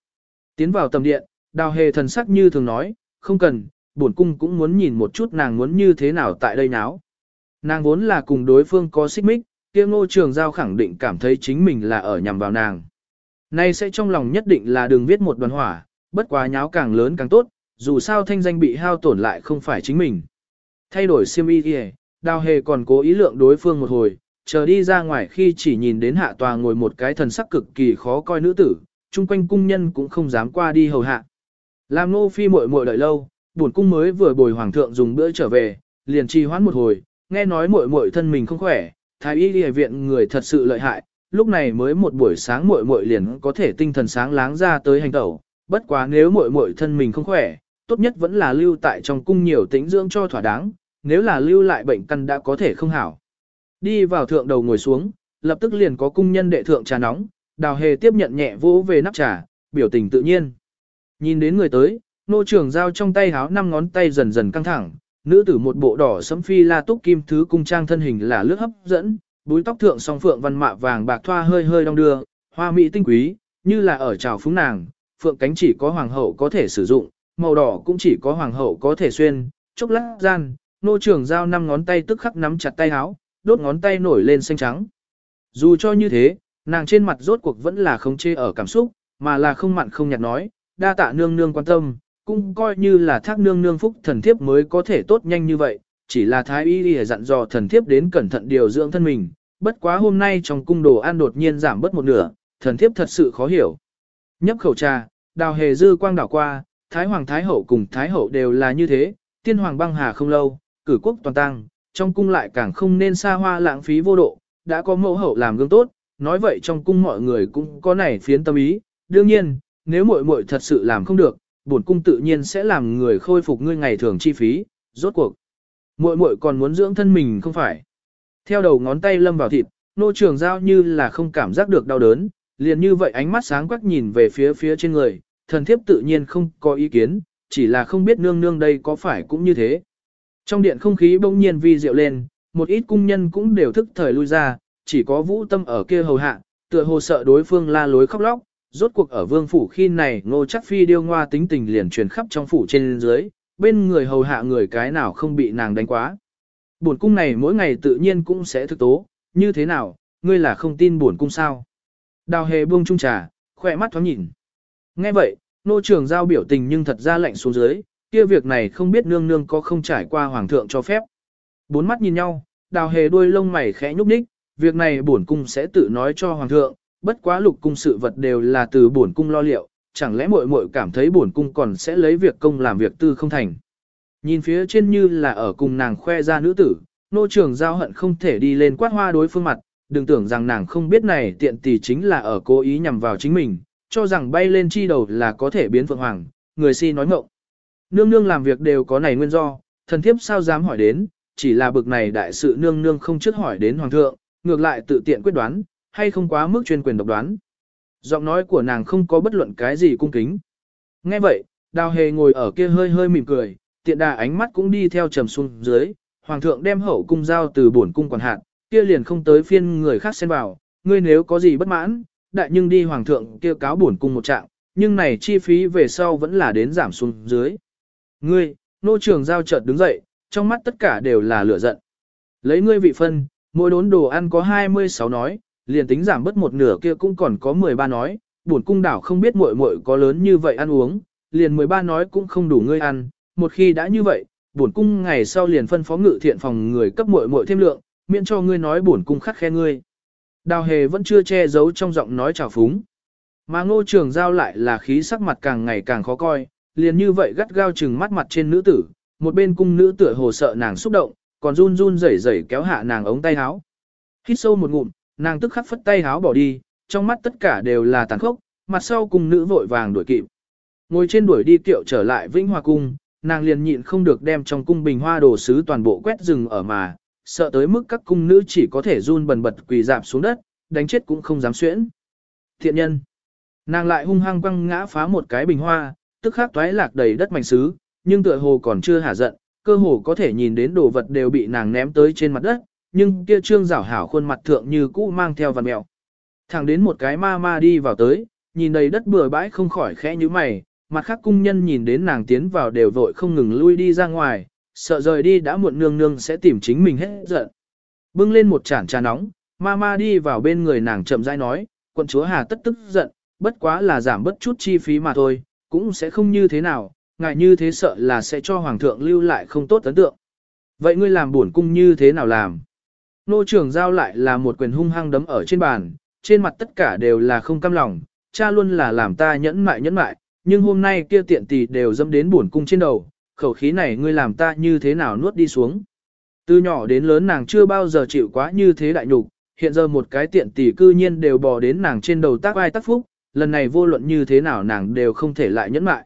S1: Tiến vào tầm điện, đào hề thần sắc như thường nói, không cần, bổn cung cũng muốn nhìn một chút nàng muốn như thế nào tại đây náo. Nàng vốn là cùng đối phương có xích mích, kia ngô trường giao khẳng định cảm thấy chính mình là ở nhằm vào nàng. Nay sẽ trong lòng nhất định là đừng viết một đoàn hỏa, bất quá nháo càng lớn càng tốt, dù sao thanh danh bị hao tổn lại không phải chính mình. Thay đổi siêm y kìa, đào hề còn cố ý lượng đối phương một hồi, chờ đi ra ngoài khi chỉ nhìn đến hạ tòa ngồi một cái thần sắc cực kỳ khó coi nữ tử, chung quanh cung nhân cũng không dám qua đi hầu hạ. Làm nô phi muội muội đợi lâu, buồn cung mới vừa bồi hoàng thượng dùng bữa trở về, liền trì hoãn một hồi, nghe nói muội muội thân mình không khỏe, thái y y viện người thật sự lợi hại, lúc này mới một buổi sáng muội muội liền có thể tinh thần sáng láng ra tới hành tẩu, bất quá nếu muội muội thân mình không khỏe, tốt nhất vẫn là lưu tại trong cung nhiều tĩnh dưỡng cho thỏa đáng, nếu là lưu lại bệnh căn đã có thể không hảo. Đi vào thượng đầu ngồi xuống, lập tức liền có cung nhân đệ thượng trà nóng, đào hề tiếp nhận nhẹ vỗ về nắp trà, biểu tình tự nhiên. Nhìn đến người tới, nô trưởng giao trong tay háo năm ngón tay dần dần căng thẳng, nữ tử một bộ đỏ sẫm phi la túc kim thứ cung trang thân hình là lướt hấp dẫn, búi tóc thượng song phượng văn mạ vàng bạc thoa hơi hơi đong đưa, hoa mỹ tinh quý, như là ở trào phúng nàng, phượng cánh chỉ có hoàng hậu có thể sử dụng, màu đỏ cũng chỉ có hoàng hậu có thể xuyên, chốc lát gian, nô trưởng giao năm ngón tay tức khắc nắm chặt tay háo, đốt ngón tay nổi lên xanh trắng. Dù cho như thế, nàng trên mặt rốt cuộc vẫn là không chê ở cảm xúc, mà là không mặn không nhạt nói, đa tạ nương nương quan tâm, cũng coi như là thác nương nương phúc thần thiếp mới có thể tốt nhanh như vậy, chỉ là thái y đi dặn dò thần thiếp đến cẩn thận điều dưỡng thân mình, bất quá hôm nay trong cung đồ ăn đột nhiên giảm bớt một nửa, thần thiếp thật sự khó hiểu. Nhấp khẩu trà, đào hề dư quang đảo qua, thái hoàng thái hậu cùng thái hậu đều là như thế, tiên hoàng băng hà không lâu, cử quốc toàn tăng, trong cung lại càng không nên xa hoa lãng phí vô độ, đã có mẫu hậu làm gương tốt, nói vậy trong cung mọi người cũng có này phiến tâm ý, đương nhiên, nếu muội muội thật sự làm không được, bổn cung tự nhiên sẽ làm người khôi phục ngươi ngày thường chi phí, rốt cuộc. Muội muội còn muốn dưỡng thân mình không phải. Theo đầu ngón tay lâm vào thịt, nô trường giao như là không cảm giác được đau đớn, liền như vậy ánh mắt sáng quắc nhìn về phía phía trên người, thần thiếp tự nhiên không có ý kiến, chỉ là không biết nương nương đây có phải cũng như thế. Trong điện không khí bỗng nhiên vi diệu lên, một ít cung nhân cũng đều thức thời lui ra, chỉ có vũ tâm ở kia hầu hạ, tựa hồ sợ đối phương la lối khóc lóc, rốt cuộc ở vương phủ khi này ngô chắc phi điêu ngoa tính tình liền truyền khắp trong phủ trên dưới, bên người hầu hạ người cái nào không bị nàng đánh quá. Buồn cung này mỗi ngày tự nhiên cũng sẽ thực tố, như thế nào, ngươi là không tin buồn cung sao. Đào hề buông trung trà, khỏe mắt thoáng nhìn. Nghe vậy, nô trường giao biểu tình nhưng thật ra lạnh xuống dưới, kia việc này không biết nương nương có không trải qua hoàng thượng cho phép. Bốn mắt nhìn nhau, đào hề đuôi lông mày khẽ nhúc nhích, việc này bổn cung sẽ tự nói cho hoàng thượng, bất quá lục cung sự vật đều là từ bổn cung lo liệu, chẳng lẽ muội muội cảm thấy bổn cung còn sẽ lấy việc công làm việc tư không thành. Nhìn phía trên như là ở cùng nàng khoe ra nữ tử, nô trường giao hận không thể đi lên quát hoa đối phương mặt, đừng tưởng rằng nàng không biết này tiện tỷ chính là ở cố ý nhằm vào chính mình, cho rằng bay lên chi đầu là có thể biến phượng hoàng, người si nói ngộng. Nương nương làm việc đều có này nguyên do, thần thiếp sao dám hỏi đến, chỉ là bực này đại sự nương nương không trước hỏi đến hoàng thượng, ngược lại tự tiện quyết đoán, hay không quá mức chuyên quyền độc đoán. Giọng nói của nàng không có bất luận cái gì cung kính. Nghe vậy, đào hề ngồi ở kia hơi hơi mỉm cười, tiện đà ánh mắt cũng đi theo trầm xuống dưới, hoàng thượng đem hậu cung giao từ bổn cung quản hạt, kia liền không tới phiên người khác xen vào, ngươi nếu có gì bất mãn, đại nhưng đi hoàng thượng kia cáo bổn cung một trạng, nhưng này chi phí về sau vẫn là đến giảm xuống dưới. Ngươi, nô trường giao chợt đứng dậy, trong mắt tất cả đều là lửa giận. Lấy ngươi vị phân, mỗi đốn đồ ăn có 26 nói, liền tính giảm bớt một nửa kia cũng còn có 13 nói, Buồn cung đảo không biết muội muội có lớn như vậy ăn uống, liền 13 nói cũng không đủ ngươi ăn, một khi đã như vậy, buồn cung ngày sau liền phân phó ngự thiện phòng người cấp muội muội thêm lượng, miễn cho ngươi nói buồn cung khắc khe ngươi. Đào hề vẫn chưa che giấu trong giọng nói trào phúng. Mà ngô trường giao lại là khí sắc mặt càng ngày càng khó coi, liền như vậy gắt gao chừng mắt mặt trên nữ tử, một bên cung nữ tựa hồ sợ nàng xúc động, còn run run rẩy rẩy kéo hạ nàng ống tay áo. Hít sâu một ngụm, nàng tức khắc phất tay áo bỏ đi, trong mắt tất cả đều là tàn khốc, mặt sau cung nữ vội vàng đuổi kịp. Ngồi trên đuổi đi kiệu trở lại Vĩnh Hòa cung, nàng liền nhịn không được đem trong cung bình hoa đồ sứ toàn bộ quét rừng ở mà, sợ tới mức các cung nữ chỉ có thể run bần bật quỳ dạp xuống đất, đánh chết cũng không dám xuyễn. Thiện nhân. Nàng lại hung hăng quăng ngã phá một cái bình hoa, tức khắc toái lạc đầy đất mảnh sứ, nhưng tựa hồ còn chưa hả giận, cơ hồ có thể nhìn đến đồ vật đều bị nàng ném tới trên mặt đất, nhưng kia trương rảo hảo khuôn mặt thượng như cũ mang theo vằn mèo. Thẳng đến một cái ma ma đi vào tới, nhìn đầy đất bừa bãi không khỏi khẽ như mày, mặt khác cung nhân nhìn đến nàng tiến vào đều vội không ngừng lui đi ra ngoài, sợ rời đi đã muộn nương nương sẽ tìm chính mình hết giận. Bưng lên một chản trà nóng, ma ma đi vào bên người nàng chậm rãi nói, quận chúa hà tất tức giận, bất quá là giảm bất chút chi phí mà thôi, cũng sẽ không như thế nào, ngài như thế sợ là sẽ cho hoàng thượng lưu lại không tốt ấn tượng. Vậy ngươi làm buồn cung như thế nào làm? Nô trưởng giao lại là một quyền hung hăng đấm ở trên bàn, trên mặt tất cả đều là không cam lòng, cha luôn là làm ta nhẫn mại nhẫn mại, nhưng hôm nay kia tiện tỷ đều dâm đến buồn cung trên đầu, khẩu khí này ngươi làm ta như thế nào nuốt đi xuống. Từ nhỏ đến lớn nàng chưa bao giờ chịu quá như thế đại nhục, hiện giờ một cái tiện tỷ cư nhiên đều bò đến nàng trên đầu tác ai tác phúc, lần này vô luận như thế nào nàng đều không thể lại nhẫn mại.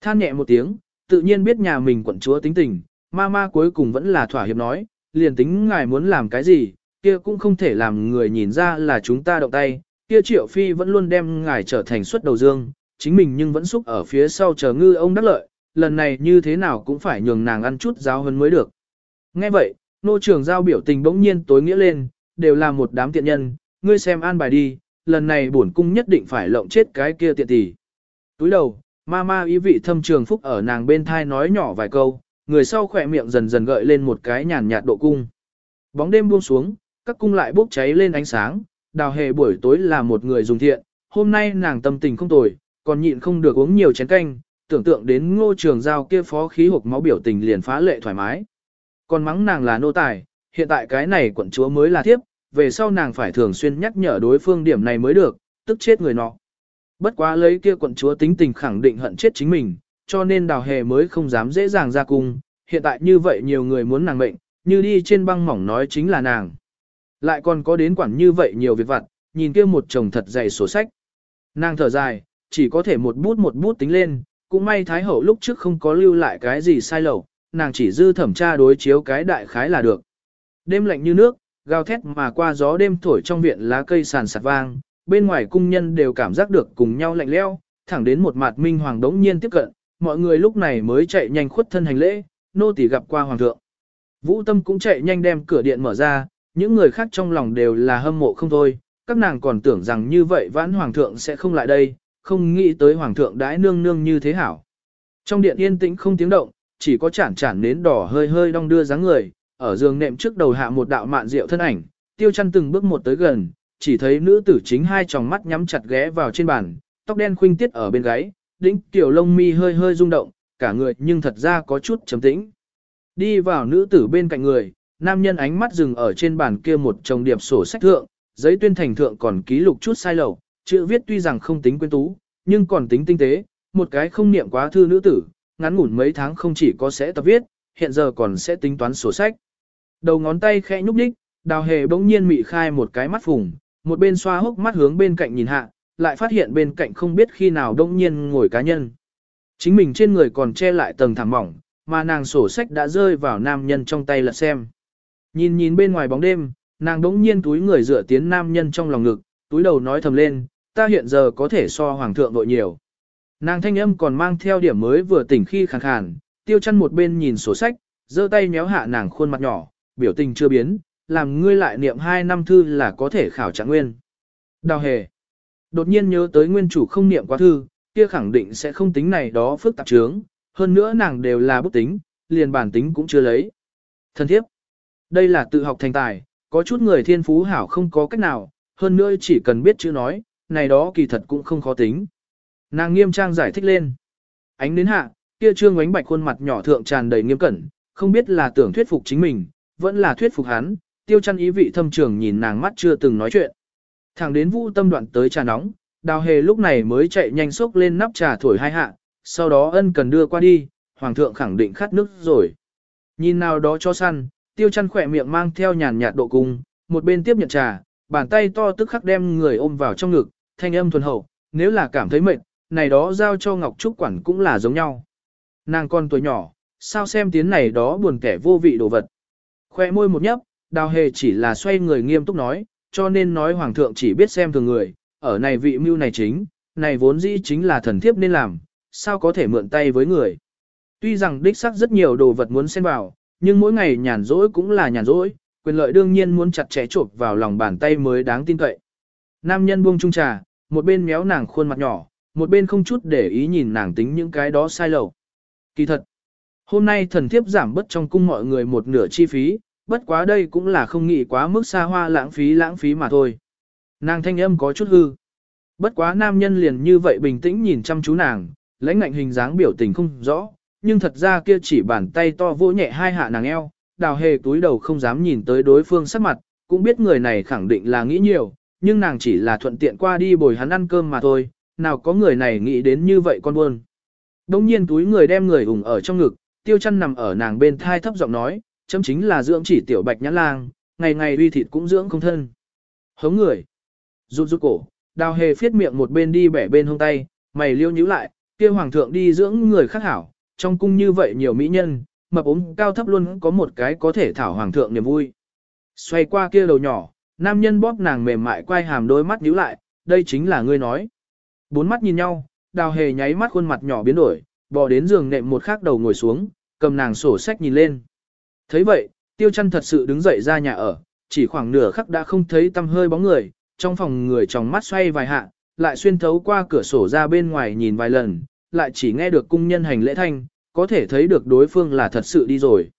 S1: Than nhẹ một tiếng, tự nhiên biết nhà mình quận chúa tính tình, ma ma cuối cùng vẫn là thỏa hiệp nói, liền tính ngài muốn làm cái gì, kia cũng không thể làm người nhìn ra là chúng ta động tay, kia triệu phi vẫn luôn đem ngài trở thành suất đầu dương, chính mình nhưng vẫn xúc ở phía sau chờ ngư ông đắc lợi, lần này như thế nào cũng phải nhường nàng ăn chút giáo hơn mới được. Nghe vậy, nô trường giao biểu tình bỗng nhiên tối nghĩa lên, đều là một đám tiện nhân, ngươi xem an bài đi, lần này bổn cung nhất định phải lộng chết cái kia tiện tỷ. Túi đầu, ma ma ý vị thâm trường phúc ở nàng bên thai nói nhỏ vài câu, người sau khỏe miệng dần dần gợi lên một cái nhàn nhạt độ cung. Bóng đêm buông xuống, các cung lại bốc cháy lên ánh sáng, đào hề buổi tối là một người dùng thiện, hôm nay nàng tâm tình không tồi, còn nhịn không được uống nhiều chén canh, tưởng tượng đến ngô trường giao kia phó khí hộp máu biểu tình liền phá lệ thoải mái. Còn mắng nàng là nô tài, hiện tại cái này quận chúa mới là tiếp, về sau nàng phải thường xuyên nhắc nhở đối phương điểm này mới được, tức chết người nọ. Bất quá lấy kia quận chúa tính tình khẳng định hận chết chính mình, cho nên đào hề mới không dám dễ dàng ra cung, hiện tại như vậy nhiều người muốn nàng mệnh, như đi trên băng mỏng nói chính là nàng. Lại còn có đến quản như vậy nhiều việc vặt, nhìn kia một chồng thật dày sổ sách. Nàng thở dài, chỉ có thể một bút một bút tính lên, cũng may Thái Hậu lúc trước không có lưu lại cái gì sai lầu, nàng chỉ dư thẩm tra đối chiếu cái đại khái là được. Đêm lạnh như nước, gào thét mà qua gió đêm thổi trong viện lá cây sàn sạt vang, bên ngoài cung nhân đều cảm giác được cùng nhau lạnh leo, thẳng đến một mặt minh hoàng đống nhiên tiếp cận, mọi người lúc này mới chạy nhanh khuất thân hành lễ, nô tỳ gặp qua hoàng thượng. Vũ Tâm cũng chạy nhanh đem cửa điện mở ra, những người khác trong lòng đều là hâm mộ không thôi, các nàng còn tưởng rằng như vậy vãn hoàng thượng sẽ không lại đây, không nghĩ tới hoàng thượng đãi nương nương như thế hảo. Trong điện yên tĩnh không tiếng động, chỉ có chản chản nến đỏ hơi hơi đong đưa dáng người, ở giường nệm trước đầu hạ một đạo mạn rượu thân ảnh, tiêu chăn từng bước một tới gần, chỉ thấy nữ tử chính hai tròng mắt nhắm chặt ghé vào trên bàn, tóc đen khuynh tiết ở bên gáy, đỉnh tiểu lông mi hơi hơi rung động, cả người nhưng thật ra có chút trầm tĩnh. Đi vào nữ tử bên cạnh người, nam nhân ánh mắt dừng ở trên bàn kia một chồng điệp sổ sách thượng, giấy tuyên thành thượng còn ký lục chút sai lầu, chữ viết tuy rằng không tính quyến tú, nhưng còn tính tinh tế, một cái không niệm quá thư nữ tử, ngắn ngủn mấy tháng không chỉ có sẽ tập viết, hiện giờ còn sẽ tính toán sổ sách. Đầu ngón tay khẽ nhúc nhích, đào hề bỗng nhiên mị khai một cái mắt phùng, một bên xoa hốc mắt hướng bên cạnh nhìn hạ, lại phát hiện bên cạnh không biết khi nào đông nhiên ngồi cá nhân. Chính mình trên người còn che lại tầng thảm mỏng, mà nàng sổ sách đã rơi vào nam nhân trong tay lật xem. Nhìn nhìn bên ngoài bóng đêm, nàng đống nhiên túi người dựa tiến nam nhân trong lòng ngực, túi đầu nói thầm lên, ta hiện giờ có thể so hoàng thượng đội nhiều. Nàng thanh âm còn mang theo điểm mới vừa tỉnh khi khàn khàn, tiêu chăn một bên nhìn sổ sách, giơ tay méo hạ nàng khuôn mặt nhỏ, biểu tình chưa biến, làm ngươi lại niệm hai năm thư là có thể khảo trạng nguyên. Đào hề. Đột nhiên nhớ tới nguyên chủ không niệm quá thư, kia khẳng định sẽ không tính này đó phức tạp trướng, hơn nữa nàng đều là bức tính, liền bản tính cũng chưa lấy. Thân thiếp. Đây là tự học thành tài, có chút người thiên phú hảo không có cách nào, hơn nữa chỉ cần biết chữ nói, này đó kỳ thật cũng không khó tính. Nàng nghiêm trang giải thích lên. Ánh đến hạ, kia trương ánh bạch khuôn mặt nhỏ thượng tràn đầy nghiêm cẩn, không biết là tưởng thuyết phục chính mình, vẫn là thuyết phục hắn, tiêu chăn ý vị thâm trường nhìn nàng mắt chưa từng nói chuyện. Thẳng đến vũ tâm đoạn tới trà nóng, đào hề lúc này mới chạy nhanh sốc lên nắp trà thổi hai hạ, sau đó ân cần đưa qua đi, hoàng thượng khẳng định khát nước rồi. Nhìn nào đó cho săn, tiêu chăn khỏe miệng mang theo nhàn nhạt độ cung, một bên tiếp nhận trà, bàn tay to tức khắc đem người ôm vào trong ngực, thanh âm thuần hậu, nếu là cảm thấy mệt, này đó giao cho Ngọc Trúc quản cũng là giống nhau. Nàng con tuổi nhỏ, sao xem tiếng này đó buồn kẻ vô vị đồ vật. Khoe môi một nhấp, đào hề chỉ là xoay người nghiêm túc nói, cho nên nói hoàng thượng chỉ biết xem thường người, ở này vị mưu này chính, này vốn dĩ chính là thần thiếp nên làm, sao có thể mượn tay với người. Tuy rằng đích xác rất nhiều đồ vật muốn xen vào, nhưng mỗi ngày nhàn rỗi cũng là nhàn rỗi, quyền lợi đương nhiên muốn chặt chẽ chộp vào lòng bàn tay mới đáng tin cậy. Nam nhân buông trung trà, một bên méo nàng khuôn mặt nhỏ, một bên không chút để ý nhìn nàng tính những cái đó sai lầu. Kỳ thật, hôm nay thần thiếp giảm bớt trong cung mọi người một nửa chi phí, bất quá đây cũng là không nghĩ quá mức xa hoa lãng phí lãng phí mà thôi. Nàng thanh âm có chút hư. Bất quá nam nhân liền như vậy bình tĩnh nhìn chăm chú nàng, lãnh ngạnh hình dáng biểu tình không rõ, nhưng thật ra kia chỉ bàn tay to vỗ nhẹ hai hạ nàng eo, đào hề túi đầu không dám nhìn tới đối phương sắc mặt, cũng biết người này khẳng định là nghĩ nhiều, nhưng nàng chỉ là thuận tiện qua đi bồi hắn ăn cơm mà thôi, nào có người này nghĩ đến như vậy con buồn. Đông nhiên túi người đem người ủng ở trong ngực, tiêu chăn nằm ở nàng bên thai thấp giọng nói, chấm chính là dưỡng chỉ tiểu bạch nhãn lang, ngày ngày uy thịt cũng dưỡng không thân. Hống người. rụt rụt cổ, đào hề phiết miệng một bên đi bẻ bên hông tay, mày liêu nhíu lại, kia hoàng thượng đi dưỡng người khác hảo, trong cung như vậy nhiều mỹ nhân, mập ốm cao thấp luôn có một cái có thể thảo hoàng thượng niềm vui. Xoay qua kia đầu nhỏ, nam nhân bóp nàng mềm mại quay hàm đôi mắt nhíu lại, đây chính là ngươi nói. Bốn mắt nhìn nhau, đào hề nháy mắt khuôn mặt nhỏ biến đổi, bò đến giường nệm một khắc đầu ngồi xuống, cầm nàng sổ sách nhìn lên thấy vậy, tiêu chăn thật sự đứng dậy ra nhà ở, chỉ khoảng nửa khắc đã không thấy tâm hơi bóng người, trong phòng người trong mắt xoay vài hạ, lại xuyên thấu qua cửa sổ ra bên ngoài nhìn vài lần, lại chỉ nghe được cung nhân hành lễ thanh, có thể thấy được đối phương là thật sự đi rồi.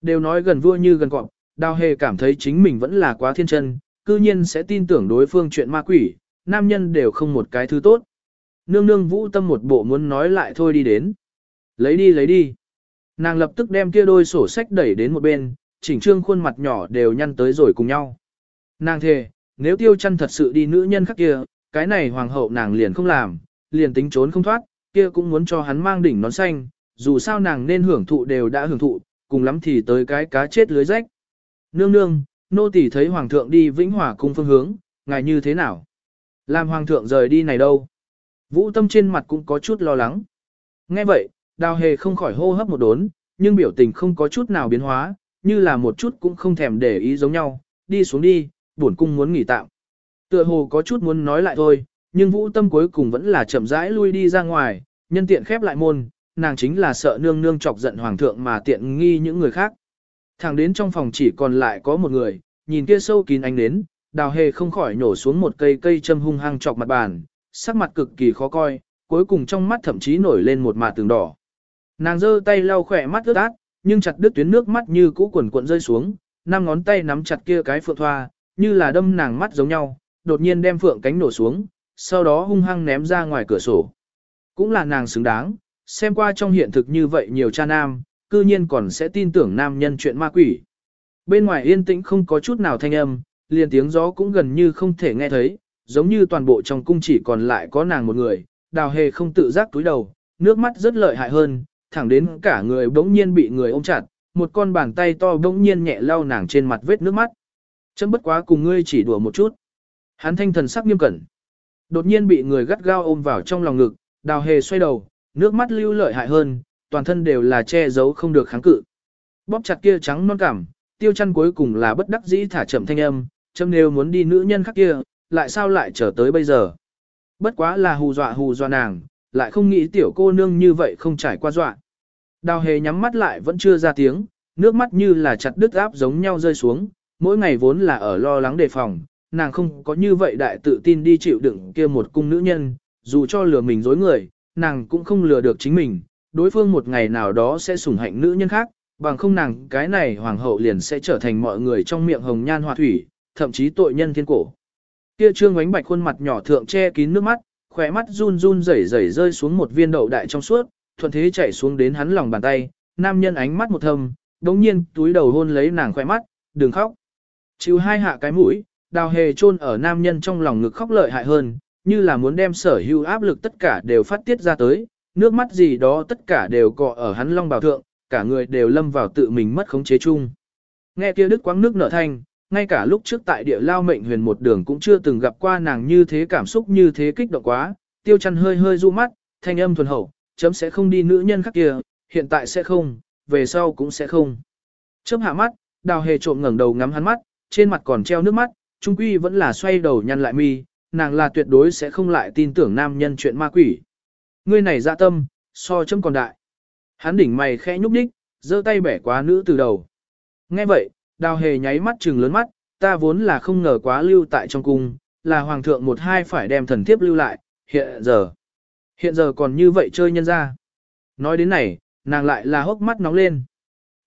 S1: Đều nói gần vua như gần cọp, đào hề cảm thấy chính mình vẫn là quá thiên chân, cư nhiên sẽ tin tưởng đối phương chuyện ma quỷ, nam nhân đều không một cái thứ tốt. Nương nương vũ tâm một bộ muốn nói lại thôi đi đến. Lấy đi lấy đi. Nàng lập tức đem kia đôi sổ sách đẩy đến một bên, chỉnh trương khuôn mặt nhỏ đều nhăn tới rồi cùng nhau. Nàng thề, nếu tiêu chăn thật sự đi nữ nhân khác kia, cái này hoàng hậu nàng liền không làm, liền tính trốn không thoát, kia cũng muốn cho hắn mang đỉnh nón xanh, dù sao nàng nên hưởng thụ đều đã hưởng thụ, cùng lắm thì tới cái cá chết lưới rách. Nương nương, nô tỳ thấy hoàng thượng đi vĩnh hòa cung phương hướng, ngài như thế nào? Làm hoàng thượng rời đi này đâu? Vũ tâm trên mặt cũng có chút lo lắng. Nghe vậy, đào hề không khỏi hô hấp một đốn, nhưng biểu tình không có chút nào biến hóa, như là một chút cũng không thèm để ý giống nhau, đi xuống đi, bổn cung muốn nghỉ tạm. Tựa hồ có chút muốn nói lại thôi, nhưng vũ tâm cuối cùng vẫn là chậm rãi lui đi ra ngoài, nhân tiện khép lại môn, nàng chính là sợ nương nương chọc giận hoàng thượng mà tiện nghi những người khác. Thẳng đến trong phòng chỉ còn lại có một người, nhìn kia sâu kín ánh đến, đào hề không khỏi nổ xuống một cây cây châm hung hăng chọc mặt bàn, sắc mặt cực kỳ khó coi, cuối cùng trong mắt thậm chí nổi lên một mạt tường đỏ. Nàng giơ tay lau khỏe mắt ướt át, nhưng chặt đứt tuyến nước mắt như cũ quần cuộn rơi xuống, năm ngón tay nắm chặt kia cái phượng thoa, như là đâm nàng mắt giống nhau, đột nhiên đem phượng cánh nổ xuống, sau đó hung hăng ném ra ngoài cửa sổ. Cũng là nàng xứng đáng, xem qua trong hiện thực như vậy nhiều cha nam, cư nhiên còn sẽ tin tưởng nam nhân chuyện ma quỷ. Bên ngoài yên tĩnh không có chút nào thanh âm, liền tiếng gió cũng gần như không thể nghe thấy, giống như toàn bộ trong cung chỉ còn lại có nàng một người, đào hề không tự giác túi đầu, nước mắt rất lợi hại hơn, thẳng đến cả người bỗng nhiên bị người ôm chặt, một con bàn tay to bỗng nhiên nhẹ lau nàng trên mặt vết nước mắt. Chấm bất quá cùng ngươi chỉ đùa một chút. Hắn thanh thần sắc nghiêm cẩn. Đột nhiên bị người gắt gao ôm vào trong lòng ngực, đào hề xoay đầu, nước mắt lưu lợi hại hơn, toàn thân đều là che giấu không được kháng cự. Bóp chặt kia trắng non cảm, tiêu chăn cuối cùng là bất đắc dĩ thả chậm thanh âm, chấm nếu muốn đi nữ nhân khác kia, lại sao lại trở tới bây giờ. Bất quá là hù dọa hù dọa nàng, lại không nghĩ tiểu cô nương như vậy không trải qua dọa. Đào hề nhắm mắt lại vẫn chưa ra tiếng, nước mắt như là chặt đứt áp giống nhau rơi xuống, mỗi ngày vốn là ở lo lắng đề phòng, nàng không có như vậy đại tự tin đi chịu đựng kia một cung nữ nhân, dù cho lừa mình dối người, nàng cũng không lừa được chính mình, đối phương một ngày nào đó sẽ sủng hạnh nữ nhân khác, bằng không nàng cái này hoàng hậu liền sẽ trở thành mọi người trong miệng hồng nhan họa thủy, thậm chí tội nhân thiên cổ. Kia trương ánh bạch khuôn mặt nhỏ thượng che kín nước mắt, khỏe mắt run run rẩy rẩy rơi xuống một viên đậu đại trong suốt, thuận thế chạy xuống đến hắn lòng bàn tay, nam nhân ánh mắt một thâm, đống nhiên túi đầu hôn lấy nàng khỏe mắt, đừng khóc. Chịu hai hạ cái mũi, đào hề chôn ở nam nhân trong lòng ngực khóc lợi hại hơn, như là muốn đem sở hữu áp lực tất cả đều phát tiết ra tới, nước mắt gì đó tất cả đều cọ ở hắn long bào thượng, cả người đều lâm vào tự mình mất khống chế chung. Nghe kia đức quáng nước nở thanh, ngay cả lúc trước tại địa lao mệnh huyền một đường cũng chưa từng gặp qua nàng như thế cảm xúc như thế kích động quá, tiêu chăn hơi hơi du mắt, thanh âm thuần hậu, chấm sẽ không đi nữ nhân khác kia, hiện tại sẽ không, về sau cũng sẽ không. Chớp hạ mắt, đào hề trộm ngẩng đầu ngắm hắn mắt, trên mặt còn treo nước mắt, trung quy vẫn là xoay đầu nhăn lại mi, nàng là tuyệt đối sẽ không lại tin tưởng nam nhân chuyện ma quỷ. Ngươi này dạ tâm, so chấm còn đại. Hắn đỉnh mày khẽ nhúc nhích giơ tay bẻ quá nữ từ đầu. Nghe vậy, đào hề nháy mắt trừng lớn mắt, ta vốn là không ngờ quá lưu tại trong cung, là hoàng thượng một hai phải đem thần thiếp lưu lại, hiện giờ. Hiện giờ còn như vậy chơi nhân ra. Nói đến này, nàng lại là hốc mắt nóng lên.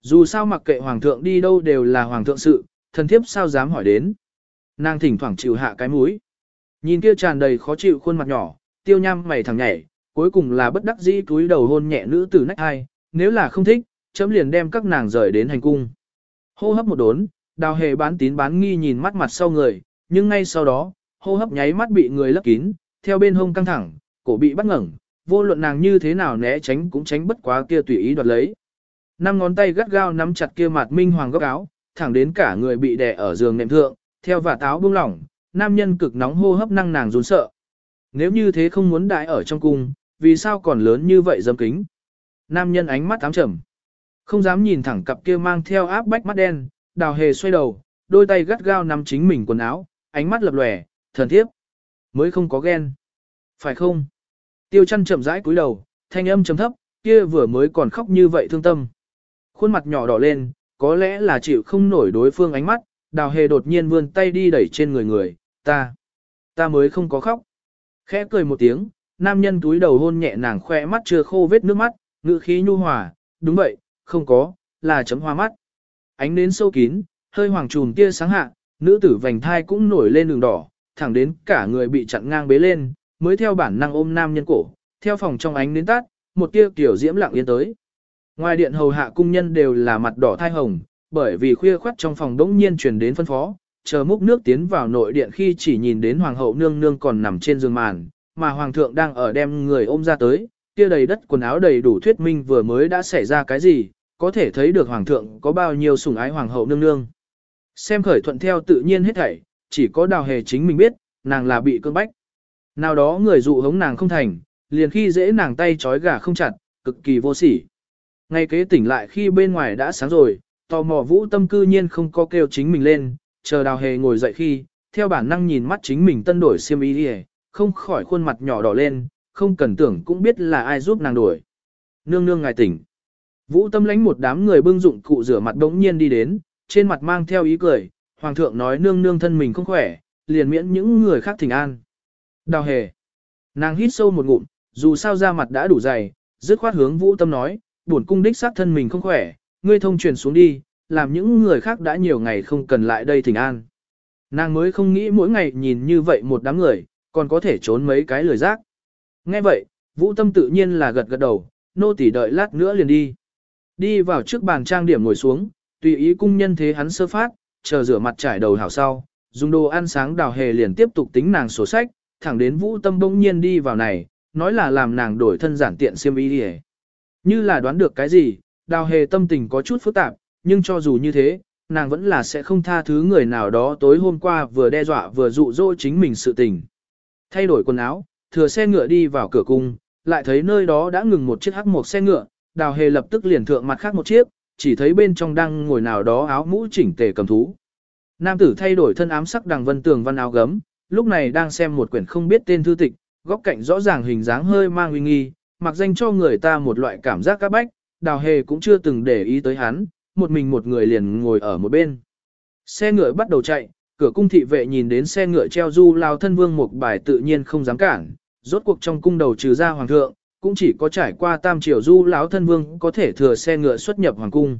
S1: Dù sao mặc kệ hoàng thượng đi đâu đều là hoàng thượng sự, thần thiếp sao dám hỏi đến. Nàng thỉnh thoảng chịu hạ cái mũi. Nhìn kia tràn đầy khó chịu khuôn mặt nhỏ, tiêu nham mày thẳng nhảy, cuối cùng là bất đắc dĩ túi đầu hôn nhẹ nữ tử nách hai, nếu là không thích, chấm liền đem các nàng rời đến hành cung. Hô hấp một đốn, đào hề bán tín bán nghi nhìn mắt mặt sau người, nhưng ngay sau đó, hô hấp nháy mắt bị người lấp kín, theo bên hông căng thẳng, cổ bị bắt ngẩng, vô luận nàng như thế nào né tránh cũng tránh bất quá kia tùy ý đoạt lấy. Năm ngón tay gắt gao nắm chặt kia mặt minh hoàng góc áo, thẳng đến cả người bị đè ở giường nệm thượng, theo và táo buông lỏng, nam nhân cực nóng hô hấp năng nàng run sợ. Nếu như thế không muốn đại ở trong cung, vì sao còn lớn như vậy dâm kính? Nam nhân ánh mắt ám trầm. Không dám nhìn thẳng cặp kia mang theo áp bách mắt đen, đào hề xoay đầu, đôi tay gắt gao nắm chính mình quần áo, ánh mắt lập lòe, thần thiếp. Mới không có ghen. Phải không? Tiêu chăn chậm rãi cúi đầu, thanh âm trầm thấp, kia vừa mới còn khóc như vậy thương tâm. Khuôn mặt nhỏ đỏ lên, có lẽ là chịu không nổi đối phương ánh mắt, đào hề đột nhiên vươn tay đi đẩy trên người người, ta, ta mới không có khóc. Khẽ cười một tiếng, nam nhân túi đầu hôn nhẹ nàng khoe mắt chưa khô vết nước mắt, ngữ khí nhu hòa, đúng vậy, không có, là chấm hoa mắt. Ánh đến sâu kín, hơi hoàng trùm tia sáng hạ, nữ tử vành thai cũng nổi lên đường đỏ, thẳng đến cả người bị chặn ngang bế lên, mới theo bản năng ôm nam nhân cổ, theo phòng trong ánh đến tắt, một tia tiểu diễm lặng yên tới. Ngoài điện hầu hạ cung nhân đều là mặt đỏ thai hồng, bởi vì khuya khoắt trong phòng đống nhiên truyền đến phân phó, chờ múc nước tiến vào nội điện khi chỉ nhìn đến hoàng hậu nương nương còn nằm trên giường màn, mà hoàng thượng đang ở đem người ôm ra tới, kia đầy đất quần áo đầy đủ thuyết minh vừa mới đã xảy ra cái gì, có thể thấy được hoàng thượng có bao nhiêu sủng ái hoàng hậu nương nương. Xem khởi thuận theo tự nhiên hết thảy, chỉ có đào hề chính mình biết, nàng là bị cơn bách. Nào đó người dụ hống nàng không thành, liền khi dễ nàng tay trói gà không chặt, cực kỳ vô sỉ. Ngay kế tỉnh lại khi bên ngoài đã sáng rồi, tò mò vũ tâm cư nhiên không có kêu chính mình lên, chờ đào hề ngồi dậy khi, theo bản năng nhìn mắt chính mình tân đổi xiêm y đi không khỏi khuôn mặt nhỏ đỏ lên, không cần tưởng cũng biết là ai giúp nàng đổi. Nương nương ngài tỉnh. Vũ tâm lánh một đám người bưng dụng cụ rửa mặt đống nhiên đi đến, trên mặt mang theo ý cười, hoàng thượng nói nương nương thân mình không khỏe, liền miễn những người khác thỉnh an. Đào hề. Nàng hít sâu một ngụm, dù sao da mặt đã đủ dày, dứt khoát hướng vũ tâm nói, buồn cung đích xác thân mình không khỏe, ngươi thông truyền xuống đi, làm những người khác đã nhiều ngày không cần lại đây thỉnh an. Nàng mới không nghĩ mỗi ngày nhìn như vậy một đám người, còn có thể trốn mấy cái lười rác. Nghe vậy, vũ tâm tự nhiên là gật gật đầu, nô tỳ đợi lát nữa liền đi. Đi vào trước bàn trang điểm ngồi xuống, tùy ý cung nhân thế hắn sơ phát, chờ rửa mặt trải đầu hảo sau, dùng đồ ăn sáng đào hề liền tiếp tục tính nàng sổ sách, thẳng đến vũ tâm bỗng nhiên đi vào này, nói là làm nàng đổi thân giản tiện xiêm y đi Như là đoán được cái gì, đào hề tâm tình có chút phức tạp, nhưng cho dù như thế, nàng vẫn là sẽ không tha thứ người nào đó tối hôm qua vừa đe dọa vừa dụ dỗ chính mình sự tình. Thay đổi quần áo, thừa xe ngựa đi vào cửa cung, lại thấy nơi đó đã ngừng một chiếc hắc một xe ngựa, đào hề lập tức liền thượng mặt khác một chiếc, chỉ thấy bên trong đang ngồi nào đó áo mũ chỉnh tề cầm thú. Nam tử thay đổi thân ám sắc đằng vân tường văn áo gấm, lúc này đang xem một quyển không biết tên thư tịch, góc cạnh rõ ràng hình dáng hơi mang uy nghi, mặc danh cho người ta một loại cảm giác các bách, đào hề cũng chưa từng để ý tới hắn, một mình một người liền ngồi ở một bên. Xe ngựa bắt đầu chạy, cửa cung thị vệ nhìn đến xe ngựa treo du lao thân vương một bài tự nhiên không dám cản, rốt cuộc trong cung đầu trừ ra hoàng thượng, cũng chỉ có trải qua tam triều du lão thân vương có thể thừa xe ngựa xuất nhập hoàng cung.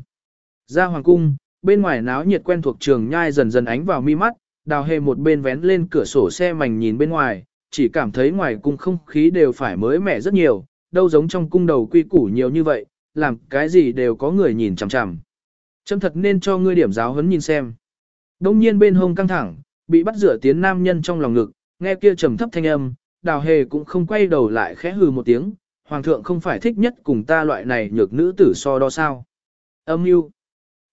S1: Ra hoàng cung, bên ngoài náo nhiệt quen thuộc trường nhai dần dần ánh vào mi mắt, đào hề một bên vén lên cửa sổ xe mảnh nhìn bên ngoài, chỉ cảm thấy ngoài cung không khí đều phải mới mẻ rất nhiều, đâu giống trong cung đầu quy củ nhiều như vậy, làm cái gì đều có người nhìn chằm chằm. Châm thật nên cho ngươi điểm giáo huấn nhìn xem. Đông nhiên bên hông căng thẳng, bị bắt rửa tiến nam nhân trong lòng ngực, nghe kia trầm thấp thanh âm, đào hề cũng không quay đầu lại khẽ hừ một tiếng, hoàng thượng không phải thích nhất cùng ta loại này nhược nữ tử so đo sao. Âm mưu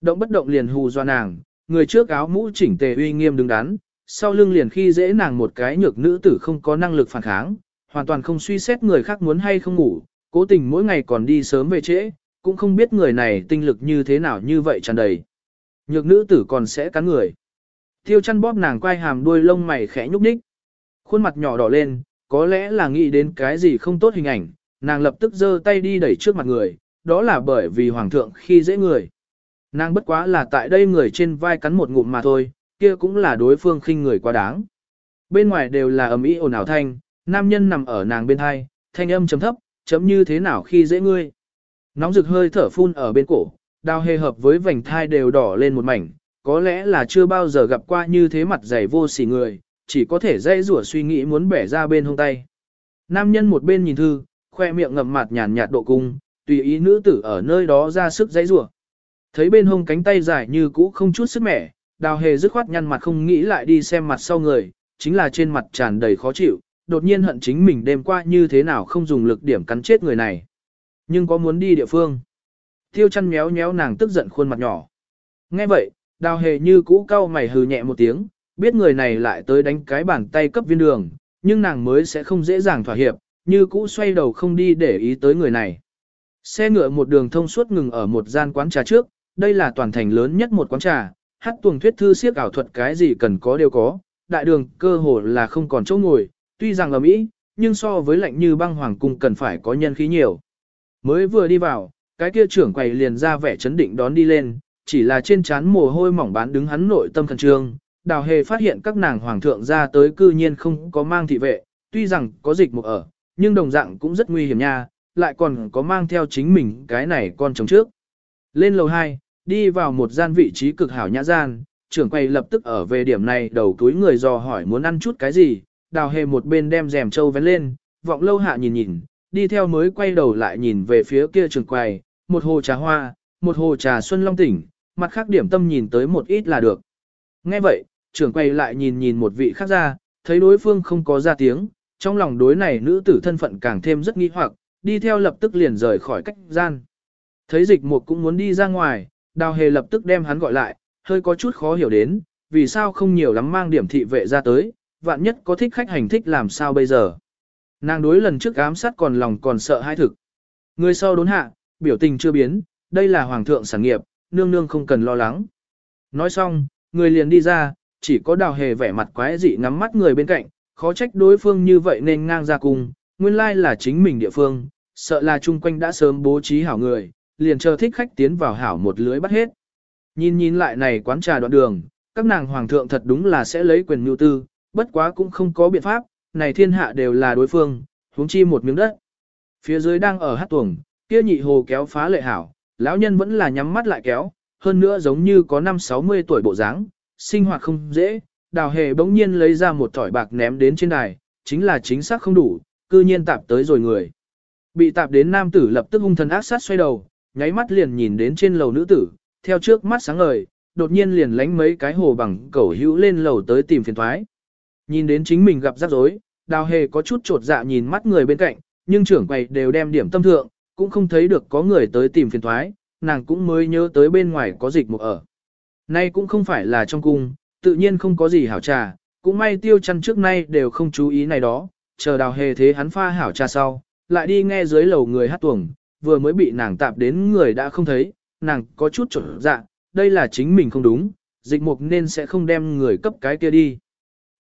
S1: Động bất động liền hù doa nàng, người trước áo mũ chỉnh tề uy nghiêm đứng đắn, sau lưng liền khi dễ nàng một cái nhược nữ tử không có năng lực phản kháng, hoàn toàn không suy xét người khác muốn hay không ngủ, cố tình mỗi ngày còn đi sớm về trễ, cũng không biết người này tinh lực như thế nào như vậy tràn đầy. Nhược nữ tử còn sẽ cắn người. Tiêu chăn bóp nàng quay hàm đuôi lông mày khẽ nhúc nhích. Khuôn mặt nhỏ đỏ lên, có lẽ là nghĩ đến cái gì không tốt hình ảnh, nàng lập tức giơ tay đi đẩy trước mặt người, đó là bởi vì hoàng thượng khi dễ người. Nàng bất quá là tại đây người trên vai cắn một ngụm mà thôi, kia cũng là đối phương khinh người quá đáng. Bên ngoài đều là ầm ĩ ồn ào thanh, nam nhân nằm ở nàng bên hai, thanh âm chấm thấp, chấm như thế nào khi dễ ngươi. Nóng rực hơi thở phun ở bên cổ, đào hề hợp với vành thai đều đỏ lên một mảnh, có lẽ là chưa bao giờ gặp qua như thế mặt dày vô sỉ người, chỉ có thể dây rủa suy nghĩ muốn bẻ ra bên hông tay. Nam nhân một bên nhìn thư, khoe miệng ngậm mặt nhàn nhạt độ cung, tùy ý nữ tử ở nơi đó ra sức dây rủa. Thấy bên hông cánh tay dài như cũ không chút sức mẻ, đào hề dứt khoát nhăn mặt không nghĩ lại đi xem mặt sau người, chính là trên mặt tràn đầy khó chịu, đột nhiên hận chính mình đêm qua như thế nào không dùng lực điểm cắn chết người này. Nhưng có muốn đi địa phương. Tiêu chăn méo méo nàng tức giận khuôn mặt nhỏ. Nghe vậy, đào hề như cũ cau mày hừ nhẹ một tiếng, biết người này lại tới đánh cái bàn tay cấp viên đường, nhưng nàng mới sẽ không dễ dàng thỏa hiệp, như cũ xoay đầu không đi để ý tới người này. Xe ngựa một đường thông suốt ngừng ở một gian quán trà trước, đây là toàn thành lớn nhất một quán trà, hát tuồng thuyết thư siếc ảo thuật cái gì cần có đều có, đại đường cơ hồ là không còn chỗ ngồi, tuy rằng ở Mỹ, nhưng so với lạnh như băng hoàng cung cần phải có nhân khí nhiều. Mới vừa đi vào, cái kia trưởng quầy liền ra vẻ chấn định đón đi lên, chỉ là trên trán mồ hôi mỏng bán đứng hắn nội tâm khẩn trương. Đào hề phát hiện các nàng hoàng thượng ra tới cư nhiên không có mang thị vệ, tuy rằng có dịch một ở, nhưng đồng dạng cũng rất nguy hiểm nha, lại còn có mang theo chính mình cái này con chồng trước. Lên lầu 2, đi vào một gian vị trí cực hảo nhã gian, trưởng quầy lập tức ở về điểm này đầu túi người dò hỏi muốn ăn chút cái gì, đào hề một bên đem rèm trâu vén lên, vọng lâu hạ nhìn nhìn, đi theo mới quay đầu lại nhìn về phía kia trưởng quầy, một hồ trà hoa, một hồ trà xuân long tỉnh, mặt khác điểm tâm nhìn tới một ít là được. Nghe vậy, trưởng quầy lại nhìn nhìn một vị khác ra, thấy đối phương không có ra tiếng, trong lòng đối này nữ tử thân phận càng thêm rất nghi hoặc, đi theo lập tức liền rời khỏi cách gian. Thấy dịch mục cũng muốn đi ra ngoài, đào hề lập tức đem hắn gọi lại, hơi có chút khó hiểu đến, vì sao không nhiều lắm mang điểm thị vệ ra tới, vạn nhất có thích khách hành thích làm sao bây giờ. Nàng đối lần trước ám sát còn lòng còn sợ hai thực. Người sau đốn hạ, biểu tình chưa biến, đây là hoàng thượng sản nghiệp, nương nương không cần lo lắng. Nói xong, người liền đi ra, chỉ có đào hề vẻ mặt quái dị ngắm mắt người bên cạnh, khó trách đối phương như vậy nên ngang ra cùng, nguyên lai là chính mình địa phương, sợ là chung quanh đã sớm bố trí hảo người, liền chờ thích khách tiến vào hảo một lưới bắt hết. Nhìn nhìn lại này quán trà đoạn đường, các nàng hoàng thượng thật đúng là sẽ lấy quyền nhu tư, bất quá cũng không có biện pháp, này thiên hạ đều là đối phương, huống chi một miếng đất. Phía dưới đang ở hát tuồng, kia nhị hồ kéo phá lệ hảo, lão nhân vẫn là nhắm mắt lại kéo, hơn nữa giống như có năm 60 tuổi bộ dáng, sinh hoạt không dễ, đào hề bỗng nhiên lấy ra một thỏi bạc ném đến trên đài, chính là chính xác không đủ, cư nhiên tạp tới rồi người. Bị tạp đến nam tử lập tức hung thần ác sát xoay đầu, nháy mắt liền nhìn đến trên lầu nữ tử, theo trước mắt sáng ngời, đột nhiên liền lánh mấy cái hồ bằng cẩu hữu lên lầu tới tìm phiền thoái. Nhìn đến chính mình gặp rắc rối, đào hề có chút trột dạ nhìn mắt người bên cạnh, nhưng trưởng quầy đều đem điểm tâm thượng, cũng không thấy được có người tới tìm phiền thoái, nàng cũng mới nhớ tới bên ngoài có dịch một ở. Nay cũng không phải là trong cung, tự nhiên không có gì hảo trà, cũng may tiêu chăn trước nay đều không chú ý này đó, chờ đào hề thế hắn pha hảo trà sau, lại đi nghe dưới lầu người hát tuồng, vừa mới bị nàng tạp đến người đã không thấy, nàng có chút trở dạ, đây là chính mình không đúng, dịch mục nên sẽ không đem người cấp cái kia đi.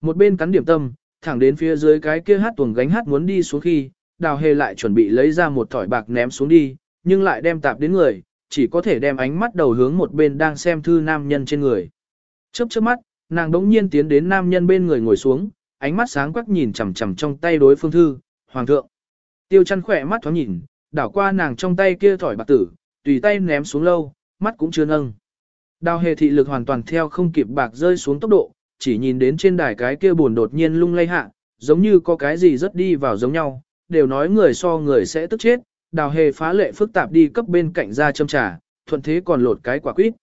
S1: Một bên cắn điểm tâm, thẳng đến phía dưới cái kia hát tuồng gánh hát muốn đi xuống khi, đào hề lại chuẩn bị lấy ra một thỏi bạc ném xuống đi, nhưng lại đem tạp đến người, chỉ có thể đem ánh mắt đầu hướng một bên đang xem thư nam nhân trên người. Chớp chớp mắt, nàng đống nhiên tiến đến nam nhân bên người ngồi xuống, ánh mắt sáng quắc nhìn chằm chằm trong tay đối phương thư, hoàng thượng. Tiêu chăn khỏe mắt thoáng nhìn, đảo qua nàng trong tay kia thỏi bạc tử, tùy tay ném xuống lâu, mắt cũng chưa nâng. Đào hề thị lực hoàn toàn theo không kịp bạc rơi xuống tốc độ, chỉ nhìn đến trên đài cái kia buồn đột nhiên lung lay hạ, giống như có cái gì rất đi vào giống nhau, đều nói người so người sẽ tức chết, đào hề phá lệ phức tạp đi cấp bên cạnh ra châm trà, thuận thế còn lột cái quả quýt.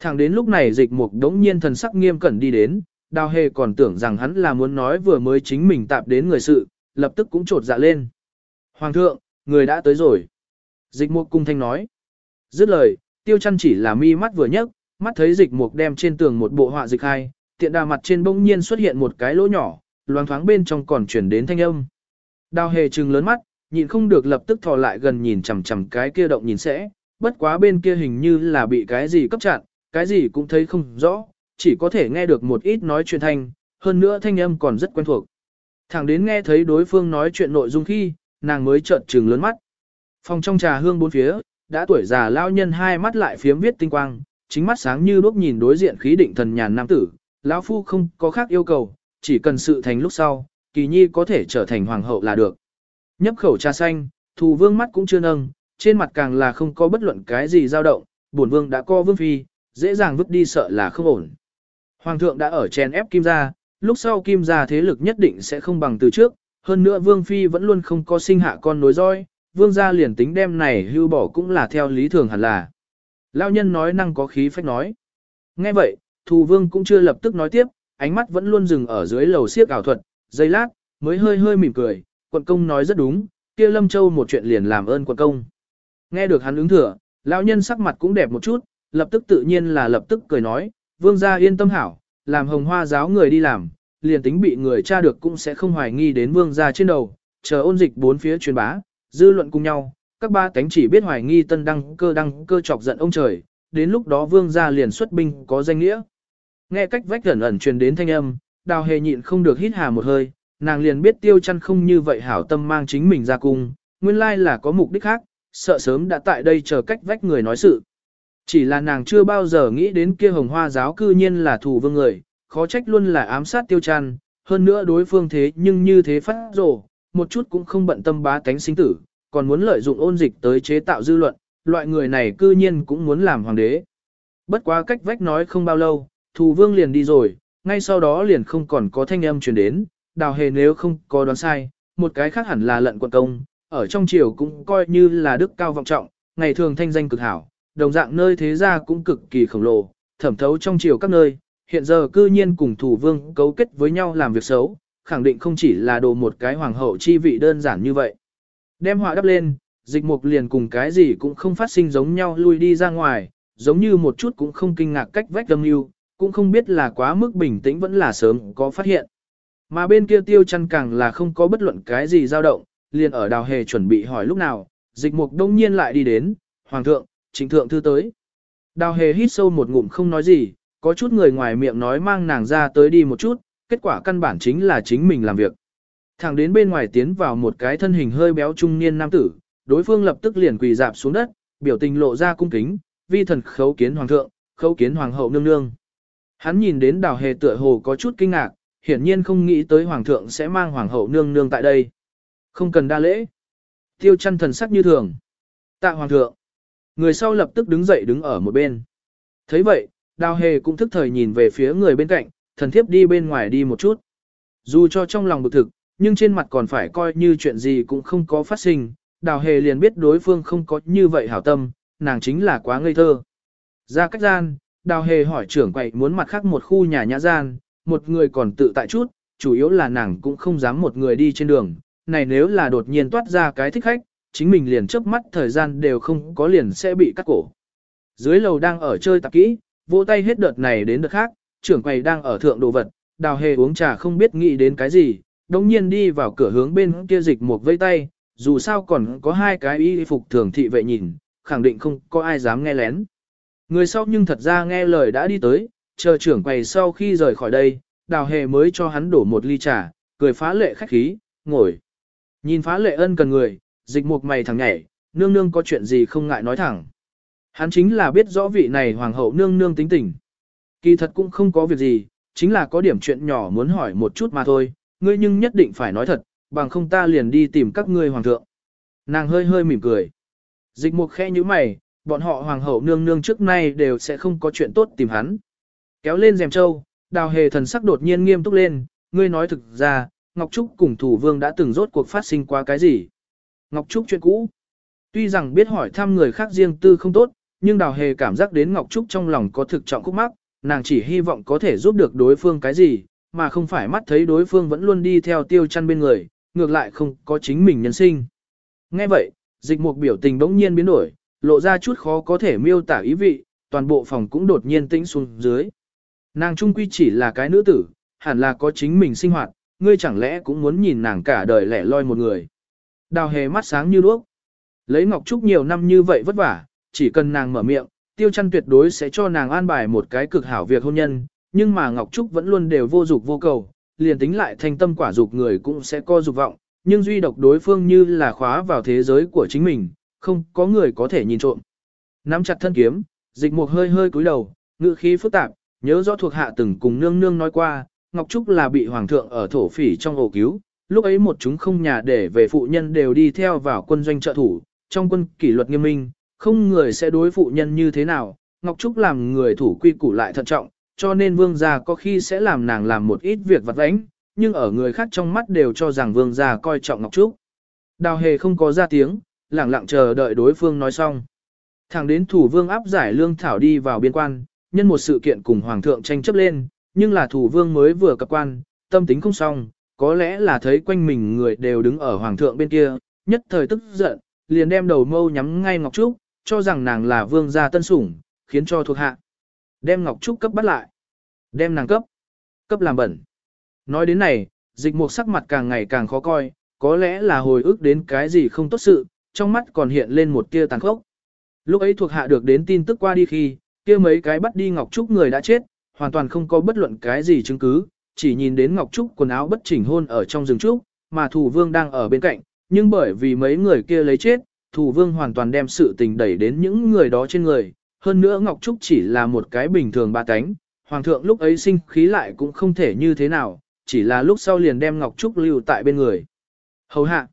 S1: Thẳng đến lúc này dịch mục đống nhiên thần sắc nghiêm cẩn đi đến, đào hề còn tưởng rằng hắn là muốn nói vừa mới chính mình tạp đến người sự, lập tức cũng trột dạ lên. Hoàng thượng, người đã tới rồi. Dịch mục cung thanh nói. Dứt lời, tiêu chăn chỉ là mi mắt vừa nhấc, mắt thấy dịch mục đem trên tường một bộ họa dịch hai, tiện đà mặt trên bỗng nhiên xuất hiện một cái lỗ nhỏ, loáng thoáng bên trong còn chuyển đến thanh âm. Đào hề trừng lớn mắt, nhịn không được lập tức thò lại gần nhìn chằm chằm cái kia động nhìn sẽ, bất quá bên kia hình như là bị cái gì cấp chặn, cái gì cũng thấy không rõ, chỉ có thể nghe được một ít nói chuyện thanh, hơn nữa thanh âm còn rất quen thuộc. Thẳng đến nghe thấy đối phương nói chuyện nội dung khi, nàng mới trợn trừng lớn mắt. Phòng trong trà hương bốn phía, đã tuổi già lão nhân hai mắt lại phiếm viết tinh quang, chính mắt sáng như đuốc nhìn đối diện khí định thần nhàn nam tử, lão phu không có khác yêu cầu, chỉ cần sự thành lúc sau, kỳ nhi có thể trở thành hoàng hậu là được. Nhấp khẩu trà xanh, thù vương mắt cũng chưa nâng, trên mặt càng là không có bất luận cái gì dao động, bổn vương đã co vương phi, dễ dàng vứt đi sợ là không ổn. Hoàng thượng đã ở chèn ép kim gia, lúc sau kim gia thế lực nhất định sẽ không bằng từ trước, hơn nữa vương phi vẫn luôn không có sinh hạ con nối roi, vương gia liền tính đem này hưu bỏ cũng là theo lý thường hẳn là. Lao nhân nói năng có khí phách nói. Nghe vậy, thù vương cũng chưa lập tức nói tiếp, ánh mắt vẫn luôn dừng ở dưới lầu siếc ảo thuật, giây lát, mới hơi hơi mỉm cười, quận công nói rất đúng, kia Lâm Châu một chuyện liền làm ơn quận công. Nghe được hắn ứng thừa, lão nhân sắc mặt cũng đẹp một chút, lập tức tự nhiên là lập tức cười nói, vương gia yên tâm hảo, làm hồng hoa giáo người đi làm, liền tính bị người tra được cũng sẽ không hoài nghi đến vương gia trên đầu, chờ ôn dịch bốn phía truyền bá, dư luận cùng nhau, các ba cánh chỉ biết hoài nghi tân đăng cơ đăng cơ chọc giận ông trời, đến lúc đó vương gia liền xuất binh có danh nghĩa. Nghe cách vách gần ẩn truyền đến thanh âm, đào hề nhịn không được hít hà một hơi, nàng liền biết tiêu chăn không như vậy hảo tâm mang chính mình ra cung, nguyên lai là có mục đích khác, sợ sớm đã tại đây chờ cách vách người nói sự. Chỉ là nàng chưa bao giờ nghĩ đến kia hồng hoa giáo cư nhiên là thủ vương người, khó trách luôn là ám sát tiêu chăn, hơn nữa đối phương thế nhưng như thế phát rồ, một chút cũng không bận tâm bá tánh sinh tử, còn muốn lợi dụng ôn dịch tới chế tạo dư luận, loại người này cư nhiên cũng muốn làm hoàng đế. Bất quá cách vách nói không bao lâu, thù vương liền đi rồi, ngay sau đó liền không còn có thanh âm truyền đến, đào hề nếu không có đoán sai, một cái khác hẳn là lận quận công, ở trong triều cũng coi như là đức cao vọng trọng, ngày thường thanh danh cực hảo, đồng dạng nơi thế gia cũng cực kỳ khổng lồ, thẩm thấu trong triều các nơi, hiện giờ cư nhiên cùng thủ vương cấu kết với nhau làm việc xấu, khẳng định không chỉ là đồ một cái hoàng hậu chi vị đơn giản như vậy. Đem họa đắp lên, dịch mục liền cùng cái gì cũng không phát sinh giống nhau lui đi ra ngoài, giống như một chút cũng không kinh ngạc cách vách âm mưu, cũng không biết là quá mức bình tĩnh vẫn là sớm có phát hiện. Mà bên kia tiêu chăn càng là không có bất luận cái gì dao động, liền ở đào hề chuẩn bị hỏi lúc nào, dịch mục đông nhiên lại đi đến, hoàng thượng, trịnh thượng thư tới. Đào hề hít sâu một ngụm không nói gì, có chút người ngoài miệng nói mang nàng ra tới đi một chút, kết quả căn bản chính là chính mình làm việc. Thẳng đến bên ngoài tiến vào một cái thân hình hơi béo trung niên nam tử, đối phương lập tức liền quỳ dạp xuống đất, biểu tình lộ ra cung kính, vi thần khấu kiến hoàng thượng, khấu kiến hoàng hậu nương nương. Hắn nhìn đến đào hề tựa hồ có chút kinh ngạc, hiển nhiên không nghĩ tới hoàng thượng sẽ mang hoàng hậu nương nương tại đây. Không cần đa lễ. Tiêu chăn thần sắc như thường. Tạ hoàng thượng. Người sau lập tức đứng dậy đứng ở một bên. thấy vậy, đào hề cũng thức thời nhìn về phía người bên cạnh, thần thiếp đi bên ngoài đi một chút. Dù cho trong lòng bực thực, nhưng trên mặt còn phải coi như chuyện gì cũng không có phát sinh, đào hề liền biết đối phương không có như vậy hảo tâm, nàng chính là quá ngây thơ. Ra cách gian, đào hề hỏi trưởng quậy muốn mặt khác một khu nhà nhã gian, một người còn tự tại chút, chủ yếu là nàng cũng không dám một người đi trên đường, này nếu là đột nhiên toát ra cái thích khách, chính mình liền chớp mắt thời gian đều không có liền sẽ bị cắt cổ. Dưới lầu đang ở chơi tạp kỹ, vỗ tay hết đợt này đến đợt khác, trưởng quầy đang ở thượng đồ vật, đào hề uống trà không biết nghĩ đến cái gì, đồng nhiên đi vào cửa hướng bên kia dịch một vây tay, dù sao còn có hai cái y phục thường thị vệ nhìn, khẳng định không có ai dám nghe lén. Người sau nhưng thật ra nghe lời đã đi tới, chờ trưởng quầy sau khi rời khỏi đây, đào hề mới cho hắn đổ một ly trà, cười phá lệ khách khí, ngồi. Nhìn phá lệ ân cần người, dịch một mày thẳng nhảy, nương nương có chuyện gì không ngại nói thẳng. Hắn chính là biết rõ vị này hoàng hậu nương nương tính tình. Kỳ thật cũng không có việc gì, chính là có điểm chuyện nhỏ muốn hỏi một chút mà thôi, ngươi nhưng nhất định phải nói thật, bằng không ta liền đi tìm các ngươi hoàng thượng. Nàng hơi hơi mỉm cười. Dịch mục khẽ như mày, bọn họ hoàng hậu nương nương trước nay đều sẽ không có chuyện tốt tìm hắn. Kéo lên rèm châu, đào hề thần sắc đột nhiên nghiêm túc lên, ngươi nói thực ra, Ngọc Trúc cùng thủ vương đã từng rốt cuộc phát sinh qua cái gì. Ngọc Trúc chuyện cũ. Tuy rằng biết hỏi thăm người khác riêng tư không tốt, nhưng đào hề cảm giác đến Ngọc Trúc trong lòng có thực trọng khúc mắc, nàng chỉ hy vọng có thể giúp được đối phương cái gì, mà không phải mắt thấy đối phương vẫn luôn đi theo tiêu chăn bên người, ngược lại không có chính mình nhân sinh. Nghe vậy, dịch mục biểu tình bỗng nhiên biến đổi, lộ ra chút khó có thể miêu tả ý vị, toàn bộ phòng cũng đột nhiên tĩnh xuống dưới. Nàng trung quy chỉ là cái nữ tử, hẳn là có chính mình sinh hoạt, ngươi chẳng lẽ cũng muốn nhìn nàng cả đời lẻ loi một người. Đào hề mắt sáng như đuốc. Lấy Ngọc Trúc nhiều năm như vậy vất vả, chỉ cần nàng mở miệng, tiêu chăn tuyệt đối sẽ cho nàng an bài một cái cực hảo việc hôn nhân, nhưng mà Ngọc Trúc vẫn luôn đều vô dục vô cầu, liền tính lại thành tâm quả dục người cũng sẽ co dục vọng, nhưng duy độc đối phương như là khóa vào thế giới của chính mình, không có người có thể nhìn trộm. Nắm chặt thân kiếm, dịch mục hơi hơi cúi đầu, ngữ khí phức tạp, nhớ rõ thuộc hạ từng cùng nương nương nói qua, Ngọc Trúc là bị hoàng thượng ở thổ phỉ trong ổ cứu, lúc ấy một chúng không nhà để về phụ nhân đều đi theo vào quân doanh trợ thủ, trong quân kỷ luật nghiêm minh, không người sẽ đối phụ nhân như thế nào, Ngọc Trúc làm người thủ quy củ lại thận trọng, cho nên vương gia có khi sẽ làm nàng làm một ít việc vặt vãnh, nhưng ở người khác trong mắt đều cho rằng vương gia coi trọng Ngọc Trúc. Đào hề không có ra tiếng, lặng lặng chờ đợi đối phương nói xong. Thẳng đến thủ vương áp giải lương thảo đi vào biên quan, nhân một sự kiện cùng hoàng thượng tranh chấp lên, nhưng là thủ vương mới vừa cập quan, tâm tính không xong, có lẽ là thấy quanh mình người đều đứng ở hoàng thượng bên kia, nhất thời tức giận, liền đem đầu mâu nhắm ngay Ngọc Trúc, cho rằng nàng là vương gia tân sủng, khiến cho thuộc hạ. Đem Ngọc Trúc cấp bắt lại. Đem nàng cấp. Cấp làm bẩn. Nói đến này, dịch mục sắc mặt càng ngày càng khó coi, có lẽ là hồi ức đến cái gì không tốt sự, trong mắt còn hiện lên một tia tàn khốc. Lúc ấy thuộc hạ được đến tin tức qua đi khi, kia mấy cái bắt đi Ngọc Trúc người đã chết, hoàn toàn không có bất luận cái gì chứng cứ, chỉ nhìn đến Ngọc Trúc quần áo bất chỉnh hôn ở trong rừng trúc, mà thủ vương đang ở bên cạnh, nhưng bởi vì mấy người kia lấy chết, thủ vương hoàn toàn đem sự tình đẩy đến những người đó trên người, hơn nữa Ngọc Trúc chỉ là một cái bình thường ba cánh, hoàng thượng lúc ấy sinh khí lại cũng không thể như thế nào, chỉ là lúc sau liền đem Ngọc Trúc lưu tại bên người. Hầu hạ,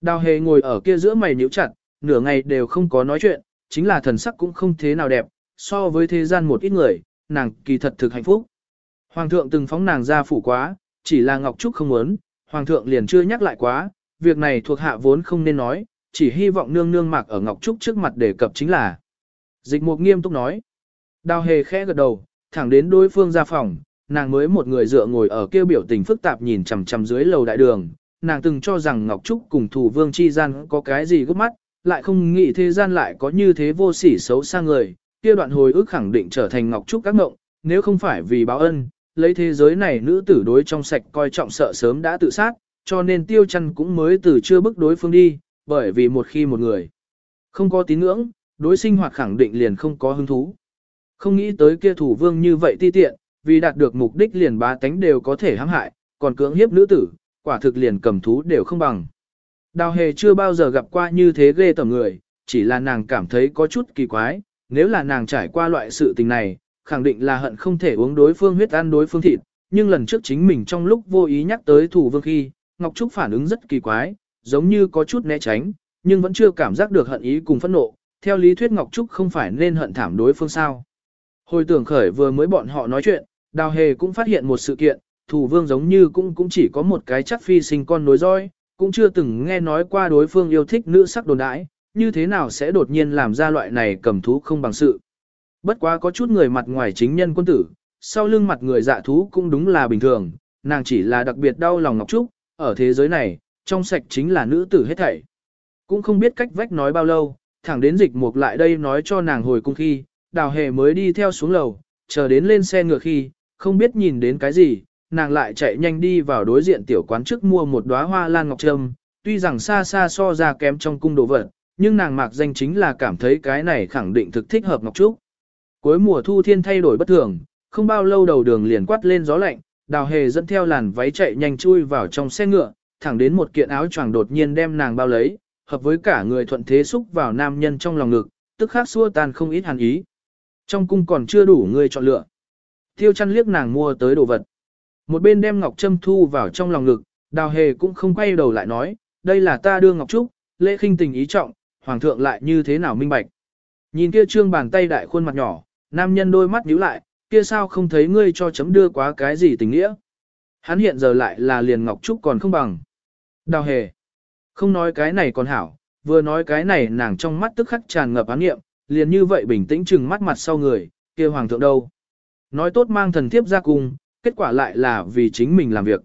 S1: đào hề ngồi ở kia giữa mày nhíu chặt, nửa ngày đều không có nói chuyện, chính là thần sắc cũng không thế nào đẹp, so với thế gian một ít người, nàng kỳ thật thực hạnh phúc. Hoàng thượng từng phóng nàng ra phủ quá, chỉ là Ngọc Trúc không muốn, Hoàng thượng liền chưa nhắc lại quá, việc này thuộc hạ vốn không nên nói, chỉ hy vọng nương nương mạc ở Ngọc Trúc trước mặt để cập chính là. Dịch mục nghiêm túc nói. Đào hề khẽ gật đầu, thẳng đến đối phương ra phòng, nàng mới một người dựa ngồi ở kêu biểu tình phức tạp nhìn chằm chằm dưới lầu đại đường. Nàng từng cho rằng Ngọc Trúc cùng thủ vương chi gian có cái gì gấp mắt, lại không nghĩ thế gian lại có như thế vô sỉ xấu xa người, kia đoạn hồi ức khẳng định trở thành Ngọc Trúc các ngộng, nếu không phải vì báo ân, lấy thế giới này nữ tử đối trong sạch coi trọng sợ sớm đã tự sát, cho nên tiêu chăn cũng mới từ chưa bức đối phương đi, bởi vì một khi một người không có tín ngưỡng, đối sinh hoạt khẳng định liền không có hứng thú. Không nghĩ tới kia thủ vương như vậy ti tiện, vì đạt được mục đích liền bá tánh đều có thể hãm hại, còn cưỡng hiếp nữ tử, quả thực liền cầm thú đều không bằng. Đào hề chưa bao giờ gặp qua như thế ghê tởm người, chỉ là nàng cảm thấy có chút kỳ quái, nếu là nàng trải qua loại sự tình này, khẳng định là hận không thể uống đối phương huyết ăn đối phương thịt, nhưng lần trước chính mình trong lúc vô ý nhắc tới thủ vương khi, Ngọc Trúc phản ứng rất kỳ quái, giống như có chút né tránh, nhưng vẫn chưa cảm giác được hận ý cùng phẫn nộ, theo lý thuyết Ngọc Trúc không phải nên hận thảm đối phương sao. Hồi tưởng khởi vừa mới bọn họ nói chuyện, Đào Hề cũng phát hiện một sự kiện, thủ vương giống như cũng cũng chỉ có một cái chắc phi sinh con nối roi, cũng chưa từng nghe nói qua đối phương yêu thích nữ sắc đồn đãi, như thế nào sẽ đột nhiên làm ra loại này cầm thú không bằng sự. Bất quá có chút người mặt ngoài chính nhân quân tử, sau lưng mặt người dạ thú cũng đúng là bình thường, nàng chỉ là đặc biệt đau lòng Ngọc Trúc, ở thế giới này, trong sạch chính là nữ tử hết thảy. Cũng không biết cách vách nói bao lâu, thẳng đến dịch mục lại đây nói cho nàng hồi cung khi, đào hề mới đi theo xuống lầu, chờ đến lên xe ngựa khi, không biết nhìn đến cái gì, nàng lại chạy nhanh đi vào đối diện tiểu quán trước mua một đóa hoa lan ngọc trâm, tuy rằng xa xa so ra kém trong cung đồ vật, nhưng nàng mạc danh chính là cảm thấy cái này khẳng định thực thích hợp ngọc trúc. Cuối mùa thu thiên thay đổi bất thường, không bao lâu đầu đường liền quát lên gió lạnh, đào hề dẫn theo làn váy chạy nhanh chui vào trong xe ngựa, thẳng đến một kiện áo choàng đột nhiên đem nàng bao lấy, hợp với cả người thuận thế xúc vào nam nhân trong lòng ngực, tức khắc xua tan không ít hàn ý. Trong cung còn chưa đủ người chọn lựa. Tiêu chăn liếc nàng mua tới đồ vật. Một bên đem Ngọc Trâm thu vào trong lòng ngực, đào hề cũng không quay đầu lại nói, đây là ta đưa Ngọc Trúc, lễ khinh tình ý trọng, hoàng thượng lại như thế nào minh bạch. Nhìn kia trương bàn tay đại khuôn mặt nhỏ, nam nhân đôi mắt nhíu lại, kia sao không thấy ngươi cho chấm đưa quá cái gì tình nghĩa. Hắn hiện giờ lại là liền Ngọc Trúc còn không bằng. Đào hề. Không nói cái này còn hảo, vừa nói cái này nàng trong mắt tức khắc tràn ngập án nghiệm, liền như vậy bình tĩnh chừng mắt mặt sau người, kia hoàng thượng đâu. Nói tốt mang thần thiếp ra cùng, kết quả lại là vì chính mình làm việc.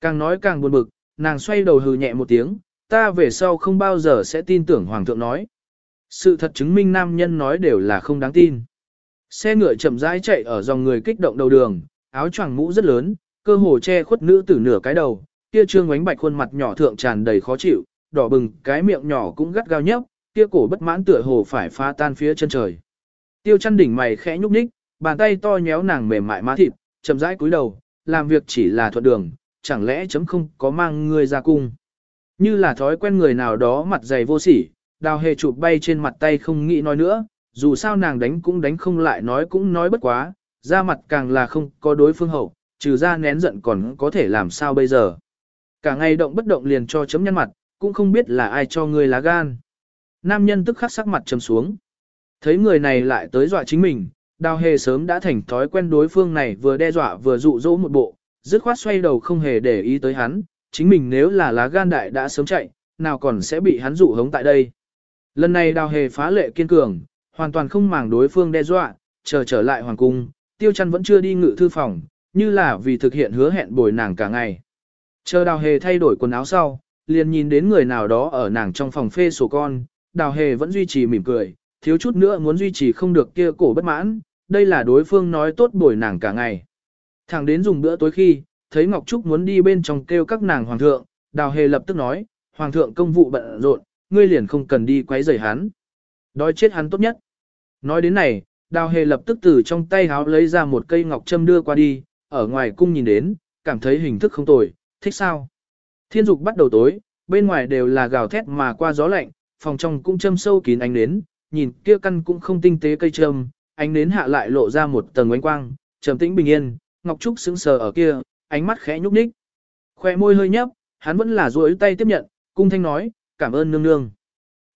S1: Càng nói càng buồn bực, nàng xoay đầu hừ nhẹ một tiếng, ta về sau không bao giờ sẽ tin tưởng hoàng thượng nói. Sự thật chứng minh nam nhân nói đều là không đáng tin. Xe ngựa chậm rãi chạy ở dòng người kích động đầu đường, áo choàng mũ rất lớn, cơ hồ che khuất nữ tử nửa cái đầu, kia trương ánh bạch khuôn mặt nhỏ thượng tràn đầy khó chịu, đỏ bừng, cái miệng nhỏ cũng gắt gao nhấp, kia cổ bất mãn tựa hồ phải phá tan phía chân trời. Tiêu chăn đỉnh mày khẽ nhúc nhích, bàn tay to nhéo nàng mềm mại má thịt, chậm rãi cúi đầu, làm việc chỉ là thuận đường, chẳng lẽ chấm không có mang người ra cung. Như là thói quen người nào đó mặt dày vô sỉ, đào hề chụp bay trên mặt tay không nghĩ nói nữa, dù sao nàng đánh cũng đánh không lại nói cũng nói bất quá, ra mặt càng là không có đối phương hậu, trừ ra nén giận còn có thể làm sao bây giờ. Cả ngày động bất động liền cho chấm nhăn mặt, cũng không biết là ai cho ngươi lá gan. Nam nhân tức khắc sắc mặt trầm xuống. Thấy người này lại tới dọa chính mình, đào hề sớm đã thành thói quen đối phương này vừa đe dọa vừa dụ dỗ một bộ, dứt khoát xoay đầu không hề để ý tới hắn, chính mình nếu là lá gan đại đã sớm chạy, nào còn sẽ bị hắn dụ hống tại đây. Lần này đào hề phá lệ kiên cường, hoàn toàn không màng đối phương đe dọa, chờ trở lại hoàng cung, tiêu chăn vẫn chưa đi ngự thư phòng, như là vì thực hiện hứa hẹn bồi nàng cả ngày. Chờ đào hề thay đổi quần áo sau, liền nhìn đến người nào đó ở nàng trong phòng phê sổ con, đào hề vẫn duy trì mỉm cười, thiếu chút nữa muốn duy trì không được kia cổ bất mãn, đây là đối phương nói tốt bồi nàng cả ngày. Thẳng đến dùng bữa tối khi, thấy Ngọc Trúc muốn đi bên trong kêu các nàng hoàng thượng, đào hề lập tức nói, hoàng thượng công vụ bận rộn, ngươi liền không cần đi quấy rầy hắn. Đói chết hắn tốt nhất. Nói đến này, đào hề lập tức từ trong tay háo lấy ra một cây ngọc châm đưa qua đi, ở ngoài cung nhìn đến, cảm thấy hình thức không tồi, thích sao. Thiên dục bắt đầu tối, bên ngoài đều là gào thét mà qua gió lạnh, phòng trong cũng châm sâu kín ánh nến, nhìn kia căn cũng không tinh tế cây châm, ánh nến hạ lại lộ ra một tầng ánh quang, trầm tĩnh bình yên, Ngọc Trúc sững sờ ở kia, ánh mắt khẽ nhúc nhích. Khoe môi hơi nhấp, hắn vẫn là duỗi tay tiếp nhận, cung thanh nói, cảm ơn nương nương.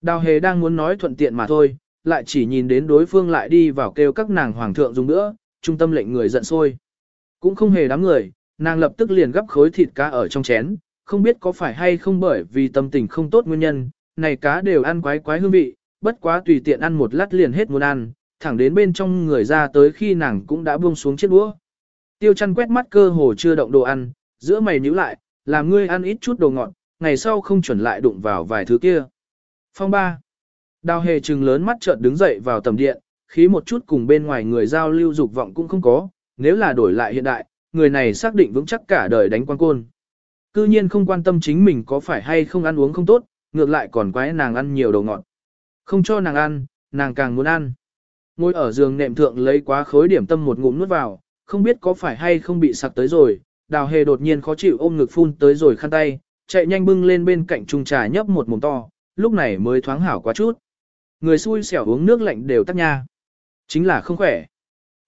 S1: Đào hề đang muốn nói thuận tiện mà thôi, lại chỉ nhìn đến đối phương lại đi vào kêu các nàng hoàng thượng dùng nữa, trung tâm lệnh người giận sôi. Cũng không hề đám người, nàng lập tức liền gấp khối thịt cá ở trong chén, không biết có phải hay không bởi vì tâm tình không tốt nguyên nhân, này cá đều ăn quái quái hương vị, bất quá tùy tiện ăn một lát liền hết muốn ăn, thẳng đến bên trong người ra tới khi nàng cũng đã buông xuống chiếc đũa. Tiêu chăn quét mắt cơ hồ chưa động đồ ăn, giữa mày nhíu lại, làm ngươi ăn ít chút đồ ngọt, ngày sau không chuẩn lại đụng vào vài thứ kia. Phong ba. Đào hề trừng lớn mắt chợt đứng dậy vào tầm điện, khí một chút cùng bên ngoài người giao lưu dục vọng cũng không có, nếu là đổi lại hiện đại, người này xác định vững chắc cả đời đánh quan côn. Cư nhiên không quan tâm chính mình có phải hay không ăn uống không tốt, ngược lại còn quái nàng ăn nhiều đồ ngọt. Không cho nàng ăn, nàng càng muốn ăn. Ngồi ở giường nệm thượng lấy quá khối điểm tâm một ngụm nuốt vào, không biết có phải hay không bị sặc tới rồi, đào hề đột nhiên khó chịu ôm ngực phun tới rồi khăn tay, chạy nhanh bưng lên bên cạnh trung trà nhấp một mồm to, lúc này mới thoáng hảo quá chút. Người xui xẻo uống nước lạnh đều tắt nha. Chính là không khỏe.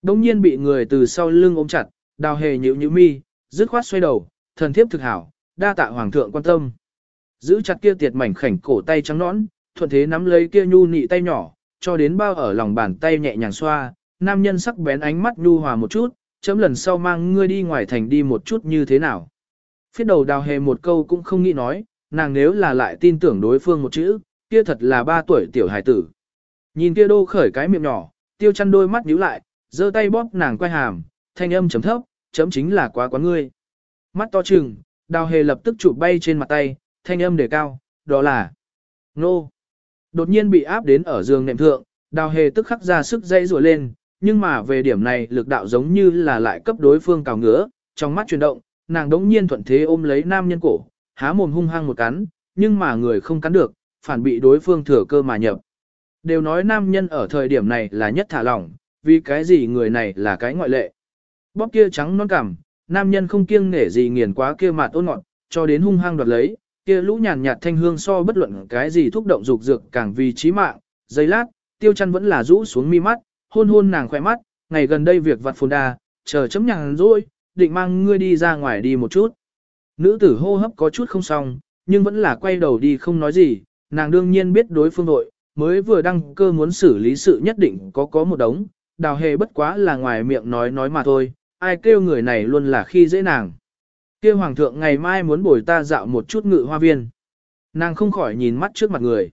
S1: Đông nhiên bị người từ sau lưng ôm chặt, đào hề nhíu nhíu mi, dứt khoát xoay đầu, thần thiếp thực hảo, đa tạ hoàng thượng quan tâm. Giữ chặt kia tiệt mảnh khảnh cổ tay trắng nõn, thuận thế nắm lấy kia nhu nị tay nhỏ, cho đến bao ở lòng bàn tay nhẹ nhàng xoa, nam nhân sắc bén ánh mắt nhu hòa một chút, chấm lần sau mang ngươi đi ngoài thành đi một chút như thế nào. Phía đầu đào hề một câu cũng không nghĩ nói, nàng nếu là lại tin tưởng đối phương một chữ, kia thật là ba tuổi tiểu hài tử. Nhìn kia đô khởi cái miệng nhỏ, tiêu chăn đôi mắt nhíu lại, giơ tay bóp nàng quay hàm, thanh âm chấm thấp, chấm chính là quá quán ngươi. Mắt to trừng, đào hề lập tức chụp bay trên mặt tay, thanh âm đề cao, đó là nô. Đột nhiên bị áp đến ở giường nệm thượng, đào hề tức khắc ra sức dây rùa lên, nhưng mà về điểm này lực đạo giống như là lại cấp đối phương cào ngứa, trong mắt chuyển động, nàng đống nhiên thuận thế ôm lấy nam nhân cổ, há mồm hung hăng một cắn, nhưng mà người không cắn được, phản bị đối phương thừa cơ mà nhập. Đều nói nam nhân ở thời điểm này là nhất thả lỏng, vì cái gì người này là cái ngoại lệ. Bóp kia trắng non cảm, nam nhân không kiêng nể gì nghiền quá kia mà ôn ngọt, cho đến hung hăng đoạt lấy, kia lũ nhàn nhạt thanh hương so bất luận cái gì thúc động dục dược càng vì trí mạng. Giây lát, tiêu chăn vẫn là rũ xuống mi mắt, hôn hôn nàng khỏe mắt, ngày gần đây việc vặt phồn đa, chờ chấm nhàng rồi, định mang ngươi đi ra ngoài đi một chút. Nữ tử hô hấp có chút không xong, nhưng vẫn là quay đầu đi không nói gì, nàng đương nhiên biết đối phương đội, mới vừa đăng cơ muốn xử lý sự nhất định có có một đống, đào hề bất quá là ngoài miệng nói nói mà thôi, ai kêu người này luôn là khi dễ nàng. Kêu hoàng thượng ngày mai muốn bồi ta dạo một chút ngự hoa viên. Nàng không khỏi nhìn mắt trước mặt người.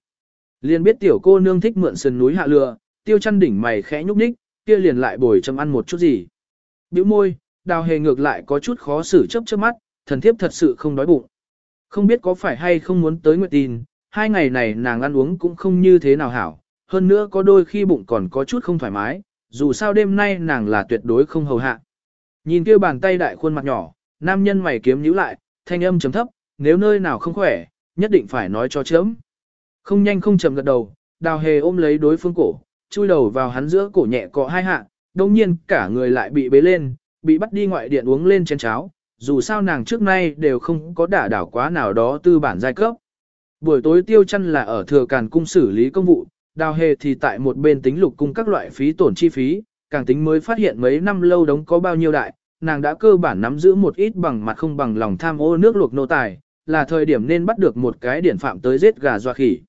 S1: Liền biết tiểu cô nương thích mượn sườn núi hạ lừa, tiêu chăn đỉnh mày khẽ nhúc nhích, kia liền lại bồi châm ăn một chút gì. Biểu môi, đào hề ngược lại có chút khó xử chấp trước mắt, thần thiếp thật sự không đói bụng. Không biết có phải hay không muốn tới nguyện tin, hai ngày này nàng ăn uống cũng không như thế nào hảo, hơn nữa có đôi khi bụng còn có chút không thoải mái, dù sao đêm nay nàng là tuyệt đối không hầu hạ. Nhìn kia bàn tay đại khuôn mặt nhỏ, nam nhân mày kiếm nhíu lại, thanh âm chấm thấp, nếu nơi nào không khỏe, nhất định phải nói cho chấm. Không nhanh không chậm gật đầu, đào hề ôm lấy đối phương cổ, chui đầu vào hắn giữa cổ nhẹ cọ hai hạ, đồng nhiên cả người lại bị bế lên, bị bắt đi ngoại điện uống lên chén cháo, dù sao nàng trước nay đều không có đả đảo quá nào đó tư bản giai cấp. Buổi tối tiêu chăn là ở thừa càn cung xử lý công vụ, đào hề thì tại một bên tính lục cung các loại phí tổn chi phí, càng tính mới phát hiện mấy năm lâu đống có bao nhiêu đại, nàng đã cơ bản nắm giữ một ít bằng mặt không bằng lòng tham ô nước luộc nô tài, là thời điểm nên bắt được một cái điển phạm tới giết gà doa khỉ.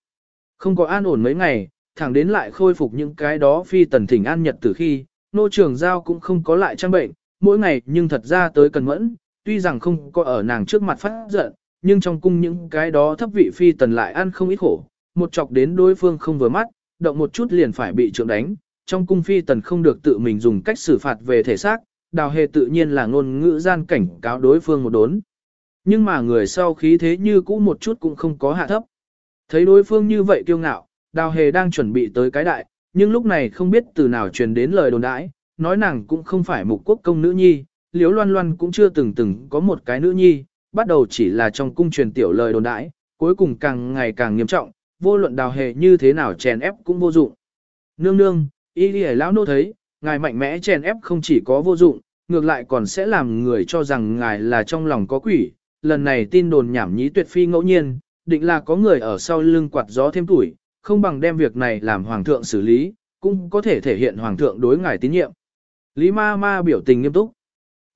S1: Không có an ổn mấy ngày, thẳng đến lại khôi phục những cái đó phi tần thỉnh an nhật từ khi, nô trường giao cũng không có lại trang bệnh, mỗi ngày nhưng thật ra tới cần mẫn, tuy rằng không có ở nàng trước mặt phát giận, nhưng trong cung những cái đó thấp vị phi tần lại ăn không ít khổ, một chọc đến đối phương không vừa mắt, động một chút liền phải bị trượng đánh, trong cung phi tần không được tự mình dùng cách xử phạt về thể xác, đào hề tự nhiên là ngôn ngữ gian cảnh cáo đối phương một đốn. Nhưng mà người sau khí thế như cũ một chút cũng không có hạ thấp. Thấy đối phương như vậy kiêu ngạo, đào hề đang chuẩn bị tới cái đại, nhưng lúc này không biết từ nào truyền đến lời đồn đãi, nói nàng cũng không phải mục quốc công nữ nhi, liếu loan loan cũng chưa từng từng có một cái nữ nhi, bắt đầu chỉ là trong cung truyền tiểu lời đồn đãi, cuối cùng càng ngày càng nghiêm trọng, vô luận đào hề như thế nào chèn ép cũng vô dụng. Nương nương, y đi lão nô thấy, ngài mạnh mẽ chèn ép không chỉ có vô dụng, ngược lại còn sẽ làm người cho rằng ngài là trong lòng có quỷ. Lần này tin đồn nhảm nhí tuyệt phi ngẫu nhiên, định là có người ở sau lưng quạt gió thêm tuổi, không bằng đem việc này làm hoàng thượng xử lý, cũng có thể thể hiện hoàng thượng đối ngài tín nhiệm. Lý ma ma biểu tình nghiêm túc.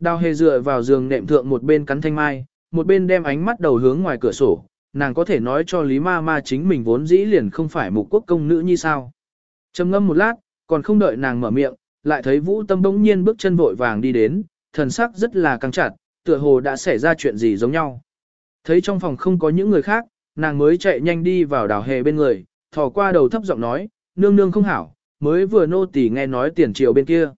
S1: Đào hề dựa vào giường nệm thượng một bên cắn thanh mai, một bên đem ánh mắt đầu hướng ngoài cửa sổ, nàng có thể nói cho Lý ma ma chính mình vốn dĩ liền không phải mục quốc công nữ như sao. trầm ngâm một lát, còn không đợi nàng mở miệng, lại thấy vũ tâm bỗng nhiên bước chân vội vàng đi đến, thần sắc rất là căng chặt, tựa hồ đã xảy ra chuyện gì giống nhau. Thấy trong phòng không có những người khác, nàng mới chạy nhanh đi vào đào hề bên người, thò qua đầu thấp giọng nói, nương nương không hảo, mới vừa nô tỳ nghe nói tiền triệu bên kia.